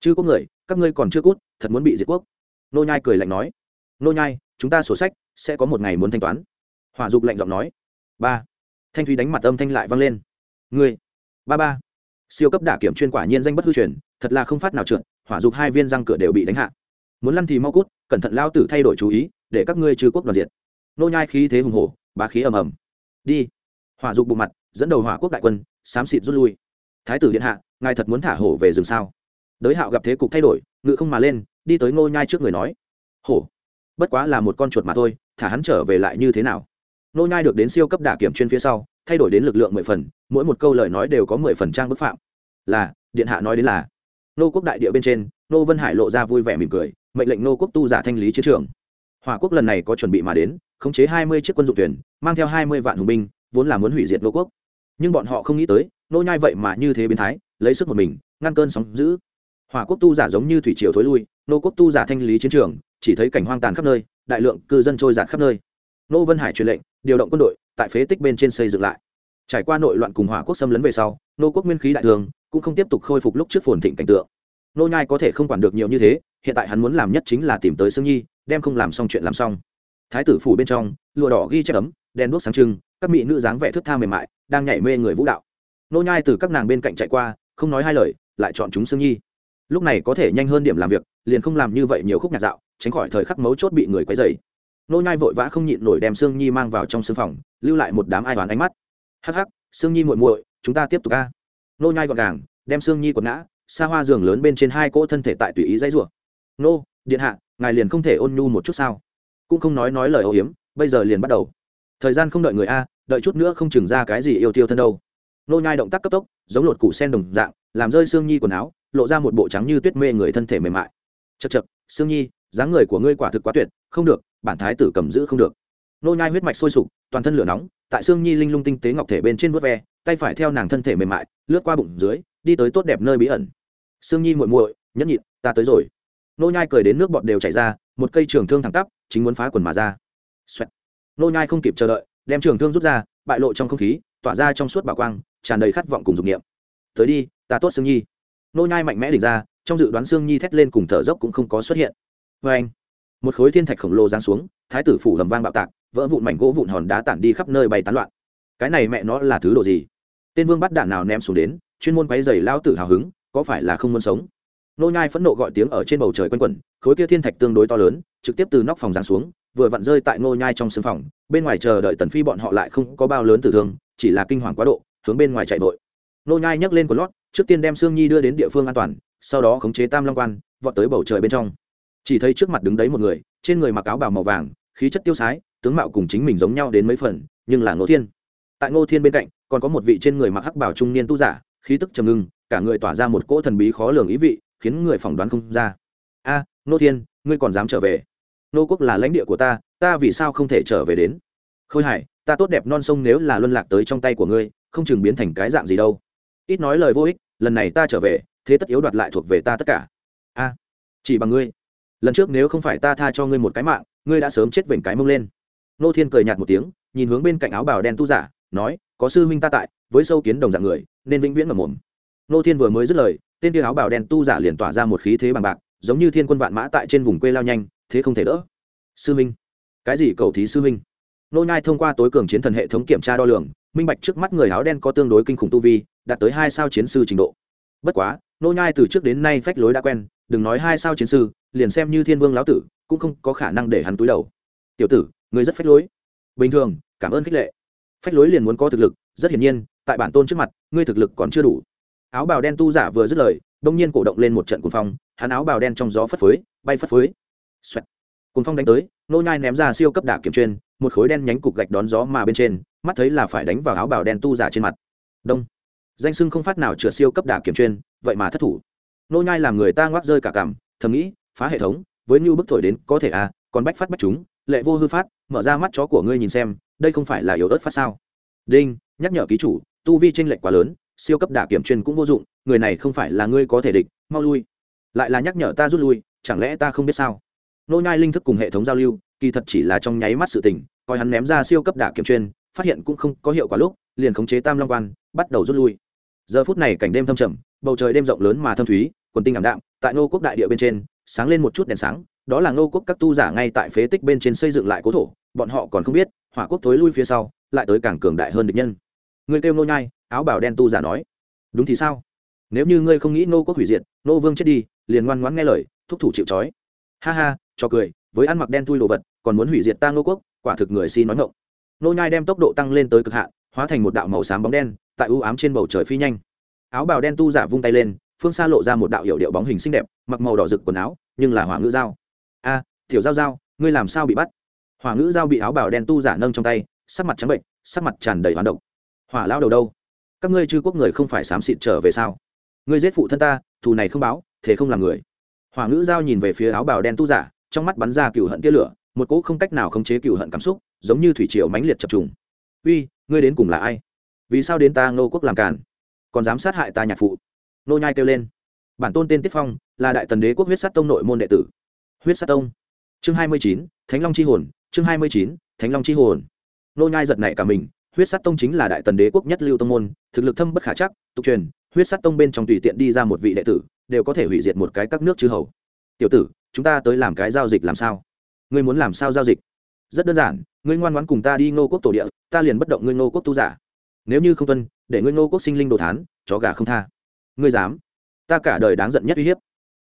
Chưa có người, các ngươi còn chưa cút, thật muốn bị diệt quốc. Nô nhai cười lạnh nói. Nô nhai, chúng ta sổ sách sẽ có một ngày muốn thanh toán. Hỏa dục lạnh giọng nói. Ba. Thanh thúy đánh mặt âm thanh lại vang lên. Ngươi. Ba ba. Siêu cấp đả kiểm chuyên quả nhiên danh bất hư truyền, thật là không phát nào trượt, hỏa dục hai viên răng cửa đều bị đánh hạ. Muốn lăn thì mau cút, cẩn thận lao tử thay đổi chú ý, để các ngươi trừ quốc đoàn diệt. Nô nhai khí thế hùng hổ, bá khí ầm ầm. Đi. Hỏa dục bụng mặt dẫn đầu hỏa quốc đại quân, xám xịt rút lui. Thái tử điện hạ, ngài thật muốn thả hổ về rừng sao? Đới hạo gặp thế cục thay đổi, ngự không mà lên, đi tới nô nhai trước người nói, hổ, bất quá là một con chuột mà thôi, thả hắn trở về lại như thế nào? Nô nhai được đến siêu cấp đả kiểm chuyên phía sau, thay đổi đến lực lượng mười phần, mỗi một câu lời nói đều có mười phần trang bức phạm. Là, điện hạ nói đến là nô quốc đại địa bên trên nô vân hải lộ ra vui vẻ mỉm cười, mệnh lệnh nô quốc tu giả thanh lý chiến trường. Hỏa quốc lần này có chuẩn bị mà đến, khống chế hai mươi chiếc quân dụng thuyền, mang theo hai mươi vạn hùng binh vốn là muốn hủy diệt nô quốc. Nhưng bọn họ không nghĩ tới, nô nhai vậy mà như thế biến thái, lấy sức một mình, ngăn cơn sóng dữ. Hỏa quốc tu giả giống như thủy triều thối lui, nô quốc tu giả thanh lý chiến trường, chỉ thấy cảnh hoang tàn khắp nơi, đại lượng cư dân trôi giạt khắp nơi. Nô vân hải truyền lệnh, điều động quân đội, tại phế tích bên trên xây dựng lại. Trải qua nội loạn cùng hỏa quốc xâm lấn về sau, nô quốc nguyên khí đại thường, cũng không tiếp tục khôi phục lúc trước phồn thịnh cảnh tượng. Nô nhai có thể không quản được nhiều như thế, hiện tại hắn muốn làm nhất chính là tìm tới sương nhi, đem không làm xong chuyện làm xong. Thái tử phủ bên trong, lụa đỏ ghi chép ấm, đèn đuốc sáng trưng các mỹ nữ dáng vẻ thướt tha mềm mại, đang nhảy mê người vũ đạo. Nô nhai từ các nàng bên cạnh chạy qua, không nói hai lời, lại chọn chúng sương nhi. Lúc này có thể nhanh hơn điểm làm việc, liền không làm như vậy nhiều khúc nhạc dạo, tránh khỏi thời khắc mấu chốt bị người quấy rầy. Nô nhai vội vã không nhịn nổi đem sương nhi mang vào trong sương phòng, lưu lại một đám ai đoán ánh mắt. Hắc hắc, sương nhi muội muội, chúng ta tiếp tục ca nô nhai gọn gàng, đem sương nhi quật ngã, xa hoa giường lớn bên trên hai cỗ thân thể tại tùy ý dãy rủa. Nô, điện hạ, ngài liền không thể ôn nhu một chút sao? Cũng không nói nói lời âu hiếm bây giờ liền bắt đầu thời gian không đợi người a, đợi chút nữa không chừng ra cái gì yêu tiêu thân đâu. Nô nhai động tác cấp tốc, giống lột củ sen đồng dạng, làm rơi xương nhi quần áo, lộ ra một bộ trắng như tuyết mê người thân thể mềm mại. Chật chật xương nhi, dáng người của ngươi quả thực quá tuyệt, không được, bản thái tử cầm giữ không được. Nô nhai huyết mạch sôi sục, toàn thân lửa nóng, tại xương nhi linh lung tinh tế ngọc thể bên trên vớt ve, tay phải theo nàng thân thể mềm mại, lướt qua bụng dưới, đi tới tốt đẹp nơi bí ẩn. Xương nhi muội muội, nhẫn nhịn, ta tới rồi. Nô nhai cười đến nước bọt đều chảy ra, một cây trường thương thẳng tắp, chính muốn phá quần mà ra. Xoẹt nô nhai không kịp chờ đợi, đem trường thương rút ra, bại lộ trong không khí, tỏa ra trong suốt bảo quang, tràn đầy khát vọng cùng dục niệm. Tới đi, ta tốt sương nhi. Nô nhai mạnh mẽ đỉnh ra, trong dự đoán sương nhi thét lên cùng thở dốc cũng không có xuất hiện. Với anh, một khối thiên thạch khổng lồ giáng xuống, thái tử phủ lầm vang bạo tạc, vỡ vụn mảnh gỗ vụn hòn đá tản đi khắp nơi bay tán loạn. Cái này mẹ nó là thứ đồ gì? Tên vương bắt đạn nào ném xuống đến, chuyên môn quấy giày lao tử hào hứng, có phải là không muốn sống? Nô nhai phẫn nộ gọi tiếng ở trên bầu trời quanh quẩn, khối kia thiên thạch tương đối to lớn, trực tiếp từ nóc phòng giáng xuống vừa vặn rơi tại Ngô nhai trong sương phòng bên ngoài chờ đợi tần phi bọn họ lại không có bao lớn tử thương chỉ là kinh hoàng quá độ hướng bên ngoài chạy vội. Ngô nhai nhấc lên của lót trước tiên đem sương nhi đưa đến địa phương an toàn sau đó khống chế tam long quan vọt tới bầu trời bên trong. Chỉ thấy trước mặt đứng đấy một người trên người mặc áo bào màu vàng khí chất tiêu sái tướng mạo cùng chính mình giống nhau đến mấy phần nhưng là ngô thiên. Tại ngô thiên bên cạnh còn có một vị trên người mặc hắc bảo trung niên tu giả khí tức trầm ngưng cả người tỏa ra một cỗ thần bí khó lường ý vị khiến người phỏng đoán không ra. A à, ngô thiên ngươi còn dám trở về? Nô quốc là lãnh địa của ta ta vì sao không thể trở về đến? Khôi hải, ta tốt đẹp non sông nếu là luân lạc tới trong tay của ngươi, không chừng biến thành cái dạng gì đâu. Ít nói lời vô ích, lần này ta trở về, thế tất yếu đoạt lại thuộc về ta tất cả. A, chỉ bằng ngươi. Lần trước nếu không phải ta tha cho ngươi một cái mạng, ngươi đã sớm chết vểnh cái mông lên. Nô thiên cười nhạt một tiếng, nhìn hướng bên cạnh áo bào đen tu giả, nói, có sư huynh ta tại, với sâu kiến đồng dạng người, nên vĩnh viễn mà mồm. Nô thiên vừa mới dứt lời, tên kia áo bào đen tu giả liền tỏa ra một khí thế bằng bạc, giống như thiên quân vạn mã tại trên vùng quê lao nhanh thế không thể đỡ. Sư minh. Cái gì cầu thí sư minh? Nô nhai thông qua tối cường chiến thần hệ thống kiểm tra đo lường, minh bạch trước mắt người áo đen có tương đối kinh khủng tu vi, đạt tới hai sao chiến sư trình độ. Bất quá, nô nhai từ trước đến nay phách lối đã quen, đừng nói hai sao chiến sư, liền xem như thiên vương lão tử, cũng không có khả năng để hắn túi đầu. Tiểu tử ngươi rất phách lối. Bình thường, cảm ơn khích lệ. Phách lối liền muốn có thực lực, rất hiển nhiên, tại bản tôn trước mặt, ngươi thực lực còn chưa đủ. Áo bào đen tu giả vừa dứt lời, đông nhiên cổ động lên một trận cuồng phong, hắn áo bào đen trong gió phất phới, bay phất phới. Xoẹt. cuồng phong đánh tới, nô nhai ném ra siêu cấp đả kiểm chuyên một khối đen nhánh cục gạch đón gió mà bên trên, mắt thấy là phải đánh vào áo bào đen tu giả trên mặt. Đông. Danh sưng không phát nào chữa siêu cấp đả kiểm chuyên vậy mà thất thủ. Nô nhai làm người ta ngoác rơi cả cằm, thầm nghĩ, phá hệ thống, với như bức thổi đến có thể à còn bách phát bách chúng, lệ vô hư phát, mở ra mắt chó của ngươi nhìn xem, đây không phải là yếu ớt phát sao? Đinh, nhắc nhở ký chủ, tu vi chênh lệch quá lớn, siêu cấp đả kiểm truyền cũng vô dụng, người này không phải là ngươi có thể địch, mau lui. Lại là nhắc nhở ta rút lui, chẳng lẽ ta không biết sao? Nô nhai linh thức cùng hệ thống giao lưu, kỳ thật chỉ là trong nháy mắt sự tình, coi hắn ném ra siêu cấp đả kiểm chuyên, phát hiện cũng không có hiệu quả lúc, liền khống chế tam long quan, bắt đầu rút lui. Giờ phút này cảnh đêm thâm trầm, bầu trời đêm rộng lớn mà thâm thúy, quần tinh ảm đạm, tại nô quốc đại địa bên trên, sáng lên một chút đèn sáng, đó là nô quốc các tu giả ngay tại phế tích bên trên xây dựng lại cố thổ, bọn họ còn không biết, hỏa quốc thối lui phía sau, lại tới càng cường đại hơn địch nhân. Người kêu nô nhai, áo bào đen tu giả nói. Đúng thì sao? Nếu như ngươi không nghĩ nô quốc hủy diệt nô vương chết đi, liền ngoan ngoãn nghe lời, thúc thủ chịu trói. Ha ha cho cười, với ăn mặc đen thui đồ vật, còn muốn hủy diệt ta ngô quốc, quả thực người xin nói ngộng nô nhai đem tốc độ tăng lên tới cực hạn, hóa thành một đạo màu xám bóng đen, tại u ám trên bầu trời phi nhanh. Áo bào đen tu giả vung tay lên, phương xa lộ ra một đạo hiệu điệu bóng hình xinh đẹp, mặc màu đỏ rực quần áo, nhưng là hỏa ngữ dao. A, tiểu giao giao ngươi làm sao bị bắt? Hỏa ngữ dao bị áo bào đen tu giả nâng trong tay, sắc mặt trắng bệnh, sắc mặt tràn đầy hoán độc. Hỏa lao đầu đâu? Các ngươi chư quốc người không phải xám xịt trở về sao? Ngươi giết phụ thân ta, thù này không báo, thế không làm người. Hỏa ngữ giao nhìn về phía áo bào đen tu giả trong mắt bắn ra cựu hận tia lửa, một cỗ không cách nào khống chế cựu hận cảm xúc, giống như thủy triều mãnh liệt chập trùng. Uy, ngươi đến cùng là ai? Vì sao đến ta ngô quốc làm càn? Còn dám sát hại ta nhạc phụ? Nô nhai kêu lên. Bản tôn tên tiết phong, là đại tần đế quốc huyết sát tông nội môn đệ tử. Huyết sát tông. Chương hai mươi chín, thánh long chi hồn, chương hai mươi chín, thánh long chi hồn. Nô nhai giật nảy cả mình, huyết sát tông chính là đại tần đế quốc nhất lưu tông môn, thực lực thâm bất khả chắc, tục truyền, huyết sát tông bên trong tùy tiện đi ra một vị đệ tử, đều có thể hủy diệt một cái các nước chư hầu tiểu tử, chúng ta tới làm cái giao dịch làm sao? Ngươi muốn làm sao giao dịch? Rất đơn giản, ngươi ngoan ngoãn cùng ta đi ngô quốc tổ địa, ta liền bất động ngươi ngô quốc tu giả. Nếu như không tuân, để ngươi ngô quốc sinh linh đồ thán, chó gà không tha. Ngươi dám? Ta cả đời đáng giận nhất uy hiếp.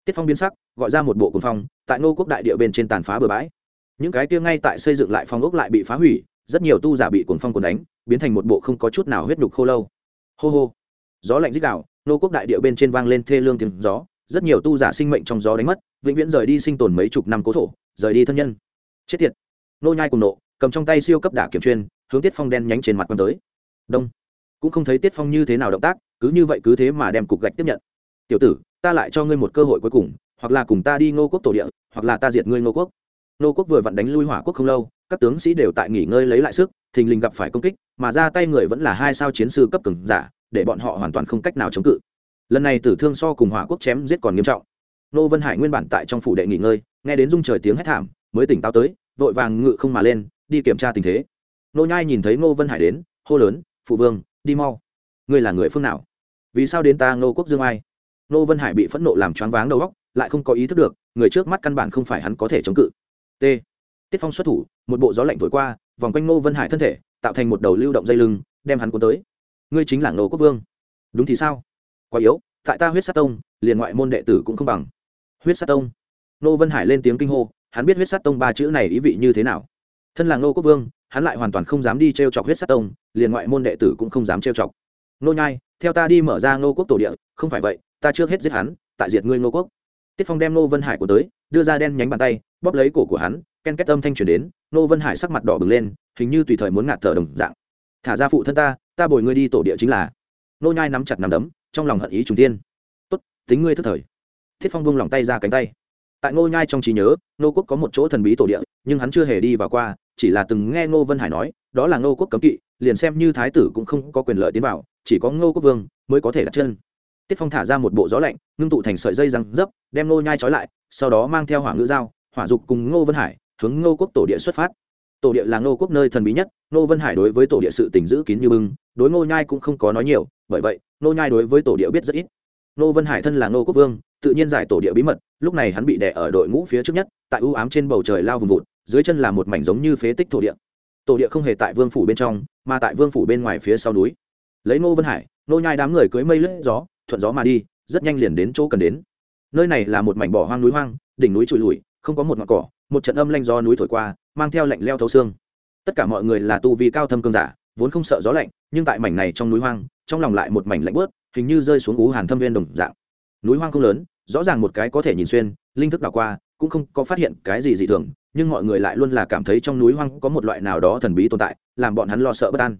Tiết phong biến sắc, gọi ra một bộ cuồng phong, tại ngô quốc đại địa bên trên tàn phá bừa bãi. Những cái kia ngay tại xây dựng lại phong ốc lại bị phá hủy, rất nhiều tu giả bị cuồng phong cuốn đánh, biến thành một bộ không có chút nào huyết nhục khô lâu. Hô hô. Gió lạnh dích đạo nô quốc đại địa bên trên vang lên thê lương tiếng gió rất nhiều tu giả sinh mệnh trong gió đánh mất, vĩnh viễn rời đi sinh tồn mấy chục năm cố thổ, rời đi thân nhân. Chết tiệt. Nô nhai cùng nộ, cầm trong tay siêu cấp đả kiểm chuyên, hướng tiết phong đen nhánh trên mặt quan tới. Đông. Cũng không thấy tiết phong như thế nào động tác, cứ như vậy cứ thế mà đem cục gạch tiếp nhận. Tiểu tử, ta lại cho ngươi một cơ hội cuối cùng, hoặc là cùng ta đi ngô quốc tổ địa, hoặc là ta diệt ngươi ngô quốc. Ngô quốc vừa vặn đánh lui hỏa quốc không lâu, các tướng sĩ đều tại nghỉ ngơi lấy lại sức, thình lình gặp phải công kích, mà ra tay người vẫn là hai sao chiến sư cấp cường giả, để bọn họ hoàn toàn không cách nào chống cự lần này tử thương so cùng hỏa quốc chém giết còn nghiêm trọng. Nô vân hải nguyên bản tại trong phủ đệ nghỉ ngơi, nghe đến rung trời tiếng hét thảm, mới tỉnh táo tới, vội vàng ngự không mà lên, đi kiểm tra tình thế. Nô nhai nhìn thấy nô vân hải đến, hô lớn, phụ vương, đi mau. Ngươi là người phương nào? Vì sao đến ta nô quốc dương ai? Nô vân hải bị phẫn nộ làm choáng váng đầu óc, lại không có ý thức được, người trước mắt căn bản không phải hắn có thể chống cự. T. Tiết phong xuất thủ, một bộ gió lạnh thổi qua, vòng quanh nô vân hải thân thể, tạo thành một đầu lưu động dây lưng, đem hắn cuốn tới. Ngươi chính là nô quốc vương. Đúng thì sao? Quá yếu, tại ta huyết sát tông, liền ngoại môn đệ tử cũng không bằng. Huyết sát tông. Ngô vân hải lên tiếng kinh hô, hắn biết huyết sát tông ba chữ này ý vị như thế nào. Thân là ngô quốc vương, hắn lại hoàn toàn không dám đi t r e o chọc huyết sát tông, liền ngoại môn đệ tử cũng không dám t r e o chọc. Nô nhai, theo ta đi mở ra ngô quốc tổ địa, không phải vậy, ta trước hết giết hắn, tại diệt ngươi ngô quốc. Tiết phong đem nô vân hải của tới, đưa ra đen nhánh bàn tay, bóp lấy cổ của hắn, ken kết âm thanh truyền đến nô vân hải sắc mặt đỏ bừng lên, hình như tùy thời muốn ngạt thở đồng dạng. Thả ra phụ thân ta ta bồi ngươi đi tổ địa chính là. Nô nhai nắm chặt nắm đấm trong lòng hận ý trùng tiên tốt, tính ngươi thức thời. Thiết phong buông lòng tay ra cánh tay. Tại ngô nhai trong trí nhớ, Ngô quốc có một chỗ thần bí tổ địa, nhưng hắn chưa hề đi vào qua, chỉ là từng nghe ngô vân hải nói, đó là ngô quốc cấm kỵ, liền xem như thái tử cũng không có quyền lợi tiến vào, chỉ có ngô quốc vương mới có thể đặt chân. Tiết phong thả ra một bộ gió lạnh, ngưng tụ thành sợi dây răng dấp, đem ngô nhai trói lại, sau đó mang theo hỏa ngữ dao, hỏa dục cùng ngô vân hải hướng ngô quốc tổ địa xuất phát. Tổ địa là ngô quốc nơi thần bí nhất, ngô vân hải đối với tổ địa sự tình giữ kín như bưng, đối ngô nhai cũng không có nói nhiều, bởi vậy Nô nhai đối với tổ địa biết rất ít. Nô vân hải thân là nô quốc vương, tự nhiên giải tổ địa bí mật, lúc này hắn bị đè ở đội ngũ phía trước nhất, tại ưu ám trên bầu trời lao vùng vụt, dưới chân là một mảnh giống như phế tích tổ địa. Tổ địa không hề tại vương phủ bên trong, mà tại vương phủ bên ngoài phía sau núi. Lấy nô vân hải, nô nhai đám người cưới mây lướt gió, thuận gió mà đi, rất nhanh liền đến chỗ cần đến. Nơi này là một mảnh bỏ hoang núi hoang, đỉnh núi trụi lùi, không có một ngọn cỏ, một trận âm lanh gió núi thổi qua, mang theo lạnh leo thấu xương. Tất cả mọi người là tu vi cao thâm cương giả vốn không sợ gió lạnh, nhưng tại mảnh này trong núi hoang, trong lòng lại một mảnh lạnh bớt hình như rơi xuống ú hàn thâm viên đồng dạng. Núi hoang không lớn, rõ ràng một cái có thể nhìn xuyên, linh thức đảo qua, cũng không có phát hiện cái gì dị thường, nhưng mọi người lại luôn là cảm thấy trong núi hoang có một loại nào đó thần bí tồn tại, làm bọn hắn lo sợ bất an.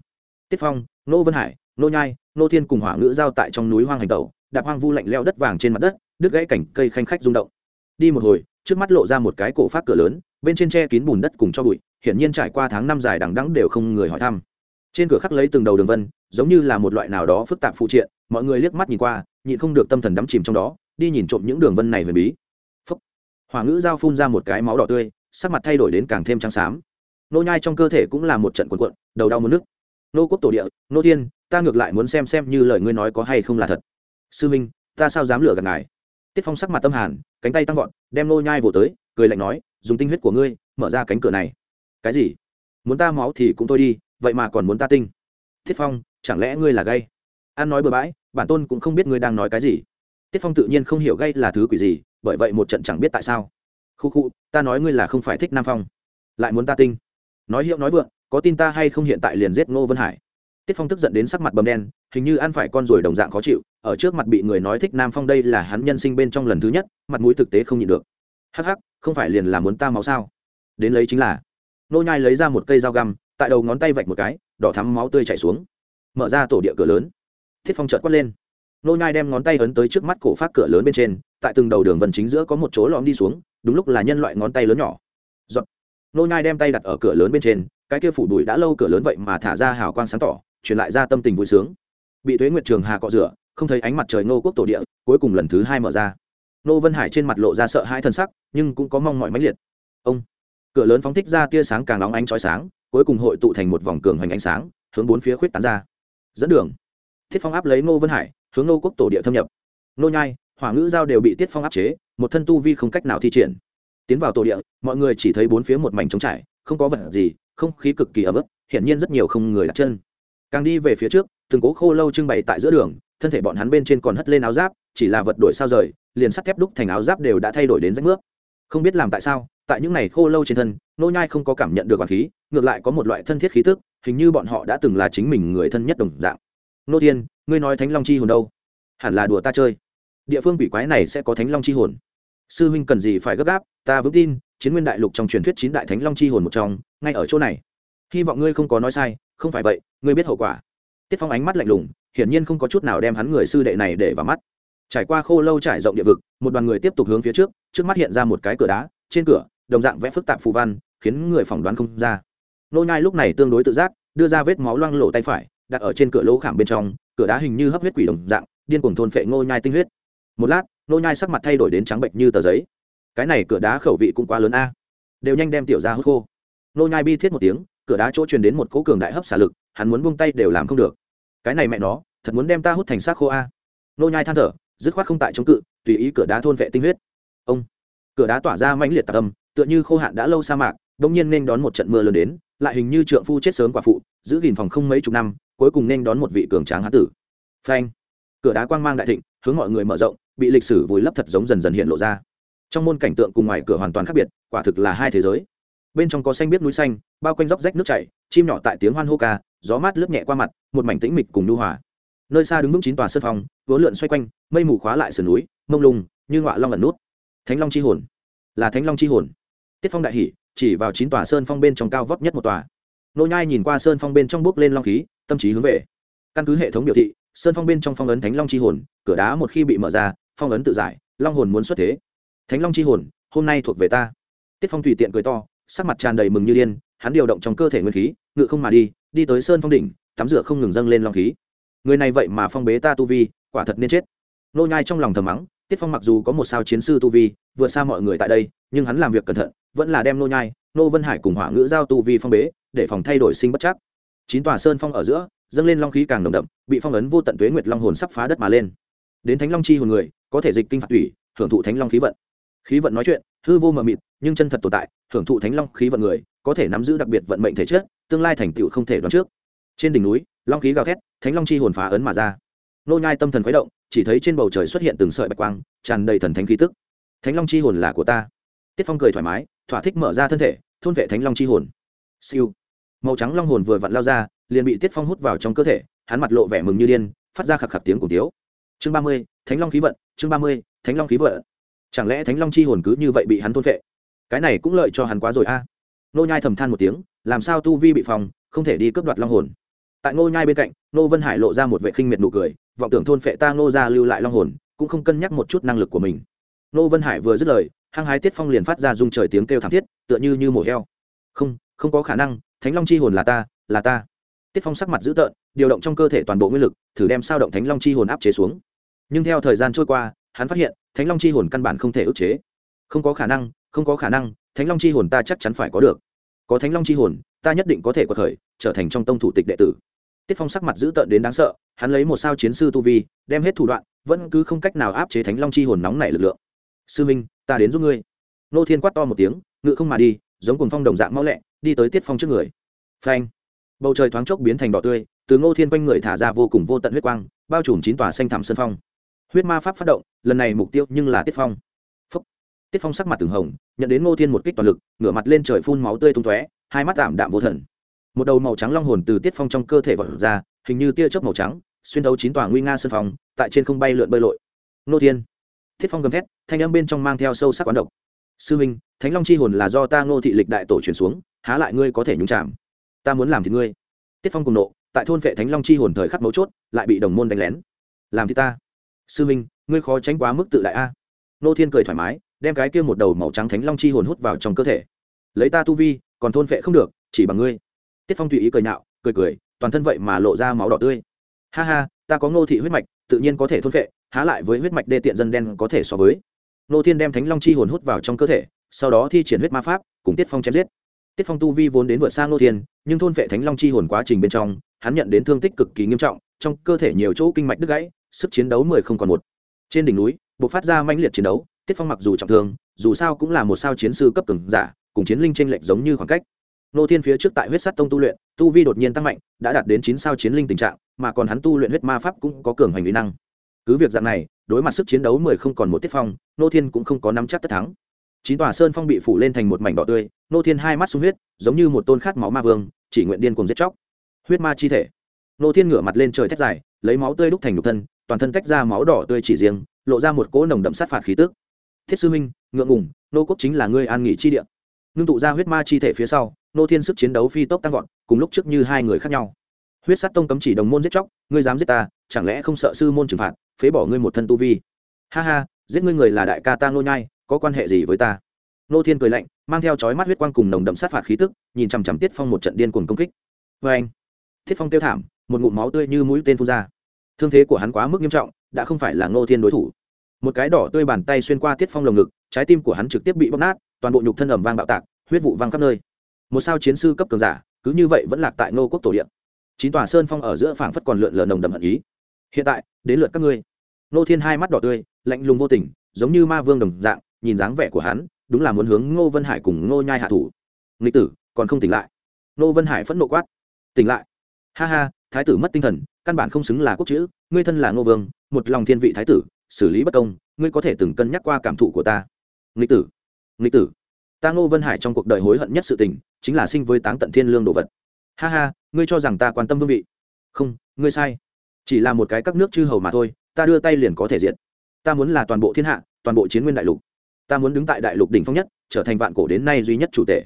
Tiết phong, nô vân hải, nô nhai, nô thiên cùng hỏa ngữ giao tại trong núi hoang hành tẩu, đạp hoang vu lạnh leo đất vàng trên mặt đất, đứt gãy cảnh cây khanh khách rung động. Đi một hồi, trước mắt lộ ra một cái cổ phát cửa lớn, bên trên tre kín bùn đất cùng cho bụi, hiển nhiên trải qua tháng năm dài đằng đẵng đều không người hỏi thăm trên cửa khắc lấy từng đầu đường vân, giống như là một loại nào đó phức tạp phụ triện, mọi người liếc mắt nhìn qua, nhịn không được tâm thần đắm chìm trong đó, đi nhìn trộm những đường vân này huyền bí. Phúc. hỏa ngữ giao phun ra một cái máu đỏ tươi, sắc mặt thay đổi đến càng thêm trắng xám. Nô nhai trong cơ thể cũng là một trận cuộn cuộn, đầu đau muốn nước nô quốc tổ địa, nô thiên, ta ngược lại muốn xem xem như lời ngươi nói có hay không là thật. Sư minh, ta sao dám lừa gạt ngài? Tiết phong sắc mặt tâm hàn, cánh tay tăng vọt, đem nô nhai vồ tới, cười lạnh nói, dùng tinh huyết của ngươi, mở ra cánh cửa này. Cái gì? Muốn ta máu thì cũng thôi đi vậy mà còn muốn ta tinh. Tiết phong, chẳng lẽ ngươi là gay? An nói bừa bãi, bản tôn cũng không biết ngươi đang nói cái gì. Tiết phong tự nhiên không hiểu gay là thứ quỷ gì, bởi vậy một trận chẳng biết tại sao. Khu khu, ta nói ngươi là không phải thích nam phong. Lại muốn ta tinh. Nói hiệu nói vượng, có tin ta hay không hiện tại liền giết ngô vân hải? Tiết phong tức giận đến sắc mặt bầm đen, hình như ăn phải con ruồi đồng dạng khó chịu, ở trước mặt bị người nói thích nam phong đây là hắn nhân sinh bên trong lần thứ nhất, mặt mũi thực tế không nhịn được. Hắc hắc, không phải liền là muốn ta máu sao? Đến lấy chính là. Nô nhai lấy ra một cây dao găm tại đầu ngón tay vạch một cái, đỏ thắm máu tươi chảy xuống. Mở ra tổ địa cửa lớn. Thiết phong chợt quát lên. Nô nhai đem ngón tay ấn tới trước mắt cổ phát cửa lớn bên trên, tại từng đầu đường vân chính giữa có một chỗ lõm đi xuống, đúng lúc là nhân loại ngón tay lớn nhỏ. Giọt. nô nhai đem tay đặt ở cửa lớn bên trên, cái kia phủ bụi đã lâu cửa lớn vậy mà thả ra hào quang sáng tỏ, truyền lại ra tâm tình vui sướng. Bị thuế nguyệt trường hà cọ rửa, không thấy ánh mặt trời ngô quốc tổ địa, cuối cùng lần thứ hai mở ra. Nô vân hải trên mặt lộ ra sợ hãi thân sắc, nhưng cũng có mong mọi mãnh liệt. Ông. Cửa lớn phóng thích ra tia sáng càng nóng ánh chói sáng cuối cùng hội tụ thành một vòng cường hoành ánh sáng, hướng bốn phía khuyết tán ra. Dẫn đường. Thiết phong áp lấy ngô vân hải, hướng nô quốc tổ địa thâm nhập. Nô nhai, hỏa ngữ giao đều bị tiết phong áp chế, một thân tu vi không cách nào thi triển. Tiến vào tổ địa, mọi người chỉ thấy bốn phía một mảnh trống trải, không có vật gì, không khí cực kỳ ấm ức hiển nhiên rất nhiều không người đặt chân. Càng đi về phía trước, từng cố khô lâu trưng bày tại giữa đường, thân thể bọn hắn bên trên còn hất lên áo giáp, chỉ là vật đổi sao rời, liền sắt thép đúc thành áo giáp đều đã thay đổi đến rách nước không biết làm tại sao tại những ngày khô lâu trên thân, nô nhai không có cảm nhận được hoàng khí, ngược lại có một loại thân thiết khí tức, hình như bọn họ đã từng là chính mình người thân nhất đồng dạng. Nô thiên, ngươi nói thánh long chi hồn đâu? Hẳn là đùa ta chơi. Địa phương quỷ quái này sẽ có thánh long chi hồn. Sư huynh cần gì phải gấp gáp, ta vững tin, chiến nguyên đại lục trong truyền thuyết chín đại thánh long chi hồn một trong, ngay ở chỗ này. Hy vọng ngươi không có nói sai, không phải vậy, ngươi biết hậu quả. Tiết phong ánh mắt lạnh lùng, hiển nhiên không có chút nào đem hắn người sư đệ này để vào mắt. Trải qua khô lâu trải rộng địa vực, một đoàn người tiếp tục hướng phía trước trước mắt hiện ra một cái cửa đá, trên cửa đồng dạng vẽ phức tạp phù văn, khiến người phỏng đoán không ra. Nô nhai lúc này tương đối tự giác, đưa ra vết máu loang lổ tay phải, đặt ở trên cửa lỗ khảm bên trong, cửa đá hình như hấp huyết quỷ đồng dạng, điên cuồng thôn phệ ngô nhai tinh huyết. Một lát, nô nhai sắc mặt thay đổi đến trắng bệch như tờ giấy. Cái này cửa đá khẩu vị cũng quá lớn a. Đều nhanh đem tiểu ra hút khô. Nô nhai bi thiết một tiếng, cửa đá chỗ truyền đến một cỗ cường đại hấp xả lực, hắn muốn buông tay đều làm không được. Cái này mẹ nó, thật muốn đem ta hút thành xác khô a. Nô nhai than thở, dứt khoát không tại chống cự, tùy ý cửa đá thôn vệ tinh huyết. Ông, cửa đá tỏa ra mãnh liệt tạc âm tựa như khô hạn đã lâu sa mạc bỗng nhiên nên đón một trận mưa lớn đến lại hình như trượng phu chết sớm quả phụ giữ gìn phòng không mấy chục năm cuối cùng nên đón một vị cường tráng hán tử. Phanh! Cửa đá quang mang đại thịnh hướng mọi người mở rộng bị lịch sử vùi lấp thật giống dần dần hiện lộ ra. Trong môn cảnh tượng cùng ngoài cửa hoàn toàn khác biệt quả thực là hai thế giới. Bên trong có xanh biết núi xanh bao quanh dốc rách nước chảy chim nhỏ tại tiếng hoan hô ca gió mát lướt nhẹ qua mặt một mảnh tĩnh mịch cùng nu hòa. Nơi xa đứng vững chín tòa sân phòng, vốn lượn xoay quanh mây mù khóa lại sườn núi mông lung như ngọa long ẩn nút. Thánh long chi hồn. Là thánh long chi hồn tiết phong đại hỷ chỉ vào chín tòa sơn phong bên trong cao vóc nhất một tòa. Nô nhai nhìn qua sơn phong bên trong bước lên long khí, tâm trí hướng về. Căn cứ hệ thống biểu thị, sơn phong bên trong phong ấn thánh long chi hồn, cửa đá một khi bị mở ra, phong ấn tự giải, long hồn muốn xuất thế. Thánh long chi hồn, hôm nay thuộc về ta. Tiết phong tùy tiện cười to, sắc mặt tràn đầy mừng như điên, hắn điều động trong cơ thể nguyên khí, ngự không mà đi đi tới sơn phong đỉnh, tắm rửa không ngừng dâng lên long khí. Người này vậy mà phong bế ta tu vi, quả thật nên chết. Nô nhai trong lòng thầm mắng tiết phong mặc dù có một sao chiến sư tu vi, vượt xa mọi người tại đây, nhưng hắn làm việc cẩn thận, vẫn là đem nô nhai, nô vân hải cùng hỏa ngữ giao tu vi phong bế, để phòng thay đổi sinh bất chắc. Chín tòa sơn phong ở giữa, dâng lên long khí càng nồng đậm, bị phong ấn vô tận tuế nguyệt long hồn sắp phá đất mà lên. Đến thánh long chi hồn người, có thể dịch kinh phạt thủy hưởng thụ thánh long khí vận. Khí vận nói chuyện, hư vô mờ mịt, nhưng chân thật tồn tại, hưởng thụ thánh long khí vận người, có thể nắm giữ đặc biệt vận mệnh thể chất, tương lai thành tựu không thể đoán trước. Trên đỉnh núi, long khí gào thét, thánh long chi hồn phá ấn mà ra nô nhai tâm thần khuấy động, chỉ thấy trên bầu trời xuất hiện từng sợi bạch quang, tràn đầy thần thánh khí tức. Thánh long chi hồn là của ta. Tiết phong cười thoải mái, thỏa thích mở ra thân thể, thôn vệ thánh long chi hồn. Siêu. Màu trắng long hồn vừa vặn lao ra, liền bị tiết phong hút vào trong cơ thể, hắn mặt lộ vẻ mừng như điên, phát ra khạc khạc tiếng cùng tiếu. Chương ba mươi, thánh long khí vận, chương ba mươi, thánh long khí vận. Chẳng lẽ thánh long chi hồn cứ như vậy bị hắn thôn vệ? Cái này cũng lợi cho hắn quá rồi a. Nô nhai thầm than một tiếng, làm sao tu vi bị phòng, không thể đi cướp đoạt long hồn. Tại nô nhai bên cạnh, nô vân hải lộ ra một vệ khinh miệt nụ cười vọng tưởng thôn phệ ta Ngô gia lưu lại long hồn, cũng không cân nhắc một chút năng lực của mình. Ngô vân hải vừa dứt lời, hăng hái tiết phong liền phát ra dung trời tiếng kêu thảm thiết, tựa như như mổ heo. Không không có khả năng, thánh long chi hồn là ta là ta. Tiết phong sắc mặt dữ tợn, điều động trong cơ thể toàn bộ nguyên lực, thử đem sao động thánh long chi hồn áp chế xuống. Nhưng theo thời gian trôi qua, hắn phát hiện, thánh long chi hồn căn bản không thể ức chế. Không có khả năng, không có khả năng, thánh long chi hồn ta chắc chắn phải có được. Có thánh long chi hồn, ta nhất định có thể có khởi, trở thành trong tông thủ tịch đệ tử tiết phong sắc mặt dữ tợn đến đáng sợ, hắn lấy một sao chiến sư tu vi, đem hết thủ đoạn, vẫn cứ không cách nào áp chế thánh long chi hồn nóng nảy lực lượng. Sư minh, ta đến giúp ngươi. Nô thiên quát to một tiếng, ngự không mà đi, giống cùng phong đồng dạng mau lẹ, đi tới tiết phong trước người. Phanh! Bầu trời thoáng chốc biến thành đỏ tươi, từ ngô thiên quanh người thả ra vô cùng vô tận huyết quang, bao trùm chín tòa xanh thảm sân phong. Huyết ma pháp phát động, lần này mục tiêu nhưng là tiết phong. Phúc. tiết phong sắc mặt từng hồng, nhận đến ngô thiên một kích toàn lực, ngửa mặt lên trời phun máu tươi tung tóe, hai mắt tạm đạm vô thần một đầu màu trắng long hồn từ tiết phong trong cơ thể vọt ra, hình như tia chớp màu trắng, xuyên thấu chín tòa nguy nga sân phòng, tại trên không bay lượn bơi lội. Nô thiên. Thiết phong gầm thét, thanh âm bên trong mang theo sâu sắc quán độc. Sư minh, thánh long chi hồn là do ta ngô thị lịch đại tổ truyền xuống, há lại ngươi có thể nhúng chạm ta muốn làm thì ngươi. Tiết phong cùng nộ, tại thôn vệ thánh long chi hồn thời khắc mấu chốt, lại bị đồng môn đánh lén. Làm thì ta. Sư minh, ngươi khó tránh quá mức tự đại a. Nô thiên cười thoải mái, đem cái kia một đầu màu trắng thánh long chi hồn hút vào trong cơ thể. Lấy ta tu vi, còn thôn vệ không được, chỉ bằng ngươi tiết phong tùy ý cười nhạo, cười cười, toàn thân vậy mà lộ ra máu đỏ tươi. Ha ha, ta có ngô thị huyết mạch, tự nhiên có thể thôn vệ há lại với huyết mạch đê tiện dân đen có thể so với. Nô thiên đem thánh long chi hồn hút vào trong cơ thể, sau đó thi triển huyết ma pháp, cùng tiết phong chém giết. Tiết phong tu vi vốn đến vượt sang nô thiên, nhưng thôn vệ thánh long chi hồn quá trình bên trong, hắn nhận đến thương tích cực kỳ nghiêm trọng, trong cơ thể nhiều chỗ kinh mạch đứt gãy, sức chiến đấu mười không còn một. Trên đỉnh núi buộc phát ra mãnh liệt chiến đấu, tiết phong mặc dù trọng thương, dù sao cũng là một sao chiến sư cấp cường giả, cùng chiến linh tranh lệch giống như khoảng cách nô thiên phía trước tại huyết sắt tông tu luyện, tu vi đột nhiên tăng mạnh, đã đạt đến chín sao chiến linh tình trạng, mà còn hắn tu luyện huyết ma pháp cũng có cường hành lý năng. Cứ việc dạng này, đối mặt sức chiến đấu mười không còn một tiết phong, nô thiên cũng không có nắm chắc tất thắng. Chín tòa sơn phong bị phủ lên thành một mảnh đỏ tươi, nô thiên hai mắt sung huyết, giống như một tôn khát máu ma vương, chỉ nguyện điên cùng giết chóc. Huyết ma chi thể. Nô thiên ngửa mặt lên trời thét dài, lấy máu tươi đúc thành nhục thân, toàn thân tách ra máu đỏ tươi chỉ riêng, lộ ra một cỗ nồng đậm sát phạt khí tức. Thiết sư minh ngượng ngùng, nô quốc chính là ngươi an nghỉ chi địa. Ngưng tụ ra huyết ma chi thể phía sau nô thiên sức chiến đấu phi tốc tăng vọt, cùng lúc trước như hai người khác nhau. Huyết sát tông cấm chỉ đồng môn giết chóc, ngươi dám giết ta, chẳng lẽ không sợ sư môn trừng phạt, phế bỏ ngươi một thân tu vi? Ha ha, giết ngươi người là đại ca ta nô nhai, có quan hệ gì với ta? Nô thiên cười lạnh, mang theo chói mắt huyết quang cùng nồng đậm sát phạt khí tức, nhìn chằm chằm tiết phong một trận điên cuồng công kích. Vê anh thiết phong tiêu thảm, một ngụm máu tươi như mũi tên phun ra. Thương thế của hắn quá mức nghiêm trọng, đã không phải là ngô thiên đối thủ. Một cái đỏ tươi bàn tay xuyên qua tiết phong lồng ngực, trái tim của hắn trực tiếp bị bóc nát, toàn bộ nhục thân ẩm vang bạo tạc, huyết vụ văng khắp nơi một sao chiến sư cấp cường giả, cứ như vậy vẫn lạc tại ngô quốc tổ điện chín tòa sơn phong ở giữa phảng phất còn lượn lờ nồng đậm hận ý. Hiện tại, đến lượt các ngươi. Nô thiên hai mắt đỏ tươi, lạnh lùng vô tình, giống như ma vương đồng dạng, nhìn dáng vẻ của hắn, đúng là muốn hướng ngô vân hải cùng ngô nhai hạ thủ. Nghịch tử, còn không tỉnh lại. Ngô vân hải phẫn nộ quát. Tỉnh lại. Ha ha, thái tử mất tinh thần, căn bản không xứng là quốc chữ, ngươi thân là ngô vương, một lòng thiên vị thái tử, xử lý bất công, ngươi có thể từng cân nhắc qua cảm thụ của ta. Nghịch tử. Nghịch tử. Ta ngô vân hải trong cuộc đời hối hận nhất sự tình chính là sinh với táng tận thiên lương đồ vật. Ha ha, ngươi cho rằng ta quan tâm vương vị? Không, ngươi sai. Chỉ là một cái các nước chư hầu mà thôi, ta đưa tay liền có thể diện ta muốn là toàn bộ thiên hạ, toàn bộ chiến nguyên đại lục. Ta muốn đứng tại đại lục đỉnh phong nhất, trở thành vạn cổ đến nay duy nhất chủ tể.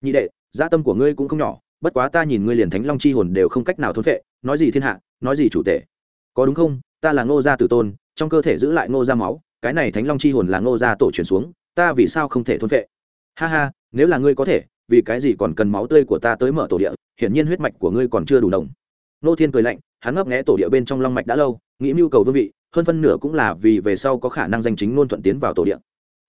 Nhị đệ, gia tâm của ngươi cũng không nhỏ, bất quá ta nhìn ngươi liền thánh long chi hồn đều không cách nào thôn phệ, nói gì thiên hạ, nói gì chủ tể. Có đúng không? Ta là ngô gia tử tôn, trong cơ thể giữ lại ngô gia máu, cái này thánh long chi hồn là ngô gia tổ truyền xuống, ta vì sao không thể thôn phệ? Ha ha, nếu là ngươi có thể vì cái gì còn cần máu tươi của ta tới mở tổ địa, hiển nhiên huyết mạch của ngươi còn chưa đủ đồng nô thiên cười lạnh, hắn ngấp nghé tổ địa bên trong long mạch đã lâu, nghĩ mưu cầu vương vị, hơn phân nửa cũng là vì về sau có khả năng danh chính ngôn thuận tiến vào tổ địa.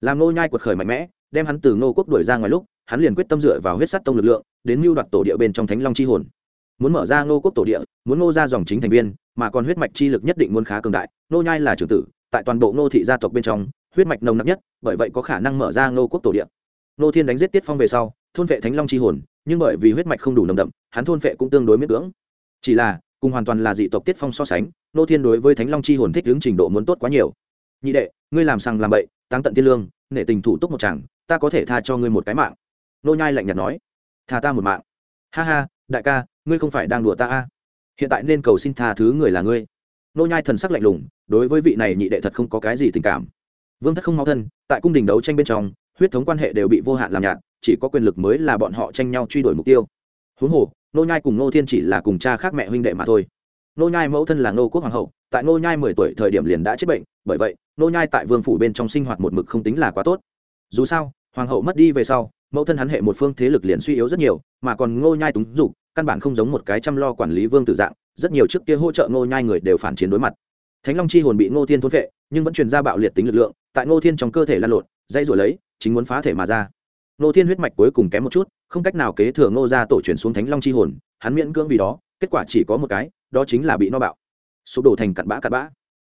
Làm nô nhai quật khởi mạnh mẽ, đem hắn từ nô quốc đuổi ra ngoài lúc, hắn liền quyết tâm dựa vào huyết sắt tông lực lượng, đến mưu đoạt tổ địa bên trong thánh long chi hồn. Muốn mở ra nô quốc tổ địa, muốn nô ra dòng chính thành viên, mà còn huyết mạch chi lực nhất định muốn khá cường đại, nô nhai là trưởng tử, tại toàn bộ nô thị gia tộc bên trong, huyết mạch nồng nặc nhất, bởi vậy có khả năng mở ra nô quốc tổ địa nô thiên đánh giết tiết phong về sau, thôn vệ thánh long chi hồn, nhưng bởi vì huyết mạch không đủ nồng đậm, hắn thôn vệ cũng tương đối miễn cưỡng. Chỉ là, cùng hoàn toàn là dị tộc tiết phong so sánh, nô thiên đối với thánh long chi hồn thích hướng trình độ muốn tốt quá nhiều. Nhị đệ, ngươi làm sằng làm bậy tăng tận tiên lương, nể tình thủ túc một chàng, ta có thể tha cho ngươi một cái mạng. Nô nhai lạnh nhạt nói. Tha ta một mạng. Ha ha, đại ca, ngươi không phải đang đùa ta a? Hiện tại nên cầu xin tha thứ người là ngươi. Nô nhai thần sắc lạnh lùng, đối với vị này nhị đệ thật không có cái gì tình cảm. Vương thất không mau thân, tại cung đình đấu tranh bên trong huyết thống quan hệ đều bị vô hạn làm nhạt, chỉ có quyền lực mới là bọn họ tranh nhau truy đuổi mục tiêu. Huống hồ nô nhai cùng nô thiên chỉ là cùng cha khác mẹ huynh đệ mà thôi. Nô nhai mẫu thân là nô quốc hoàng hậu, tại nô nhai mười tuổi thời điểm liền đã chết bệnh, bởi vậy nô nhai tại vương phủ bên trong sinh hoạt một mực không tính là quá tốt. Dù sao, hoàng hậu mất đi về sau, mẫu thân hắn hệ một phương thế lực liền suy yếu rất nhiều, mà còn Nô nhai túng dục, căn bản không giống một cái chăm lo quản lý vương tử dạng, rất nhiều trước kia hỗ trợ Nô nhai người đều phản chiến đối mặt. Thánh long chi hồn bị Nô thiên thôn vệ nhưng vẫn truyền ra bạo liệt tính lực lượng, tại Nô thiên trong cơ thể lan lộn dây rồi lấy chính muốn phá thể mà ra. Ngô thiên huyết mạch cuối cùng kém một chút, không cách nào kế thừa ngô ra tổ truyền xuống thánh long chi hồn, hắn miễn cưỡng vì đó, kết quả chỉ có một cái, đó chính là bị no bạo. Sụp đổ thành cặn bã cặn bã.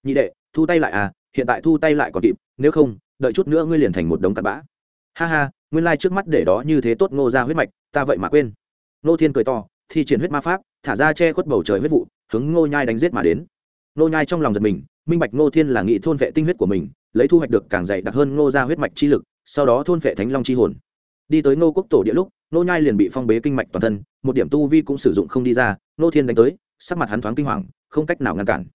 Nhị đệ, thu tay lại à hiện tại thu tay lại còn kịp, nếu không, đợi chút nữa ngươi liền thành một đống cặn bã. Ha ha, nguyên lai trước mắt để đó như thế tốt ngô ra huyết mạch, ta vậy mà quên. Ngô thiên cười to, thi triển huyết ma pháp, thả ra che khuất bầu trời huyết vụ, hướng ngô nhai đánh giết mà đến. Ngô nhai trong lòng giật mình, minh bạch ngô thiên là nghị thôn vệ tinh huyết của mình, lấy thu hoạch được càng dày đặc hơn ngô ra huyết mạch chi lực sau đó thôn vệ thánh long chi hồn. Đi tới ngô quốc tổ địa lúc nô nhai liền bị phong bế kinh mạch toàn thân, một điểm tu vi cũng sử dụng không đi ra nô thiên đánh tới, sắc mặt hắn thoáng kinh hoàng, không cách nào ngăn cản.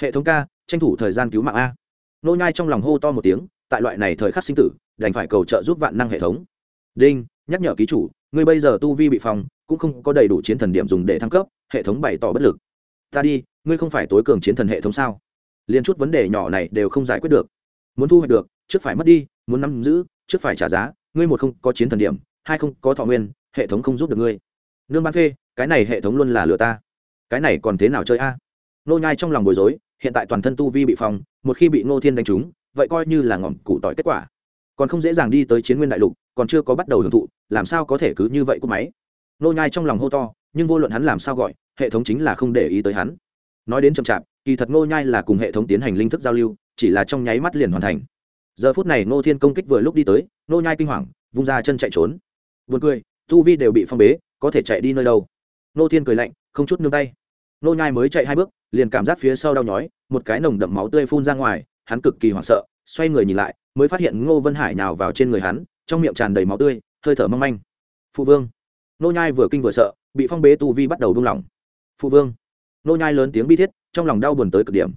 Hệ thống ca, tranh thủ thời gian cứu mạng a. Nô nhai trong lòng hô to một tiếng, tại loại này thời khắc sinh tử, đành phải cầu trợ giúp vạn năng hệ thống. Đinh, nhắc nhở ký chủ, ngươi bây giờ tu vi bị phòng cũng không có đầy đủ chiến thần điểm dùng để thăng cấp, hệ thống bày tỏ bất lực. Ta đi, ngươi không phải tối cường chiến thần hệ thống sao? Liên chút vấn đề nhỏ này đều không giải quyết được. Muốn thu hoạch được trước phải mất đi, muốn nắm giữ, trước phải trả giá, ngươi một không có chiến thần điểm, hai không có thọ nguyên, hệ thống không giúp được ngươi. Nương ban phê, cái này hệ thống luôn là lừa ta. Cái này còn thế nào chơi a? Nô nhai trong lòng bối rối, hiện tại toàn thân tu vi bị phong, một khi bị ngô thiên đánh trúng, vậy coi như là ngọn củ tỏi kết quả. Còn không dễ dàng đi tới chiến nguyên đại lục, còn chưa có bắt đầu hưởng thụ, làm sao có thể cứ như vậy của máy? Nô nhai trong lòng hô to, nhưng vô luận hắn làm sao gọi, hệ thống chính là không để ý tới hắn. Nói đến chậm chạp, kỳ thật nô nhai là cùng hệ thống tiến hành linh thức giao lưu, chỉ là trong nháy mắt liền hoàn thành giờ phút này nô thiên công kích vừa lúc đi tới nô nhai kinh hoàng, vung ra chân chạy trốn. Buồn cười, tu vi đều bị phong bế, có thể chạy đi nơi đâu? Nô thiên cười lạnh, không chút nương tay. Nô nhai mới chạy hai bước, liền cảm giác phía sau đau nhói, một cái nồng đậm máu tươi phun ra ngoài, hắn cực kỳ hoảng sợ, xoay người nhìn lại, mới phát hiện ngô vân hải nào vào trên người hắn, trong miệng tràn đầy máu tươi, hơi thở mong manh. Phụ vương. Nô nhai vừa kinh vừa sợ, bị phong bế tu vi bắt đầu buông lỏng. Phụ vương. Nô nhai lớn tiếng bi thiết, trong lòng đau buồn tới cực điểm.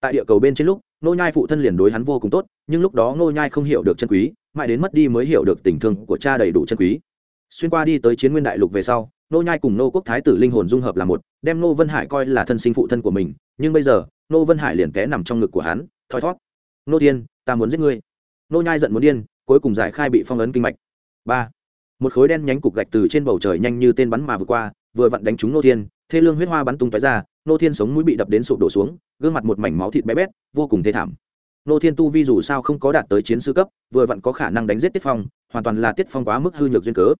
Tại địa cầu bên trên lúc nô nhai phụ thân liền đối hắn vô cùng tốt nhưng lúc đó nô nhai không hiểu được chân quý mãi đến mất đi mới hiểu được tình thương của cha đầy đủ chân quý. Xuyên qua đi tới chiến nguyên đại lục về sau nô nhai cùng nô quốc thái tử linh hồn dung hợp là một đem nô vân hải coi là thân sinh phụ thân của mình nhưng bây giờ nô vân hải liền té nằm trong ngực của hắn thoi thót nô Thiên, ta muốn giết ngươi. Nô nhai giận muốn điên cuối cùng giải khai bị phong ấn kinh mạch. Ba. Một khối đen nhánh cục gạch từ trên bầu trời nhanh như tên bắn mà vượt qua vừa vặn đánh trúng nô thiên thê lương huyết hoa bắn tung tóe ra nô thiên sống mũi bị đập đến sụp đổ xuống gương mặt một mảnh máu thịt bé bét vô cùng thê thảm. Nô thiên tu vi dù sao không có đạt tới chiến sư cấp vừa vặn có khả năng đánh giết tiết phong hoàn toàn là tiết phong quá mức hư nhược duyên cớ.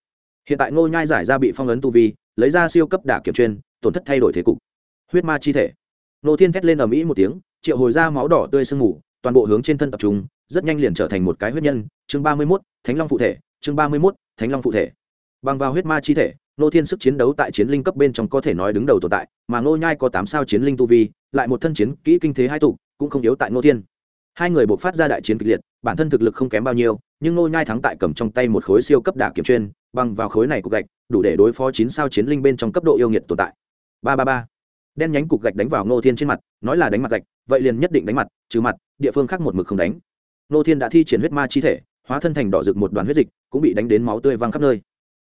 Hiện tại ngô nhai giải ra bị phong ấn tu vi lấy ra siêu cấp đả kiểm chuyên tổn thất thay đổi thế cục. Huyết ma chi thể. Nô thiên thét lên ở mỹ một tiếng triệu hồi ra máu đỏ tươi sương mù toàn bộ hướng trên thân tập trung rất nhanh liền trở thành một cái huyết nhân. Chương ba mươi 31, thánh long phụ thể chương ba mươi 31, thánh long phụ thể. Bằng vào huyết ma chi thể nô thiên sức chiến đấu tại chiến linh cấp bên trong có thể nói đứng đầu tồn tại, mà ngô nhai có tám sao chiến linh tu vi, lại một thân chiến kỹ kinh thế hai tụ, cũng không yếu tại ngô thiên. Hai người buộc phát ra đại chiến kịch liệt, bản thân thực lực không kém bao nhiêu, nhưng ngô nhai thắng tại cầm trong tay một khối siêu cấp đả kiểm chuyên, bằng vào khối này cục gạch, đủ để đối phó chín sao chiến linh bên trong cấp độ yêu nghiệt tồn tại. Ba ba ba. Đen nhánh cục gạch đánh vào ngô thiên trên mặt, nói là đánh mặt gạch, vậy liền nhất định đánh mặt, trừ mặt, địa phương khác một mực không đánh. Ngô thiên đã thi triển huyết ma chi thể, hóa thân thành đỏ rực một đoàn huyết dịch, cũng bị đánh đến máu tươi văng khắp nơi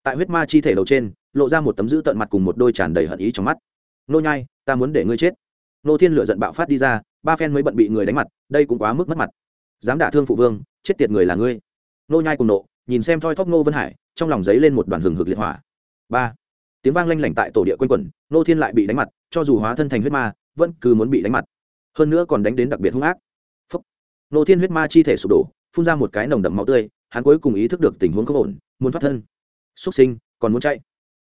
tại huyết ma chi thể đầu trên, lộ ra một tấm dữ tận mặt cùng một đôi tràn đầy hận ý trong mắt. Nô nhai, ta muốn để ngươi chết. Nô thiên lửa giận bạo phát đi ra, ba phen mới bận bị người đánh mặt, đây cũng quá mức mất mặt. Dám đả thương phụ vương, chết tiệt người là ngươi. Nô nhai cùng nộ, nhìn xem thoi thóp nô vân hải, trong lòng giấy lên một đoàn hừng hực liệt hỏa. Ba, tiếng vang lanh lảnh tại tổ địa quanh quẩn, nô thiên lại bị đánh mặt, cho dù hóa thân thành huyết ma, vẫn cứ muốn bị đánh mặt. Hơn nữa còn đánh đến đặc biệt hung ác. Phúc. nô thiên huyết ma chi thể sụp đổ, phun ra một cái nồng đậm máu tươi, hắn cuối cùng ý thức được tình huống không ổn, muốn thoát thân xuất sinh còn muốn chạy.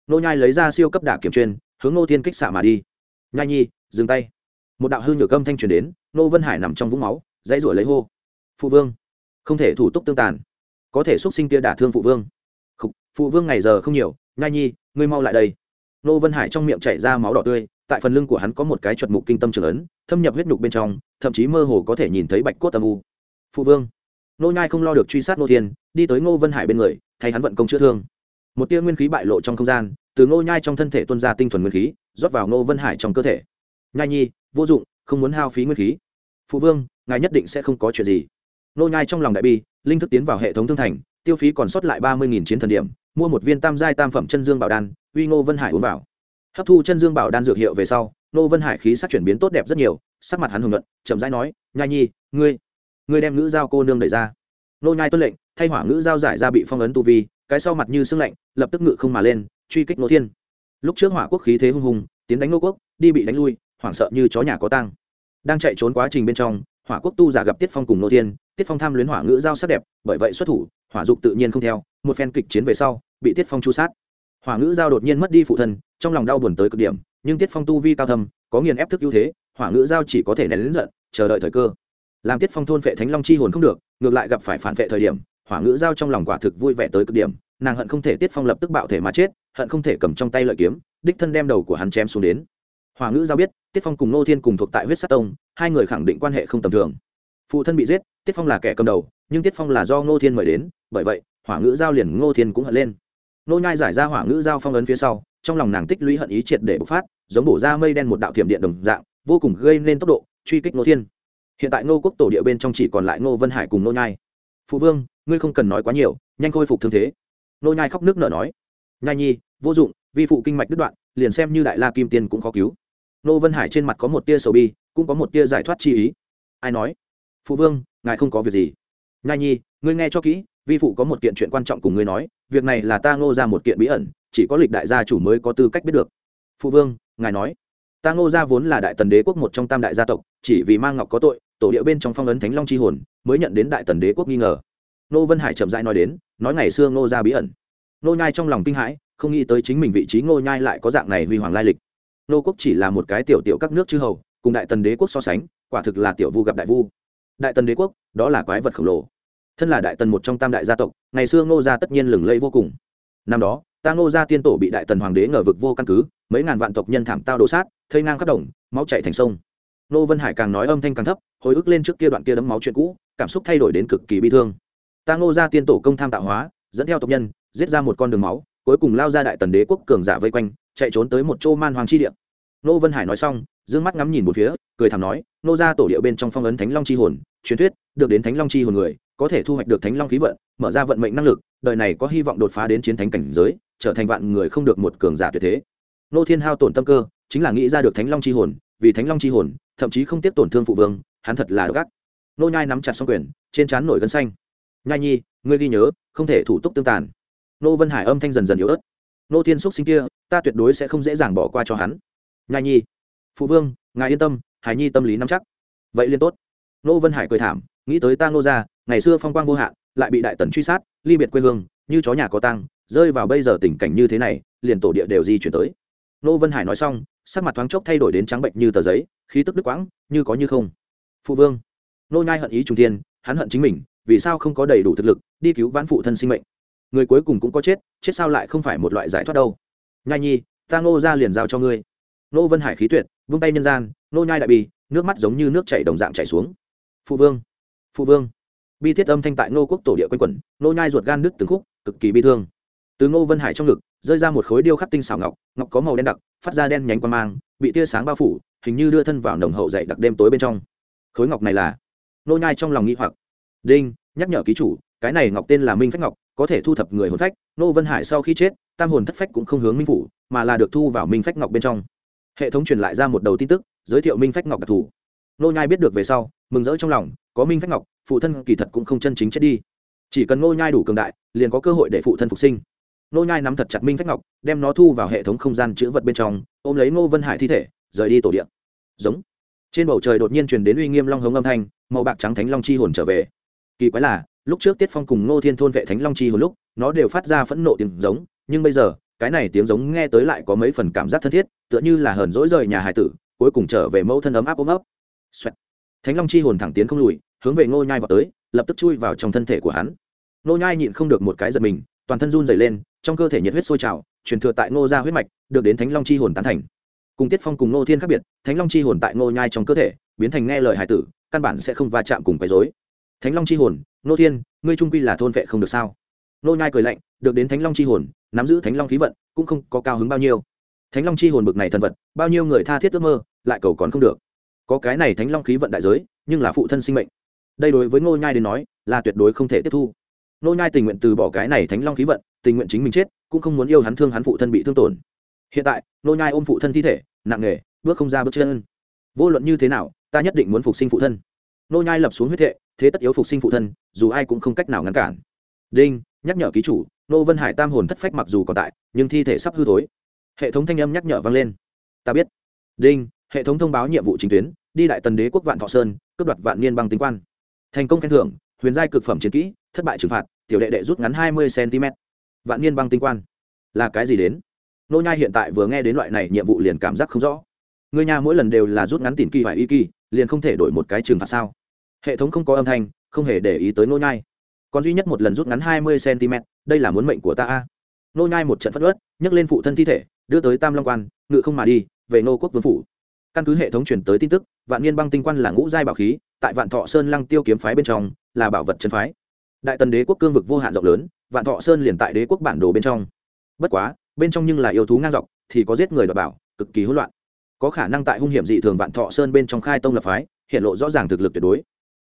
Nô nhai lấy ra siêu cấp đả kiểm truyền hướng nô thiên kích xạ mà đi. Nhai nhi dừng tay. Một đạo hư nhược âm thanh truyền đến nô vân hải nằm trong vũng máu dãy ruổi lấy hô. Phụ vương. Không thể thủ túc tương tàn. Có thể xuất sinh kia đả thương phụ vương. Khục, phụ vương ngày giờ không nhiều. Nhai nhi ngươi mau lại đây. Nô vân hải trong miệng chảy ra máu đỏ tươi tại phần lưng của hắn có một cái chuột mục kinh tâm trường ấn thâm nhập huyết nhục bên trong thậm chí mơ hồ có thể nhìn thấy bạch cốt âm u. Phụ vương. Nô nhai không lo được truy sát nô thiên đi tới ngô vân hải bên người thay hắn vận công chữa thương một tia nguyên khí bại lộ trong không gian, từ ngô nhai trong thân thể tuôn ra tinh thuần nguyên khí, rót vào ngô vân hải trong cơ thể. Nhai nhi, vô dụng, không muốn hao phí nguyên khí. Phụ vương, ngài nhất định sẽ không có chuyện gì. Ngô nhai trong lòng đại bi, linh thức tiến vào hệ thống thương thành, tiêu phí còn sót lại ba mươi chiến thần điểm, mua một viên tam giai tam phẩm chân dương bảo đan, uy ngô vân hải uống vào. Hấp thu chân dương bảo đan dược hiệu về sau, ngô vân hải khí sắc chuyển biến tốt đẹp rất nhiều, sắc mặt hắn hùng luận chậm rãi nói, nhai nhi, ngươi ngươi đem nữ giao cô nương đẩy ra. Nô nhai tuân lệnh, thay hỏa ngữ giao giải ra bị phong ấn tu vi cái sau mặt như sưng lạnh, lập tức ngự không mà lên, truy kích nô thiên. Lúc trước hỏa quốc khí thế hung hùng, tiến đánh nô quốc, đi bị đánh lui, hoảng sợ như chó nhà có tăng đang chạy trốn quá trình bên trong, hỏa quốc tu giả gặp tiết phong cùng nô thiên, tiết phong tham luyến hỏa ngữ giao sắc đẹp, bởi vậy xuất thủ, hỏa dục tự nhiên không theo, một phen kịch chiến về sau, bị tiết phong chu sát. Hỏa ngữ giao đột nhiên mất đi phụ thân, trong lòng đau buồn tới cực điểm, nhưng tiết phong tu vi cao thâm, có nghiền ép thức ưu thế, hỏa ngữ giao chỉ có thể nén lính giận, chờ đợi thời cơ. Làm tiết phong thôn vệ thánh long chi hồn không được, ngược lại gặp phải phản vệ thời điểm hỏa ngữ giao trong lòng quả thực vui vẻ tới cực điểm, nàng hận không thể tiết phong lập tức bạo thể mà chết, hận không thể cầm trong tay lợi kiếm, đích thân đem đầu của hắn chém xuống đến. Hỏa ngữ giao biết, tiết phong cùng nô thiên cùng thuộc tại huyết sát tông, hai người khẳng định quan hệ không tầm thường. Phụ thân bị giết, tiết phong là kẻ cầm đầu, nhưng tiết phong là do ngô thiên mời đến, bởi vậy, hỏa ngữ giao liền ngô thiên cũng hận lên. Nô nhai giải ra hỏa ngữ giao phong ấn phía sau, trong lòng nàng tích lũy hận ý triệt để bộc phát, giống bổ ra mây đen một đạo thiểm điện đồng dạng, vô cùng gây nên tốc độ, truy kích Ngô thiên. Hiện tại ngô quốc tổ địa bên trong chỉ còn lại ngô vân hải cùng nô nhai phụ vương, ngươi không cần nói quá nhiều, nhanh khôi phục thương thế. Nô nhai khóc nước nở nói. Nhai nhi, vô dụng, vi phụ kinh mạch đứt đoạn, liền xem như đại la kim tiên cũng khó cứu. Nô vân hải trên mặt có một tia sầu bi, cũng có một tia giải thoát chi ý. Ai nói? Phụ vương, ngài không có việc gì. Nhai nhi, ngươi nghe cho kỹ, vi phụ có một kiện chuyện quan trọng cùng ngươi nói, việc này là ta ngô ra một kiện bí ẩn, chỉ có lịch đại gia chủ mới có tư cách biết được. Phụ vương, ngài nói. Ta ngô gia vốn là đại tần đế quốc một trong tam đại gia tộc, chỉ vì mang ngọc có tội tổ địa bên trong phong ấn thánh long c h i hồn, mới nhận đến đại tần đế quốc nghi ngờ. Nô vân hải chậm rãi nói đến, nói ngày xưa ngô gia bí ẩn. Nô nhai trong lòng kinh hãi, không nghĩ tới chính mình vị trí ngô nhai lại có dạng này huy hoàng lai lịch. Nô quốc chỉ là một cái tiểu tiểu các nước chư hầu, cùng đại tần đế quốc so sánh, quả thực là tiểu vu gặp đại vu. Đại tần đế quốc, đó là quái vật khổng lồ. Thân là đại tần một trong tam đại gia tộc, ngày xưa ngô gia tất nhiên lừng lẫy vô cùng. Năm đó, ta ngô gia tiên tổ bị đại tần hoàng đế ngờ vực vô căn cứ, mấy ngàn vạn tộc nhân thảm tao đổ sát, thây ngang khắp đồng, máu chảy thành sông nô vân hải càng nói âm thanh càng thấp, hồi ức lên trước kia đoạn kia đấm máu chuyện cũ, cảm xúc thay đổi đến cực kỳ bi thương. Ta ngô gia tiên tổ công tham tạo hóa, dẫn theo tộc nhân, giết ra một con đường máu, cuối cùng lao ra đại tần đế quốc cường giả vây quanh, chạy trốn tới một châu man hoàng chi địa. Nô vân hải nói xong d ư ơ n g mắt ngắm nhìn một phía, cười thảm nói, nô ra tổ địa bên trong phong ấn thánh long chi hồn, truyền thuyết, được đến thánh long chi hồn người, có thể thu hoạch được thánh long khí vận, mở ra vận mệnh năng lực, đời này có hy vọng đột phá đến chiến thánh cảnh giới, trở thành vạn người không được một cường giả tuyệt thế. Nô thiên hao tổn tâm cơ, chính là nghĩ ra được thánh long chi hồn vì thánh long chi hồn, thậm chí không tiếp tổn thương phụ vương, hắn thật là đ ộ gác nô nhai nắm chặt xong quyền, trên trán nổi gân xanh. Nhai nhi, ngươi ghi nhớ, không thể thủ tục tương tàn. Nô vân hải âm thanh dần dần yếu ớt. Nô thiên xúc sinh kia, ta tuyệt đối sẽ không dễ dàng bỏ qua cho hắn. Nhai nhi, phụ vương, ngài yên tâm, hải nhi tâm lý nắm chắc. Vậy liên tốt. Nô vân hải cười thảm, nghĩ tới ta ngô gia, ngày xưa phong quang vô hạn, lại bị đại tần truy sát, ly biệt quê hương, như chó nhà có tăng rơi vào bây giờ tình cảnh như thế này, liền tổ địa đều di chuyển tới nô vân hải nói xong sắc mặt thoáng chốc thay đổi đến trắng bệnh như tờ giấy khí tức đứt quãng như có như không. Phụ vương. Nô nhai hận ý trung thiên hắn hận chính mình vì sao không có đầy đủ thực lực đi cứu vãn phụ thân sinh mệnh. Người cuối cùng cũng có chết chết sao lại không phải một loại giải thoát đâu. Nhai nhi ta ngô ra liền giao cho ngươi. Nô vân hải khí tuyệt vung tay nhân gian nô nhai đại bì, nước mắt giống như nước chảy đồng dạng chảy xuống. Phụ vương. Phụ vương. Bi thiết âm thanh tại nô quốc tổ địa quanh quẩn nô nhai ruột gan nứt từng khúc cực kỳ bi thương. Từ ngô vân hải trong ngực rơi ra một khối điêu khắc tinh xảo ngọc ngọc có màu đen đặc, phát ra đen nhánh quan mang, bị tia sáng bao phủ, hình như đưa thân vào nồng hậu dậy đặc đêm tối bên trong. Khối ngọc này là nô nhai trong lòng nghĩ hoặc. Đinh, nhắc nhở ký chủ, cái này ngọc tên là minh phách ngọc, có thể thu thập người hồn phách, nô vân hải sau khi chết, tam hồn thất phách cũng không hướng minh phủ, mà là được thu vào minh phách ngọc bên trong. Hệ thống truyền lại ra một đầu tin tức, giới thiệu minh phách ngọc đặc thù. Nô nhai biết được về sau, mừng rỡ trong lòng, có minh phách ngọc, phụ thân kỳ thật cũng không chân chính chết đi. Chỉ cần nô nhai đủ cường đại, liền có cơ hội để phụ thân phục sinh nô nhai nắm thật chặt minh phách ngọc, đem nó thu vào hệ thống không gian chứa vật bên trong, ôm lấy ngô vân hải thi thể, rời đi tổ điện giống. Trên bầu trời đột nhiên truyền đến uy nghiêm long hống âm thanh, màu bạc trắng thánh long chi hồn trở về. Kỳ quái là, lúc trước tiết phong cùng ngô thiên thôn vệ thánh long chi hồn lúc, nó đều phát ra phẫn nộ tiếng giống, nhưng bây giờ, cái này tiếng giống nghe tới lại có mấy phần cảm giác thân thiết, tựa như là hờn dỗi rời nhà hải tử, cuối cùng trở về mẫu thân ấm áp ôm ấp. Xoẹt. thánh long chi hồn thẳng tiến không lùi, hướng về ngô nhai vào tới, lập tức chui vào trong thân thể của hắn. Ngô nhai nhịn không được một cái giật mình, toàn thân run rẩy lên trong cơ thể nhiệt huyết sôi trào, truyền thừa tại ngô gia huyết mạch, được đến thánh long chi hồn tán thành. Cùng tiết phong cùng ngô thiên khác biệt, thánh long chi hồn tại ngô nhai trong cơ thể, biến thành nghe lời hải tử, căn bản sẽ không va chạm cùng quấy dối thánh long chi hồn, ngô thiên, ngươi trung quy là thôn vệ không được sao? Ngô nhai cười lạnh, được đến thánh long chi hồn, nắm giữ thánh long khí vận, cũng không có cao hứng bao nhiêu. Thánh long chi hồn bực này thần vật, bao nhiêu người tha thiết ước mơ, lại cầu còn không được. Có cái này thánh long khí vận đại giới, nhưng là phụ thân sinh mệnh. Đây đối với ngô nhai đến nói, là tuyệt đối không thể tiếp thu. Nô nhai tình nguyện từ bỏ cái này thánh long khí vận, tình nguyện chính mình chết, cũng không muốn yêu hắn thương hắn phụ thân bị thương tổn. Hiện tại, nô nhai ôm phụ thân thi thể, nặng nề, bước không ra bước chân. Vô luận như thế nào, ta nhất định muốn phục sinh phụ thân. Nô nhai lập xuống huyết thệ, thế tất yếu phục sinh phụ thân, dù ai cũng không cách nào ngăn cản. Đinh, nhắc nhở ký chủ, nô vân hải tam hồn thất phách mặc dù còn tại, nhưng thi thể sắp hư thối. Hệ thống thanh âm nhắc nhở vang lên. Ta biết. Đinh, hệ thống thông báo nhiệm vụ chính tuyến, đi đại tần đế quốc vạn thọ sơn, cướp đoạt vạn niên băng tinh quan. Thành công khen thưởng, huyền giai cực phẩm chiến kỹ thất bại trừng phạt, tiểu đệ đệ rút ngắn hai mươi cm. Vạn niên băng tinh quan. Là cái gì đến? Nô nhai hiện tại vừa nghe đến loại này, nhiệm vụ liền cảm giác không rõ. Người nhà mỗi lần đều là rút ngắn tiền kỳ hoài y kỳ, liền không thể đổi một cái trừng phạt sao? Hệ thống không có âm thanh, không hề để ý tới nô nhai. Còn duy nhất một lần rút ngắn hai mươi cm, đây là muốn mệnh của ta a. Nô nhai một trận phất ớt nhấc lên phụ thân thi thể, đưa tới tam long quan, ngự không mà đi, về nô quốc vương phủ. Căn cứ hệ thống truyền tới tin tức, vạn niên băng tinh quan là ngũ giai bảo khí, tại vạn thọ sơn lăng tiêu kiếm phái bên trong, là bảo vật chân phái đại tần đế quốc cương vực vô hạn rộng lớn, vạn thọ sơn liền tại đế quốc bản đồ bên trong. Bất quá, bên trong nhưng là yêu thú ngang dọc, thì có giết người đ bảo, cực kỳ hỗn loạn. Có khả năng tại hung hiểm dị thường vạn thọ sơn bên trong khai tông lập phái, hiện lộ rõ ràng thực lực tuyệt đối.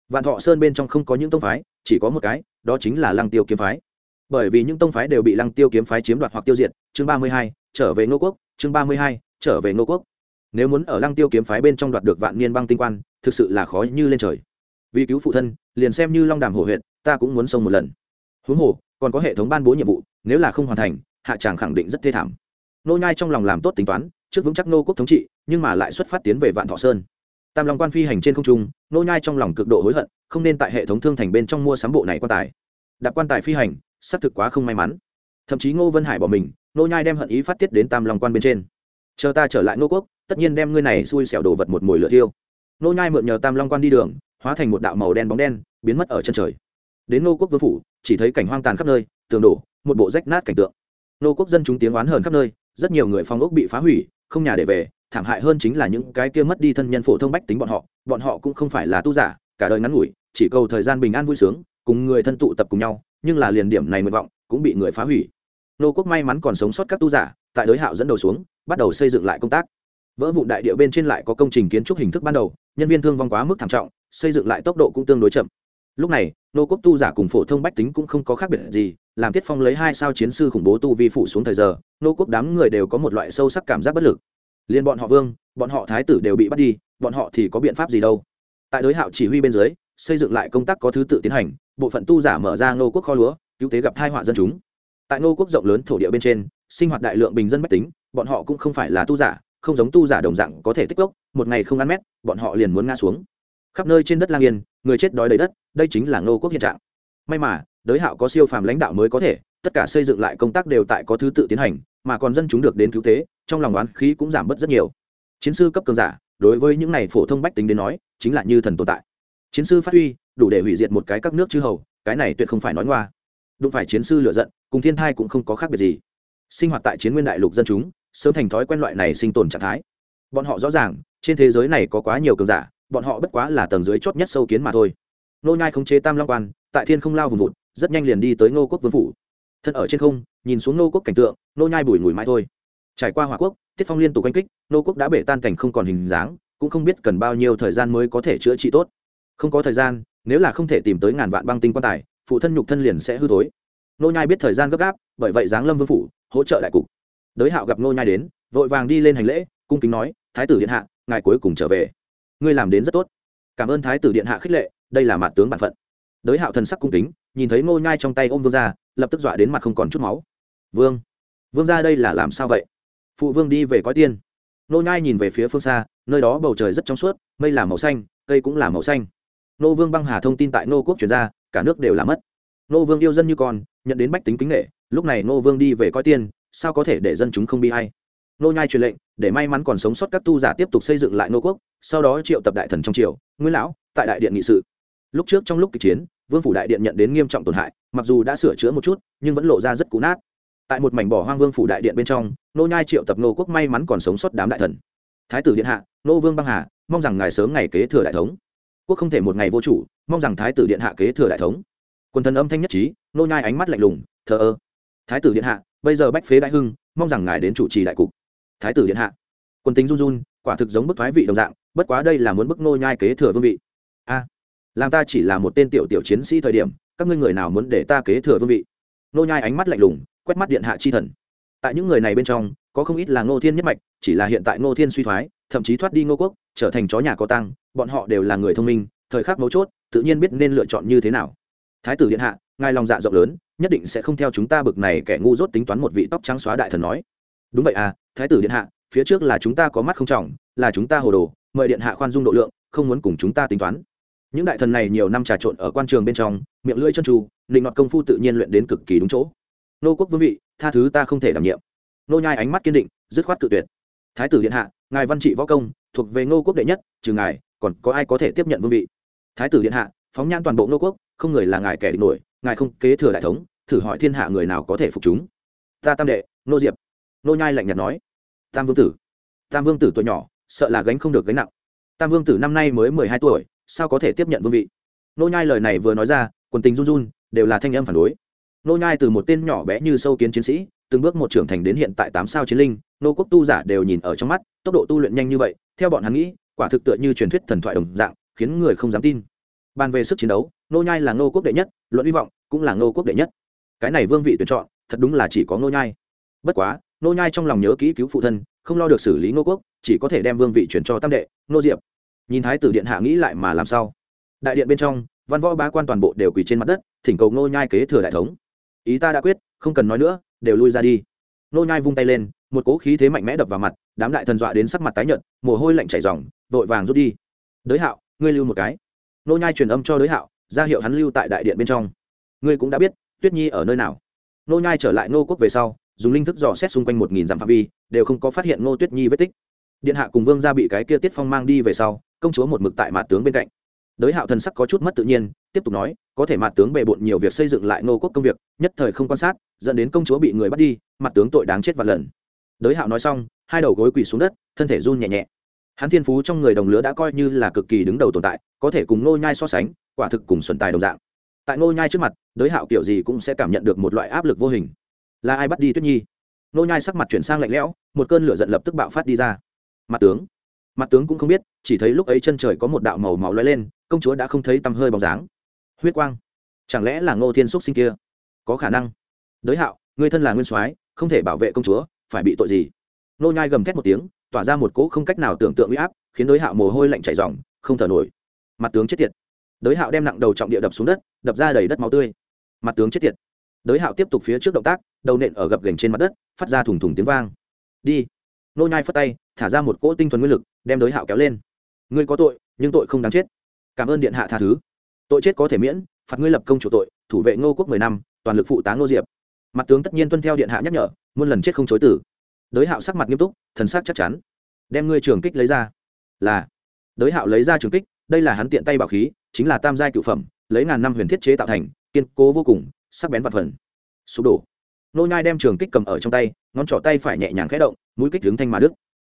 Vạn thọ sơn bên trong không có những tông phái, chỉ có một cái, đó chính là lăng tiêu kiếm phái. Bởi vì những tông phái đều bị lăng tiêu kiếm phái chiếm đoạt hoặc tiêu diệt, chương ba mươi hai, trở về ngô quốc, chương ba mươi hai, trở về ngô quốc. Nếu muốn ở lăng tiêu kiếm phái bên trong đoạt được vạn niên băng tinh quan, thực sự là khó như lên trời. Vì cứu phụ thân, liền xem như long đàm hổ huyện ta cũng muốn xông một lần. Huống hồ, còn có hệ thống ban bố nhiệm vụ, nếu là không hoàn thành, hạ tràng khẳng định rất thê thảm. Nô nhai trong lòng làm tốt tính toán, trước vững chắc nô quốc thống trị, nhưng mà lại xuất phát tiến về vạn thọ sơn. Tam long quan phi hành trên không trung, nô nhai trong lòng cực độ hối hận, không nên tại hệ thống thương thành bên trong mua sắm bộ này quan tài. Đạp quan tài phi hành, xác thực quá không may mắn. Thậm chí ngô vân hải bỏ mình, nô nhai đem hận ý phát tiết đến tam long quan bên trên. Chờ ta trở lại nô quốc, tất nhiên đem ngươi này xui xẻo đồ vật một mồi lửa thiêu. Nô nhai mượn nhờ tam long quan đi đường, hóa thành một đạo màu đen bóng đen, biến mất ở chân trời đến nô quốc vương phủ, chỉ thấy cảnh hoang tàn khắp nơi, tường đổ, một bộ rách nát cảnh tượng. Nô quốc dân chúng tiếng oán hờn khắp nơi, rất nhiều người phong ốc bị phá hủy, không nhà để về, thảm hại hơn chính là những cái kia mất đi thân nhân phổ thông bách tính bọn họ bọn họ cũng không phải là tu giả, cả đời ngắn ngủi, chỉ cầu thời gian bình an vui sướng, cùng người thân tụ tập cùng nhau, nhưng là liền điểm này nguyện vọng cũng bị người phá hủy. Nô quốc may mắn còn sống sót các tu giả, tại đối hạo dẫn đầu xuống, bắt đầu xây dựng lại công tác. Vỡ vụ đại địa bên trên lại có công trình kiến trúc hình thức ban đầu, nhân viên thương vong quá mức thảm trọng, xây dựng lại tốc độ cũng tương đối chậm lúc này, nô quốc tu giả cùng phổ thông bách tính cũng không có khác biệt gì, làm tiết phong lấy hai sao chiến sư khủng bố tu vi phủ xuống thời giờ, nô quốc đám người đều có một loại sâu sắc cảm giác bất lực. Liên bọn họ vương, bọn họ thái tử đều bị bắt đi, bọn họ thì có biện pháp gì đâu? Tại đối hạo chỉ huy bên dưới, xây dựng lại công tác có thứ tự tiến hành, bộ phận tu giả mở ra nô quốc kho lúa, cứu tế gặp thai họa dân chúng. Tại nô quốc rộng lớn thổ địa bên trên, sinh hoạt đại lượng bình dân bách tính, bọn họ cũng không phải là tu giả, không giống tu giả đồng dạng có thể tích gốc một ngày không ăn mét, bọn họ liền muốn ngã xuống. Khắp nơi trên đất lang yên người chết đói đầy đất, đây chính là ngô quốc hiện trạng. May mà, đới hạo có siêu phàm lãnh đạo mới có thể, tất cả xây dựng lại công tác đều tại có thứ tự tiến hành, mà còn dân chúng được đến cứu tế, trong lòng oán khí cũng giảm bớt rất nhiều. Chiến sư cấp cường giả, đối với những này phổ thông bách tính đến nói, chính là như thần tồn tại. Chiến sư phát huy, đủ để hủy diệt một cái các nước chư hầu, cái này tuyệt không phải nói ngoa. Đụng phải chiến sư lựa giận, cùng thiên thai cũng không có khác biệt gì. Sinh hoạt tại chiến nguyên đại lục dân chúng, sớm thành thói quen loại này sinh tồn trạng thái. Bọn họ rõ ràng, trên thế giới này có quá nhiều cường giả bọn họ bất quá là tầng dưới chót nhất sâu kiến mà thôi. Nô nhai khống chế tam long quan, tại thiên không lao vùng vụt, rất nhanh liền đi tới ngô quốc vương phủ. Thân ở trên không, nhìn xuống ngô quốc cảnh tượng, nô nhai bùi ngùi mãi thôi. Trải qua hỏa quốc, tiết phong liên tục quanh kích nô quốc đã bể tan cảnh không còn hình dáng, cũng không biết cần bao nhiêu thời gian mới có thể chữa trị tốt. Không có thời gian, nếu là không thể tìm tới ngàn vạn băng tinh quan tài, phụ thân nhục thân liền sẽ hư thối. Nô nhai biết thời gian gấp gáp, bởi vậy giáng lâm vương phủ, hỗ trợ đại cục. Đới hạo gặp nô nhai đến, vội vàng đi lên hành lễ, cung kính nói, thái tử điện hạ, ngài cuối cùng trở về ngươi làm đến rất tốt. Cảm ơn thái tử điện hạ khích lệ, đây là mặt tướng bản phận. Đới hạo thần sắc cung kính, nhìn thấy ngô nhai trong tay ôm vương gia, lập tức dọa đến mặt không còn chút máu. Vương vương gia đây là làm sao vậy? Phụ vương đi về coi tiên. Ngô nhai nhìn về phía phương xa, nơi đó bầu trời rất trong suốt, mây là màu xanh, cây cũng là màu xanh. Nô vương băng hà thông tin tại nô quốc chuyển ra, cả nước đều là mất. Nô vương yêu dân như con, nhận đến bách tính kính nghệ lúc này nô vương đi về coi tiên, sao có thể để dân chúng không bi hay? Nô nhai truyền lệnh, để may mắn còn sống sót các tu giả tiếp tục xây dựng lại nô quốc sau đó triệu tập đại thần trong triều, nguyên lão, tại đại điện nghị sự. Lúc trước trong lúc kịch chiến, vương phủ đại điện nhận đến nghiêm trọng tổn hại, mặc dù đã sửa chữa một chút, nhưng vẫn lộ ra rất cũ nát. Tại một mảnh bỏ hoang vương phủ đại điện bên trong, nô nhai triệu tập nô quốc may mắn còn sống sót đám đại thần. Thái tử điện hạ, nô vương băng hà, mong rằng ngài sớm ngày kế thừa đại thống. Quốc không thể một ngày vô chủ, mong rằng thái tử điện hạ kế thừa đại thống. Quân thần âm thanh nhất trí, nô nhai ánh mắt lạnh lùng, thờ ơ. Thái tử điện hạ, bây giờ bách phế đại hưng, mong rằng ngài đến chủ trì đại cục. Thái tử điện hạ quân tính run run, quả thực giống bức thoái vị đồng dạng bất quá đây là muốn bức nô nhai kế thừa vương vị. A, làm ta chỉ là một tên tiểu tiểu chiến sĩ thời điểm, các ngươi người nào muốn để ta kế thừa vương vị? Nô nhai ánh mắt lạnh lùng, quét mắt điện hạ chi thần. Tại những người này bên trong, có không ít là ngô thiên nhất mạch, chỉ là hiện tại ngô thiên suy thoái, thậm chí thoát đi ngô quốc, trở thành chó nhà có tăng bọn họ đều là người thông minh, thời khắc mấu chốt, tự nhiên biết nên lựa chọn như thế nào. Thái tử điện hạ, ngài lòng dạ rộng lớn, nhất định sẽ không theo chúng ta bực này kẻ ngu dốt tính toán một vị tóc trắng xóa đại thần nói. Đúng vậy à thái tử điện hạ, phía trước là chúng ta có mắt không trọng, là chúng ta hồ đồ mời điện hạ khoan dung độ lượng, không muốn cùng chúng ta tính toán. Những đại thần này nhiều năm trà trộn ở quan trường bên trong, miệng lưỡi chân tru định nọt công phu tự nhiên luyện đến cực kỳ đúng chỗ. Nô quốc vương vị, tha thứ ta không thể đảm nhiệm. Nô nhai ánh mắt kiên định, dứt khoát cự tuyệt. Thái tử điện hạ, ngài văn trị võ công, thuộc về ngô quốc đệ nhất, trừ ngài, còn có ai có thể tiếp nhận vương vị? Thái tử điện hạ, phóng nhan toàn bộ ngô quốc, không người là ngài kẻ địch nổi, ngài không kế thừa đại thống, thử hỏi thiên hạ người nào có thể phục chúng? Ta tam đệ, nô diệp. Nô nhai lạnh nhạt nói. Tam vương tử. Tam vương tử tuổi nhỏ sợ là gánh không được gánh nặng. Tam vương tử năm nay mới mười hai tuổi, sao có thể tiếp nhận vương vị? Nô nhai lời này vừa nói ra, quần tình run run, đều là thanh âm phản đối. Nô nhai từ một tên nhỏ bé như sâu kiến chiến sĩ, từng bước một trưởng thành đến hiện tại tám sao chiến linh, nô quốc tu giả đều nhìn ở trong mắt, tốc độ tu luyện nhanh như vậy, theo bọn hắn nghĩ, quả thực tựa như truyền thuyết thần thoại đồng dạng, khiến người không dám tin. Bàn về sức chiến đấu, nô nhai là nô quốc đệ nhất, luận hy vọng cũng là nô quốc đệ nhất. Cái này vương vị tuyển chọn, thật đúng là chỉ có nô nhai. Bất quá nô nhai trong lòng nhớ kỹ cứu phụ thân, không lo được xử lý nô quốc, chỉ có thể đem vương vị chuyển cho tam đệ, nô diệp. Nhìn thái tử điện hạ nghĩ lại mà làm sao? Đại điện bên trong, văn võ bá quan toàn bộ đều quỳ trên mặt đất, thỉnh cầu nô nhai kế thừa đại thống. Ý ta đã quyết, không cần nói nữa, đều lui ra đi. Nô nhai vung tay lên, một cỗ khí thế mạnh mẽ đập vào mặt, đám đại thần dọa đến sắc mặt tái nhợt, mồ hôi lạnh chảy ròng, vội vàng rút đi. Đới hạo, ngươi lưu một cái. Nô nhai truyền âm cho đới hạo, ra hiệu hắn lưu tại đại điện bên trong. Ngươi cũng đã biết, tuyết nhi ở nơi nào. Nô nhai trở lại nô quốc về sau dùng linh thức dò xét xung quanh một nghìn dặm phạm vi, đều không có phát hiện ngô tuyết nhi vết tích. Điện hạ cùng vương gia bị cái kia tiết phong mang đi về sau, công chúa một mực tại mặt tướng bên cạnh. Đới hạo thần sắc có chút mất tự nhiên, tiếp tục nói, có thể mặt tướng bề bộn nhiều việc xây dựng lại Ngô quốc công việc, nhất thời không quan sát, dẫn đến công chúa bị người bắt đi mặt tướng tội đáng chết vạn lần. Đới hạo nói xong, hai đầu gối quỳ xuống đất, thân thể run nhẹ nhẹ. Hắn thiên phú trong người đồng lứa đã coi như là cực kỳ đứng đầu tồn tại, có thể cùng nô nhai so sánh, quả thực cùng xuân tài đồng dạng. Tại nô nhai trước mặt, đới hạo kiểu gì cũng sẽ cảm nhận được một loại áp lực vô hình là ai bắt đi tuyết nhi? Nô nhai sắc mặt chuyển sang lạnh lẽo, một cơn lửa giận lập tức bạo phát đi ra. Mặt tướng. Mặt tướng cũng không biết, chỉ thấy lúc ấy chân trời có một đạo màu máu lóe lên, công chúa đã không thấy tăm hơi bóng dáng. Huyết quang. Chẳng lẽ là ngô thiên xúc sinh kia? Có khả năng. Đới hạo, người thân là nguyên soái, không thể bảo vệ công chúa, phải bị tội gì? Nô nhai gầm thét một tiếng, tỏa ra một cỗ không cách nào tưởng tượng uy áp, khiến đới hạo mồ hôi lạnh chảy ròng, không thở nổi. Mặt tướng chết tiệt. Đới hạo đem nặng đầu trọng địa đập xuống đất, đập ra đầy đất máu tươi. Mặt tướng chết tiệt đới hạo tiếp tục phía trước động tác, đầu nện ở gập gành trên mặt đất, phát ra thùng thùng tiếng vang. Đi. Nô nhai phất tay, thả ra một cỗ tinh thuần nguyên lực, đem đới hạo kéo lên. Ngươi có tội, nhưng tội không đáng chết. Cảm ơn điện hạ tha thứ. Tội chết có thể miễn, phạt ngươi lập công chủ tội, thủ vệ ngô quốc mười năm, toàn lực phụ tá ngô diệp. Mặt tướng tất nhiên tuân theo điện hạ nhắc nhở, muôn lần chết không chối tử đới hạo sắc mặt nghiêm túc, thần sắc chắc chắn. Đem ngươi trường kích lấy ra. Là. Đới hạo lấy ra trường kích, đây là hắn tiện tay bảo khí, chính là tam giai cựu phẩm, lấy ngàn năm huyền thiết chế tạo thành, kiên cố vô cùng sắc bén vặt phần. Sụp đổ. Nô nhai đem trường kích cầm ở trong tay, ngón trỏ tay phải nhẹ nhàng khẽ động, mũi kích hướng thanh mà đức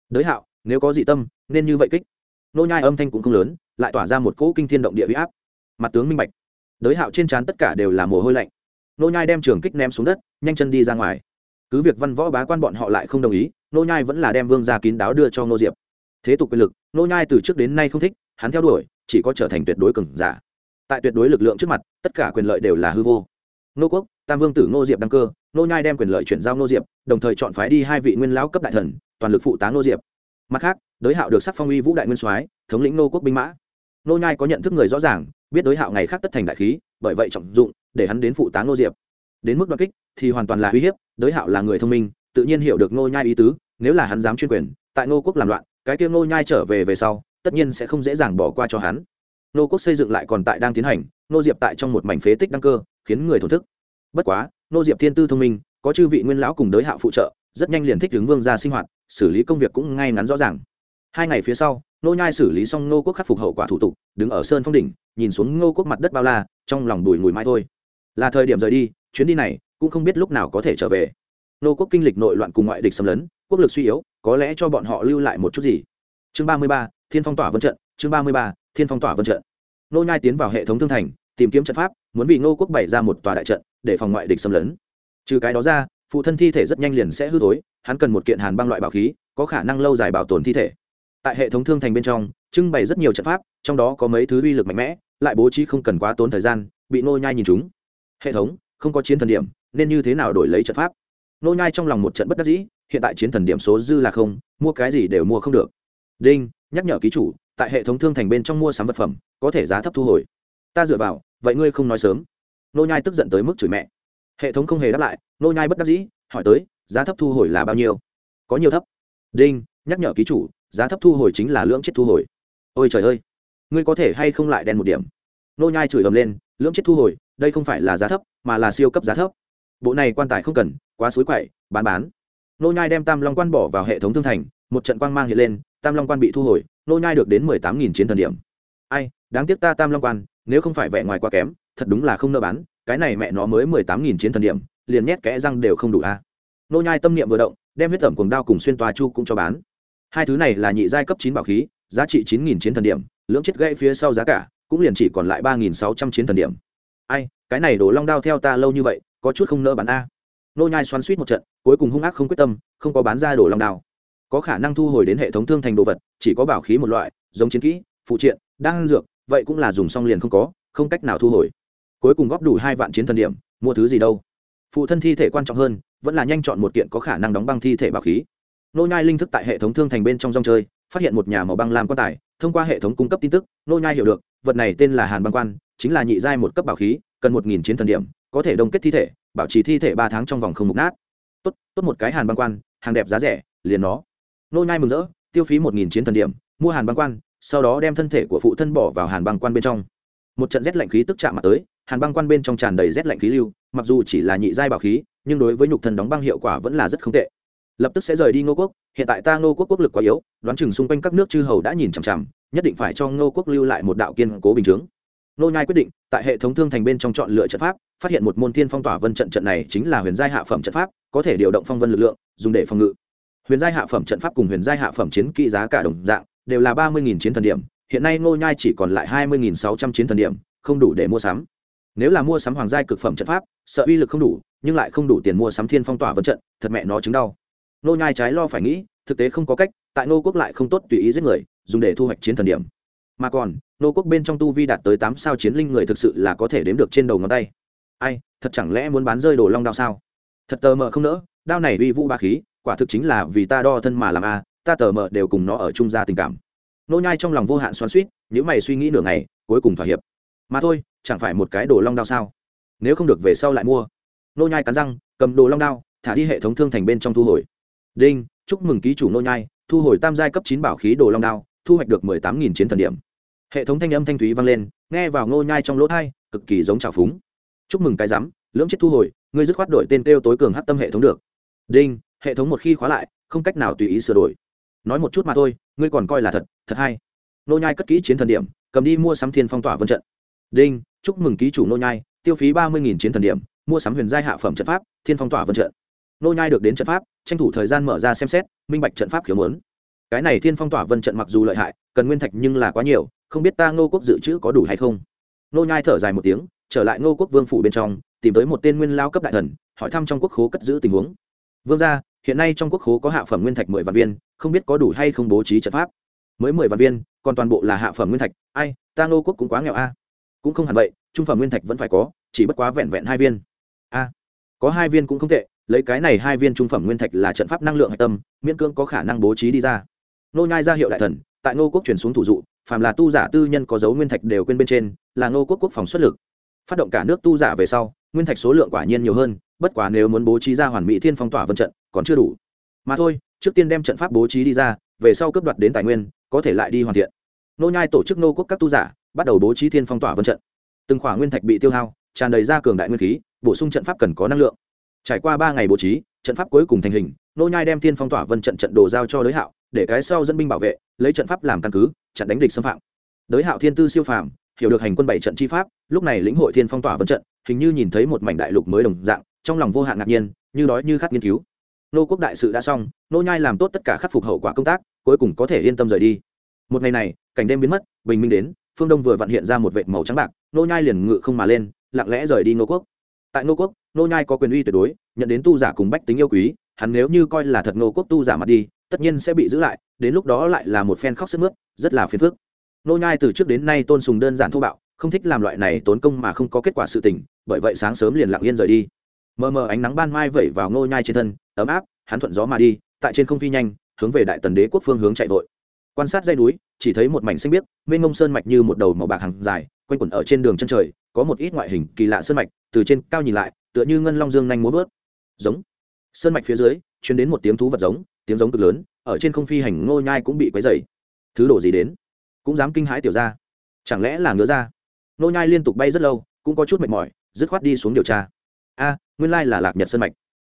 đới hạo, nếu có dị tâm, nên như vậy kích. Nô nhai âm thanh cũng không lớn, lại tỏa ra một cỗ kinh thiên động địa uy áp. Mặt tướng minh bạch. Đới hạo trên trán tất cả đều là mồ hôi lạnh. Nô nhai đem trường kích ném xuống đất, nhanh chân đi ra ngoài. Cứ việc văn võ bá quan bọn họ lại không đồng ý, nô nhai vẫn là đem vương gia kín đáo đưa cho nô diệp. Thế tục quyền lực, nô nhai từ trước đến nay không thích, hắn theo đuổi, chỉ có trở thành tuyệt đối cường giả. Tại tuyệt đối lực lượng trước mặt, tất cả quyền lợi đều là hư vô nô quốc, tam vương tử nô diệp đăng cơ nô nhai đem quyền lợi chuyển giao nô diệp, đồng thời chọn phái đi hai vị nguyên lão cấp đại thần, toàn lực phụ tá nô diệp. Mặt khác đối hạo được sắc phong uy vũ đại nguyên soái, thống lĩnh nô quốc binh mã. Nô nhai có nhận thức người rõ ràng, biết đối hạo ngày khác tất thành đại khí, bởi vậy trọng dụng, để hắn đến phụ tá nô diệp. Đến mức đoạn kích, thì hoàn toàn là uy hiếp đối hạo là người thông minh, tự nhiên hiểu được nô nhai ý tứ, nếu là hắn dám chuyên quyền, tại nô quốc làm loạn, cái kia nô nhai trở về về sau, tất nhiên sẽ không dễ dàng bỏ qua cho hắn. Nô quốc xây dựng lại còn tại đang tiến hành nô diệp tại trong một mảnh phế tích đăng cơ khiến người thổn thức. Bất quá, nô diệp thiên tư thông minh, có chư vị nguyên lão cùng đới hạo phụ trợ, rất nhanh liền thích hướng vương ra sinh hoạt, xử lý công việc cũng ngay ngắn rõ ràng. Hai ngày phía sau, nô nhai xử lý xong nô quốc khắc phục hậu quả thủ tục, đứng ở sơn phong đỉnh, nhìn xuống nô quốc mặt đất bao la, trong lòng đùi mùi mai thôi. Là thời điểm rời đi, chuyến đi này cũng không biết lúc nào có thể trở về. Nô quốc kinh lịch nội loạn cùng ngoại địch xâm lấn, quốc lực suy yếu, có lẽ cho bọn họ lưu lại một chút gì. Chương ba mươi ba, thiên phong tỏa vân trận, chương ba mươi ba, thiên phong tỏa vân trận. Nô nhai tiến vào hệ thống thương thành tìm kiếm trận pháp, muốn vì ngô quốc bày ra một tòa đại trận, để phòng ngoại địch xâm lấn. Trừ cái đó ra, phụ thân thi thể rất nhanh liền sẽ hư thối, hắn cần một kiện hàn băng loại bảo khí, có khả năng lâu dài bảo tồn thi thể. Tại hệ thống thương thành bên trong, trưng bày rất nhiều trận pháp, trong đó có mấy thứ uy lực mạnh mẽ, lại bố trí không cần quá tốn thời gian, bị nô nhai nhìn chúng. Hệ thống, không có chiến thần điểm, nên như thế nào đổi lấy trận pháp? Nô nhai trong lòng một trận bất đắc dĩ, hiện tại chiến thần điểm số dư là không, mua cái gì đều mua không được. Đinh, nhắc nhở ký chủ, tại hệ thống thương thành bên trong mua sắm vật phẩm, có thể giá thấp thu hồi ta dựa vào, vậy ngươi không nói sớm. Nô nhai tức giận tới mức chửi mẹ. Hệ thống không hề đáp lại, nô nhai bất đắc dĩ, hỏi tới, giá thấp thu hồi là bao nhiêu? Có nhiều thấp. Đinh, nhắc nhở ký chủ, giá thấp thu hồi chính là lưỡng chết thu hồi. Ôi trời ơi, ngươi có thể hay không lại đen một điểm? Nô nhai chửi ầm lên, lưỡng chết thu hồi, đây không phải là giá thấp, mà là siêu cấp giá thấp. Bộ này quan tài không cần, quá suối quậy, bán bán. Nô nhai đem tam long quan bỏ vào hệ thống thương thành, một trận quang mang hiện lên, tam long quan bị thu hồi, nô nhai được đến mười tám nghìn chiến thần điểm. Ai, đáng tiếc ta tam long quan nếu không phải vẻ ngoài quá kém, thật đúng là không nợ bán, cái này mẹ nó mới mười tám nghìn chiến thần điểm, liền nhét kẽ răng đều không đủ a. À. Nô nhai tâm niệm vừa động, đem huyết tẩm cuồng đao cùng xuyên toa chu cũng cho bán. Hai thứ này là nhị giai cấp chín bảo khí, giá trị chín nghìn chiến thần điểm, lưỡng chết gãy phía sau giá cả, cũng liền chỉ còn lại ba nghìn sáu trăm chiến thần điểm. Ai, cái này đổ long đao theo ta lâu như vậy, có chút không nỡ bán a. Nô nhai xoắn suýt một trận, cuối cùng hung ác không quyết tâm, không có bán ra đổ long đao. Có khả năng thu hồi đến hệ thống thương thành đồ vật, chỉ có bảo khí một loại, giống chiến kỹ, phụ triện đang dược vậy cũng là dùng xong liền không có, không cách nào thu hồi. Cuối cùng góp đủ hai vạn chiến thần điểm, mua thứ gì đâu? Phụ thân thi thể quan trọng hơn, vẫn là nhanh chọn một kiện có khả năng đóng băng thi thể bảo khí. Nô nhai linh thức tại hệ thống thương thành bên trong rong chơi, phát hiện một nhà màu băng làm quan tài, thông qua hệ thống cung cấp tin tức, nô nhai hiểu được, vật này tên là hàn băng quan, chính là nhị giai một cấp bảo khí, cần một nghìn chiến thần điểm, có thể đông kết thi thể, bảo trì thi thể ba tháng trong vòng không mục nát. Tốt tốt một cái hàn băng quan, hàng đẹp giá rẻ, liền nó. Nô nhai mừng rỡ, tiêu phí một nghìn chiến thần điểm, mua hàn băng quan sau đó đem thân thể của phụ thân bỏ vào hàn băng quan bên trong. Một trận rét lạnh khí tức chạm mặt tới, hàn băng quan bên trong tràn đầy rét lạnh khí lưu, mặc dù chỉ là nhị giai bảo khí, nhưng đối với nhục thân đóng băng hiệu quả vẫn là rất không tệ. Lập tức sẽ rời đi ngô quốc, hiện tại ta ngô quốc quốc lực quá yếu, đoán chừng xung quanh các nước chư hầu đã nhìn chằm chằm, nhất định phải cho ngô quốc lưu lại một đạo kiên cố bình chướng. Nô nhai quyết định, tại hệ thống thương thành bên trong chọn lựa trận pháp, phát hiện một môn thiên phong tỏa vân trận trận này chính là huyền giai hạ phẩm trận pháp, có thể điều động phong vân lực lượng, dùng để phòng ngự. Huyền giai hạ phẩm trận pháp cùng huyền giai hạ phẩm chiến kỹ giá cả đồng dạng đều là ba mươi chiến thần điểm, hiện nay ngô nhai chỉ còn lại hai mươi sáu trăm chiến thần điểm, không đủ để mua sắm. Nếu là mua sắm hoàng giai cực phẩm trận pháp, sợ uy lực không đủ, nhưng lại không đủ tiền mua sắm thiên phong tỏa vân trận, thật mẹ nó chứng đau. Nô nhai trái lo phải nghĩ, thực tế không có cách, tại nô quốc lại không tốt tùy ý giết người, dùng để thu hoạch chiến thần điểm. Mà còn nô quốc bên trong tu vi đạt tới tám sao chiến linh người thực sự là có thể đếm được trên đầu ngón tay. Ai, thật chẳng lẽ muốn bán rơi đồ long đao sao? Thật tờ mờ không nỡ, đao này uy vũ ba khí, quả thực chính là vì ta đo thân mà làm a ta tờ mờ đều cùng nó ở chung gia tình cảm. Nô nhai trong lòng vô hạn xoắn xuýt nếu mày suy nghĩ nửa ngày cuối cùng thỏa hiệp. Mà thôi chẳng phải một cái đồ long đao sao? Nếu không được về sau lại mua. Nô nhai cắn răng cầm đồ long đao thả đi hệ thống thương thành bên trong thu hồi. Đinh chúc mừng ký chủ nô nhai thu hồi tam giai cấp chín bảo khí đồ long đao thu hoạch được mười tám nghìn chiến thần điểm. Hệ thống thanh âm thanh thúy vang lên nghe vào nô nhai trong lỗ tai, cực kỳ giống trào phúng. Chúc mừng cái giám lưỡng chết thu hồi ngươi dứt khoát đổi tên tiêu tối cường hắc tâm hệ thống được. Đinh hệ thống một khi khóa lại không cách nào tùy ý sửa đổi nói một chút mà thôi, ngươi còn coi là thật thật hay. Nô nhai cất kỹ chiến thần điểm, cầm đi mua sắm thiên phong tỏa vân trận. Đinh, chúc mừng ký chủ nô nhai, tiêu phí ba mươi chiến thần điểm, mua sắm huyền giai hạ phẩm trận pháp, thiên phong tỏa vân trận. Nô nhai được đến trận pháp, tranh thủ thời gian mở ra xem xét, minh bạch trận pháp khiếu muốn. Cái này thiên phong tỏa vân trận mặc dù lợi hại, cần nguyên thạch nhưng là quá nhiều, không biết ta ngô quốc dự trữ có đủ hay không. Nô nhai thở dài một tiếng, trở lại ngô quốc vương phủ bên trong, tìm tới một tên nguyên lao cấp đại thần, hỏi thăm trong quốc khố cất giữ tình huống. Vương gia hiện nay trong quốc khố có hạ phẩm nguyên thạch mười vạn viên, không biết có đủ hay không bố trí trận pháp. Mới mười vạn viên, còn toàn bộ là hạ phẩm nguyên thạch. Ai, ta ngô quốc cũng quá nghèo a. Cũng không hẳn vậy, trung phẩm nguyên thạch vẫn phải có, chỉ bất quá vẹn vẹn hai viên. A, có hai viên cũng không tệ, lấy cái này hai viên trung phẩm nguyên thạch là trận pháp năng lượng hạch tâm, miễn cưỡng có khả năng bố trí đi ra. Nô nhai ra hiệu đại thần, tại ngô quốc chuyển xuống thủ dụ, phàm là tu giả tư nhân có dấu nguyên thạch đều quên bên trên, là ngô quốc quốc phòng xuất lực. Phát động cả nước tu giả về sau, nguyên thạch số lượng quả nhiên nhiều hơn, bất quá nếu muốn bố trí ra hoàn mỹ thiên phong tỏa vân trận còn chưa đủ. Mà thôi, trước tiên đem trận pháp bố trí đi ra, về sau cấp đoạt đến tài nguyên, có thể lại đi hoàn thiện. Nô nhai tổ chức nô quốc các tu giả, bắt đầu bố trí thiên phong tỏa vân trận. Từng khỏa nguyên thạch bị tiêu hao, tràn đầy ra cường đại nguyên khí, bổ sung trận pháp cần có năng lượng. Trải qua ba ngày bố trí, trận pháp cuối cùng thành hình, nô nhai đem thiên phong tỏa vân trận trận đồ giao cho đới hạo, để cái sau dẫn binh bảo vệ, lấy trận pháp làm căn cứ chặn đánh địch xâm phạm. Đới hạo thiên tư siêu phàm, hiểu được hành quân bảy trận chi pháp, lúc này lĩnh hội thiên phong tỏa vân trận, hình như nhìn thấy một mảnh đại lục mới đồng dạng, trong lòng vô hạn ngạc nhiên, như đói như khát nghiên cứu nô quốc đại sự đã xong, nô nhai làm tốt tất cả khắc phục hậu quả công tác, cuối cùng có thể yên tâm rời đi. Một ngày này, cảnh đêm biến mất, bình minh đến, phương đông vừa vặn hiện ra một vệt màu trắng bạc, nô nhai liền ngự không mà lên, lặng lẽ rời đi nô quốc. Tại nô quốc, nô nhai có quyền uy tuyệt đối, nhận đến tu giả cùng bách tính yêu quý, hắn nếu như coi là thật nô quốc tu giả mặt đi, tất nhiên sẽ bị giữ lại, đến lúc đó lại là một phen khóc sức mướt, rất là phiền phức. Nô nhai từ trước đến nay tôn sùng đơn giản thô bạo, không thích làm loại này tốn công mà không có kết quả sự tình, bởi vậy sáng sớm liền lặng yên rời đi mờ mờ ánh nắng ban mai vẩy vào nô nhai trên thân, ấm áp, hắn thuận gió mà đi, tại trên không phi nhanh, hướng về đại tần đế quốc phương hướng chạy vội. Quan sát dây núi, chỉ thấy một mảnh xanh biếc, mênh ngông sơn mạch như một đầu màu bạc hàng dài, quanh quẩn ở trên đường chân trời, có một ít ngoại hình kỳ lạ sơn mạch, từ trên cao nhìn lại, tựa như ngân long dương nhanh múa vớt. Giống. Sơn mạch phía dưới chuyển đến một tiếng thú vật giống, tiếng giống cực lớn, ở trên không phi hành ngô nhai cũng bị quấy dày thứ đồ gì đến? Cũng dám kinh hãi tiểu ra chẳng lẽ là ngứa ra ngô nhai liên tục bay rất lâu, cũng có chút mệt mỏi, dứt khoát đi xuống điều tra a, nguyên lai là lạc nhật sơn mạch.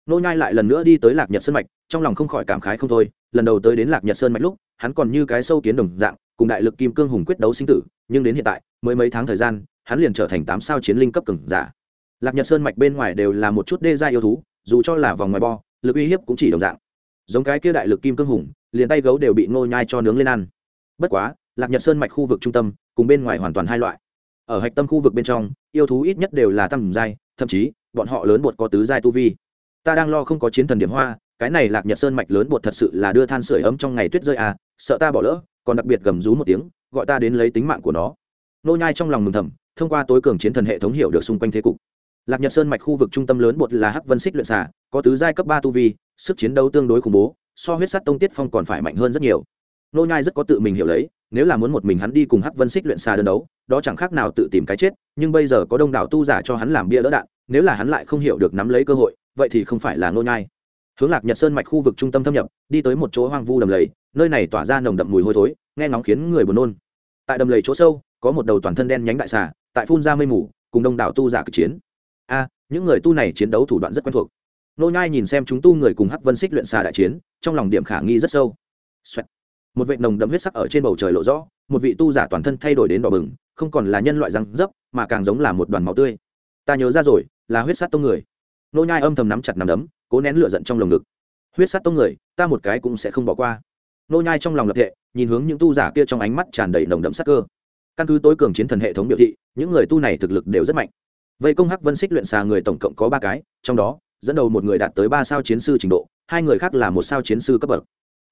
Nô nhai lại lần nữa đi tới lạc nhật sơn mạch, trong lòng không khỏi cảm khái không thôi, lần đầu tới đến lạc nhật sơn mạch lúc, hắn còn như cái sâu kiến đồng dạng, cùng đại lực kim cương hùng quyết đấu sinh tử, nhưng đến hiện tại, mới mấy tháng thời gian, hắn liền trở thành tám sao chiến linh cấp cường giả. Lạc nhật sơn mạch bên ngoài đều là một chút đê gia yêu thú, dù cho là vòng ngoài bo, lực uy hiếp cũng chỉ đồng dạng. Giống cái kia đại lực kim cương hùng, liền tay gấu đều bị nô nhai cho nướng lên ăn. Bất quá, lạc nhật sơn mạch khu vực trung tâm, cùng bên ngoài hoàn toàn hai loại. Ở hạch tâm khu vực bên trong, yêu thú ít nhất đều là tam giai, thậm chí bọn họ lớn bột có tứ giai tu vi. Ta đang lo không có chiến thần điểm hoa, cái này lạc nhật sơn mạch lớn bột thật sự là đưa than sửa ấm trong ngày tuyết rơi à sợ ta bỏ lỡ, còn đặc biệt gầm rú một tiếng, gọi ta đến lấy tính mạng của nó. Nô nhai trong lòng mừng thầm, thông qua tối cường chiến thần hệ thống hiểu được xung quanh thế cục. Lạc nhật sơn mạch khu vực trung tâm lớn bột là hắc vân xích luyện xả có tứ giai cấp ba tu vi, sức chiến đấu tương đối khủng bố, so huyết sắt tông tiết phong còn phải mạnh hơn rất nhiều. Nô nhai rất có tự mình hiểu lấy, nếu là muốn một mình hắn đi cùng hắc vân xích luyện xà đơn đấu, đó chẳng khác nào tự tìm cái chết, nhưng bây giờ có đông đảo tu giả cho hắn làm bia đỡ đạn nếu là hắn lại không hiểu được nắm lấy cơ hội, vậy thì không phải là nô nhai. Hướng lạc nhật sơn mạch khu vực trung tâm thâm nhập, đi tới một chỗ hoang vu đầm lầy, nơi này tỏa ra nồng đậm mùi hôi thối, nghe ngóng khiến người buồn nôn. Tại đầm lầy chỗ sâu, có một đầu toàn thân đen nhánh đại xà, tại phun ra mây mù, cùng đông đảo tu giả cực chiến. A, những người tu này chiến đấu thủ đoạn rất quen thuộc. Nô nhai nhìn xem chúng tu người cùng hắc vân xích luyện xà đại chiến, trong lòng điểm khả nghi rất sâu. Xoẹt. một vệt nồng đậm huyết sắc ở trên bầu trời lộ rõ, một vị tu giả toàn thân thay đổi đến đỏ bừng, không còn là nhân loại răng dấp, mà càng giống là một đoàn máu tươi. Ta nhớ ra rồi là huyết sát tông người. Nô nhai âm thầm nắm chặt nắm đấm, cố nén lửa giận trong lồng ngực. Huyết sát tông người, ta một cái cũng sẽ không bỏ qua. Nô nhai trong lòng lập thệ, nhìn hướng những tu giả kia trong ánh mắt tràn đầy nồng đậm sát cơ. Căn cứ tối cường chiến thần hệ thống biểu thị, những người tu này thực lực đều rất mạnh. Vây công hắc vân xích luyện xà người tổng cộng có ba cái, trong đó, dẫn đầu một người đạt tới ba sao chiến sư trình độ, hai người khác là một sao chiến sư cấp bậc.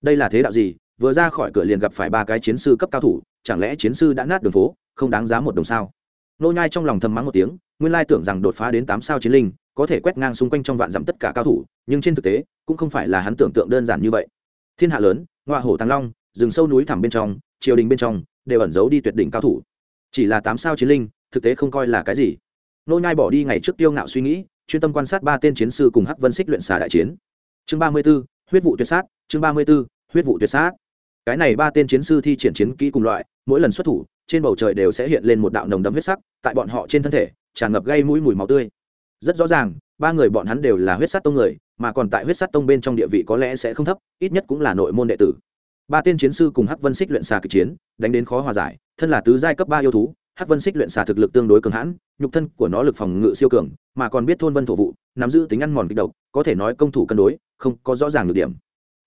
Đây là thế đạo gì? Vừa ra khỏi cửa liền gặp phải ba cái chiến sư cấp cao thủ, chẳng lẽ chiến sư đã nát đường phố, không đáng giá một đồng sao? Nô nhai trong lòng thầm mắng một tiếng nguyên lai tưởng rằng đột phá đến tám sao chiến linh có thể quét ngang xung quanh trong vạn dặm tất cả cao thủ nhưng trên thực tế cũng không phải là hắn tưởng tượng đơn giản như vậy. Thiên hạ lớn ngoại hổ thăng long rừng sâu núi thẳm bên trong triều đình bên trong đều ẩn giấu đi tuyệt đỉnh cao thủ. Chỉ là tám sao chiến linh thực tế không coi là cái gì. Nô nhai bỏ đi ngày trước tiêu ngạo suy nghĩ chuyên tâm quan sát ba tên chiến sư cùng hắc vân xích luyện xà đại chiến. Chương ba mươi 34, huyết vụ tuyệt sát chương ba mươi 34, huyết vụ tuyệt sát. Cái này ba tên chiến sư thi triển chiến kỹ cùng loại mỗi lần xuất thủ trên bầu trời đều sẽ hiện lên một đạo nồng đậm huyết sắc tại bọn họ trên thân thể tràn ngập gây mũi mùi máu tươi. Rất rõ ràng, ba người bọn hắn đều là huyết sát tông người, mà còn tại huyết sát tông bên trong địa vị có lẽ sẽ không thấp, ít nhất cũng là nội môn đệ tử. Ba tên chiến sư cùng hắc vân xích luyện xà kịch chiến, đánh đến khó hòa giải, thân là tứ giai cấp ba yêu thú, hắc vân xích luyện xà thực lực tương đối cường hãn, nhục thân của nó lực phòng ngự siêu cường, mà còn biết thôn vân thổ vụ, nắm giữ tính ăn mòn kịch độc, có thể nói công thủ cân đối, không có rõ ràng được điểm.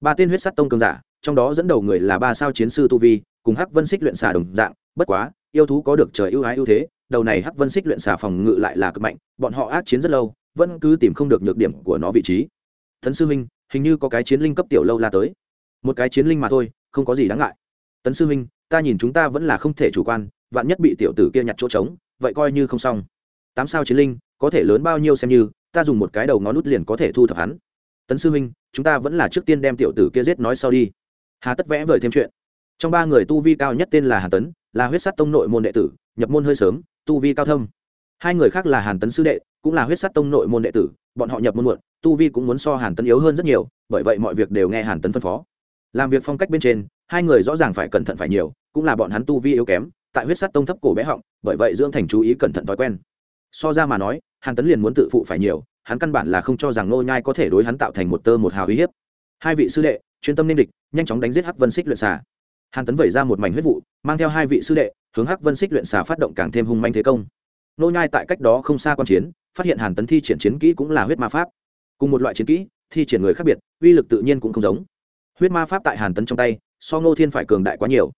Ba tên huyết sát tông cường giả, trong đó dẫn đầu người là ba sao chiến sư tu vi, cùng hắc vân xích luyện xà đồng dạng, bất quá, yêu thú có được trời ưu ái ưu thế đầu này hắc vân xích luyện xà phòng ngự lại là cực mạnh, bọn họ ác chiến rất lâu, vẫn cứ tìm không được nhược điểm của nó vị trí. Tấn sư huynh, hình như có cái chiến linh cấp tiểu lâu la tới. Một cái chiến linh mà thôi, không có gì đáng ngại. Tấn sư huynh, ta nhìn chúng ta vẫn là không thể chủ quan, vạn nhất bị tiểu tử kia nhặt chỗ trống, vậy coi như không xong. Tám sao chiến linh, có thể lớn bao nhiêu xem như, ta dùng một cái đầu ngón nút liền có thể thu thập hắn. Tấn sư huynh, chúng ta vẫn là trước tiên đem tiểu tử kia giết nói sau đi. Hà tất vẽ vời thêm chuyện. Trong ba người tu vi cao nhất tên là hà tấn, là huyết sát tông nội môn đệ tử, nhập môn hơi sớm tu vi cao thâm. Hai người khác là hàn tấn sư đệ, cũng là huyết sắt tông nội môn đệ tử, bọn họ nhập môn muộn, tu vi cũng muốn so hàn tấn yếu hơn rất nhiều, bởi vậy mọi việc đều nghe hàn tấn phân phó. Làm việc phong cách bên trên, hai người rõ ràng phải cẩn thận phải nhiều, cũng là bọn hắn tu vi yếu kém, tại huyết sắt tông thấp cổ bé họng, bởi vậy dưỡng thành chú ý cẩn thận thói quen. So ra mà nói, hàn tấn liền muốn tự phụ phải nhiều, hắn căn bản là không cho rằng nô nhai có thể đối hắn tạo thành một tơ một hào uy hiếp. Hai vị sư đệ, chuyên tâm nên địch, nhanh chóng đánh giết hắc vân xích luyện xà. Hàn tấn vẩy ra một mảnh huyết vụ, mang theo hai vị sư đệ hướng hắc vân xích luyện xà phát động càng thêm hung manh thế công. Nô nhai tại cách đó không xa quan chiến, phát hiện hàn tấn thi triển chiến kỹ cũng là huyết ma pháp. Cùng một loại chiến kỹ, thi triển người khác biệt, uy lực tự nhiên cũng không giống. Huyết ma pháp tại hàn tấn trong tay, so ngô thiên phải cường đại quá nhiều.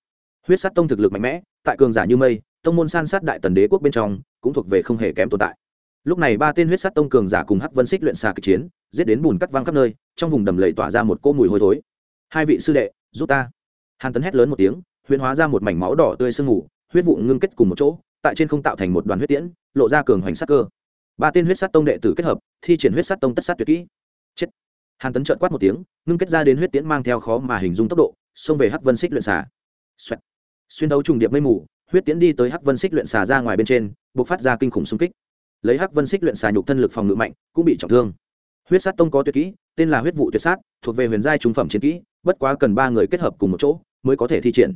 Huyết sát tông thực lực mạnh mẽ, tại cường giả như mây, tông môn san sát đại tần đế quốc bên trong, cũng thuộc về không hề kém tồn tại. Lúc này ba tên huyết sát tông cường giả cùng hắc vân xích luyện xà kịch chiến, giết đến bùn cắt văng khắp nơi, trong vùng đầm lầy tỏa ra một cỗ mùi hôi thối. Hai vị sư đệ, giúp ta. Hàn tấn hét lớn một tiếng, huyễn hóa ra một mảnh máu đỏ tươi sương ngủ huyết vụ ngưng kết cùng một chỗ, tại trên không tạo thành một đoàn huyết tiễn, lộ ra cường hoành sát cơ. Ba tên huyết sát tông đệ tử kết hợp, thi triển huyết sát tông tất sát tuyệt kỹ. Chết. Hàn tấn trợn quát một tiếng, ngưng kết ra đến huyết tiễn mang theo khó mà hình dung tốc độ, xông về hắc vân xích luyện xà. Xoẹt. xuyên đấu trùng điệp mây mù, huyết tiễn đi tới hắc vân xích luyện xà ra ngoài bên trên b ộ c phát ra kinh khủng xung kích. Lấy hắc vân xích luyện xà nhục thân lực phòng ngự mạnh, cũng bị trọng thương. Huyết sát tông có tuyệt kỹ, tên là huyết vụ tuyệt sát, thuộc về huyền giai trung phẩm chiến kỹ, bất quá cần ba người kết hợp cùng một chỗ, mới có thể thi triển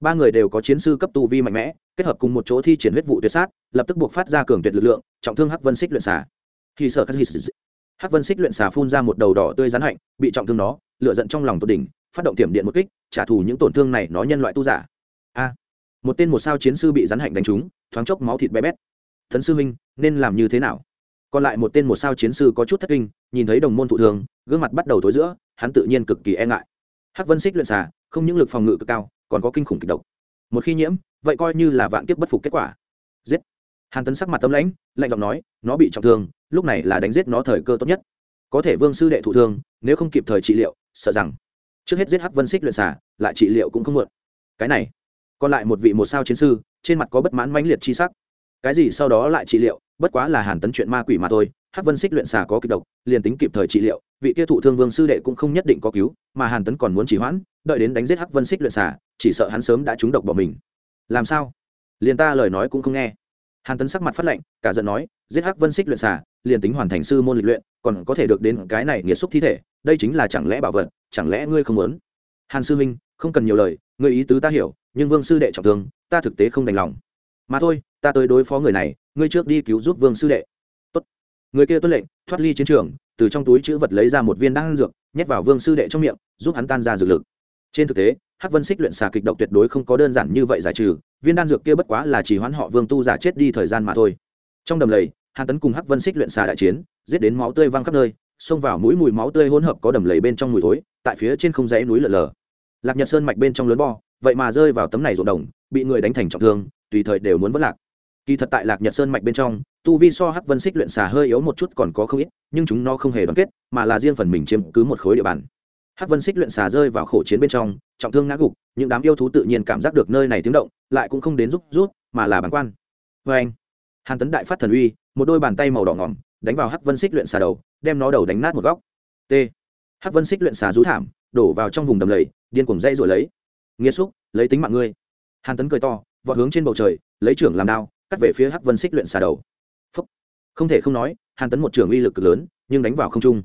ba người đều có chiến sư cấp tu vi mạnh mẽ, kết hợp cùng một chỗ thi triển huyết vụ tuyệt sát, lập tức buộc phát ra cường tuyệt lực lượng, trọng thương hắc vân xích luyện xà. Khi sợ hắc vân xích luyện xà phun ra một đầu đỏ tươi rắn hạnh, bị trọng thương nó lựa giận trong lòng tột đỉnh, phát động tiềm điện một kích, trả thù những tổn thương này nó nhân loại tu giả. A! Một tên một sao chiến sư bị rắn hạnh đánh trúng, thoáng chốc máu thịt bé bét. Thần sư huynh, nên làm như thế nào? Còn lại một tên một sao chiến sư có chút thất kinh, nhìn thấy đồng môn thụ thường gương mặt bắt đầu tối giữa, hắn tự nhiên cực kỳ e ngại. Hắc vân xích luyện xà, không những lực phòng ngự cực cao còn có kinh khủng kịch độc. Một khi nhiễm, vậy coi như là vạn kiếp bất phục kết quả. Giết. Hàn tấn sắc mặt tâm lãnh, lạnh giọng nói, nó bị trọng thương, lúc này là đánh giết nó thời cơ tốt nhất. Có thể vương sư đệ thụ thương, nếu không kịp thời trị liệu, sợ rằng trước hết giết hắc vân xích luyện xả lại trị liệu cũng không muộn. Cái này, còn lại một vị một sao chiến sư, trên mặt có bất mãn mãnh liệt chi sắc. Cái gì sau đó lại trị liệu, bất quá là hàn tấn chuyện ma quỷ mà thôi hắc vân xích luyện xà có kịch độc, liền tính kịp thời trị liệu, vị kia thụ thương vương sư đệ cũng không nhất định có cứu, mà hàn tấn còn muốn chỉ hoãn, đợi đến đánh giết hắc vân xích luyện xà, chỉ sợ hắn sớm đã trúng độc bỏ mình. Làm sao? Liền ta lời nói cũng không nghe. Hàn tấn sắc mặt phát lệnh cả giận nói, giết hắc vân xích luyện xà, liền tính hoàn thành sư môn lịch luyện, còn có thể được đến cái này nghiệt xúc thi thể, đây chính là chẳng lẽ bảo vật, chẳng lẽ ngươi không muốn? Hàn sư minh không cần nhiều lời, ngươi ý tứ ta hiểu, nhưng vương sư đệ trọng thương, ta thực tế không đành lòng. Mà thôi, ta tới đối phó người này, ngươi trước đi cứu giúp vương sư đệ người kia tuân lệnh, thoát ly chiến trường, từ trong túi chữ vật lấy ra một viên đan dược, nhét vào vương sư đệ trong miệng, giúp hắn tan ra dược lực. Trên thực tế, hắc vân xích luyện xà kịch độc tuyệt đối không có đơn giản như vậy giải trừ, viên đan dược kia bất quá là chỉ hoãn họ vương tu giả chết đi thời gian mà thôi. Trong đầm lầy, hàn tấn cùng hắc vân xích luyện xà đại chiến, giết đến máu tươi văng khắp nơi, xông vào mũi mùi máu tươi hỗn hợp có đầm lầy bên trong mùi thối, tại phía trên không dãy núi lở lở. Lạc nhật sơn mạch bên trong lớn bo, vậy mà rơi vào tấm này ruộng đồng, bị người đánh thành trọng thương, tùy thời đều muốn vất lạc. Kỳ thật tại lạc nhật sơn mạch bên trong tu vi so hắc vân xích luyện xà hơi yếu một chút còn có không ít, nhưng chúng nó không hề đoàn kết, mà là riêng phần mình chiếm cứ một khối địa bàn. Hắc vân xích luyện xà rơi vào khổ chiến bên trong, trọng thương ngã gục, những đám yêu thú tự nhiên cảm giác được nơi này tiếng động, lại cũng không đến giúp rút, mà là bàn quan. Vê anh, hàn tấn đại phát thần uy, một đôi bàn tay màu đỏ ngỏm, đánh vào hắc vân xích luyện xà đầu, đem nó đầu đánh nát một góc. T. Hắc vân xích luyện xà rú thảm, đổ vào trong vùng đầm lầy, điên cuồng dây rồi lấy. Nghĩa xúc, lấy tính mạng ngươi. Hàn tấn cười to, vọt hướng trên bầu trời, lấy trưởng làm đao, cắt về phía hắc vân xích luyện xà đầu không thể không nói, hàn tấn một trường uy lực cực lớn, nhưng đánh vào không trung.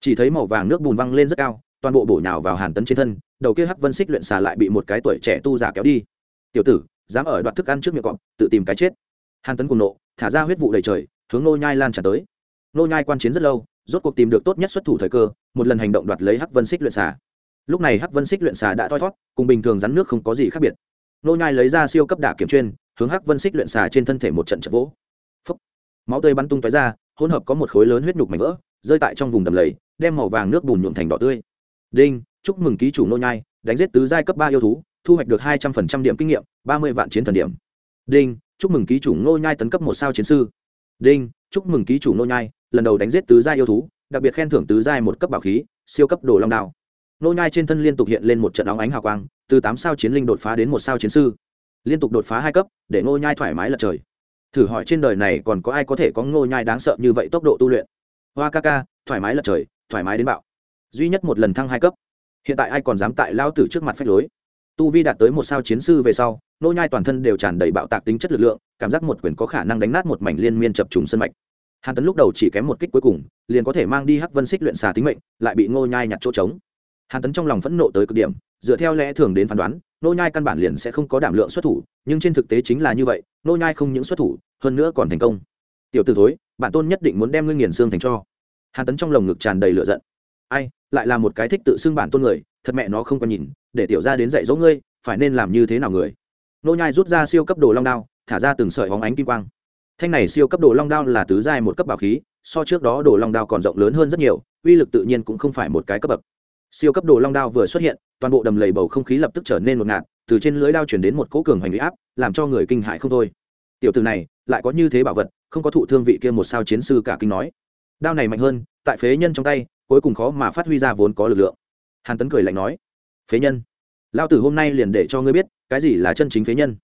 Chỉ thấy màu vàng nước bùn văng lên rất cao, toàn bộ bổ nhào vào hàn tấn trên thân, đầu kia hắc vân xích luyện xà lại bị một cái tuổi trẻ tu giả kéo đi. Tiểu tử, dám ở đoạt thức ăn trước miệng cọp, tự tìm cái chết. Hàn tấn cùng nộ, thả ra huyết vụ đầy trời, hướng nô nhai lan tràn tới. Nô nhai quan chiến rất lâu, rốt cuộc tìm được tốt nhất xuất thủ thời cơ, một lần hành động đoạt lấy hắc vân xích luyện xà. Lúc này hắc vân xích luyện xà đã thoi thót, cùng bình thường rắn nước không có gì khác biệt. Nô nhai lấy ra siêu cấp đả kiểm chuyên, hướng hắc vân xích luyện xà trên thân thể một trận chật vỗ máu tươi bắn tung tóe ra, hỗn hợp có một khối lớn huyết nhục mảnh vỡ, rơi tại trong vùng đầm lầy, đem màu vàng nước bùn nhuộm thành đỏ tươi. Đinh, chúc mừng ký chủ nô nhai, đánh giết tứ giai cấp ba yêu thú, thu hoạch được hai trăm phần trăm điểm kinh nghiệm, ba mươi vạn chiến thần điểm. Đinh, chúc mừng ký chủ nô nhai tấn cấp một sao chiến sư. Đinh, chúc mừng ký chủ nô nhai, lần đầu đánh giết tứ giai yêu thú, đặc biệt khen thưởng tứ giai một cấp bảo khí, siêu cấp đồ long đạo. nô nhai trên thân liên tục hiện lên một trận óng ánh hào quang, từ tám sao chiến linh đột phá đến một sao chiến sư. Liên tục đột phá hai cấp, để nô nhai thoải mái lật trời thử hỏi trên đời này còn có ai có thể có Ngô nhai đáng sợ như vậy tốc độ tu luyện? Hoa ca ca, thoải mái lật trời, thoải mái đến bạo. Duy nhất một lần thăng hai cấp. Hiện tại ai còn dám tại lao tử trước mặt phách lối? Tu vi đạt tới một sao chiến sư về sau nô nhai toàn thân đều tràn đầy bạo tạc tính chất lực lượng, cảm giác một quyền có khả năng đánh nát một mảnh liên miên chập trùng sân mạch. Hàn tấn lúc đầu chỉ kém một kích cuối cùng, liền có thể mang đi hắc vân xích luyện xà tính mệnh, lại bị ngô nhai nhặt chỗ trống. Hàn tấn trong lòng phẫn nộ tới cực điểm, dựa theo lẽ thường đến phán đoán nô nhai căn bản liền sẽ không có đảm lượng xuất thủ, nhưng trên thực tế chính là như vậy, nô nhai không những xuất thủ, hơn nữa còn thành công. Tiểu tử thối, bản tôn nhất định muốn đem ngươi nghiền xương thành cho. Hàn tấn trong lồng ngực tràn đầy lửa giận. Ai, lại là một cái thích tự xưng bản tôn người, thật mẹ nó không còn nhìn, để tiểu ra đến dạy dỗ ngươi, phải nên làm như thế nào người? Nô nhai rút ra siêu cấp đồ long đao, thả ra từng sợi hóng ánh kim quang. Thanh này siêu cấp đồ long đao là tứ giai một cấp bảo khí, so trước đó đồ long đao còn rộng lớn hơn rất nhiều, uy lực tự nhiên cũng không phải một cái cấp bậc siêu cấp đồ long đao vừa xuất hiện, toàn bộ đầm lầy bầu không khí lập tức trở nên một ngạt, từ trên lưới đao chuyển đến một cỗ cường hành huy áp, làm cho người kinh hại không thôi. Tiểu từ này, lại có như thế bảo vật, không có thụ thương vị kia một sao chiến sư cả kinh nói. Đao này mạnh hơn, tại phế nhân trong tay, cuối cùng khó mà phát huy ra vốn có lực lượng. Hàn tấn cười lạnh nói, phế nhân? Lao tử hôm nay liền để cho ngươi biết, cái gì là chân chính phế nhân.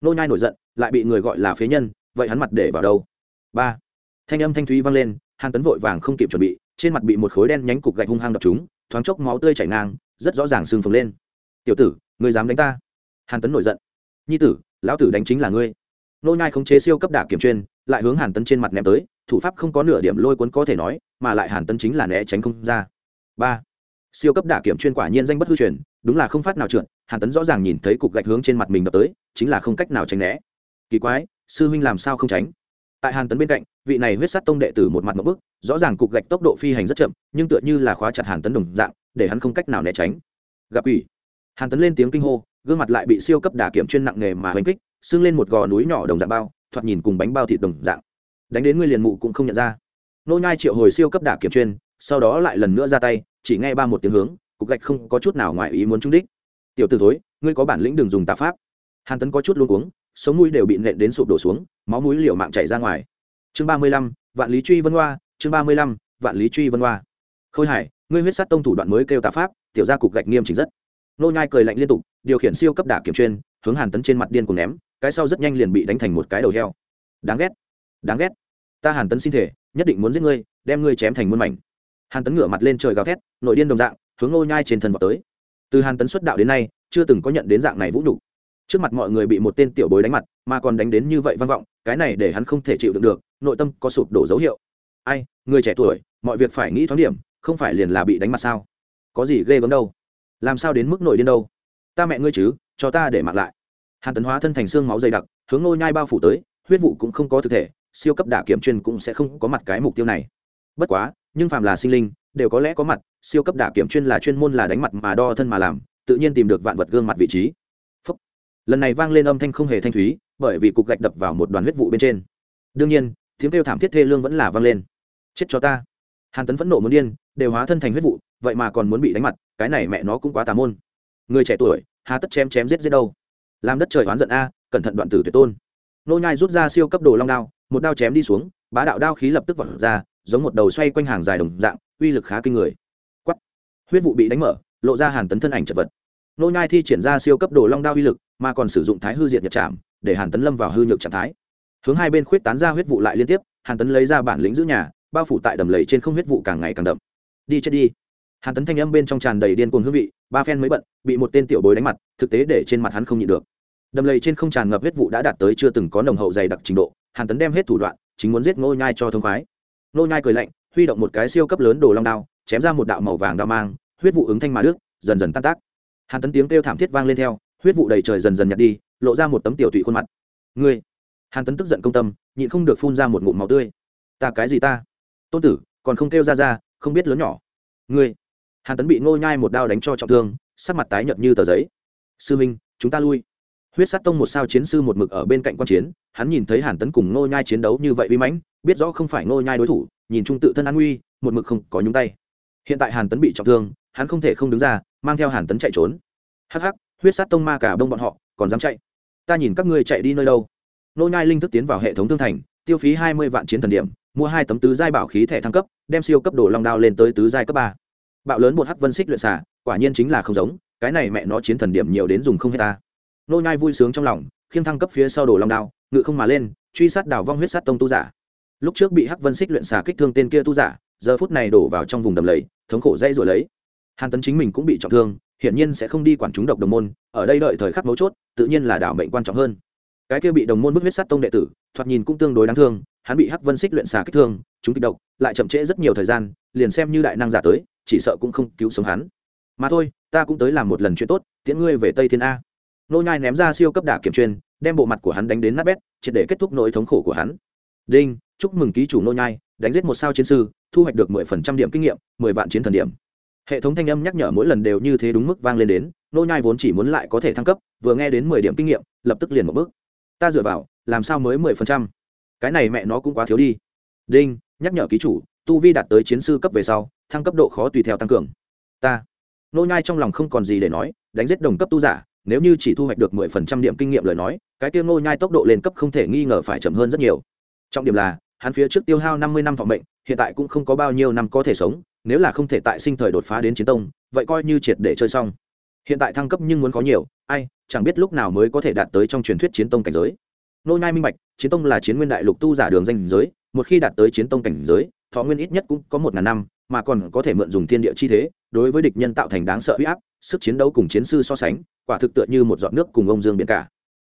Nô nhai nổi giận, lại bị người gọi là phế nhân, vậy hắn mặt để vào đâu? Ba. Thanh âm thanh thúy vang lên, hàn tấn vội vàng không kịp chuẩn bị, trên mặt bị một khối đen nhánh cục gạch hung hăng đập trúng thoáng chốc máu tươi chảy ngang, rất rõ ràng sưng phồng lên. Tiểu tử, ngươi dám đánh ta? Hàn tấn nổi giận. Nhi tử, lão tử đánh chính là ngươi. Nô nhai khống chế siêu cấp đả kiểm chuyên, lại hướng hàn tấn trên mặt ném tới, thủ pháp không có nửa điểm lôi cuốn có thể nói, mà lại hàn tấn chính là né tránh không ra. Ba. Siêu cấp đả kiểm chuyên quả nhiên danh bất hư truyền, đúng là không phát nào trượt, hàn tấn rõ ràng nhìn thấy cục gạch hướng trên mặt mình đập tới, chính là không cách nào tránh né. Kỳ quái, sư huynh làm sao không tránh? Tại hàn tấn bên cạnh, vị này huyết sát tông đệ tử một mặt một bức, rõ ràng cục gạch tốc độ phi hành rất chậm, nhưng tựa như là khóa chặt hàn tấn đồng dạng, để hắn không cách nào né tránh. Gặp ủy hàn tấn lên tiếng kinh hô, gương mặt lại bị siêu cấp đả kiểm chuyên nặng nghề mà hành kích, xưng lên một gò núi nhỏ đồng dạng bao, thoạt nhìn cùng bánh bao thịt đồng dạng. Đánh đến ngươi liền mụ cũng không nhận ra. Nô nhai triệu hồi siêu cấp đả kiểm chuyên, sau đó lại lần nữa ra tay, chỉ nghe ba một tiếng hướng, cục gạch không có chút nào ngoài ý muốn trúng đích. Tiểu tử thối, ngươi có bản lĩnh đừng dùng tà pháp. Hàn tấn có chút luống cuống sống mũi đều bị nện đến sụp đổ xuống, máu mũi liều mạng chảy ra ngoài. Chương ba mươi lăm, vạn lý truy vân hoa, chương ba mươi lăm, vạn lý truy vân hoa. Khôi hải, ngươi huyết sát tông thủ đoạn mới kêu tà pháp, tiểu ra cục gạch nghiêm chỉnh rất. Nô nhai cười lạnh liên tục, điều khiển siêu cấp đả kiểm chuyên, hướng hàn tấn trên mặt điên cùng ném, cái sau rất nhanh liền bị đánh thành một cái đầu heo. Đáng ghét đáng ghét. Ta hàn tấn xin thể, nhất định muốn giết ngươi, đem ngươi chém thành muôn mảnh. Hàn tấn ngửa mặt lên trời gào thét, nội điên đồng dạng, hướng nô nhai trên thân vào tới. Từ hàn tấn xuất đạo đến nay, chưa từng có nhận đến dạng này vũ nhục trước mặt mọi người bị một tên tiểu bối đánh mặt, mà còn đánh đến như vậy vang vọng, cái này để hắn không thể chịu đựng được, nội tâm có sụp đổ dấu hiệu. Ai, người trẻ tuổi, mọi việc phải nghĩ thoáng điểm, không phải liền là bị đánh mặt sao? Có gì ghê gớm đâu. Làm sao đến mức nội điên đâu? Ta mẹ ngươi chứ, cho ta để mặc lại. Hàn tấn hóa thân thành xương máu dày đặc, hướng ngôi nhai bao phủ tới, huyết vụ cũng không có thực thể, siêu cấp đả kiểm chuyên cũng sẽ không có mặt cái mục tiêu này. Bất quá, nhưng phàm là sinh linh, đều có lẽ có mặt, siêu cấp đả kiểm chuyên là chuyên môn là đánh mặt mà đo thân mà làm, tự nhiên tìm được vạn vật gương mặt vị trí lần này vang lên âm thanh không hề thanh thúy, bởi vì cục gạch đập vào một đoàn huyết vụ bên trên. Đương nhiên, tiếng kêu thảm thiết thê lương vẫn là vang lên. Chết cho ta. Hàn tấn phẫn nộ muốn điên, đều hóa thân thành huyết vụ, vậy mà còn muốn bị đánh mặt, cái này mẹ nó cũng quá tà môn. Người trẻ tuổi, hà tất chém chém giết giết đâu? Làm đất trời oán giận a, cẩn thận đoạn tử tuyệt tôn. Nô nhai rút ra siêu cấp đồ long đao, một đao chém đi xuống, bá đạo đao khí lập tức vọt ra, giống một đầu xoay quanh hàng dài đồng dạng, uy lực khá kinh người. Quắt huyết vụ bị đánh mở, lộ ra hàn tấn thân ảnh chật vật nô nhai thi triển ra siêu cấp đồ long đao uy lực, mà còn sử dụng thái hư diệt nhật chạm để hàn tấn lâm vào hư nhược trạng thái. Hướng hai bên khuyết tán ra huyết vụ lại liên tiếp, hàn tấn lấy ra bản lĩnh giữ nhà, bao phủ tại đầm lầy trên không huyết vụ càng ngày càng đậm. Đi chết đi. Hàn tấn thanh âm bên trong tràn đầy điên cuồng hương vị, ba phen mới bận, bị một tên tiểu bối đánh mặt, thực tế để trên mặt hắn không nhịn được. Đầm lầy trên không tràn ngập huyết vụ đã đạt tới chưa từng có nồng hậu dày đặc trình độ, hàn tấn đem hết thủ đoạn, chính muốn giết ngô nhai cho thông khoái. Ngô nhai cười lạnh, huy động một cái siêu cấp lớn đồ long đao, chém ra một đạo màu vàng đao mang, huyết vụ ứng thanh mà đức dần dần tan tác hàn tấn tiếng kêu thảm thiết vang lên theo, huyết vụ đầy trời dần dần nhạt đi, lộ ra một tấm tiểu tụy khuôn mặt. Ngươi? Hàn tấn tức giận công tâm, nhịn không được phun ra một ngụm máu tươi. Ta cái gì ta? Tôn tử, còn không kêu ra ra, không biết lớn nhỏ. Ngươi? Hàn tấn bị ngô nhai một đao đánh cho trọng thương, sắc mặt tái nhợt như tờ giấy. Sư minh, chúng ta lui. Huyết sát tông một sao chiến sư một mực ở bên cạnh quan chiến, hắn nhìn thấy hàn tấn cùng ngô nhai chiến đấu như vậy uy mãnh, biết rõ không phải ngô nhai đối thủ, nhìn trung tự thân an nguy, một mực không có nhúng tay. Hiện tại hàn tấn bị trọng thương hắn không thể không đứng ra, mang theo hàn tấn chạy trốn. Hắc hắc, huyết sát tông ma cả đông bọn họ, còn dám chạy? Ta nhìn các ngươi chạy đi nơi đâu? Nô nhai linh thức tiến vào hệ thống thương thành, tiêu phí hai mươi vạn chiến thần điểm, mua hai tấm tứ giai bảo khí thẻ thăng cấp, đem siêu cấp đồ long đao lên tới tứ giai cấp ba. Bạo lớn một hắc vân xích luyện xả quả nhiên chính là không giống, cái này mẹ nó chiến thần điểm nhiều đến dùng không hết ta. Nô nhai vui sướng trong lòng, khiêng thăng cấp phía sau đồ long đao, ngự không mà lên, truy sát đào vong huyết sát tông tu giả. Lúc trước bị hắc vân xích luyện xả kích thương tên kia tu giả, giờ phút này đổ vào trong vùng đầm lầy, thống khổ dây rồi lấy hàn tấn chính mình cũng bị trọng thương, hiển nhiên sẽ không đi quản chúng độc đồng môn, ở đây đợi thời khắc mấu chốt, tự nhiên là đảo mệnh quan trọng hơn. Cái kia bị đồng môn bức huyết sát tông đệ tử, thoạt nhìn cũng tương đối đáng thương, hắn bị hắc vân xích luyện xà kích thương, chúng kịch độc, lại chậm trễ rất nhiều thời gian, liền xem như đại năng giả tới, chỉ sợ cũng không cứu sống hắn. Mà thôi, ta cũng tới làm một lần chuyện tốt, tiễn ngươi về tây thiên a. Nô nhai ném ra siêu cấp đả kiểm truyền, đem bộ mặt của hắn đánh đến nát bét, triệt để kết thúc nỗi thống khổ của hắn. Đinh, chúc mừng ký chủ nô nhai, đánh giết một sao chiến sư, thu hoạch được mười phần trăm điểm kinh nghiệm, mười vạn chiến thần điểm hệ thống thanh âm nhắc nhở mỗi lần đều như thế đúng mức vang lên đến, nô nhai vốn chỉ muốn lại có thể thăng cấp, vừa nghe đến mười điểm kinh nghiệm, lập tức liền một bước. Ta dựa vào, làm sao mới mười phần trăm? Cái này mẹ nó cũng quá thiếu đi. Đinh, nhắc nhở ký chủ, tu vi đạt tới chiến sư cấp về sau, thăng cấp độ khó tùy theo tăng cường. Ta. Nô nhai trong lòng không còn gì để nói, đánh giết đồng cấp tu giả, nếu như chỉ thu hoạch được mười phần trăm điểm kinh nghiệm lời nói, cái tiêu nô nhai tốc độ lên cấp không thể nghi ngờ phải chậm hơn rất nhiều. Trọng điểm là, hắn phía trước tiêu hao năm mươi năm thọ mệnh, hiện tại cũng không có bao nhiêu năm có thể sống nếu là không thể tại sinh thời đột phá đến chiến tông, vậy coi như triệt để chơi xong. Hiện tại thăng cấp nhưng muốn có nhiều, ai, chẳng biết lúc nào mới có thể đạt tới trong truyền thuyết chiến tông cảnh giới. Nô nhai minh bạch, chiến tông là chiến nguyên đại lục tu giả đường danh giới, một khi đạt tới chiến tông cảnh giới, thọ nguyên ít nhất cũng có một ngàn năm, mà còn có thể mượn dùng thiên địa chi thế, đối với địch nhân tạo thành đáng sợ uy áp, sức chiến đấu cùng chiến sư so sánh, quả thực tựa như một giọt nước cùng ông dương biển cả.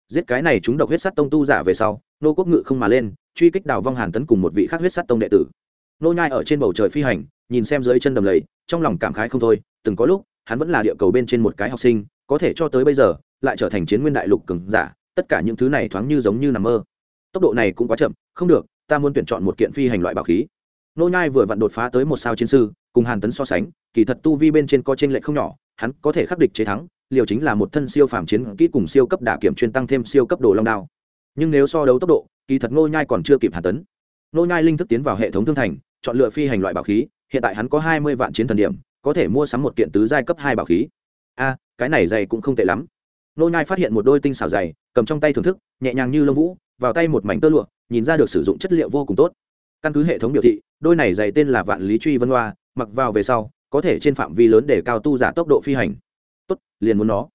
Giết cái này chúng độc huyết sắt tông tu giả về sau, nô quốc ngự không mà lên, truy kích đào vong hàn tấn cùng một vị khác huyết sắt tông đệ tử. Nô nhai ở trên bầu trời phi hành nhìn xem dưới chân đầm lầy, trong lòng cảm khái không thôi, từng có lúc, hắn vẫn là địa cầu bên trên một cái học sinh, có thể cho tới bây giờ, lại trở thành chiến nguyên đại lục cường giả, tất cả những thứ này thoáng như giống như nằm mơ. Tốc độ này cũng quá chậm, không được, ta muốn tuyển chọn một kiện phi hành loại bảo khí. Nô nhai vừa vặn đột phá tới một sao chiến sư, cùng hàn tấn so sánh, kỳ thật tu vi bên trên có trên lệ không nhỏ, hắn có thể khắc địch chế thắng, liều chính là một thân siêu phàm chiến kỹ cùng siêu cấp đả kiểm chuyên tăng thêm siêu cấp đồ long đao. Nhưng nếu so đấu tốc độ, kỳ thật nô nhai còn chưa kịp hàn tấn. Nô nhai linh thức tiến vào hệ thống thương thành, chọn lựa phi hành loại bảo khí hiện tại hắn có hai mươi vạn chiến thần điểm, có thể mua sắm một kiện tứ giai cấp hai bảo khí. A, cái này dày cũng không tệ lắm. Nô nhai phát hiện một đôi tinh xảo dày cầm trong tay thưởng thức, nhẹ nhàng như lông vũ, vào tay một mảnh tơ lụa, nhìn ra được sử dụng chất liệu vô cùng tốt. Căn cứ hệ thống biểu thị, đôi này dày tên là vạn lý truy vân hoa, mặc vào về sau, có thể trên phạm vi lớn để cao tu giả tốc độ phi hành. Tốt, liền muốn nó.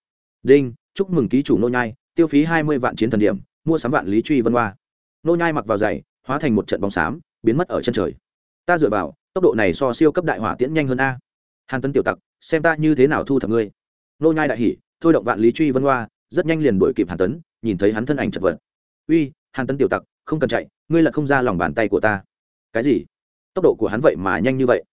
Đinh, chúc mừng ký chủ nô nhai, tiêu phí hai mươi vạn chiến thần điểm, mua sắm vạn lý truy vân hoa. Nô nhai mặc vào giày, hóa thành một trận bóng xám, biến mất ở chân trời. Ta dựa vào tốc độ này so siêu cấp đại hỏa tiễn nhanh hơn a. Hàn tấn tiểu tặc, xem ta như thế nào thu thập ngươi. Nô nhai đại hỉ, thôi động vạn lý truy vân hoa, rất nhanh liền đuổi kịp hàn tấn nhìn thấy hắn thân ảnh chật vật. Uy, hàn tấn tiểu tặc, không cần chạy, ngươi là không ra lòng bàn tay của ta. Cái gì? Tốc độ của hắn vậy mà nhanh như vậy?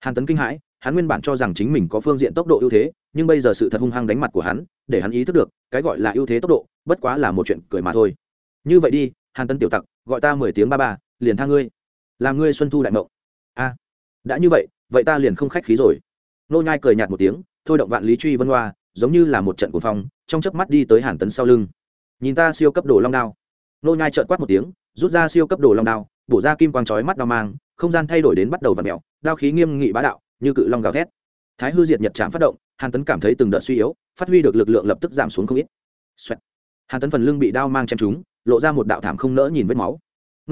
Hàn tấn kinh hãi, hắn nguyên bản cho rằng chính mình có phương diện tốc độ ưu thế, nhưng bây giờ sự thật hung hăng đánh mặt của hắn, để hắn ý thức được, cái gọi là ưu thế tốc độ, bất quá là một chuyện cười mà thôi. Như vậy đi, hàn tấn tiểu tặc, gọi ta mười tiếng ba ba, liền tha ngươi. Làm ngươi xuân thu đại mộng. A đã như vậy vậy ta liền không khách khí rồi. Nô nhai cười nhạt một tiếng, thôi động vạn lý truy vân hoa, giống như là một trận cuồng phong, trong chớp mắt đi tới hàn tấn sau lưng. Nhìn ta siêu cấp đồ long đao. Nô nhai trợn quát một tiếng, rút ra siêu cấp đồ long đao, bổ ra kim quang chói mắt đao mang, không gian thay đổi đến bắt đầu vặn mèo, đao khí nghiêm nghị bá đạo, như cự long gào thét. Thái hư diệt nhật chạm phát động, hàn tấn cảm thấy từng đợt suy yếu, phát huy được lực lượng lập tức giảm xuống không ít. Xoẹt. hàn tấn phần lưng bị đao mang chém trúng, lộ ra một đạo thảm không nỡ nhìn vết máu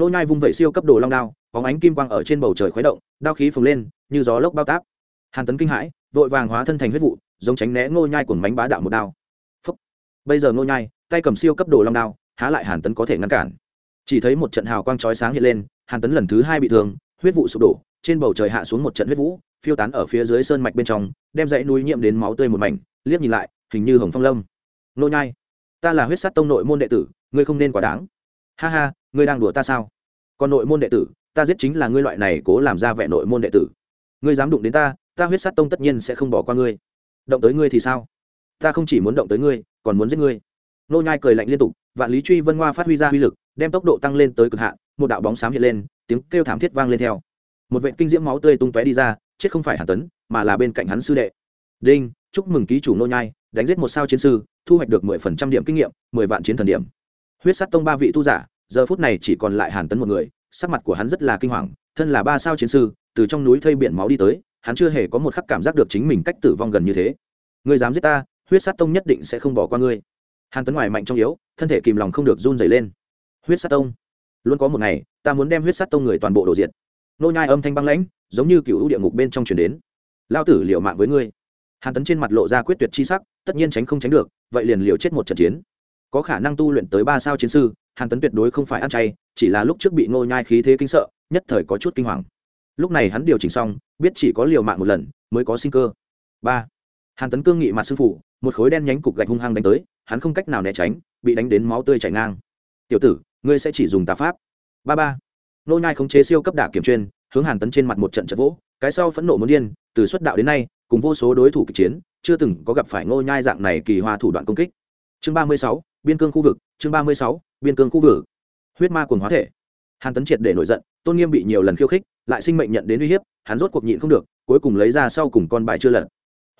nô nhai vung vẩy siêu cấp đồ long đao, bóng ánh kim quang ở trên bầu trời khuấy động, đao khí phồng lên, như gió lốc bao táp. Hàn tấn kinh hãi, vội vàng hóa thân thành huyết vụ, giống tránh né Nô nhai cuồng mánh bá đạo một đao. Phúc. bây giờ Nô nhai, tay cầm siêu cấp đồ long đao, há lại hàn tấn có thể ngăn cản. Chỉ thấy một trận hào quang chói sáng hiện lên, hàn tấn lần thứ hai bị thương, huyết vụ sụp đổ, trên bầu trời hạ xuống một trận huyết vũ, phiêu tán ở phía dưới sơn mạch bên trong, đem dãy núi nhiễm đến máu tươi một mảnh, liếc nhìn lại, hình như hồng phong lâm. Nô nhai, ta là huyết sát tông nội môn đệ tử, ngươi không nên quá đáng. Ha ha ngươi đang đùa ta sao? Còn nội môn đệ tử, ta giết chính là ngươi loại này cố làm ra vẻ nội môn đệ tử. Ngươi dám đụng đến ta ta huyết sát tông tất nhiên sẽ không bỏ qua ngươi. Động tới ngươi thì sao? Ta không chỉ muốn động tới ngươi, còn muốn giết ngươi. Nô nhai cười lạnh liên tục, vạn lý truy vân hoa phát huy ra uy lực, đem tốc độ tăng lên tới cực hạn, một đạo bóng xám hiện lên, tiếng kêu thảm thiết vang lên theo. Một vệt kinh diễm máu tươi tung tóe đi ra, chết không phải hàn tấn, mà là bên cạnh hắn sư đệ. Đinh, chúc mừng ký chủ nô nhai, đánh giết một sao chiến sư, thu hoạch được mười phần trăm điểm kinh nghiệm, mười vạn chiến thần điểm. Huyết sát tông ba vị tu giả giờ phút này chỉ còn lại hàn tấn một người, sắc mặt của hắn rất là kinh hoàng, thân là ba sao chiến sư, từ trong núi thây biển máu đi tới, hắn chưa hề có một khắc cảm giác được chính mình cách tử vong gần như thế. Người dám giết ta, huyết sát tông nhất định sẽ không bỏ qua ngươi. Hàn tấn ngoài mạnh trong yếu, thân thể kìm lòng không được run dày lên. Huyết sát tông? Luôn có một ngày, ta muốn đem huyết sát tông người toàn bộ đổ diệt. Nô nhai âm thanh băng lãnh, giống như cựu địa ngục bên trong truyền đến. Lao tử liều mạng với ngươi. Hàn tấn trên mặt lộ ra quyết tuyệt chi sắc, tất nhiên tránh không tránh được, vậy liền liều chết một trận chiến. Có khả năng tu luyện tới ba sao chiến sư hàn tấn tuyệt đối không phải ăn chay chỉ là lúc trước bị Ngô nhai khí thế kinh sợ nhất thời có chút kinh hoàng. Lúc này hắn điều chỉnh xong biết chỉ có liều mạng một lần mới có sinh cơ. Ba. Hàn tấn cương nghị mặt sư phụ một khối đen nhánh cục gạch hung hăng đánh tới hắn không cách nào né tránh bị đánh đến máu tươi chảy ngang. Tiểu tử ngươi sẽ chỉ dùng tà pháp. Ba ba. Nô nhai khống chế siêu cấp đả kiểm chuyên hướng hàn tấn trên mặt một trận trận vỗ cái sau phẫn nộ muốn điên từ xuất đạo đến nay cùng vô số đối thủ kịch chiến chưa từng có gặp phải nô nhai dạng này kỳ hoa thủ đoạn công kích. Chương ba mươi sáu, biên cương khu vực chương ba mươi sáu, biên cương khu vực. Huyết ma cuồng hóa thể. Hàn tấn triệt để nổi giận, tôn nghiêm bị nhiều lần khiêu khích, lại sinh mệnh nhận đến uy hiếp, hắn rốt cuộc nhịn không được, cuối cùng lấy ra sau cùng con bài chưa lật.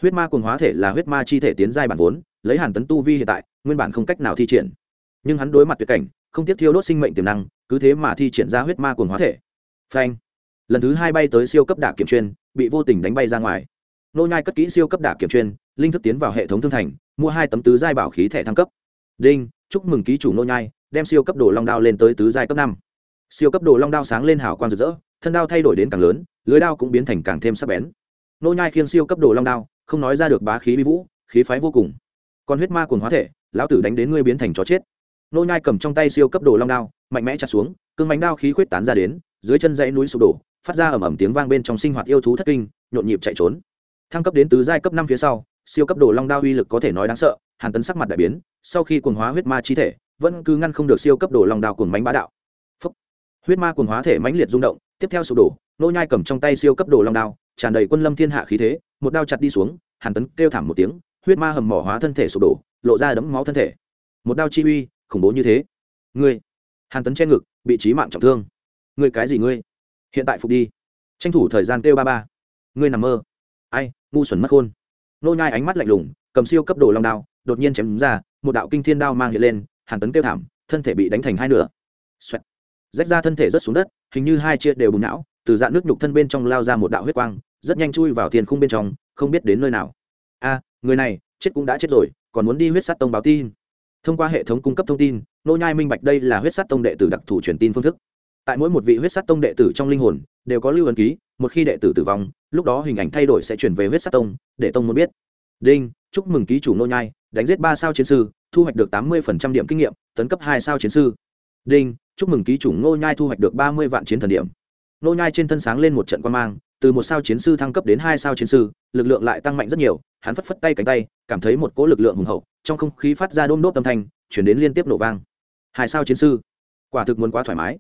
Huyết ma cuồng hóa thể là huyết ma chi thể tiến giai bản vốn, lấy hàn tấn tu vi hiện tại, nguyên bản không cách nào thi triển. Nhưng hắn đối mặt tuyệt cảnh, không tiếp thiêu đốt sinh mệnh tiềm năng, cứ thế mà thi triển ra huyết ma cuồng hóa thể. Phanh. Lần thứ hai bay tới siêu cấp đả kiểm chuyên, bị vô tình đánh bay ra ngoài. Nô nhai cất kỹ siêu cấp đả kiểm chuyên, linh thức tiến vào hệ thống thương thành, mua hai tấm tứ giai bảo khí thẻ thăng cấp. Đinh, chúc mừng ký chủ nô nhai đem siêu cấp đồ long đao lên tới tứ giai cấp năm. Siêu cấp đồ long đao sáng lên hào quang rực rỡ, thân đao thay đổi đến càng lớn, lưới đao cũng biến thành càng thêm sắc bén. Nô nhai khiêng siêu cấp đồ long đao, không nói ra được bá khí vi vũ, khí phái vô cùng. Còn huyết ma cuồng hóa thể, lão tử đánh đến ngươi biến thành chó chết. Nô nhai cầm trong tay siêu cấp đồ long đao, mạnh mẽ chặt xuống, cương bánh đao khí khuyết tán ra đến, dưới chân dãy núi sụp đổ, phát ra ầm ầm tiếng vang bên trong sinh hoạt yêu thú thất kinh, nhộn nhịp chạy trốn. Thăng cấp đến tứ giai cấp năm phía sau, siêu cấp đồ long đao uy lực có thể nói đáng sợ, hàn tấn sắc mặt đại biến, sau khi cuồng hóa huyết ma chi thể vẫn cứ ngăn không được siêu cấp đồ long đào cuồng mánh bá đạo. Phúc. huyết ma cùng hóa thể mãnh liệt rung động, tiếp theo sụp đổ, nô nhai cầm trong tay siêu cấp đồ long đao tràn đầy quân lâm thiên hạ khí thế, một đao chặt đi xuống, hàn tấn kêu thảm một tiếng, huyết ma hầm mỏ hóa thân thể sụp đổ, lộ ra đấm máu thân thể. Một đao chi uy, khủng bố như thế. Ngươi. Hàn tấn che ngực, bị trí mạng trọng thương. Ngươi cái gì ngươi? Hiện tại phục đi. Tranh thủ thời gian kêu ba ba. Ngươi nằm mơ. Ai, ngu xuẩn mất khôn. Nô nhai ánh mắt lạnh lùng, cầm siêu cấp đồ long đao đột nhiên chém ra, một đạo kinh thiên đao mang hiện lên hàn tấn kêu thảm, thân thể bị đánh thành hai nửa. Xoẹt. rách ra thân thể rất xuống đất, hình như hai chia đều bùng não, từ dạng nước nhục thân bên trong lao ra một đạo huyết quang, rất nhanh chui vào thiên khung bên trong, không biết đến nơi nào. A, người này, chết cũng đã chết rồi, còn muốn đi huyết sát tông báo tin. Thông qua hệ thống cung cấp thông tin, nô nhai minh bạch đây là huyết sát tông đệ tử đặc thù truyền tin phương thức. Tại mỗi một vị huyết sát tông đệ tử trong linh hồn, đều có lưu ấn ký, một khi đệ tử tử vong, lúc đó hình ảnh thay đổi sẽ chuyển về huyết sát tông, để tông muốn biết. Đinh, chúc mừng ký chủ nô nhai, đánh giết ba sao chiến sư thu hoạch được tám mươi điểm kinh nghiệm, tấn cấp hai sao chiến sư. Đinh, chúc mừng ký chủ Ngô nhai thu hoạch được ba mươi vạn chiến thần điểm. Ngô nhai trên thân sáng lên một trận quan mang, từ một sao chiến sư thăng cấp đến hai sao chiến sư, lực lượng lại tăng mạnh rất nhiều, hắn phất phất tay cánh tay, cảm thấy một cỗ lực lượng hùng hậu, trong không khí phát ra đôm đốt âm thanh, chuyển đến liên tiếp nổ vang. Hai sao chiến sư, quả thực muốn quá thoải mái.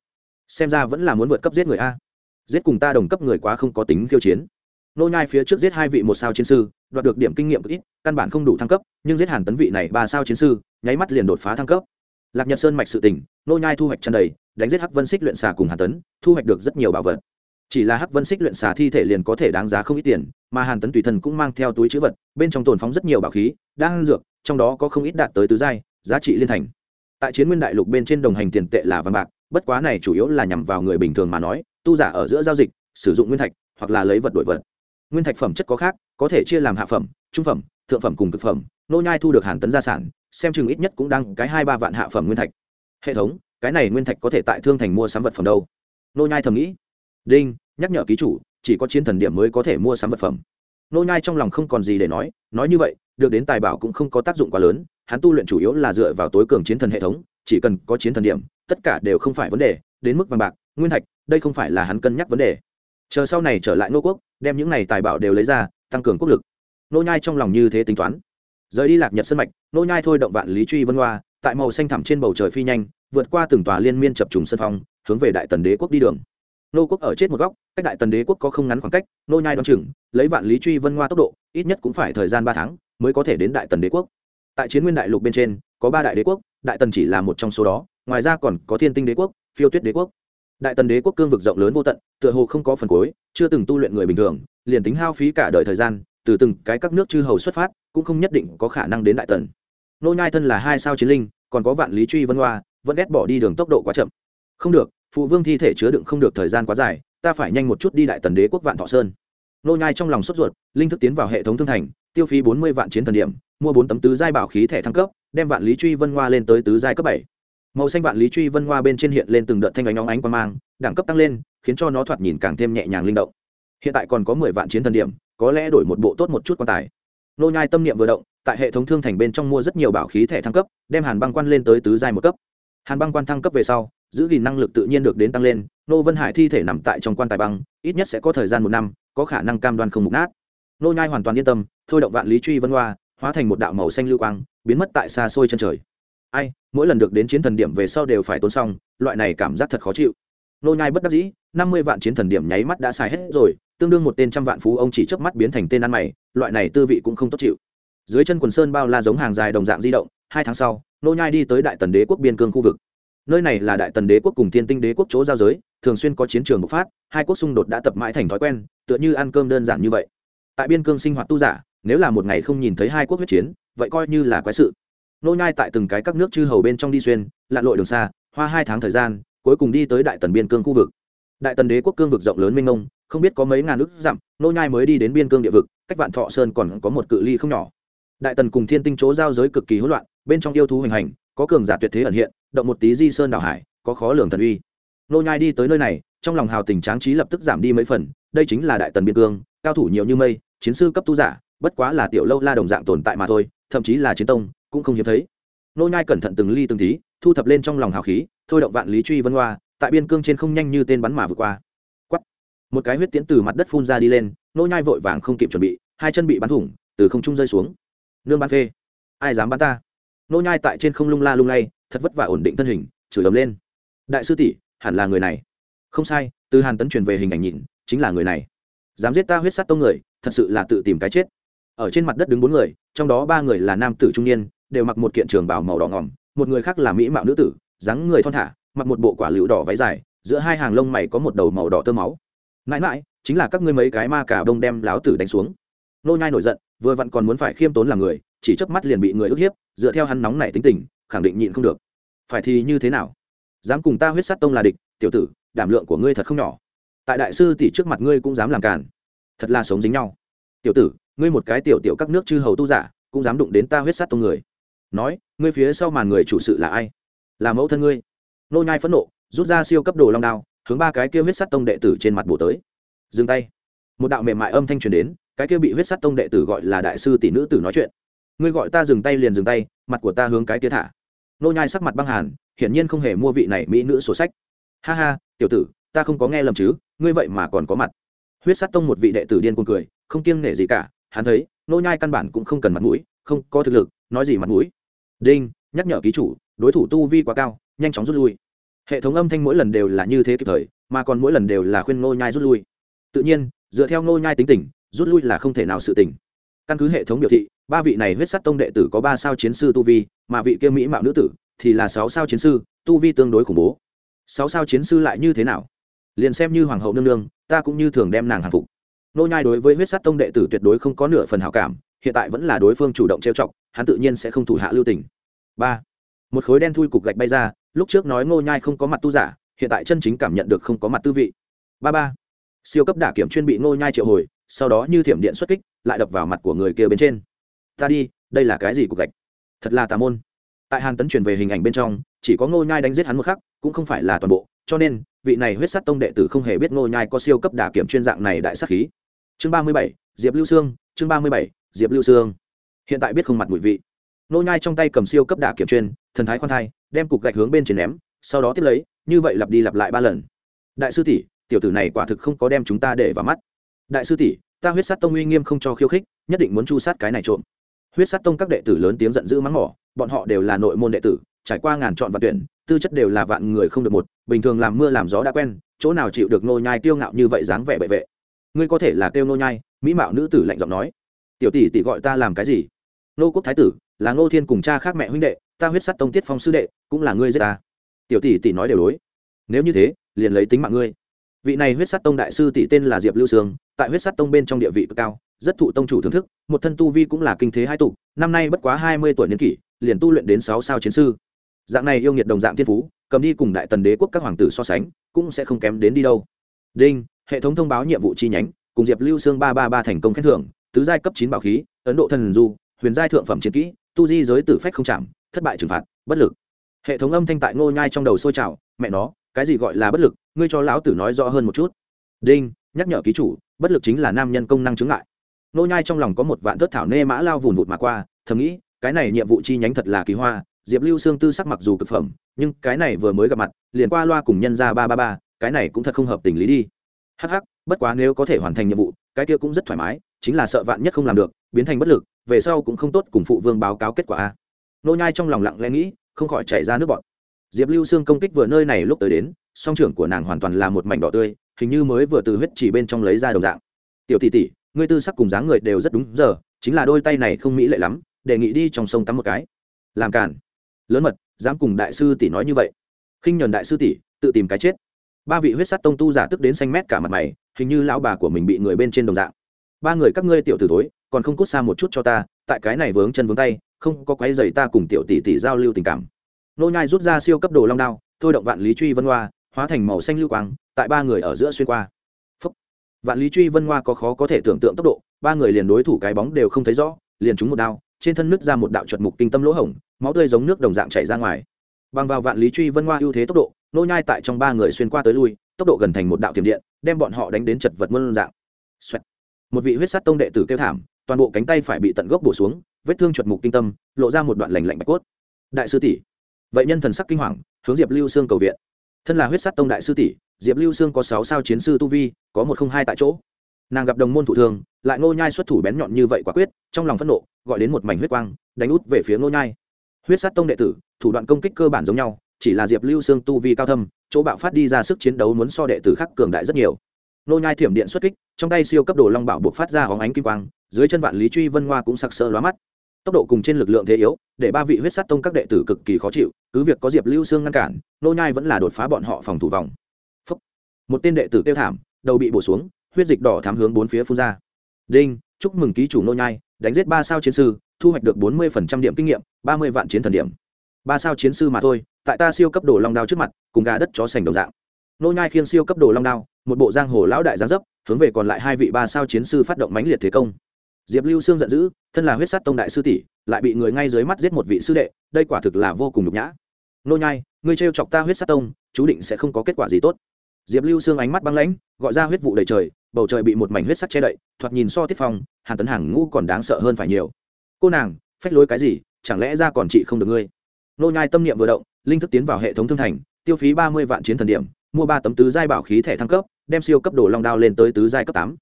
Xem ra vẫn là muốn vượt cấp giết người a. Giết cùng ta đồng cấp người quá không có tính khiêu chiến nô nhai phía trước giết hai vị một sao chiến sư, đoạt được điểm kinh nghiệm ít, căn bản không đủ thăng cấp, nhưng giết hàn tấn vị này ba sao chiến sư, nháy mắt liền đột phá thăng cấp. Lạc nhật sơn mạch sự tình, nô nhai thu hoạch chân đầy, đánh giết hắc vân xích luyện xà cùng hàn tấn, thu hoạch được rất nhiều bảo vật. Chỉ là hắc vân xích luyện xà thi thể liền có thể đáng giá không ít tiền, mà hàn tấn tùy thân cũng mang theo túi chữ vật, bên trong tồn phóng rất nhiều bảo khí đang dược, trong đó có không ít đạt tới tứ giai, giá trị liên thành. Tại chiến nguyên đại lục bên trên đồng hành tiền tệ là vàng bạc, bất quá này chủ yếu là nhằm vào người bình thường mà nói, tu giả ở giữa giao dịch, sử dụng nguyên thạch, hoặc là lấy vật đổi vật nguyên thạch phẩm chất có khác, có thể chia làm hạ phẩm, trung phẩm, thượng phẩm cùng cực phẩm, nô nhai thu được hàn tấn gia sản, xem chừng ít nhất cũng đang cái hai ba vạn hạ phẩm nguyên thạch. Hệ thống, cái này nguyên thạch có thể tại thương thành mua sắm vật phẩm đâu? Nô nhai thầm nghĩ. Đinh, nhắc nhở ký chủ, chỉ có chiến thần điểm mới có thể mua sắm vật phẩm. Nô nhai trong lòng không còn gì để nói nói như vậy, được đến tài bảo cũng không có tác dụng quá lớn, hắn tu luyện chủ yếu là dựa vào tối cường chiến thần hệ thống, chỉ cần có chiến thần điểm, tất cả đều không phải vấn đề, đến mức vàng bạc, nguyên thạch, đây không phải là hắn cân nhắc vấn đề chờ sau này trở lại nô quốc, đem những này tài bảo đều lấy ra, tăng cường quốc lực. Nô nhai trong lòng như thế tính toán. Rời đi lạc nhật sân mạch, nô nhai thôi động vạn lý truy vân hoa, tại màu xanh thẳm trên bầu trời phi nhanh, vượt qua từng tòa liên miên chập trùng sân phong, hướng về đại tần đế quốc đi đường. Nô quốc ở chết một góc, cách đại tần đế quốc có không ngắn khoảng cách, nô nhai đoán chừng, lấy vạn lý truy vân hoa tốc độ, ít nhất cũng phải thời gian ba tháng mới có thể đến đại tần đế quốc. Tại chiến nguyên đại lục bên trên, có ba đại đế quốc, đại tần chỉ là một trong số đó, ngoài ra còn có thiên tinh đế quốc, phiêu tuyết đế quốc đại tần đế quốc cương vực rộng lớn vô tận, tựa hồ không có phần cuối, chưa từng tu luyện người bình thường, liền tính hao phí cả đời thời gian, từ từng cái các nước chư hầu xuất phát, cũng không nhất định có khả năng đến đại tần. Nô nhai thân là hai sao chiến linh, còn có vạn lý truy vân hoa, vẫn ghét bỏ đi đường tốc độ quá chậm. Không được, phụ vương thi thể chứa đựng không được thời gian quá dài, ta phải nhanh một chút đi đại tần đế quốc vạn thọ sơn. Nô nhai trong lòng sốt ruột, linh thức tiến vào hệ thống thương thành, tiêu phí bốn mươi vạn chiến thần điểm, mua bốn tấm tứ giai bảo khí thẻ thăng cấp, đem vạn lý truy vân hoa lên tới tứ giai cấp bảy màu xanh vạn lý truy vân hoa bên trên hiện lên từng đợt thanh ánh óng ánh quang mang, đẳng cấp tăng lên, khiến cho nó thoạt nhìn càng thêm nhẹ nhàng linh động. Hiện tại còn có mười vạn chiến thần điểm, có lẽ đổi một bộ tốt một chút quan tài. Nô nhai tâm niệm vừa động, tại hệ thống thương thành bên trong mua rất nhiều bảo khí thẻ thăng cấp, đem hàn băng quan lên tới tứ giai một cấp. Hàn băng quan thăng cấp về sau, giữ gìn năng lực tự nhiên được đến tăng lên, nô vân hải thi thể nằm tại trong quan tài băng, ít nhất sẽ có thời gian một năm, có khả năng cam đoan không mục nát. Nô nhai hoàn toàn yên tâm, thôi động vạn lý truy vân hoa, hóa thành một đạo màu xanh lưu quang, biến mất tại xa xôi chân trời ai, mỗi lần được đến chiến thần điểm về sau đều phải tốn xong, loại này cảm giác thật khó chịu. Nô nhai bất đắc dĩ, năm mươi vạn chiến thần điểm nháy mắt đã xài hết rồi, tương đương một tên trăm vạn phú ông chỉ chớp mắt biến thành tên ăn mày, loại này tư vị cũng không tốt chịu. Dưới chân quần sơn bao la giống hàng dài đồng dạng di động, hai tháng sau, nô nhai đi tới đại tần đế quốc biên cương khu vực. Nơi này là đại tần đế quốc cùng thiên tinh đế quốc chỗ giao giới, thường xuyên có chiến trường bộc phát, hai quốc xung đột đã tập mãi thành thói quen, tựa như ăn cơm đơn giản như vậy. Tại biên cương sinh hoạt tu giả, nếu là một ngày không nhìn thấy hai quốc huyết chiến, vậy coi như là quái sự nô nhai tại từng cái các nước chư hầu bên trong đi xuyên, lặn lội đường xa, hoa hai tháng thời gian, cuối cùng đi tới đại tần biên cương khu vực. Đại tần đế quốc cương vực rộng lớn mênh mông, không biết có mấy ngàn nước dặm, nô nhai mới đi đến biên cương địa vực, cách vạn thọ sơn còn có một cự ly không nhỏ. Đại tần cùng thiên tinh chỗ giao giới cực kỳ hỗn loạn, bên trong yêu thú hoành hành, có cường giả tuyệt thế ẩn hiện, động một tí di sơn đảo hải, có khó lường thần uy. Nô nhai đi tới nơi này, trong lòng hào tình tráng trí lập tức giảm đi mấy phần, đây chính là đại tần biên cương, cao thủ nhiều như mây, chiến sư cấp tu giả, bất quá là tiểu lâu la đồng dạng tồn tại mà thôi, thậm chí là chiến tông cũng không hiếm thấy. Nô nhai cẩn thận từng ly từng tí, thu thập lên trong lòng hào khí, thôi động vạn lý truy vân hoa, tại biên cương trên không nhanh như tên bắn mà vượt qua. Quắt một cái huyết tiễn từ mặt đất phun ra đi lên, nô nhai vội vàng không kịp chuẩn bị, hai chân bị bắn thủng, từ không trung rơi xuống. Nương bắn phê. Ai dám bắn ta? Nô nhai tại trên không lung la lung lay, thật vất vả ổn định thân hình, chửi ầm lên. Đại sư tỷ, hẳn là người này. Không sai, từ hàn tấn truyền về hình ảnh nhìn, chính là người này. Dám giết ta huyết sát tông người, thật sự là tự tìm cái chết. Ở trên mặt đất đứng bốn người, trong đó ba người là nam tử trung niên đều mặc một kiện trường bào màu đỏ ngỏm, một người khác là mỹ mạo nữ tử, dáng người thon thả, mặc một bộ quả lựu đỏ váy dài, giữa hai hàng lông mày có một đầu màu đỏ tơ máu. Mãi mãi, chính là các ngươi mấy cái ma cả đông đem láo tử đánh xuống. Nô nhai nổi giận, vừa vặn còn muốn phải khiêm tốn làm người, chỉ chớp mắt liền bị người ức hiếp, dựa theo hắn nóng nảy tính tình, khẳng định nhịn không được. Phải thì như thế nào? Dám cùng ta huyết sát tông là địch, tiểu tử, đảm lượng của ngươi thật không nhỏ. Tại đại sư tỷ trước mặt ngươi cũng dám làm càn. Thật là sống dính nhau. Tiểu tử, ngươi một cái tiểu tiểu các nước chư hầu tu giả, cũng dám đụng đến ta huyết sát tông người nói, ngươi phía sau màn người chủ sự là ai? Là mẫu thân ngươi. Nô nhai phẫn nộ, rút ra siêu cấp đồ long đao, hướng ba cái kia huyết sắt tông đệ tử trên mặt bổ tới. Dừng tay. Một đạo mềm mại âm thanh truyền đến, cái kia bị huyết sắt tông đệ tử gọi là đại sư tỷ nữ tử nói chuyện. Ngươi gọi ta dừng tay liền dừng tay, mặt của ta hướng cái kia thả. Nô nhai sắc mặt băng hàn, hiển nhiên không hề mua vị này mỹ nữ sổ sách. Ha ha, tiểu tử, ta không có nghe lầm chứ, ngươi vậy mà còn có mặt. Huyết sắt tông một vị đệ tử điên cuồng cười, không kiêng nể gì cả, hắn thấy, nô nhai căn bản cũng không cần mặt mũi, không có thực lực, nói gì mặt mũi đinh, nhắc nhở ký chủ, đối thủ tu vi quá cao, nhanh chóng rút lui. Hệ thống âm thanh mỗi lần đều là như thế kịp thời, mà còn mỗi lần đều là khuyên nô nhai rút lui. Tự nhiên, dựa theo nô nhai tính tình, rút lui là không thể nào sự tình. Căn cứ hệ thống biểu thị, ba vị này huyết sắt tông đệ tử có ba sao chiến sư tu vi, mà vị kia mỹ mạo nữ tử thì là sáu sao chiến sư, tu vi tương đối khủng bố. Sáu sao chiến sư lại như thế nào? Liền xem như hoàng hậu nương nương, ta cũng như thường đem nàng hàng phục. Nô nhai đối với huyết sắt tông đệ tử tuyệt đối không có nửa phần hảo cảm hiện tại vẫn là đối phương chủ động trêu chọc, hắn tự nhiên sẽ không thủ hạ lưu tình. Ba, một khối đen thui cục gạch bay ra, lúc trước nói ngô nhai không có mặt tu giả, hiện tại chân chính cảm nhận được không có mặt tư vị. Ba ba, siêu cấp đả kiểm chuyên bị ngô nhai triệu hồi, sau đó như thiểm điện xuất kích, lại đập vào mặt của người kia bên trên. Ta đi, đây là cái gì cục gạch? Thật là tà môn. Tại hàn tấn truyền về hình ảnh bên trong, chỉ có ngô nhai đánh giết hắn một khắc, cũng không phải là toàn bộ, cho nên, vị này huyết sắt tông đệ tử không hề biết ngô nhai có siêu cấp đả kiểm chuyên dạng này đại sát khí. Chương ba mươi bảy, diệp lưu sương, chương ba mươi bảy diệp lưu sương. Hiện tại biết không mặt mùi vị. Nô nhai trong tay cầm siêu cấp đả kiểm chuyên, thần thái khoan thai, đem cục gạch hướng bên trên ném, sau đó tiếp lấy, như vậy lặp đi lặp lại ba lần. Đại sư tỷ, tiểu tử này quả thực không có đem chúng ta để vào mắt. Đại sư tỷ, ta huyết sát tông uy nghiêm không cho khiêu khích, nhất định muốn chu sát cái này trộm. Huyết sát tông các đệ tử lớn tiếng giận dữ mắng mỏ, bọn họ đều là nội môn đệ tử, trải qua ngàn chọn và tuyển, tư chất đều là vạn người không được một, bình thường làm mưa làm gió đã quen, chỗ nào chịu được nô nhai tiêu ngạo như vậy dáng vẻ bệ vệ. Ngươi có thể là kêu nô nhai, mỹ mạo nữ tử lạnh giọng nói tiểu tỷ tỷ gọi ta làm cái gì? Nô quốc thái tử, là ngô thiên cùng cha khác mẹ huynh đệ, ta huyết sắt tông tiết phong sư đệ, cũng là ngươi giết ta. Tiểu tỷ tỷ nói đều đối. Nếu như thế, liền lấy tính mạng ngươi. Vị này huyết sắt tông đại sư tỷ tên là diệp lưu sương, tại huyết sắt tông bên trong địa vị cực cao, rất thụ tông chủ thưởng thức, một thân tu vi cũng là kinh thế hai tụ, năm nay bất quá hai mươi tuổi niên kỷ, liền tu luyện đến sáu sao chiến sư. Dạng này yêu nghiệt đồng dạng thiên phú, cầm đi cùng đại tần đế quốc các hoàng tử so sánh, cũng sẽ không kém đến đi đâu. Đinh, hệ thống thông báo nhiệm vụ chi nhánh, cùng diệp lưu sương ba ba ba thành công khen thưởng tứ giai cấp chín bảo khí, ấn độ thần du, huyền giai thượng phẩm chiến kỹ, tu di giới tử phách không chạm, thất bại trừng phạt, bất lực. Hệ thống âm thanh tại ngô nhai trong đầu sôi trào, mẹ nó, cái gì gọi là bất lực? Ngươi cho lão tử nói rõ hơn một chút. Đinh, nhắc nhở ký chủ, bất lực chính là nam nhân công năng chứng ngại. Ngô nhai trong lòng có một vạn thất thảo nê mã lao vùn vụt mà qua, thầm nghĩ, cái này nhiệm vụ chi nhánh thật là kỳ hoa, diệp lưu xương tư sắc mặc dù cực phẩm, nhưng cái này vừa mới gặp mặt, liền qua loa cùng nhân ra ba ba ba, cái này cũng thật không hợp tình lý đi. Hắc hắc, bất quá nếu có thể hoàn thành nhiệm vụ, cái kia cũng rất thoải mái chính là sợ vạn nhất không làm được, biến thành bất lực, về sau cũng không tốt cùng phụ vương báo cáo kết quả a. Nô nhai trong lòng lặng lẽ nghĩ, không khỏi chảy ra nước bọt. Diệp lưu xương công kích vừa nơi này lúc tới đến, song trưởng của nàng hoàn toàn là một mảnh đỏ tươi, hình như mới vừa từ huyết chỉ bên trong lấy ra đồng dạng. Tiểu tỷ tỷ, ngươi tư sắc cùng dáng người đều rất đúng giờ, chính là đôi tay này không mỹ lệ lắm, đề nghị đi trong sông tắm một cái. Làm cản lớn mật, dám cùng đại sư tỷ nói như vậy. Khinh nhẫn đại sư tỷ, tự tìm cái chết. Ba vị huyết sắt tông tu giả tức đến xanh mét cả mặt mày, hình như lão bà của mình bị người bên trên đồng dạng ba người các ngươi tiểu tử tối còn không cút xa một chút cho ta, tại cái này vướng chân vướng tay, không có quái dày ta cùng tiểu tỷ tỷ giao lưu tình cảm nô nhai rút ra siêu cấp đồ long đao, thôi động vạn lý truy vân hoa, hóa thành màu xanh lưu quang, tại ba người ở giữa xuyên qua Phúc. vạn lý truy vân hoa có khó có thể tưởng tượng tốc độ, ba người liền đối thủ cái bóng đều không thấy rõ, liền trúng một đao, trên thân nứt ra một đạo chuột mục kinh tâm lỗ hổng, máu tươi giống nước đồng dạng chảy ra ngoài bằng vào vạn lý truy vân hoa ưu thế tốc độ, nô nhai tại trong ba người xuyên qua tới lui, tốc độ gần thành một đạo tiềm điện, đem bọn họ đánh đến chật vật muôn dạng Xoẹt một vị huyết sát tông đệ tử kêu thảm, toàn bộ cánh tay phải bị tận gốc bổ xuống, vết thương chuột mục kinh tâm, lộ ra một đoạn lành lạnh bạch cốt. Đại sư tỷ. Vậy nhân thần sắc kinh hoàng, hướng diệp lưu xương cầu viện. Thân là huyết sát tông đại sư tỷ, diệp lưu xương có sáu sao chiến sư tu vi, có một không hai tại chỗ. Nàng gặp đồng môn thủ thường, lại ngô nhai xuất thủ bén nhọn như vậy quả quyết, trong lòng phẫn nộ, gọi đến một mảnh huyết quang, đánh út về phía ngô nhai. Huyết sát tông đệ tử, thủ đoạn công kích cơ bản giống nhau, chỉ là diệp lưu sương tu vi cao thâm, chỗ bạo phát đi ra sức chiến đấu muốn so đệ tử khác cường đại rất nhiều nô nhai thiểm điện xuất kích, trong tay siêu cấp đồ long bảo buộc phát ra hóng ánh kim quang, dưới chân vạn lý truy vân hoa cũng sặc sỡ lóa mắt. Tốc độ cùng trên lực lượng thế yếu, để ba vị huyết sát tông các đệ tử cực kỳ khó chịu, cứ việc có diệp lưu sương ngăn cản, nô nhai vẫn là đột phá bọn họ phòng thủ vòng. Phúc. một tên đệ tử tiêu thảm, đầu bị bổ xuống, huyết dịch đỏ thám hướng bốn phía phun ra. Đinh, chúc mừng ký chủ nô nhai, đánh giết ba sao chiến sư, thu hoạch được bốn mươi điểm kinh nghiệm, ba mươi vạn chiến thần điểm. Ba sao chiến sư mà thôi, tại ta siêu cấp đồ long đao trước mặt, cùng gà đất chó sành đồng dạng. Nô nhai khiêng siêu cấp đồ long đao một bộ giang hồ lão đại giáng dấp, hướng về còn lại hai vị ba sao chiến sư phát động mãnh liệt thế công. Diệp lưu sương giận dữ, thân là huyết sắt tông đại sư tỷ, lại bị người ngay dưới mắt giết một vị sư đệ, đây quả thực là vô cùng nhục nhã. Nô nhai, ngươi trêu chọc ta huyết sắt tông, chú định sẽ không có kết quả gì tốt. Diệp lưu sương ánh mắt băng lãnh, gọi ra huyết vụ đầy trời, bầu trời bị một mảnh huyết sắc che đậy, thoạt nhìn so tiết phong, hàn tấn hàng ngũ còn đáng sợ hơn phải nhiều. Cô nàng, phách lối cái gì, chẳng lẽ ra còn chị không được ngươi? Nô nhai tâm niệm vừa động, linh thức tiến vào hệ thống thương thành, tiêu phí ba mươi vạn chiến thần điểm, mua ba tấm tứ giai bảo khí thẻ thăng cấp đem siêu cấp đồ long đao lên tới tứ giai cấp tám.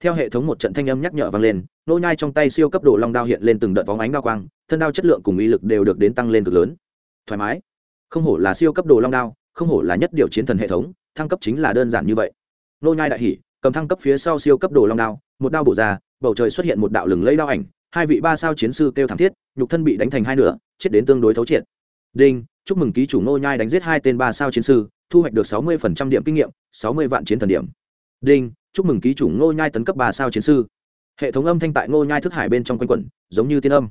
Theo hệ thống một trận thanh âm nhắc nhở vang lên, nô nhai trong tay siêu cấp đồ long đao hiện lên từng đợt vóng ánh đao quang, thân đao chất lượng cùng uy lực đều được đến tăng lên cực lớn. Thoải mái. Không hổ là siêu cấp đồ long đao, không hổ là nhất điều chiến thần hệ thống, thăng cấp chính là đơn giản như vậy. Nô nhai đại hỉ, cầm thăng cấp phía sau siêu cấp đồ long đao, một đao bổ ra, bầu trời xuất hiện một đạo lừng lấy đao ảnh, hai vị ba sao chiến sư kêu thảm thiết, nhục thân bị đánh thành hai nửa, chết đến tương đối thấu triệt. Đinh, chúc mừng ký chủ nô nhai đánh giết hai tên ba sao chiến sư thu hoạch được sáu mươi điểm kinh nghiệm, sáu mươi vạn chiến thần điểm. Đinh, chúc mừng ký chủ Ngô nhai tấn cấp ba sao chiến sư. Hệ thống âm thanh tại Ngô nhai thức hải bên trong quanh quẩn, giống như tiên âm.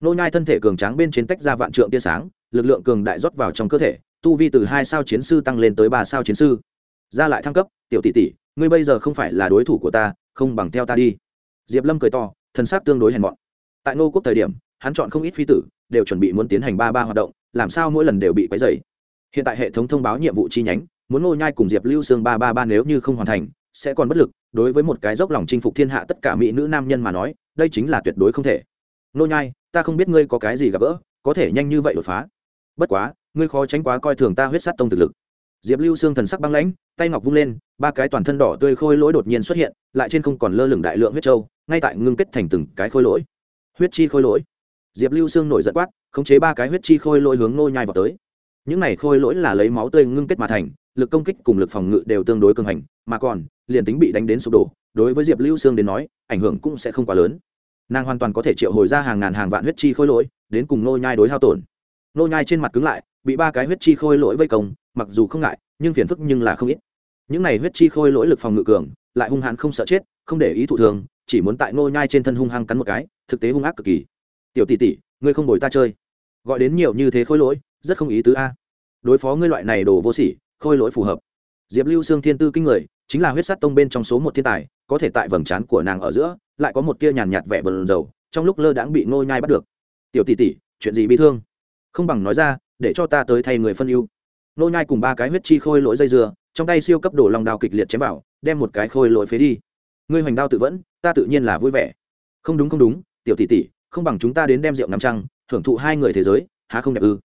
Ngô nhai thân thể cường tráng bên trên tách ra vạn trượng tia sáng, lực lượng cường đại rót vào trong cơ thể, tu vi từ hai sao chiến sư tăng lên tới ba sao chiến sư. Ra lại thăng cấp, tiểu tỷ tỷ, ngươi bây giờ không phải là đối thủ của ta, không bằng theo ta đi. Diệp lâm cười to, thân xác tương đối hèn mọn. Tại ngô quốc thời điểm, hắn chọn không ít phi tử, đều chuẩn bị muốn tiến hành ba ba hoạt động, làm sao mỗi lần đều bị quấy dày hiện tại hệ thống thông báo nhiệm vụ chi nhánh, muốn ngô nhai cùng diệp lưu sương ba ba ba nếu như không hoàn thành, sẽ còn bất lực, đối với một cái dốc lòng chinh phục thiên hạ tất cả mỹ nữ nam nhân mà nói, đây chính là tuyệt đối không thể. Ngô nhai, ta không biết ngươi có cái gì gặp gỡ, có thể nhanh như vậy đột phá. Bất quá, ngươi khó tránh quá coi thường ta huyết sát tông thực lực. Diệp lưu sương thần sắc băng lãnh, tay ngọc vung lên, ba cái toàn thân đỏ tươi khôi lỗi đột nhiên xuất hiện, lại trên không còn lơ lửng đại lượng huyết châu, ngay tại ngưng kết thành từng cái khôi lỗi. Huyết chi khôi lỗi. Diệp lưu sương nổi giận quát, khống chế ba cái huyết chi khôi lỗi hướng nô nhai vào tới những này khôi lỗi là lấy máu tươi ngưng kết mà thành, lực công kích cùng lực phòng ngự đều tương đối cường hành, mà còn, liền tính bị đánh đến sụp đổ, đối với diệp lưu sương đến nói, ảnh hưởng cũng sẽ không quá lớn. Nàng hoàn toàn có thể triệu hồi ra hàng ngàn hàng vạn huyết chi khôi lỗi, đến cùng nô nhai đối hao tổn. Nô nhai trên mặt cứng lại, bị ba cái huyết chi khôi lỗi vây công, mặc dù không ngại, nhưng phiền phức nhưng là không ít. Những này huyết chi khôi lỗi lực phòng ngự cường, lại hung hãn không sợ chết, không để ý thụ thường chỉ muốn tại nô nhai trên thân hung hăng cắn một cái, thực tế hung ác cực kỳ. Tiểu tỷ tỷ, ngươi không bồi ta chơi. Gọi đến nhiều như thế khôi lỗi rất không ý tứ a. Đối phó ngươi loại này đồ vô sỉ, khôi lỗi phù hợp. Diệp lưu xương thiên tư kinh người, chính là huyết sắt tông bên trong số một thiên tài, có thể tại vầng trán của nàng ở giữa, lại có một tia nhàn nhạt vẻ bờn dầu, trong lúc lơ đãng bị ngôi nhai bắt được. Tiểu tỷ tỷ, chuyện gì bị thương? Không bằng nói ra, để cho ta tới thay người phân ưu. Nô nhai cùng ba cái huyết chi khôi lỗi dây dưa, trong tay siêu cấp đổ lòng đao kịch liệt chém vào, đem một cái khôi lỗi phế đi. Ngươi hoành đao tự vẫn, ta tự nhiên là vui vẻ. Không đúng không đúng, tiểu tỷ tỷ, không bằng chúng ta đến đem rượu ngắm trăng thưởng thụ hai người thế giới, há không đẹp ư?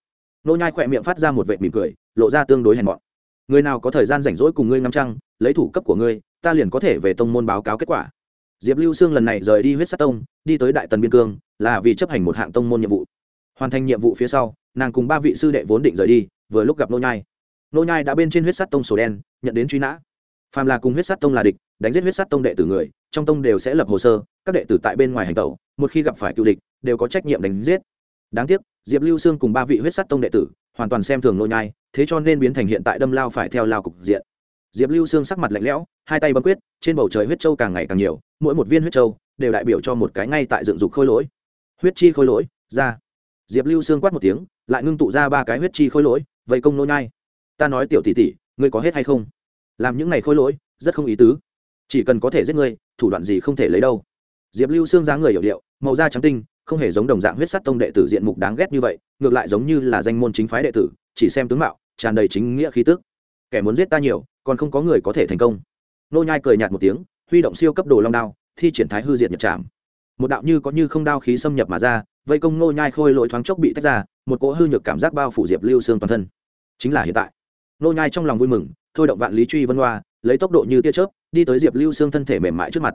Nô nhai khỏe miệng phát ra một vệt mỉm cười, lộ ra tương đối hèn mọn. Người nào có thời gian rảnh rỗi cùng ngươi ngắm trăng, lấy thủ cấp của ngươi, ta liền có thể về tông môn báo cáo kết quả. Diệp lưu sương lần này rời đi huyết sát tông, đi tới đại tần biên cương, là vì chấp hành một hạng tông môn nhiệm vụ. Hoàn thành nhiệm vụ phía sau, nàng cùng ba vị sư đệ vốn định rời đi, vừa lúc gặp nô nhai. Nô nhai đã bên trên huyết sát tông sổ đen, nhận đến truy nã. Phàm là cùng huyết sát tông là địch, đánh giết huyết sát tông đệ tử người, trong tông đều sẽ lập hồ sơ, các đệ tử tại bên ngoài hành tẩu, một khi gặp phải cựu địch, đều có trách nhiệm đánh giết đáng tiếc, diệp lưu sương cùng ba vị huyết sắt tông đệ tử hoàn toàn xem thường nô nhai, thế cho nên biến thành hiện tại đâm lao phải theo lao cục diện. Diệp lưu sương sắc mặt lạnh lẽo, hai tay bấm quyết, trên bầu trời huyết châu càng ngày càng nhiều, mỗi một viên huyết châu đều đại biểu cho một cái ngay tại dựng dục khôi lỗi. Huyết chi khôi lỗi, ra. Diệp lưu sương quát một tiếng, lại ngưng tụ ra ba cái huyết chi khôi lỗi, vây công nô nhai. Ta nói tiểu tỷ tỷ, ngươi có hết hay không? Làm những này khôi lỗi, rất không ý tứ. Chỉ cần có thể giết ngươi, thủ đoạn gì không thể lấy đâu. Diệp lưu xương dáng người hiểu điệu, màu da trắng tinh không hề giống đồng dạng huyết sắt tông đệ tử diện mục đáng ghét như vậy, ngược lại giống như là danh môn chính phái đệ tử, chỉ xem tướng mạo, tràn đầy chính nghĩa khí tức. Kẻ muốn giết ta nhiều, còn không có người có thể thành công. Nô nhai cười nhạt một tiếng, huy động siêu cấp đồ long đao, thi triển thái hư diệt nhật trảm. Một đạo như có như không đao khí xâm nhập mà ra, vây công nô nhai khôi lỗi thoáng chốc bị tách ra, một cỗ hư nhược cảm giác bao phủ diệp lưu xương toàn thân. Chính là hiện tại. Nô nhai trong lòng vui mừng, thôi động vạn lý truy vân hoa, lấy tốc độ như tia chớp, đi tới diệp lưu xương thân thể mềm mại trước mặt.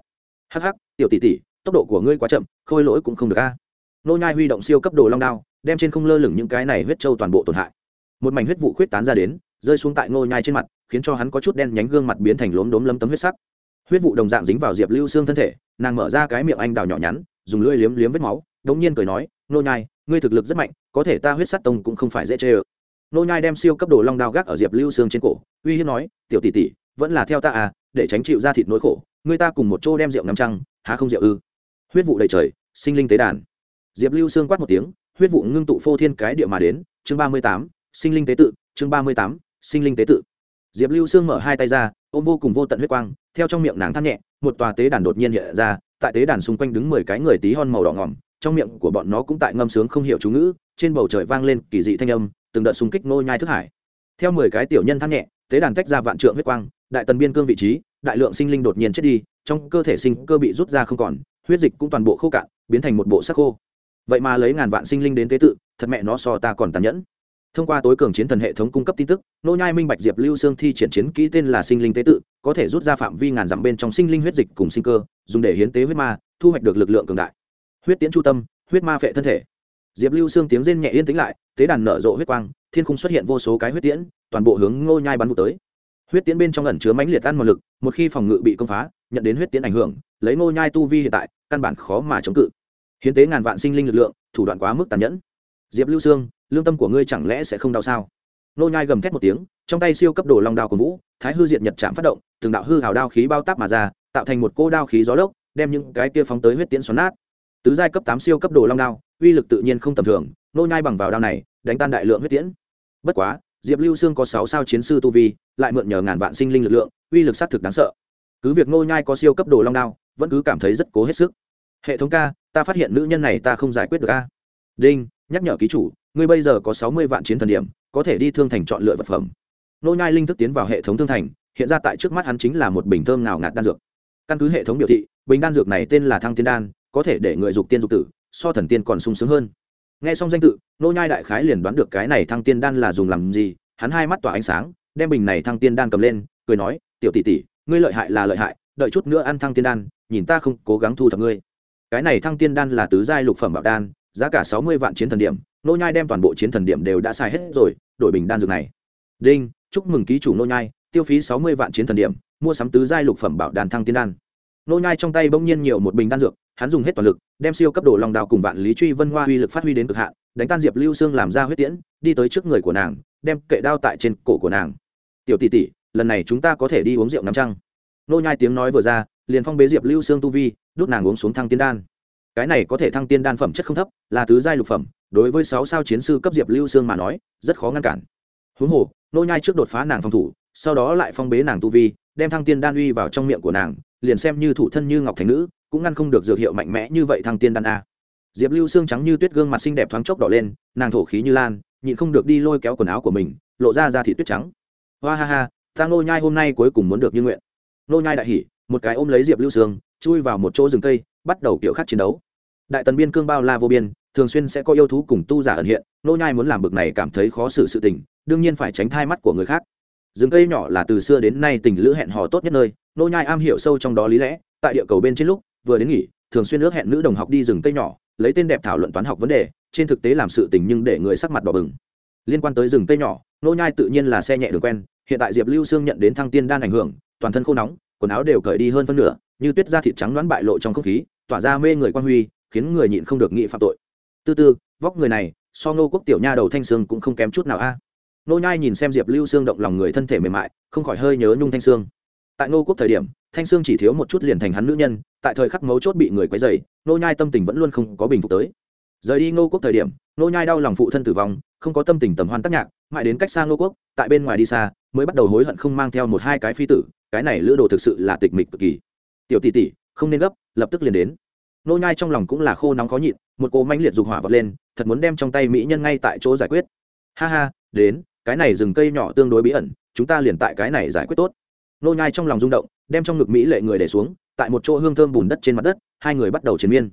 Hắc hắc, tiểu tỷ tỷ, tốc độ của ngươi quá chậm, khôi lỗi cũng không được a nô nhai huy động siêu cấp đồ long đao, đem trên không lơ lửng những cái này huyết châu toàn bộ tổn hại. Một mảnh huyết vụ khuyết tán ra đến, rơi xuống tại Nô nhai trên mặt, khiến cho hắn có chút đen nhánh gương mặt biến thành lốm đốm lấm tấm huyết sắc. Huyết vụ đồng dạng dính vào diệp lưu xương thân thể, nàng mở ra cái miệng anh đào nhỏ nhắn, dùng lưỡi liếm liếm vết máu, đống nhiên cười nói nô nhai, ngươi thực lực rất mạnh, có thể ta huyết sắt tông cũng không phải dễ chơi nô nhai đem siêu cấp đồ long đao gác ở diệp lưu xương trên cổ, uy hiếp nói, tiểu tỷ tỷ, vẫn là theo ta à để tránh chịu ra thịt nỗi khổ, ngươi ta cùng một chỗ đem rượu ngắm trăng, há không rượu ư? Huyết vụ đầy trời, sinh linh tế đàn diệp lưu Sương quát một tiếng, huyết vụ ngưng tụ phô thiên cái địa mà đến, chương ba mươi tám, sinh linh tế tự, chương ba mươi tám, sinh linh tế tự. Diệp lưu Sương mở hai tay ra, ôm vô cùng vô tận huyết quang, theo trong miệng nàng than nhẹ, một tòa tế đàn đột nhiên hiện ra, tại tế đàn xung quanh đứng mười cái người tí hon màu đỏ ngỏm, trong miệng của bọn nó cũng tại ngâm sướng không hiểu chú ngữ, trên bầu trời vang lên kỳ dị thanh âm, từng đợt xung kích nô nhai thức hải. Theo mười cái tiểu nhân than nhẹ, tế đàn tách ra vạn trượng huyết quang, đại tần biên cương vị trí, đại lượng sinh linh đột nhiên chết đi, trong cơ thể sinh cơ bị rút ra không còn, huyết dịch cũng toàn bộ khô cạn, biến thành một bộ sắc khô vậy mà lấy ngàn vạn sinh linh đến tế tự, thật mẹ nó so ta còn tàn nhẫn. Thông qua tối cường chiến thần hệ thống cung cấp tin tức, nô nhai minh bạch diệp lưu xương thi triển chiến kỹ tên là sinh linh tế tự, có thể rút ra phạm vi ngàn dặm bên trong sinh linh huyết dịch cùng sinh cơ, dùng để hiến tế huyết ma, thu hoạch được lực lượng cường đại. Huyết tiễn chu tâm, huyết ma phệ thân thể. Diệp lưu xương tiếng rên nhẹ yên tĩnh lại, tế đàn nở rộ huyết quang, thiên khung xuất hiện vô số cái huyết tiễn, toàn bộ hướng ngô nhai bắn vụ tới. Huyết tiễn bên trong ẩn chứa mãnh liệt ăn một lực, một khi phòng ngự bị công phá, nhận đến huyết tiễn ảnh hưởng, lấy ngô nhai tu vi hiện tại, căn bản khó mà chống cự hiến tế ngàn vạn sinh linh lực lượng, thủ đoạn quá mức tàn nhẫn. Diệp lưu Sương, lương tâm của ngươi chẳng lẽ sẽ không đau sao? Nô nhai gầm thét một tiếng, trong tay siêu cấp đồ long đao của vũ, thái hư diệt nhật chạm phát động, từng đạo hư hào đao khí bao táp mà ra, tạo thành một cô đao khí gió lốc, đem những cái kia phóng tới huyết tiễn xoắn nát. Tứ giai cấp tám siêu cấp đồ long đao, uy lực tự nhiên không tầm thường, nô nhai bằng vào đao này, đánh tan đại lượng huyết tiễn. Bất quá, diệp lưu Sương có sáu sao chiến sư tu vi, lại mượn nhờ ngàn vạn sinh linh lực lượng, uy lực sát thực đáng sợ. Cứ việc nô nhai có siêu cấp đồ long đao, vẫn cứ cảm thấy rất cố hết sức. Hệ thống ca ta phát hiện nữ nhân này ta không giải quyết được a. Đinh, nhắc nhở ký chủ, ngươi bây giờ có sáu mươi vạn chiến thần điểm, có thể đi thương thành chọn lựa vật phẩm. Nô nhai linh thức tiến vào hệ thống thương thành, hiện ra tại trước mắt hắn chính là một bình thơm nào ngạt đan dược. Căn cứ hệ thống biểu thị, bình đan dược này tên là thăng tiên đan, có thể để người dục tiên dục tử, so thần tiên còn sung sướng hơn. Nghe xong danh tự, nô nhai đại khái liền đoán được cái này thăng tiên đan là dùng làm gì, hắn hai mắt tỏa ánh sáng, đem bình này thăng tiên đan cầm lên, cười nói, tiểu tỷ tỷ, ngươi lợi hại là lợi hại, đợi chút nữa ăn thăng tiên đan, nhìn ta không cố gắng thu thập ngươi cái này thăng tiên đan là tứ giai lục phẩm bảo đan, giá cả sáu mươi vạn chiến thần điểm, nô nhai đem toàn bộ chiến thần điểm đều đã xài hết rồi, đổi bình đan dược này. Đinh, chúc mừng ký chủ nô nhai, tiêu phí sáu mươi vạn chiến thần điểm, mua sắm tứ giai lục phẩm bảo đan thăng tiên đan. Nô nhai trong tay bỗng nhiên nhiều một bình đan dược, hắn dùng hết toàn lực, đem siêu cấp độ long đào cùng vạn lý truy vân hoa uy lực phát huy đến cực hạn, đánh tan diệp lưu xương làm ra huyết tiễn, đi tới trước người của nàng, đem kệ đao tại trên cổ của nàng. Tiểu tỷ tỷ, lần này chúng ta có thể đi uống rượu ngắm trăng. Nô nhai tiếng nói vừa ra liền phong bế diệp lưu xương tu vi đút nàng uống xuống thăng tiên đan. Cái này có thể thăng tiên đan phẩm chất không thấp, là tứ giai lục phẩm, đối với sáu sao chiến sư cấp diệp lưu xương mà nói, rất khó ngăn cản. Huống hồ, nô nhai trước đột phá nàng phòng thủ, sau đó lại phong bế nàng tu vi, đem thăng tiên đan uy vào trong miệng của nàng, liền xem như thủ thân như ngọc thành nữ, cũng ngăn không được dược hiệu mạnh mẽ như vậy thăng tiên đan a. Diệp lưu xương trắng như tuyết gương mặt xinh đẹp thoáng chốc đỏ lên, nàng thổ khí như lan, nhịn không được đi lôi kéo quần áo của mình, lộ ra ra thị tuyết trắng. Hoa ha ha, ta nô nhai hôm nay cuối cùng muốn được như nguyện. Nô nhai đại hỉ một cái ôm lấy diệp lưu Sương, chui vào một chỗ rừng cây bắt đầu kiểu khác chiến đấu. Đại tần biên cương bao la vô biên thường xuyên sẽ có yêu thú cùng tu giả ẩn hiện nô nhai muốn làm bực này cảm thấy khó xử sự tình đương nhiên phải tránh thai mắt của người khác. Rừng cây nhỏ là từ xưa đến nay tình lữ hẹn hò tốt nhất nơi nô nhai am hiểu sâu trong đó lý lẽ tại địa cầu bên trên lúc vừa đến nghỉ thường xuyên ước hẹn nữ đồng học đi rừng cây nhỏ lấy tên đẹp thảo luận toán học vấn đề trên thực tế làm sự tình nhưng để người sắc mặt đỏ bừng. Liên quan tới rừng cây nhỏ nô nhai tự nhiên là xe nhẹ đường quen hiện tại diệp lưu sương nhận đến thăng tiên đan ảnh hưởng toàn thân khô nóng quần áo đều cởi đi hơn phân nửa, như tuyết da thịt trắng đoán bại lộ trong không khí, tỏa ra mê người quan huy, khiến người nhịn không được nghĩ phạm tội. Tư tư vóc người này, so ngô quốc tiểu nha đầu thanh sương cũng không kém chút nào a. Nô nhai nhìn xem diệp lưu sương động lòng người thân thể mềm mại, không khỏi hơi nhớ nhung thanh sương. Tại ngô quốc thời điểm, thanh sương chỉ thiếu một chút liền thành hắn nữ nhân, tại thời khắc mấu chốt bị người quấy rầy nô nhai tâm tình vẫn luôn không có bình phục tới. Rời đi ngô quốc thời điểm nô nhai đau lòng phụ thân tử vong, không có tâm tình tầm hoan tác nhạc, mãi đến cách xa ngô quốc, tại bên ngoài đi xa, mới bắt đầu hối hận không mang theo một hai cái phi tử cái này lữ đồ thực sự là tịch mịch cực kỳ. Tiểu tỷ tỷ, không nên gấp, lập tức liền đến. Nô nhai trong lòng cũng là khô nóng khó nhịn, một cô mãnh liệt dục hỏa vọt lên, thật muốn đem trong tay mỹ nhân ngay tại chỗ giải quyết. Ha ha, đến, cái này rừng cây nhỏ tương đối bí ẩn, chúng ta liền tại cái này giải quyết tốt. Nô nhai trong lòng rung động, đem trong ngực mỹ lệ người để xuống, tại một chỗ hương thơm bùn đất trên mặt đất, hai người bắt đầu chiến miên.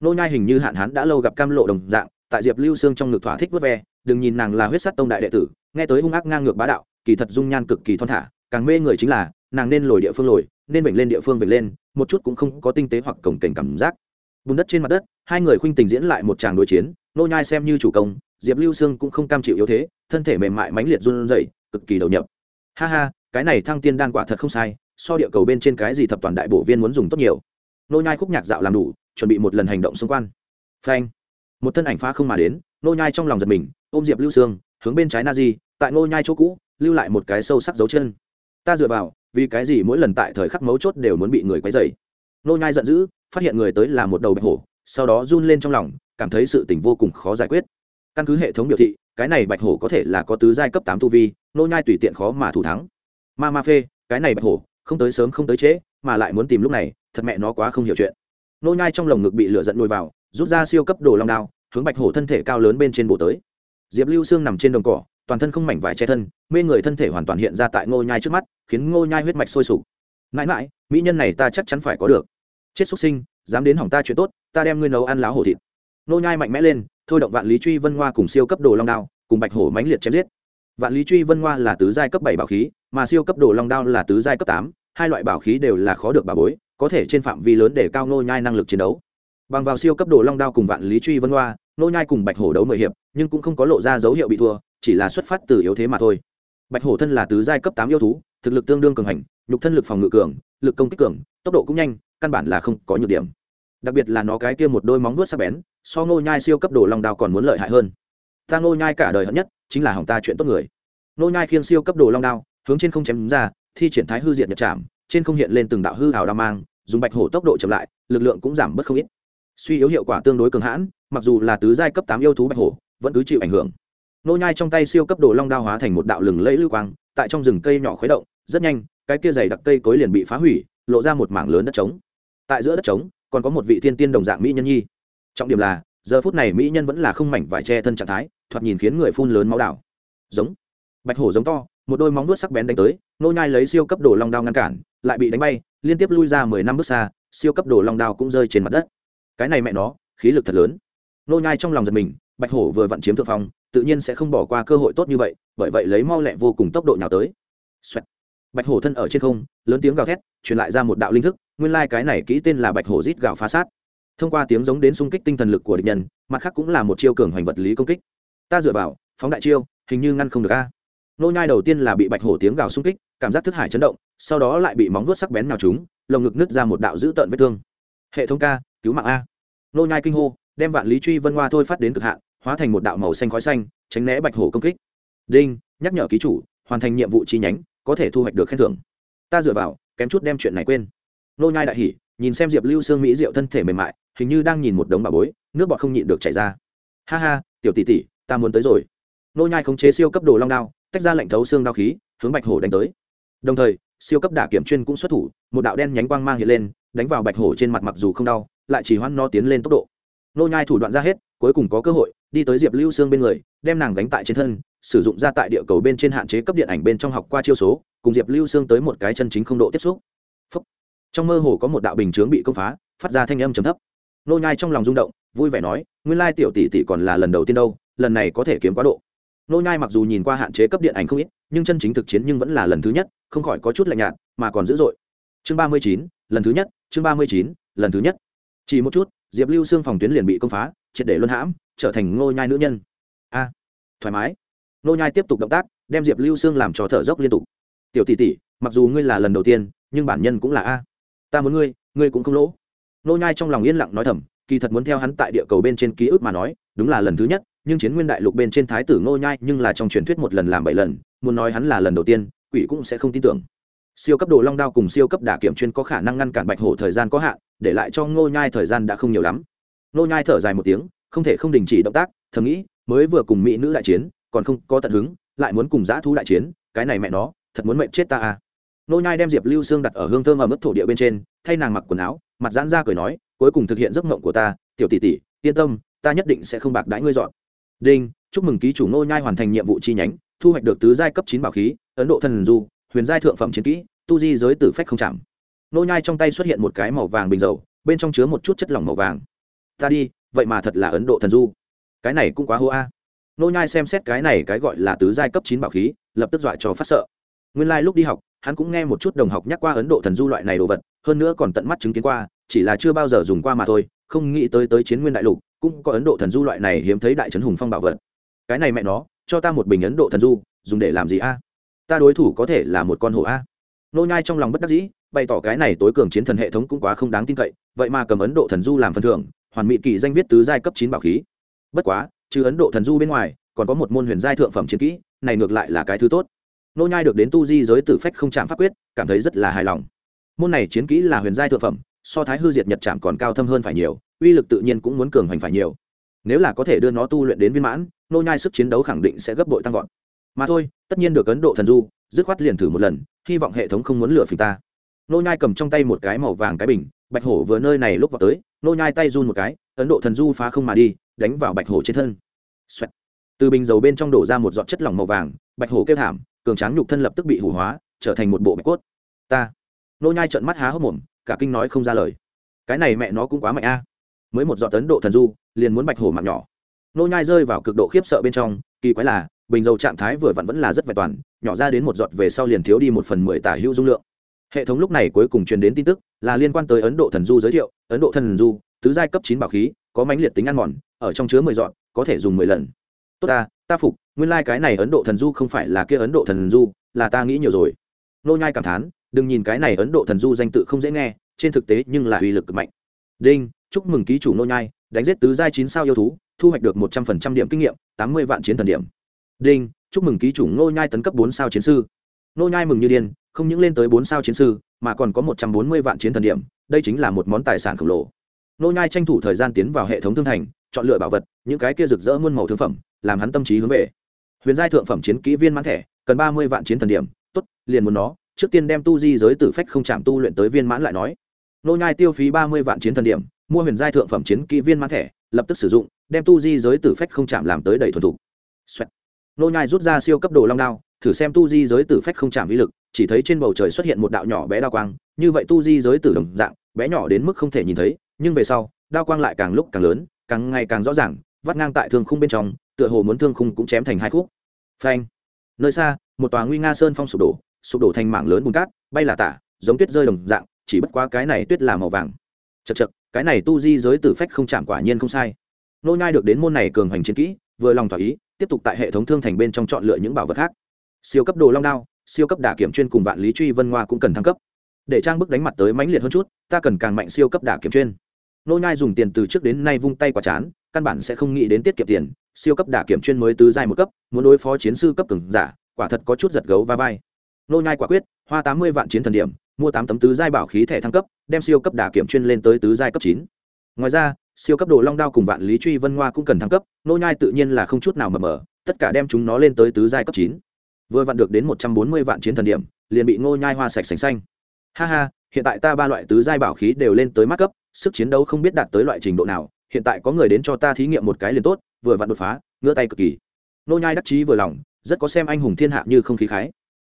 Nô nhai hình như hạn hán đã lâu gặp cam lộ đồng dạng, tại diệp lưu xương trong ngực thỏa thích vớt ve, đừng nhìn nàng là huyết sắt tông đại đệ tử, nghe tới hung ác ngang ngược bá đạo, kỳ thật dung nhan cực kỳ thon thả, càng mê người chính là nàng nên lồi địa phương lồi, nên vểnh lên địa phương vểnh lên, một chút cũng không có tinh tế hoặc cổng cảnh cảm giác. Bùn đất trên mặt đất, hai người khuynh tình diễn lại một tràng đối chiến, nô nhai xem như chủ công, diệp lưu sương cũng không cam chịu yếu thế, thân thể mềm mại mãnh liệt run rẩy, cực kỳ đầu nhập. Ha ha, cái này thăng tiên đan quả thật không sai, so địa cầu bên trên cái gì thập toàn đại bổ viên muốn dùng tốt nhiều. Nô nhai khúc nhạc dạo làm đủ, chuẩn bị một lần hành động xung quanh. Phanh. Một thân ảnh phá không mà đến, nô nhai trong lòng giật mình, ôm diệp lưu sương, hướng bên trái na di tại nô nhai chỗ cũ, lưu lại một cái sâu sắc dấu chân. Ta dựa vào vì cái gì mỗi lần tại thời khắc mấu chốt đều muốn bị người quấy rầy? Nô nhai giận dữ, phát hiện người tới là một đầu bạch hổ, sau đó run lên trong lòng, cảm thấy sự tình vô cùng khó giải quyết. Căn cứ hệ thống biểu thị, cái này bạch hổ có thể là có tứ giai cấp tám tu vi, nô nhai tùy tiện khó mà thủ thắng. Ma ma phê, cái này bạch hổ, không tới sớm không tới trễ, mà lại muốn tìm lúc này, thật mẹ nó quá không hiểu chuyện. Nô nhai trong lồng ngực bị lửa giận nuôi vào, rút ra siêu cấp đồ long đao, hướng bạch hổ thân thể cao lớn bên trên bổ tới. Diệp lưu xương nằm trên đồng cỏ, toàn thân không mảnh vải che thân, mê người thân thể hoàn toàn hiện ra tại ngô nhai trước mắt khiến ngô nhai huyết mạch sôi sục. Mãi mãi, mỹ nhân này ta chắc chắn phải có được. Chết xuất sinh, dám đến hỏng ta chuyện tốt, ta đem ngươi nấu ăn láo hổ thịt. Ngô nhai mạnh mẽ lên, thôi động vạn lý truy vân hoa cùng siêu cấp đồ long đao, cùng bạch hổ mãnh liệt chém giết. Vạn lý truy vân hoa là tứ giai cấp bảy bảo khí, mà siêu cấp đồ long đao là tứ giai cấp tám, hai loại bảo khí đều là khó được bà bối, có thể trên phạm vi lớn để cao Ngô nhai năng lực chiến đấu. Bằng vào siêu cấp đồ long đao cùng vạn lý truy vân hoa, Ngô nhai cùng bạch hổ đấu mười hiệp, nhưng cũng không có lộ ra dấu hiệu bị thua, chỉ là xuất phát từ yếu thế mà thôi. Bạch hổ thân là tứ giai cấp tám yêu thú thực lực tương đương cường hành, nhục thân lực phòng ngự cường, lực công kích cường, tốc độ cũng nhanh, căn bản là không có nhược điểm. Đặc biệt là nó cái kia một đôi móng vuốt sắc bén, so nô nhai siêu cấp đồ long đao còn muốn lợi hại hơn. Ta nô nhai cả đời hận nhất, chính là hỏng ta chuyện tốt người. Nô nhai khiêng siêu cấp đồ long đao, hướng trên không chém ra, thi triển thái hư diệt nhật chạm trên không hiện lên từng đạo hư hào đao mang, dùng bạch hổ tốc độ chậm lại, lực lượng cũng giảm bớt không ít. Suy yếu hiệu quả tương đối cường hãn, mặc dù là tứ giai cấp tám yêu thú bạch hổ, vẫn cứ chịu ảnh hưởng. Nô nhai trong tay siêu cấp đồ long đao hóa thành một đạo lừng lẫy lưu quang, tại trong rừng cây nhỏ khuấy động rất nhanh, cái kia dày đặc cây cối liền bị phá hủy, lộ ra một mảng lớn đất trống. Tại giữa đất trống, còn có một vị thiên tiên đồng dạng mỹ nhân nhi. Trọng điểm là, giờ phút này mỹ nhân vẫn là không mảnh vải che thân trạng thái, thoạt nhìn khiến người phun lớn máu đảo. Giống. Bạch hổ giống to, một đôi móng vuốt sắc bén đánh tới, nô nhai lấy siêu cấp đồ long đao ngăn cản, lại bị đánh bay, liên tiếp lui ra mười năm bước xa, siêu cấp đồ long đao cũng rơi trên mặt đất. Cái này mẹ nó, khí lực thật lớn. Nô nhai trong lòng giật mình, bạch hổ vừa vặn chiếm thượng phong, tự nhiên sẽ không bỏ qua cơ hội tốt như vậy, bởi vậy lấy mau lẹ vô cùng tốc độ nhào tới. Xoẹt bạch hổ thân ở trên không, lớn tiếng gào thét, truyền lại ra một đạo linh thức, nguyên lai cái này kỹ tên là bạch hổ rít gào phá sát. Thông qua tiếng giống đến xung kích tinh thần lực của địch nhân, mặt khác cũng là một chiêu cường hoành vật lý công kích. Ta dựa vào, phóng đại chiêu, hình như ngăn không được a. Nô nhai đầu tiên là bị bạch hổ tiếng gào xung kích, cảm giác thức hải chấn động, sau đó lại bị móng vuốt sắc bén nào trúng, lồng ngực nứt ra một đạo dữ tợn vết thương. Hệ thống ca, cứu mạng a. Nô nhai kinh hô, đem vạn lý truy vân hoa thôi phát đến cực hạn, hóa thành một đạo màu xanh khói xanh, tránh né bạch hổ công kích. Đinh, nhắc nhở ký chủ, hoàn thành nhiệm vụ chi nhánh có thể thu hoạch được khen thưởng. Ta dựa vào, kém chút đem chuyện này quên. Nô nhai đại hỉ, nhìn xem diệp lưu sương mỹ diệu thân thể mềm mại, hình như đang nhìn một đống bà bối, nước bọt không nhịn được chảy ra. Ha ha, tiểu tỷ tỷ, ta muốn tới rồi. Nô nhai khống chế siêu cấp đồ long đao, tách ra lệnh thấu xương đao khí, hướng bạch hổ đánh tới. Đồng thời, siêu cấp đả kiểm chuyên cũng xuất thủ, một đạo đen nhánh quang mang hiện lên, đánh vào bạch hổ trên mặt mặc dù không đau, lại chỉ hoan nó tiến lên tốc độ. Nô nhai thủ đoạn ra hết, cuối cùng có cơ hội, đi tới diệp lưu xương bên người, đem nàng gánh tại trên thân sử dụng ra tại địa cầu bên trên hạn chế cấp điện ảnh bên trong học qua chiêu số, cùng diệp lưu xương tới một cái chân chính không độ tiếp xúc、Phúc. Trong mơ hồ có một đạo bình chướng bị công phá, phát ra thanh âm trầm thấp. Nô nhai trong lòng rung động, vui vẻ nói, nguyên lai tiểu tỷ tỷ còn là lần đầu tiên đâu, lần này có thể kiếm quá độ. Nô nhai mặc dù nhìn qua hạn chế cấp điện ảnh không ít, nhưng chân chính thực chiến nhưng vẫn là lần thứ nhất, không khỏi có chút lạnh nhạt, mà còn dữ dội. Chương ba mươi chín, lần thứ nhất, chương ba mươi chín, lần thứ nhất. Chỉ một chút, diệp lưu xương phòng tuyến liền bị công phá, triệt để luân hãm, trở thành ngô nhai nữ nhân. A, thoải mái. Nô nhai tiếp tục động tác, đem diệp lưu xương làm cho thở dốc liên tục. Tiểu tỷ tỷ, mặc dù ngươi là lần đầu tiên, nhưng bản nhân cũng là a. Ta muốn ngươi ngươi cũng không lỗ. Nô nhai trong lòng yên lặng nói thầm, kỳ thật muốn theo hắn tại địa cầu bên trên ký ức mà nói, đúng là lần thứ nhất, nhưng chiến nguyên đại lục bên trên thái tử Nô nhai nhưng là trong truyền thuyết một lần làm bảy lần, muốn nói hắn là lần đầu tiên, quỷ cũng sẽ không tin tưởng. Siêu cấp đồ long đao cùng siêu cấp đả kiểm chuyên có khả năng ngăn cản bạch hổ thời gian có hạn, để lại cho ngô nhai thời gian đã không nhiều lắm. Ngô nhai thở dài một tiếng, không thể không đình chỉ động tác, thầm nghĩ, mới vừa cùng mỹ nữ đại chiến còn không có tận hứng, lại muốn cùng giã thú đại chiến, cái này mẹ nó, thật muốn mệnh chết ta à. Nô nhai đem diệp lưu xương đặt ở hương thơm ở mức thổ địa bên trên, thay nàng mặc quần áo, mặt giãn ra cười nói, cuối cùng thực hiện giấc mộng của ta, tiểu tỷ tỷ, yên tâm, ta nhất định sẽ không bạc đãi ngươi dọn. Đinh, chúc mừng ký chủ Nô nhai hoàn thành nhiệm vụ chi nhánh, thu hoạch được tứ giai cấp chín bảo khí, ấn độ thần du huyền giai thượng phẩm chiến kỹ, tu di giới tử phách không chạm. Nô nhai trong tay xuất hiện một cái màu vàng bình dầu, bên trong chứa một chút chất lỏng màu vàng. Ta đi, vậy mà thật là ấn độ thần du cái này cũng quá hô a nô nhai xem xét cái này cái gọi là tứ giai cấp chín bảo khí, lập tức dọa cho phát sợ. Nguyên lai like lúc đi học, hắn cũng nghe một chút đồng học nhắc qua ấn độ thần du loại này đồ vật, hơn nữa còn tận mắt chứng kiến qua, chỉ là chưa bao giờ dùng qua mà thôi, không nghĩ tới tới chiến nguyên đại lục, cũng có ấn độ thần du loại này hiếm thấy đại trấn hùng phong bảo vật. Cái này mẹ nó, cho ta một bình ấn độ thần du, dùng để làm gì a? Ta đối thủ có thể là một con hổ a. Nô nhai trong lòng bất đắc dĩ, bày tỏ cái này tối cường chiến thần hệ thống cũng quá không đáng tin cậy, vậy mà cầm ấn độ thần du làm phần thưởng, hoàn mỹ kỳ danh viết tứ giai cấp chín bảo khí. Bất quá trừ ấn độ thần du bên ngoài, còn có một môn huyền giai thượng phẩm chiến kỹ, này ngược lại là cái thứ tốt. Nô nhai được đến tu di giới tử phách không chạm pháp quyết, cảm thấy rất là hài lòng. Môn này chiến kỹ là huyền giai thượng phẩm, so thái hư diệt nhật chạm còn cao thâm hơn phải nhiều, uy lực tự nhiên cũng muốn cường hành phải nhiều. Nếu là có thể đưa nó tu luyện đến viên mãn, nô nhai sức chiến đấu khẳng định sẽ gấp bội tăng vọt. Mà thôi, tất nhiên được ấn độ thần du, dứt khoát liền thử một lần, hy vọng hệ thống không muốn lừa phình ta. Nô nhai cầm trong tay một cái màu vàng cái bình, bạch hổ vừa nơi này lúc vào tới, nô nhai tay run một cái, ấn độ thần du phá không mà đi đánh vào bạch hổ trên thân. Xoẹt. từ bình dầu bên trong đổ ra một giọt chất lỏng màu vàng, bạch hổ kêu thảm, cường tráng nhục thân lập tức bị hủ hóa, trở thành một bộ bạch cốt. Ta. Nô nhai trợn mắt há hốc mồm, cả kinh nói không ra lời. Cái này mẹ nó cũng quá mạnh a. Mới một giọt ấn độ thần du, liền muốn bạch hổ mạng nhỏ. Nô nhai rơi vào cực độ khiếp sợ bên trong, kỳ quái là, bình dầu trạng thái vừa vặn vẫn là rất vẹn toàn, nhỏ ra đến một giọt về sau liền thiếu đi một phần mười tả hữu dung lượng. Hệ thống lúc này cuối cùng truyền đến tin tức, là liên quan tới ấn độ thần du giới thiệu. Ấn độ thần du, tứ giai cấp chín bảo khí có mãnh liệt tính ăn mòn, ở trong chứa mười giọt, có thể dùng mười lần. Tốt ta ta phục, nguyên lai cái này ấn độ thần du không phải là kia ấn độ thần du, là ta nghĩ nhiều rồi. Nô nhai cảm thán, đừng nhìn cái này ấn độ thần du danh tự không dễ nghe, trên thực tế nhưng là uy lực cực mạnh. Đinh, chúc mừng ký chủ nô nhai, đánh giết tứ giai chín sao yêu thú, thu hoạch được một trăm phần trăm điểm kinh nghiệm, tám mươi vạn chiến thần điểm. Đinh, chúc mừng ký chủ nô nhai tấn cấp bốn sao chiến sư. Nô nhai mừng như điên, không những lên tới bốn sao chiến sư, mà còn có một trăm bốn mươi vạn chiến thần điểm, đây chính là một món tài sản khổng lồ nô nhai tranh thủ thời gian tiến vào hệ thống thương thành, chọn lựa bảo vật, những cái kia rực rỡ muôn màu thương phẩm, làm hắn tâm trí hướng về. Huyền giai thượng phẩm chiến kỹ viên mãn thẻ cần ba mươi vạn chiến thần điểm, tốt, liền muốn nó. Trước tiên đem tu di giới tử phách không chạm tu luyện tới viên mãn lại nói. Nô nhai tiêu phí ba mươi vạn chiến thần điểm, mua huyền giai thượng phẩm chiến kỹ viên mãn thẻ lập tức sử dụng, đem tu di giới tử phách không chạm làm tới đầy thuần thục. Nô nhai rút ra siêu cấp đồ long đao, thử xem tu di giới tử phách không chạm uy lực, chỉ thấy trên bầu trời xuất hiện một đạo nhỏ bé đao quang, như vậy tu di giới tử đồng dạng, bé nhỏ đến mức không thể nhìn thấy nhưng về sau, đao quang lại càng lúc càng lớn, càng ngày càng rõ ràng, vắt ngang tại thương khung bên trong, tựa hồ muốn thương khung cũng chém thành hai khúc. Phanh. Nơi xa, một tòa nguy nga sơn phong sụp đổ sụp đổ thành mảng lớn bùn cát, bay là tả, giống tuyết rơi đồng dạng, chỉ bất quá cái này tuyết là màu vàng. Chật chật cái này tu di giới tử phách không chạm quả nhiên không sai. Nô nhai được đến môn này cường hành chiến kỹ, vừa lòng thỏa ý, tiếp tục tại hệ thống thương thành bên trong chọn lựa những bảo vật khác. Siêu cấp đồ long đao, siêu cấp đả kiểm chuyên cùng vạn lý truy vân hoa cũng cần thăng cấp để trang bức đánh mặt tới mãnh liệt hơn chút, ta cần càng mạnh siêu cấp đả kiểm chuyên. Nô nhai dùng tiền từ trước đến nay vung tay quả chán, căn bản sẽ không nghĩ đến tiết kiệm tiền, siêu cấp đả kiểm chuyên mới tứ giai một cấp, muốn đối phó chiến sư cấp cường giả, quả thật có chút giật gấu va vai. Nô nhai quả quyết, hoa tám mươi vạn chiến thần điểm, mua tám tấm tứ giai bảo khí thẻ thăng cấp, đem siêu cấp đả kiểm chuyên lên tới tứ giai cấp chín. Ngoài ra, siêu cấp đồ long đao cùng vạn lý truy vân hoa cũng cần thăng cấp, nô nhai tự nhiên là không chút nào mờ mờ, tất cả đem chúng nó lên tới tứ giai cấp chín. Vừa vặn được đến một trăm bốn mươi vạn chiến thần điểm, liền bị ngô nhai hoa sạch sành xanh ha ha hiện tại ta ba loại tứ giai bảo khí đều lên tới mắt cấp sức chiến đấu không biết đạt tới loại trình độ nào hiện tại có người đến cho ta thí nghiệm một cái liền tốt vừa vặn đột phá ngửa tay cực kỳ. Nô nhai đắc chí vừa lòng rất có xem anh hùng thiên hạ như không khí khái.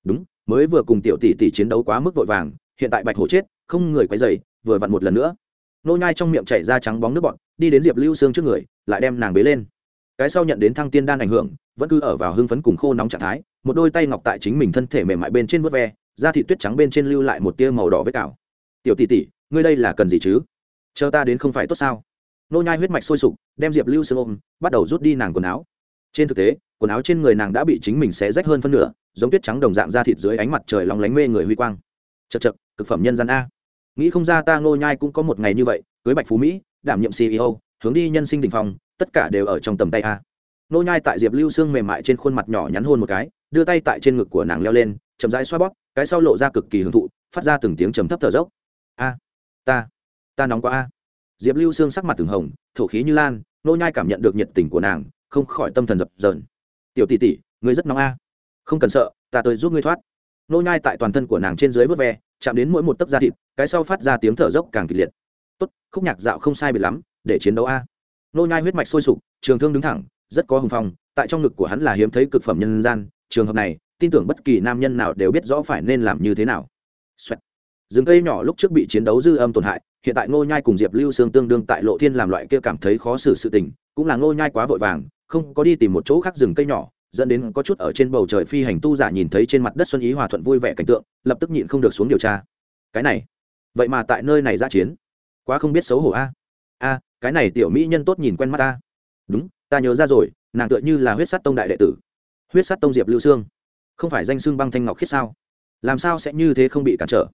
Đúng mới vừa cùng tiểu tỷ tỷ chiến đấu quá mức vội vàng hiện tại bạch hổ chết không người quấy dậy, vừa vặn một lần nữa. Nô nhai trong miệng chảy ra trắng bóng nước bọt đi đến diệp lưu sương trước người lại đem nàng bế lên. Cái sau nhận đến thăng tiên đan ảnh hưởng vẫn cứ ở vào hưng phấn cùng khô nóng trạng thái một đôi tay ngọc tại chính mình thân thể mềm mại bên trên vớt ve da thịt tuyết trắng bên trên lưu lại một tia màu đỏ vết cào. Tiểu tỷ tỷ, ngươi đây là cần gì chứ? Chờ ta đến không phải tốt sao? Nô nhai huyết mạch sôi sục, đem diệp lưu sương ôm, bắt đầu rút đi nàng quần áo. Trên thực tế, quần áo trên người nàng đã bị chính mình xé rách hơn phân nửa, giống tuyết trắng đồng dạng da thịt dưới ánh mặt trời long lánh mê người huy quang. Chật chật cực phẩm nhân gian a. Nghĩ không ra ta nô nhai cũng có một ngày như vậy, cưới bạch phú mỹ, đảm nhiệm ceo hướng đi nhân sinh đỉnh phong, tất cả đều ở trong tầm tay a. Nô nhai tại diệp lưu xương mềm mại trên khuôn mặt nhỏ nhắn hôn một cái, đưa tay tại trên ngực của nàng leo lên, chậm rãi xoa bóp cái sau lộ ra cực kỳ hưởng thụ, phát ra từng tiếng trầm thấp thở dốc. A, ta ta nóng quá a. Diệp lưu xương sắc mặt từng hồng, thổ khí như lan, nô nhai cảm nhận được nhiệt tình của nàng, không khỏi tâm thần dập dờn. Tiểu tỷ tỷ, ngươi rất nóng a. Không cần sợ, ta tới giúp ngươi thoát. Nô nhai tại toàn thân của nàng trên dưới vớt ve, chạm đến mỗi một tấc da thịt, cái sau phát ra tiếng thở dốc càng kịch liệt. Tốt, khúc nhạc dạo không sai biệt lắm, để chiến đấu a. Nô nhai huyết mạch sôi sục, trường thương đứng thẳng, rất có hùng phong, tại trong ngực của hắn là hiếm thấy cực phẩm nhân gian, trường hợp này tin tưởng bất kỳ nam nhân nào đều biết rõ phải nên làm như thế nào. Xoẹt. rừng cây nhỏ lúc trước bị chiến đấu dư âm tổn hại, hiện tại ngô nhai cùng diệp lưu sương tương đương tại lộ thiên làm loại kia cảm thấy khó xử sự tình, cũng là ngô nhai quá vội vàng, không có đi tìm một chỗ khác rừng cây nhỏ, dẫn đến có chút ở trên bầu trời phi hành tu giả nhìn thấy trên mặt đất xuân ý hòa thuận vui vẻ cảnh tượng, lập tức nhịn không được xuống điều tra. Cái này, vậy mà tại nơi này ra chiến, quá không biết xấu hổ a. A, cái này tiểu mỹ nhân tốt nhìn quen mắt ta. Đúng, ta nhớ ra rồi, nàng tựa như là huyết sắt tông đại đệ tử. Huyết sắt tông diệp lưu sương không phải danh xưng băng thanh ngọc khiết sao? Làm sao sẽ như thế không bị cản trở?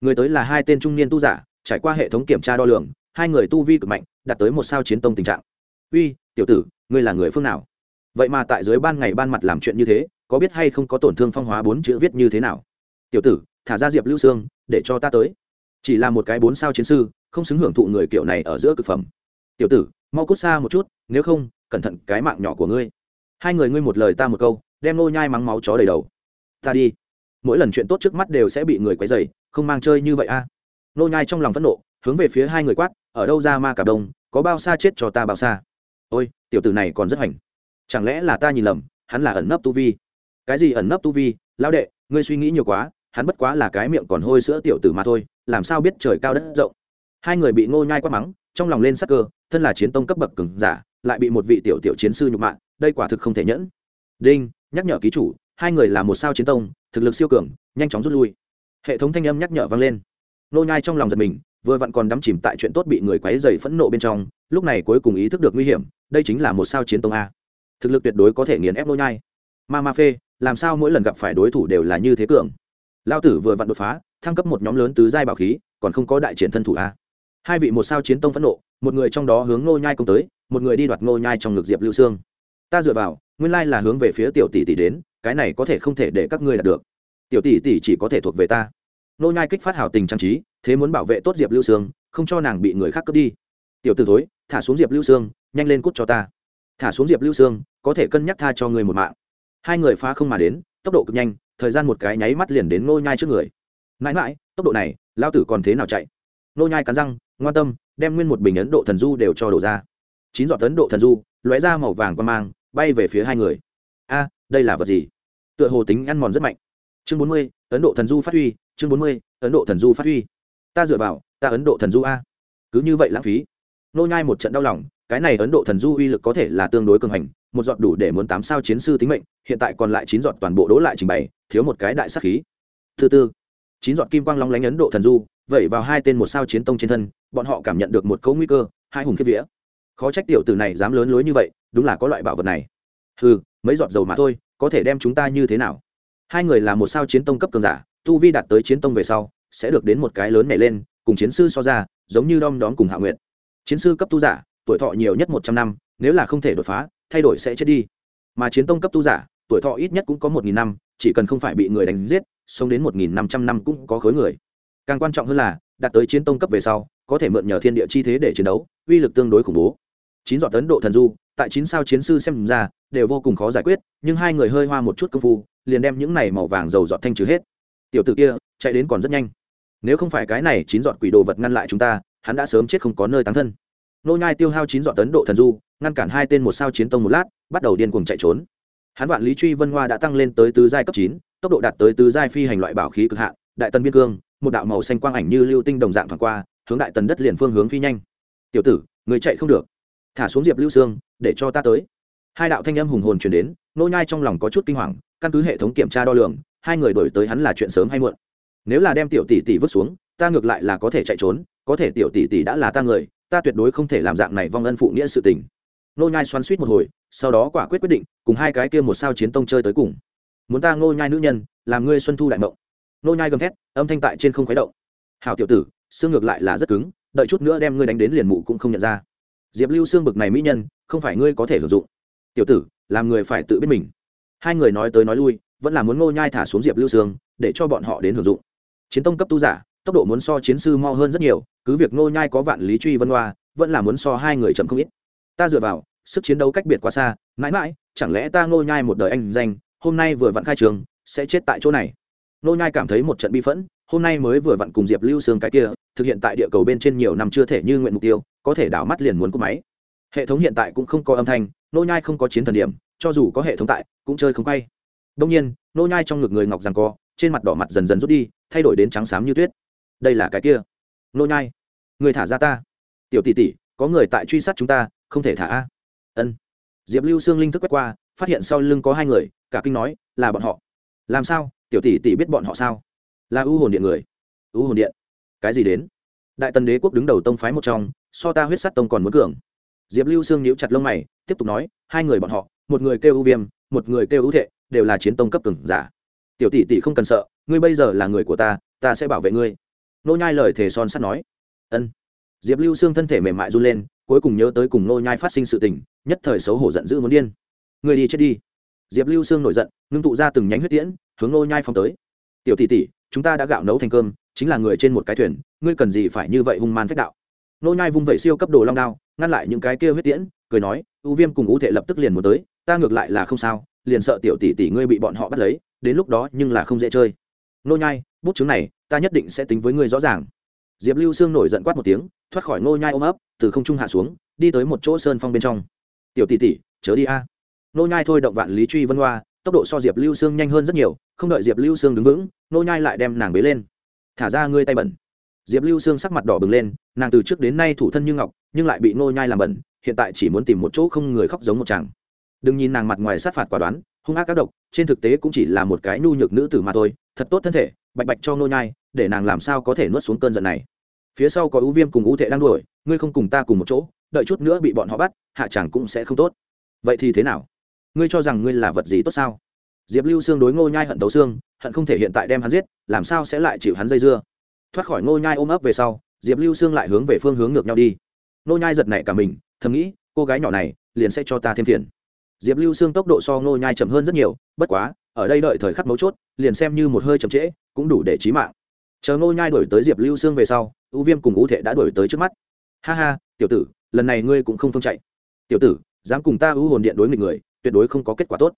Người tới là hai tên trung niên tu giả, trải qua hệ thống kiểm tra đo lường, hai người tu vi cực mạnh, đạt tới một sao chiến tông tình trạng. Uy, tiểu tử, ngươi là người phương nào? Vậy mà tại dưới ban ngày ban mặt làm chuyện như thế, có biết hay không có tổn thương phong hóa bốn chữ viết như thế nào? Tiểu tử, thả ra diệp lưu sương, để cho ta tới. Chỉ là một cái bốn sao chiến sư, không xứng hưởng thụ người kiểu này ở giữa cực phẩm. Tiểu tử, mau cút xa một chút, nếu không, cẩn thận cái mạng nhỏ của ngươi. Hai người ngươi một lời ta một câu đem nô nhai mắng máu chó đầy đầu. Ta đi. Mỗi lần chuyện tốt trước mắt đều sẽ bị người quấy rầy, không mang chơi như vậy a. Nô nhai trong lòng phẫn nộ, hướng về phía hai người quát, ở đâu ra ma cả đông, có bao xa chết cho ta bao xa? Ôi, tiểu tử này còn rất hoành. Chẳng lẽ là ta nhìn lầm, hắn là ẩn nấp tu vi? Cái gì ẩn nấp tu vi? Lão đệ, ngươi suy nghĩ nhiều quá, hắn bất quá là cái miệng còn hôi sữa tiểu tử mà thôi, làm sao biết trời cao đất rộng? Hai người bị ngô nhai quát mắng, trong lòng lên sắc cơ, thân là chiến tông cấp bậc cường giả, lại bị một vị tiểu tiểu chiến sư nhục mạ, đây quả thực không thể nhẫn. Đinh nhắc nhở ký chủ, hai người là một sao chiến tông, thực lực siêu cường, nhanh chóng rút lui. Hệ thống thanh âm nhắc nhở vang lên. Nô nhai trong lòng giật mình, vừa vặn còn đắm chìm tại chuyện tốt bị người quấy rầy phẫn nộ bên trong, lúc này cuối cùng ý thức được nguy hiểm, đây chính là một sao chiến tông a. Thực lực tuyệt đối có thể nghiền ép nô nhai. Ma ma phê, làm sao mỗi lần gặp phải đối thủ đều là như thế cường? Lao tử vừa vặn đột phá, thăng cấp một nhóm lớn tứ giai bảo khí, còn không có đại triển thân thủ a. Hai vị một sao chiến tông phẫn nộ, một người trong đó hướng nô nhai công tới, một người đi đoạt nô nhai trong ngực diệp lưu xương ta dựa vào nguyên lai là hướng về phía tiểu tỷ tỷ đến, cái này có thể không thể để các ngươi đạt được. Tiểu tỷ tỷ chỉ có thể thuộc về ta. Nô nhai kích phát hảo tình trang trí, thế muốn bảo vệ tốt diệp lưu sương, không cho nàng bị người khác cướp đi. Tiểu tử thối, thả xuống diệp lưu sương, nhanh lên cút cho ta. Thả xuống diệp lưu sương, có thể cân nhắc tha cho người một mạng. Hai người phá không mà đến, tốc độ cực nhanh, thời gian một cái nháy mắt liền đến nô nhai trước người. Mãi mãi, tốc độ này lao tử còn thế nào chạy? Nô nhai cắn răng, ngoan tâm, đem nguyên một bình ấn độ thần du đều cho đổ ra. Chín giọt ấn độ thần du, lóe ra màu vàng quan mang bay về phía hai người. A, đây là vật gì? Tựa hồ tính ăn mòn rất mạnh. Chương bốn mươi, ấn độ thần du phát huy. Chương bốn mươi, ấn độ thần du phát huy. Ta dựa vào, ta ấn độ thần du a. Cứ như vậy lãng phí. Nô nhai một trận đau lòng, cái này ấn độ thần du uy lực có thể là tương đối cường hành, một giọt đủ để muốn tám sao chiến sư tính mệnh, hiện tại còn lại chín giọt toàn bộ đỗ lại trình bày, thiếu một cái đại sát khí. Thứ tư, chín giọt kim quang long lánh ấn độ thần du, vẩy vào hai tên một sao chiến tông trên thân, bọn họ cảm nhận được một cấu nguy cơ, hai hùng kiếp vía khó trách tiểu tử này dám lớn lối như vậy, đúng là có loại bảo vật này. Ừ mấy giọt dầu mà thôi, có thể đem chúng ta như thế nào? Hai người là một sao chiến tông cấp cường giả, tu vi đạt tới chiến tông về sau, sẽ được đến một cái lớn nhảy lên, cùng chiến sư so ra, giống như đom đóm cùng hạ nguyện chiến sư cấp tu giả, tuổi thọ nhiều nhất một trăm năm, nếu là không thể đột phá, thay đổi sẽ chết đi. Mà chiến tông cấp tu giả, tuổi thọ ít nhất cũng có một nghìn năm, chỉ cần không phải bị người đánh giết, sống đến một nghìn năm trăm năm cũng có khối người. Càng quan trọng hơn là, đạt tới chiến tông cấp về sau, có thể mượn nhờ thiên địa chi thế để chiến đấu, uy lực tương đối khủng bố chín giọt tấn độ thần du, tại chín sao chiến sư xem ra, đều vô cùng khó giải quyết, nhưng hai người hơi hoa một chút công phu, liền đem những này màu vàng dầu dọt thanh trừ hết. Tiểu t ử kia, chạy đến còn rất nhanh. Nếu không phải cái này chín giọt quỷ đồ vật ngăn lại chúng ta, hắn đã sớm chết không có nơi tán thân. Nô nhai tiêu hao chín giọt tấn độ thần du, ngăn cản hai tên một sao chiến tông một lát, bắt đầu điên cuồng chạy trốn. Hắn vạn lý truy vân hoa đã tăng lên tới tứ giai cấp chín, tốc độ đạt tới tứ giai phi hành loại bảo khí cực hạn, đại tần biên cương, một đạo màu xanh quang ảnh như lưu tinh đồng dạng thoảng qua, hướng đại tần đất liền phương hướng phi nhanh. Tiểu tử, người chạy không được thả xuống diệp lưu sương, để cho ta tới. Hai đạo thanh âm hùng hồn chuyển đến, nô nhai trong lòng có chút kinh hoàng, căn cứ hệ thống kiểm tra đo lường, hai người đổi tới hắn là chuyện sớm hay muộn. Nếu là đem tiểu tỷ tỷ vứt xuống, ta ngược lại là có thể chạy trốn, có thể tiểu tỷ tỷ đã là ta người, ta tuyệt đối không thể làm dạng này vong ân phụ nghĩa sự tình. Nô nhai xoắn suýt một hồi, sau đó quả quyết quyết định, cùng hai cái kia một sao chiến tông chơi tới cùng. Muốn ta nô nhai nữ nhân, làm ngươi xuân thu đại mộng. Nô nhai gầm thét, âm thanh tại trên không khuấy động. Hảo tiểu tử, xương ngược lại là rất cứng, đợi chút nữa đem ngươi đánh đến liền mụ cũng không nhận ra diệp lưu xương bực này mỹ nhân, không phải ngươi có thể hưởng dụng. Tiểu tử, làm người phải tự biết mình. Hai người nói tới nói lui, vẫn là muốn ngô nhai thả xuống diệp lưu xương để cho bọn họ đến hưởng dụng. Chiến tông cấp tu giả, tốc độ muốn so chiến sư mo hơn rất nhiều, cứ việc ngô nhai có vạn lý truy vân hoa, vẫn là muốn so hai người chậm không ít. Ta dựa vào, sức chiến đấu cách biệt quá xa, mãi mãi, chẳng lẽ ta ngô nhai một đời anh danh, hôm nay vừa vặn khai trường, sẽ chết tại chỗ này? Ngô nhai cảm thấy một trận bi phẫn, hôm nay mới vừa vặn cùng diệp lưu xương cái kia, thực hiện tại địa cầu bên trên nhiều năm chưa thể như nguyện mục tiêu có thể đảo mắt liền muốn cúp máy. Hệ thống hiện tại cũng không có âm thanh, nô nhai không có chiến thần điểm, cho dù có hệ thống tại, cũng chơi không quay. Đông nhiên, nô nhai trong ngực người ngọc giằng co, trên mặt đỏ mặt dần dần rút đi, thay đổi đến trắng xám như tuyết. Đây là cái kia. Nô nhai, người thả ra ta. Tiểu tỷ tỷ, có người tại truy sát chúng ta, không thể thả a. Ân. Diệp lưu xương linh thức quét qua, phát hiện sau lưng có hai người, cả kinh nói, là bọn họ. Làm sao? Tiểu tỷ tỷ biết bọn họ sao? Là ưu hồn điện người. Ưu hồn điện. Cái gì đến? Đại tần đế quốc đứng đầu tông phái một trong, so ta huyết sắt tông còn muốn cường. Diệp lưu sương nhíu chặt lông mày, tiếp tục nói, hai người bọn họ, một người kêu ưu viêm, một người kêu ưu thệ, đều là chiến tông cấp cường giả. Tiểu tỷ tỷ không cần sợ, ngươi bây giờ là người của ta ta sẽ bảo vệ ngươi. Nô nhai lời thề son sắt nói. Ân. Diệp lưu xương thân thể mềm mại run lên, cuối cùng nhớ tới cùng nô nhai phát sinh sự tình, nhất thời xấu hổ giận dữ muốn điên. Ngươi đi chết đi. Diệp lưu xương nổi giận, ngưng tụ ra từng nhánh huyết tiễn, hướng nô nhai phóng tới. Tiểu tỷ tỷ, chúng ta đã gạo nấu thành cơm chính là người trên một cái thuyền, ngươi cần gì phải như vậy hung man phách đạo? Nô nhai vung vẩy siêu cấp đồ long đao, ngăn lại những cái kia huyết tiễn, cười nói ưu viêm cùng ưu thệ lập tức liền muốn tới, ta ngược lại là không sao, liền sợ tiểu tỷ tỷ ngươi bị bọn họ bắt lấy, đến lúc đó nhưng là không dễ chơi. Nô nhai, bút chứng này, ta nhất định sẽ tính với ngươi rõ ràng. Diệp lưu sương nổi giận quát một tiếng, thoát khỏi nô nhai ôm ấp, từ không trung hạ xuống, đi tới một chỗ sơn phong bên trong. Tiểu tỷ tỷ, chớ đi a. Nô nhai thôi động vạn lý truy vân hoa, tốc độ so diệp lưu sương nhanh hơn rất nhiều, không đợi diệp lưu sương đứng vững, nô nhai lại đem nàng bế lên thả ra ngươi tay bẩn. Diệp lưu sương sắc mặt đỏ bừng lên, nàng từ trước đến nay thủ thân như ngọc, nhưng lại bị nô nhai làm bẩn, hiện tại chỉ muốn tìm một chỗ không người khóc giống một chàng. Đừng nhìn nàng mặt ngoài sát phạt quả đoán, hung ác các độc, trên thực tế cũng chỉ là một cái nhu nhược nữ tử mà thôi, thật tốt thân thể, bạch bạch cho nô nhai, để nàng làm sao có thể nuốt xuống cơn giận này. Phía sau có ưu viêm cùng ưu thệ đang đuổi, ngươi không cùng ta cùng một chỗ, đợi chút nữa bị bọn họ bắt, hạ chẳng cũng sẽ không tốt. Vậy thì thế nào? Ngươi cho rằng ngươi là vật gì tốt sao? Diệp lưu xương đối ngô nhai hận tấu xương hận không thể hiện tại đem hắn giết, làm sao sẽ lại chịu hắn dây dưa. Thoát khỏi ngô nhai ôm ấp về sau, diệp lưu Sương lại hướng về phương hướng ngược nhau đi. Ngô nhai giật nảy cả mình, thầm nghĩ, cô gái nhỏ này, liền sẽ cho ta thêm phiền. Diệp lưu Sương tốc độ so ngô nhai chậm hơn rất nhiều, bất quá, ở đây đợi thời khắc mấu chốt, liền xem như một hơi chậm trễ, cũng đủ để chí mạng. Chờ ngô nhai đuổi tới diệp lưu Sương về sau ưu viêm cùng ưu thệ đã đuổi tới trước mắt. Ha ha, tiểu tử, lần này ngươi cũng không phương chạy. Tiểu tử, dám cùng ta ưu hồn điện đối nghịch người, tuyệt đối không có kết quả tốt.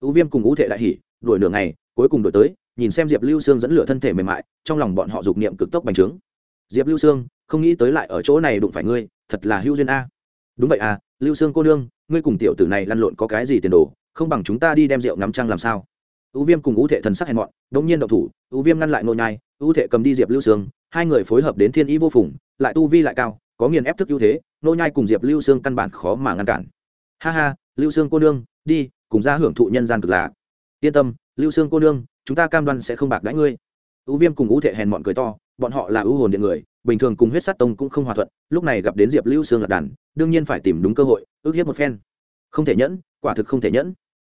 Ưu viêm cùng ưu thệ đại hỉ, đuổi nửa ngày cuối cùng đuổi tới nhìn xem diệp lưu Sương dẫn lửa thân thể mềm mại trong lòng bọn họ dục niệm cực tốc bành trướng. Diệp lưu Sương, không nghĩ tới lại ở chỗ này đụng phải ngươi thật là hữu duyên a. Đúng vậy à lưu Sương cô nương ngươi cùng tiểu tử này lăn lộn có cái gì tiền đồ không bằng chúng ta đi đem rượu ngắm trăng làm sao? U viêm cùng U thệ thần sắc hèn mọn đống nhiên động thủ U viêm ngăn lại nô nhai U thệ cầm đi diệp lưu sương hai người phối hợp đến thiên ý vô phùng lại tu vi lại cao có nghiền ép thức ưu thế nô nhai cùng diệp lưu sương căn bản khó mà ngăn cản. Ha ha lưu sương cô nương đi cùng ra hưởng thụ nhân gian cực lạ yên tâm lưu sương cô nương, chúng ta cam đoan sẽ không bạc đãi ngươi. Ưu viêm cùng ưu thệ hèn mọn cười to, bọn họ là ưu hồn điện người, bình thường cùng huyết sát tông cũng không hòa thuận, lúc này gặp đến diệp lưu sương lật đàn, đương nhiên phải tìm đúng cơ hội, ước hiếp một phen. Không thể nhẫn, quả thực không thể nhẫn.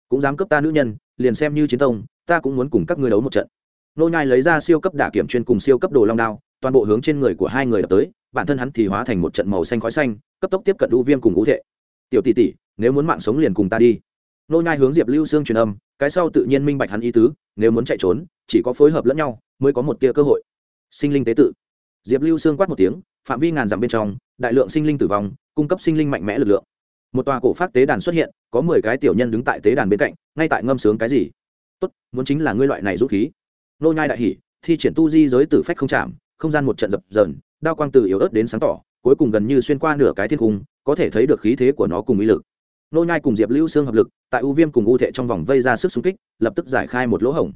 Cũng dám cấp ta nữ nhân, liền xem như chiến tông, ta cũng muốn cùng các ngươi đấu một trận. Nô nhai lấy ra siêu cấp đả kiểm chuyên cùng siêu cấp đồ long đao, toàn bộ hướng trên người của hai người đập tới, bản thân hắn thì hóa thành một trận màu xanh khói xanh, cấp tốc tiếp cận u viêm cùng u thệ. Tiểu tỷ tỷ, nếu muốn mạng sống liền cùng ta đi nô nhai hướng diệp lưu xương truyền âm, cái sau tự nhiên minh bạch hắn ý tứ, nếu muốn chạy trốn, chỉ có phối hợp lẫn nhau mới có một tia cơ hội. Sinh linh tế tự. Diệp lưu xương quát một tiếng, phạm vi ngàn dặm bên trong, đại lượng sinh linh tử vong, cung cấp sinh linh mạnh mẽ lực lượng. Một tòa cổ phát tế đàn xuất hiện, có mười cái tiểu nhân đứng tại tế đàn bên cạnh, ngay tại ngâm sướng cái gì? Tốt, muốn chính là ngươi loại này rút khí. Nô nhai đại hỉ, thi triển tu di giới tử phách không chạm, không gian một trận dập dờn, đao quang từ yếu ớt đến sáng tỏ, cuối cùng gần như xuyên qua nửa cái thiên cung, có thể thấy được khí thế của nó cùng ý lực nô nhai cùng diệp lưu xương hợp lực, tại u viêm cùng u thệ trong vòng vây ra sức xung kích, lập tức giải khai một lỗ hổng.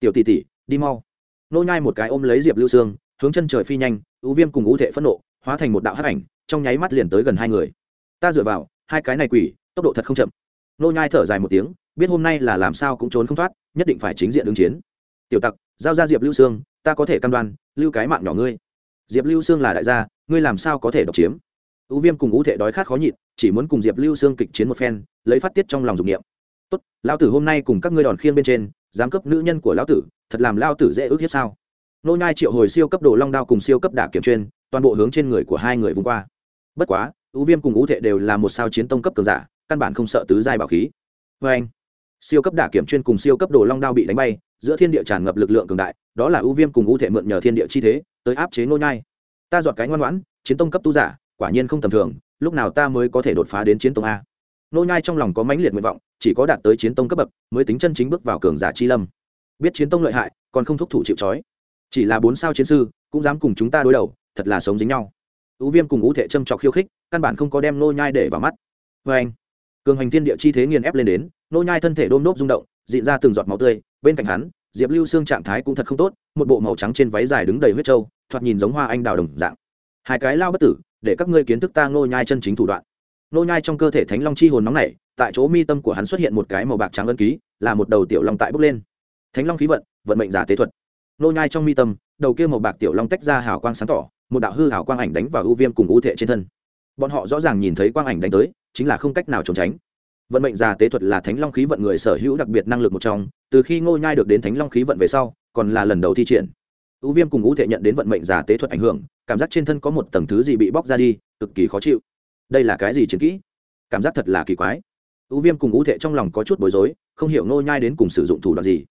Tiểu tỷ tỷ, đi mau. Nô nhai một cái ôm lấy diệp lưu xương, hướng chân trời phi nhanh, u viêm cùng u thệ phẫn nộ, hóa thành một đạo hắc ảnh, trong nháy mắt liền tới gần hai người. Ta dựa vào, hai cái này quỷ, tốc độ thật không chậm. Nô nhai thở dài một tiếng, biết hôm nay là làm sao cũng trốn không thoát, nhất định phải chính diện ứng chiến. Tiểu tặc, giao ra diệp lưu sương ta có thể cam đoan, lưu cái mạng nhỏ ngươi. Diệp lưu sương là đại gia, ngươi làm sao có thể độc chiếm? Ưu viêm cùng ưu thệ đói khát khó nhịn, chỉ muốn cùng diệp lưu sương kịch chiến một phen, lấy phát tiết trong lòng dục niệm. Tốt, lão tử hôm nay cùng các ngươi đòn khiêng bên trên giám cấp nữ nhân của lão tử, thật làm lão tử dễ ước hiếp sao? Nô nhai triệu hồi siêu cấp đồ long đao cùng siêu cấp đả kiểm chuyên, toàn bộ hướng trên người của hai người vung qua. Bất quá ưu viêm cùng ưu thệ đều là một sao chiến tông cấp cường giả, căn bản không sợ tứ giai bảo khí. Vê anh, siêu cấp đả kiểm chuyên cùng siêu cấp đồ long đao bị đánh bay, giữa thiên địa tràn ngập lực lượng cường đại, đó là ưu viêm cùng ưu thệ mượn nhờ thiên địa chi thế, tới áp chế nô nhai. Ta dọn cái ngoan ngoãn, chiến tông cấp tu giả quả nhiên không tầm thường lúc nào ta mới có thể đột phá đến chiến tông a? Nô nhai trong lòng có mãnh liệt nguyện vọng chỉ có đạt tới chiến tông cấp bậc mới tính chân chính bước vào cường giả chi lâm. Biết chiến tông lợi hại còn không thúc thủ chịu chói, chỉ là bốn sao chiến sư cũng dám cùng chúng ta đối đầu thật là sống dính nhau. Ưu viêm cùng ưu thệ châm trọc khiêu khích căn bản không có đem nô nhai để vào mắt. Với anh cường hành thiên địa chi thế nghiền ép lên đến nô nhai thân thể đôm nốt rung động dịn ra từng giọt máu tươi bên cạnh hắn diệp lưu xương trạng thái cũng thật không tốt một bộ màu trắng trên váy dài đứng đầy huyết trâu thoạt nhìn giống hoa anh đào đồng dạng. Hai cái lao bất tử để các ngươi kiến thức ta Ngô nhai chân chính thủ đoạn. Ngô nhai trong cơ thể thánh long chi hồn nóng nảy, tại chỗ mi tâm của hắn xuất hiện một cái màu bạc trắng ân ký, là một đầu tiểu long tại bốc lên. Thánh long khí vận vận mệnh giả tế thuật. Ngô nhai trong mi tâm, đầu kia màu bạc tiểu long tách ra hào quang sáng tỏ, một đạo hư hào quang ảnh đánh vào ưu viêm cùng ưu thệ trên thân. Bọn họ rõ ràng nhìn thấy quang ảnh đánh tới, chính là không cách nào trốn tránh. Vận mệnh già tế thuật là thánh long khí vận người sở hữu đặc biệt năng lực một trong, từ khi ngô nhai được đến thánh long khí vận về sau, còn là lần đầu thi triển. Ưu viêm cùng ưu Thệ nhận đến vận mệnh già tế thuật ảnh hưởng cảm giác trên thân có một tầng thứ gì bị bóc ra đi, cực kỳ khó chịu. Đây là cái gì chiến kỹ? Cảm giác thật là kỳ quái. Ưu viêm cùng ưu thệ trong lòng có chút bối rối, không hiểu nô nhai đến cùng sử dụng thủ đoạn gì.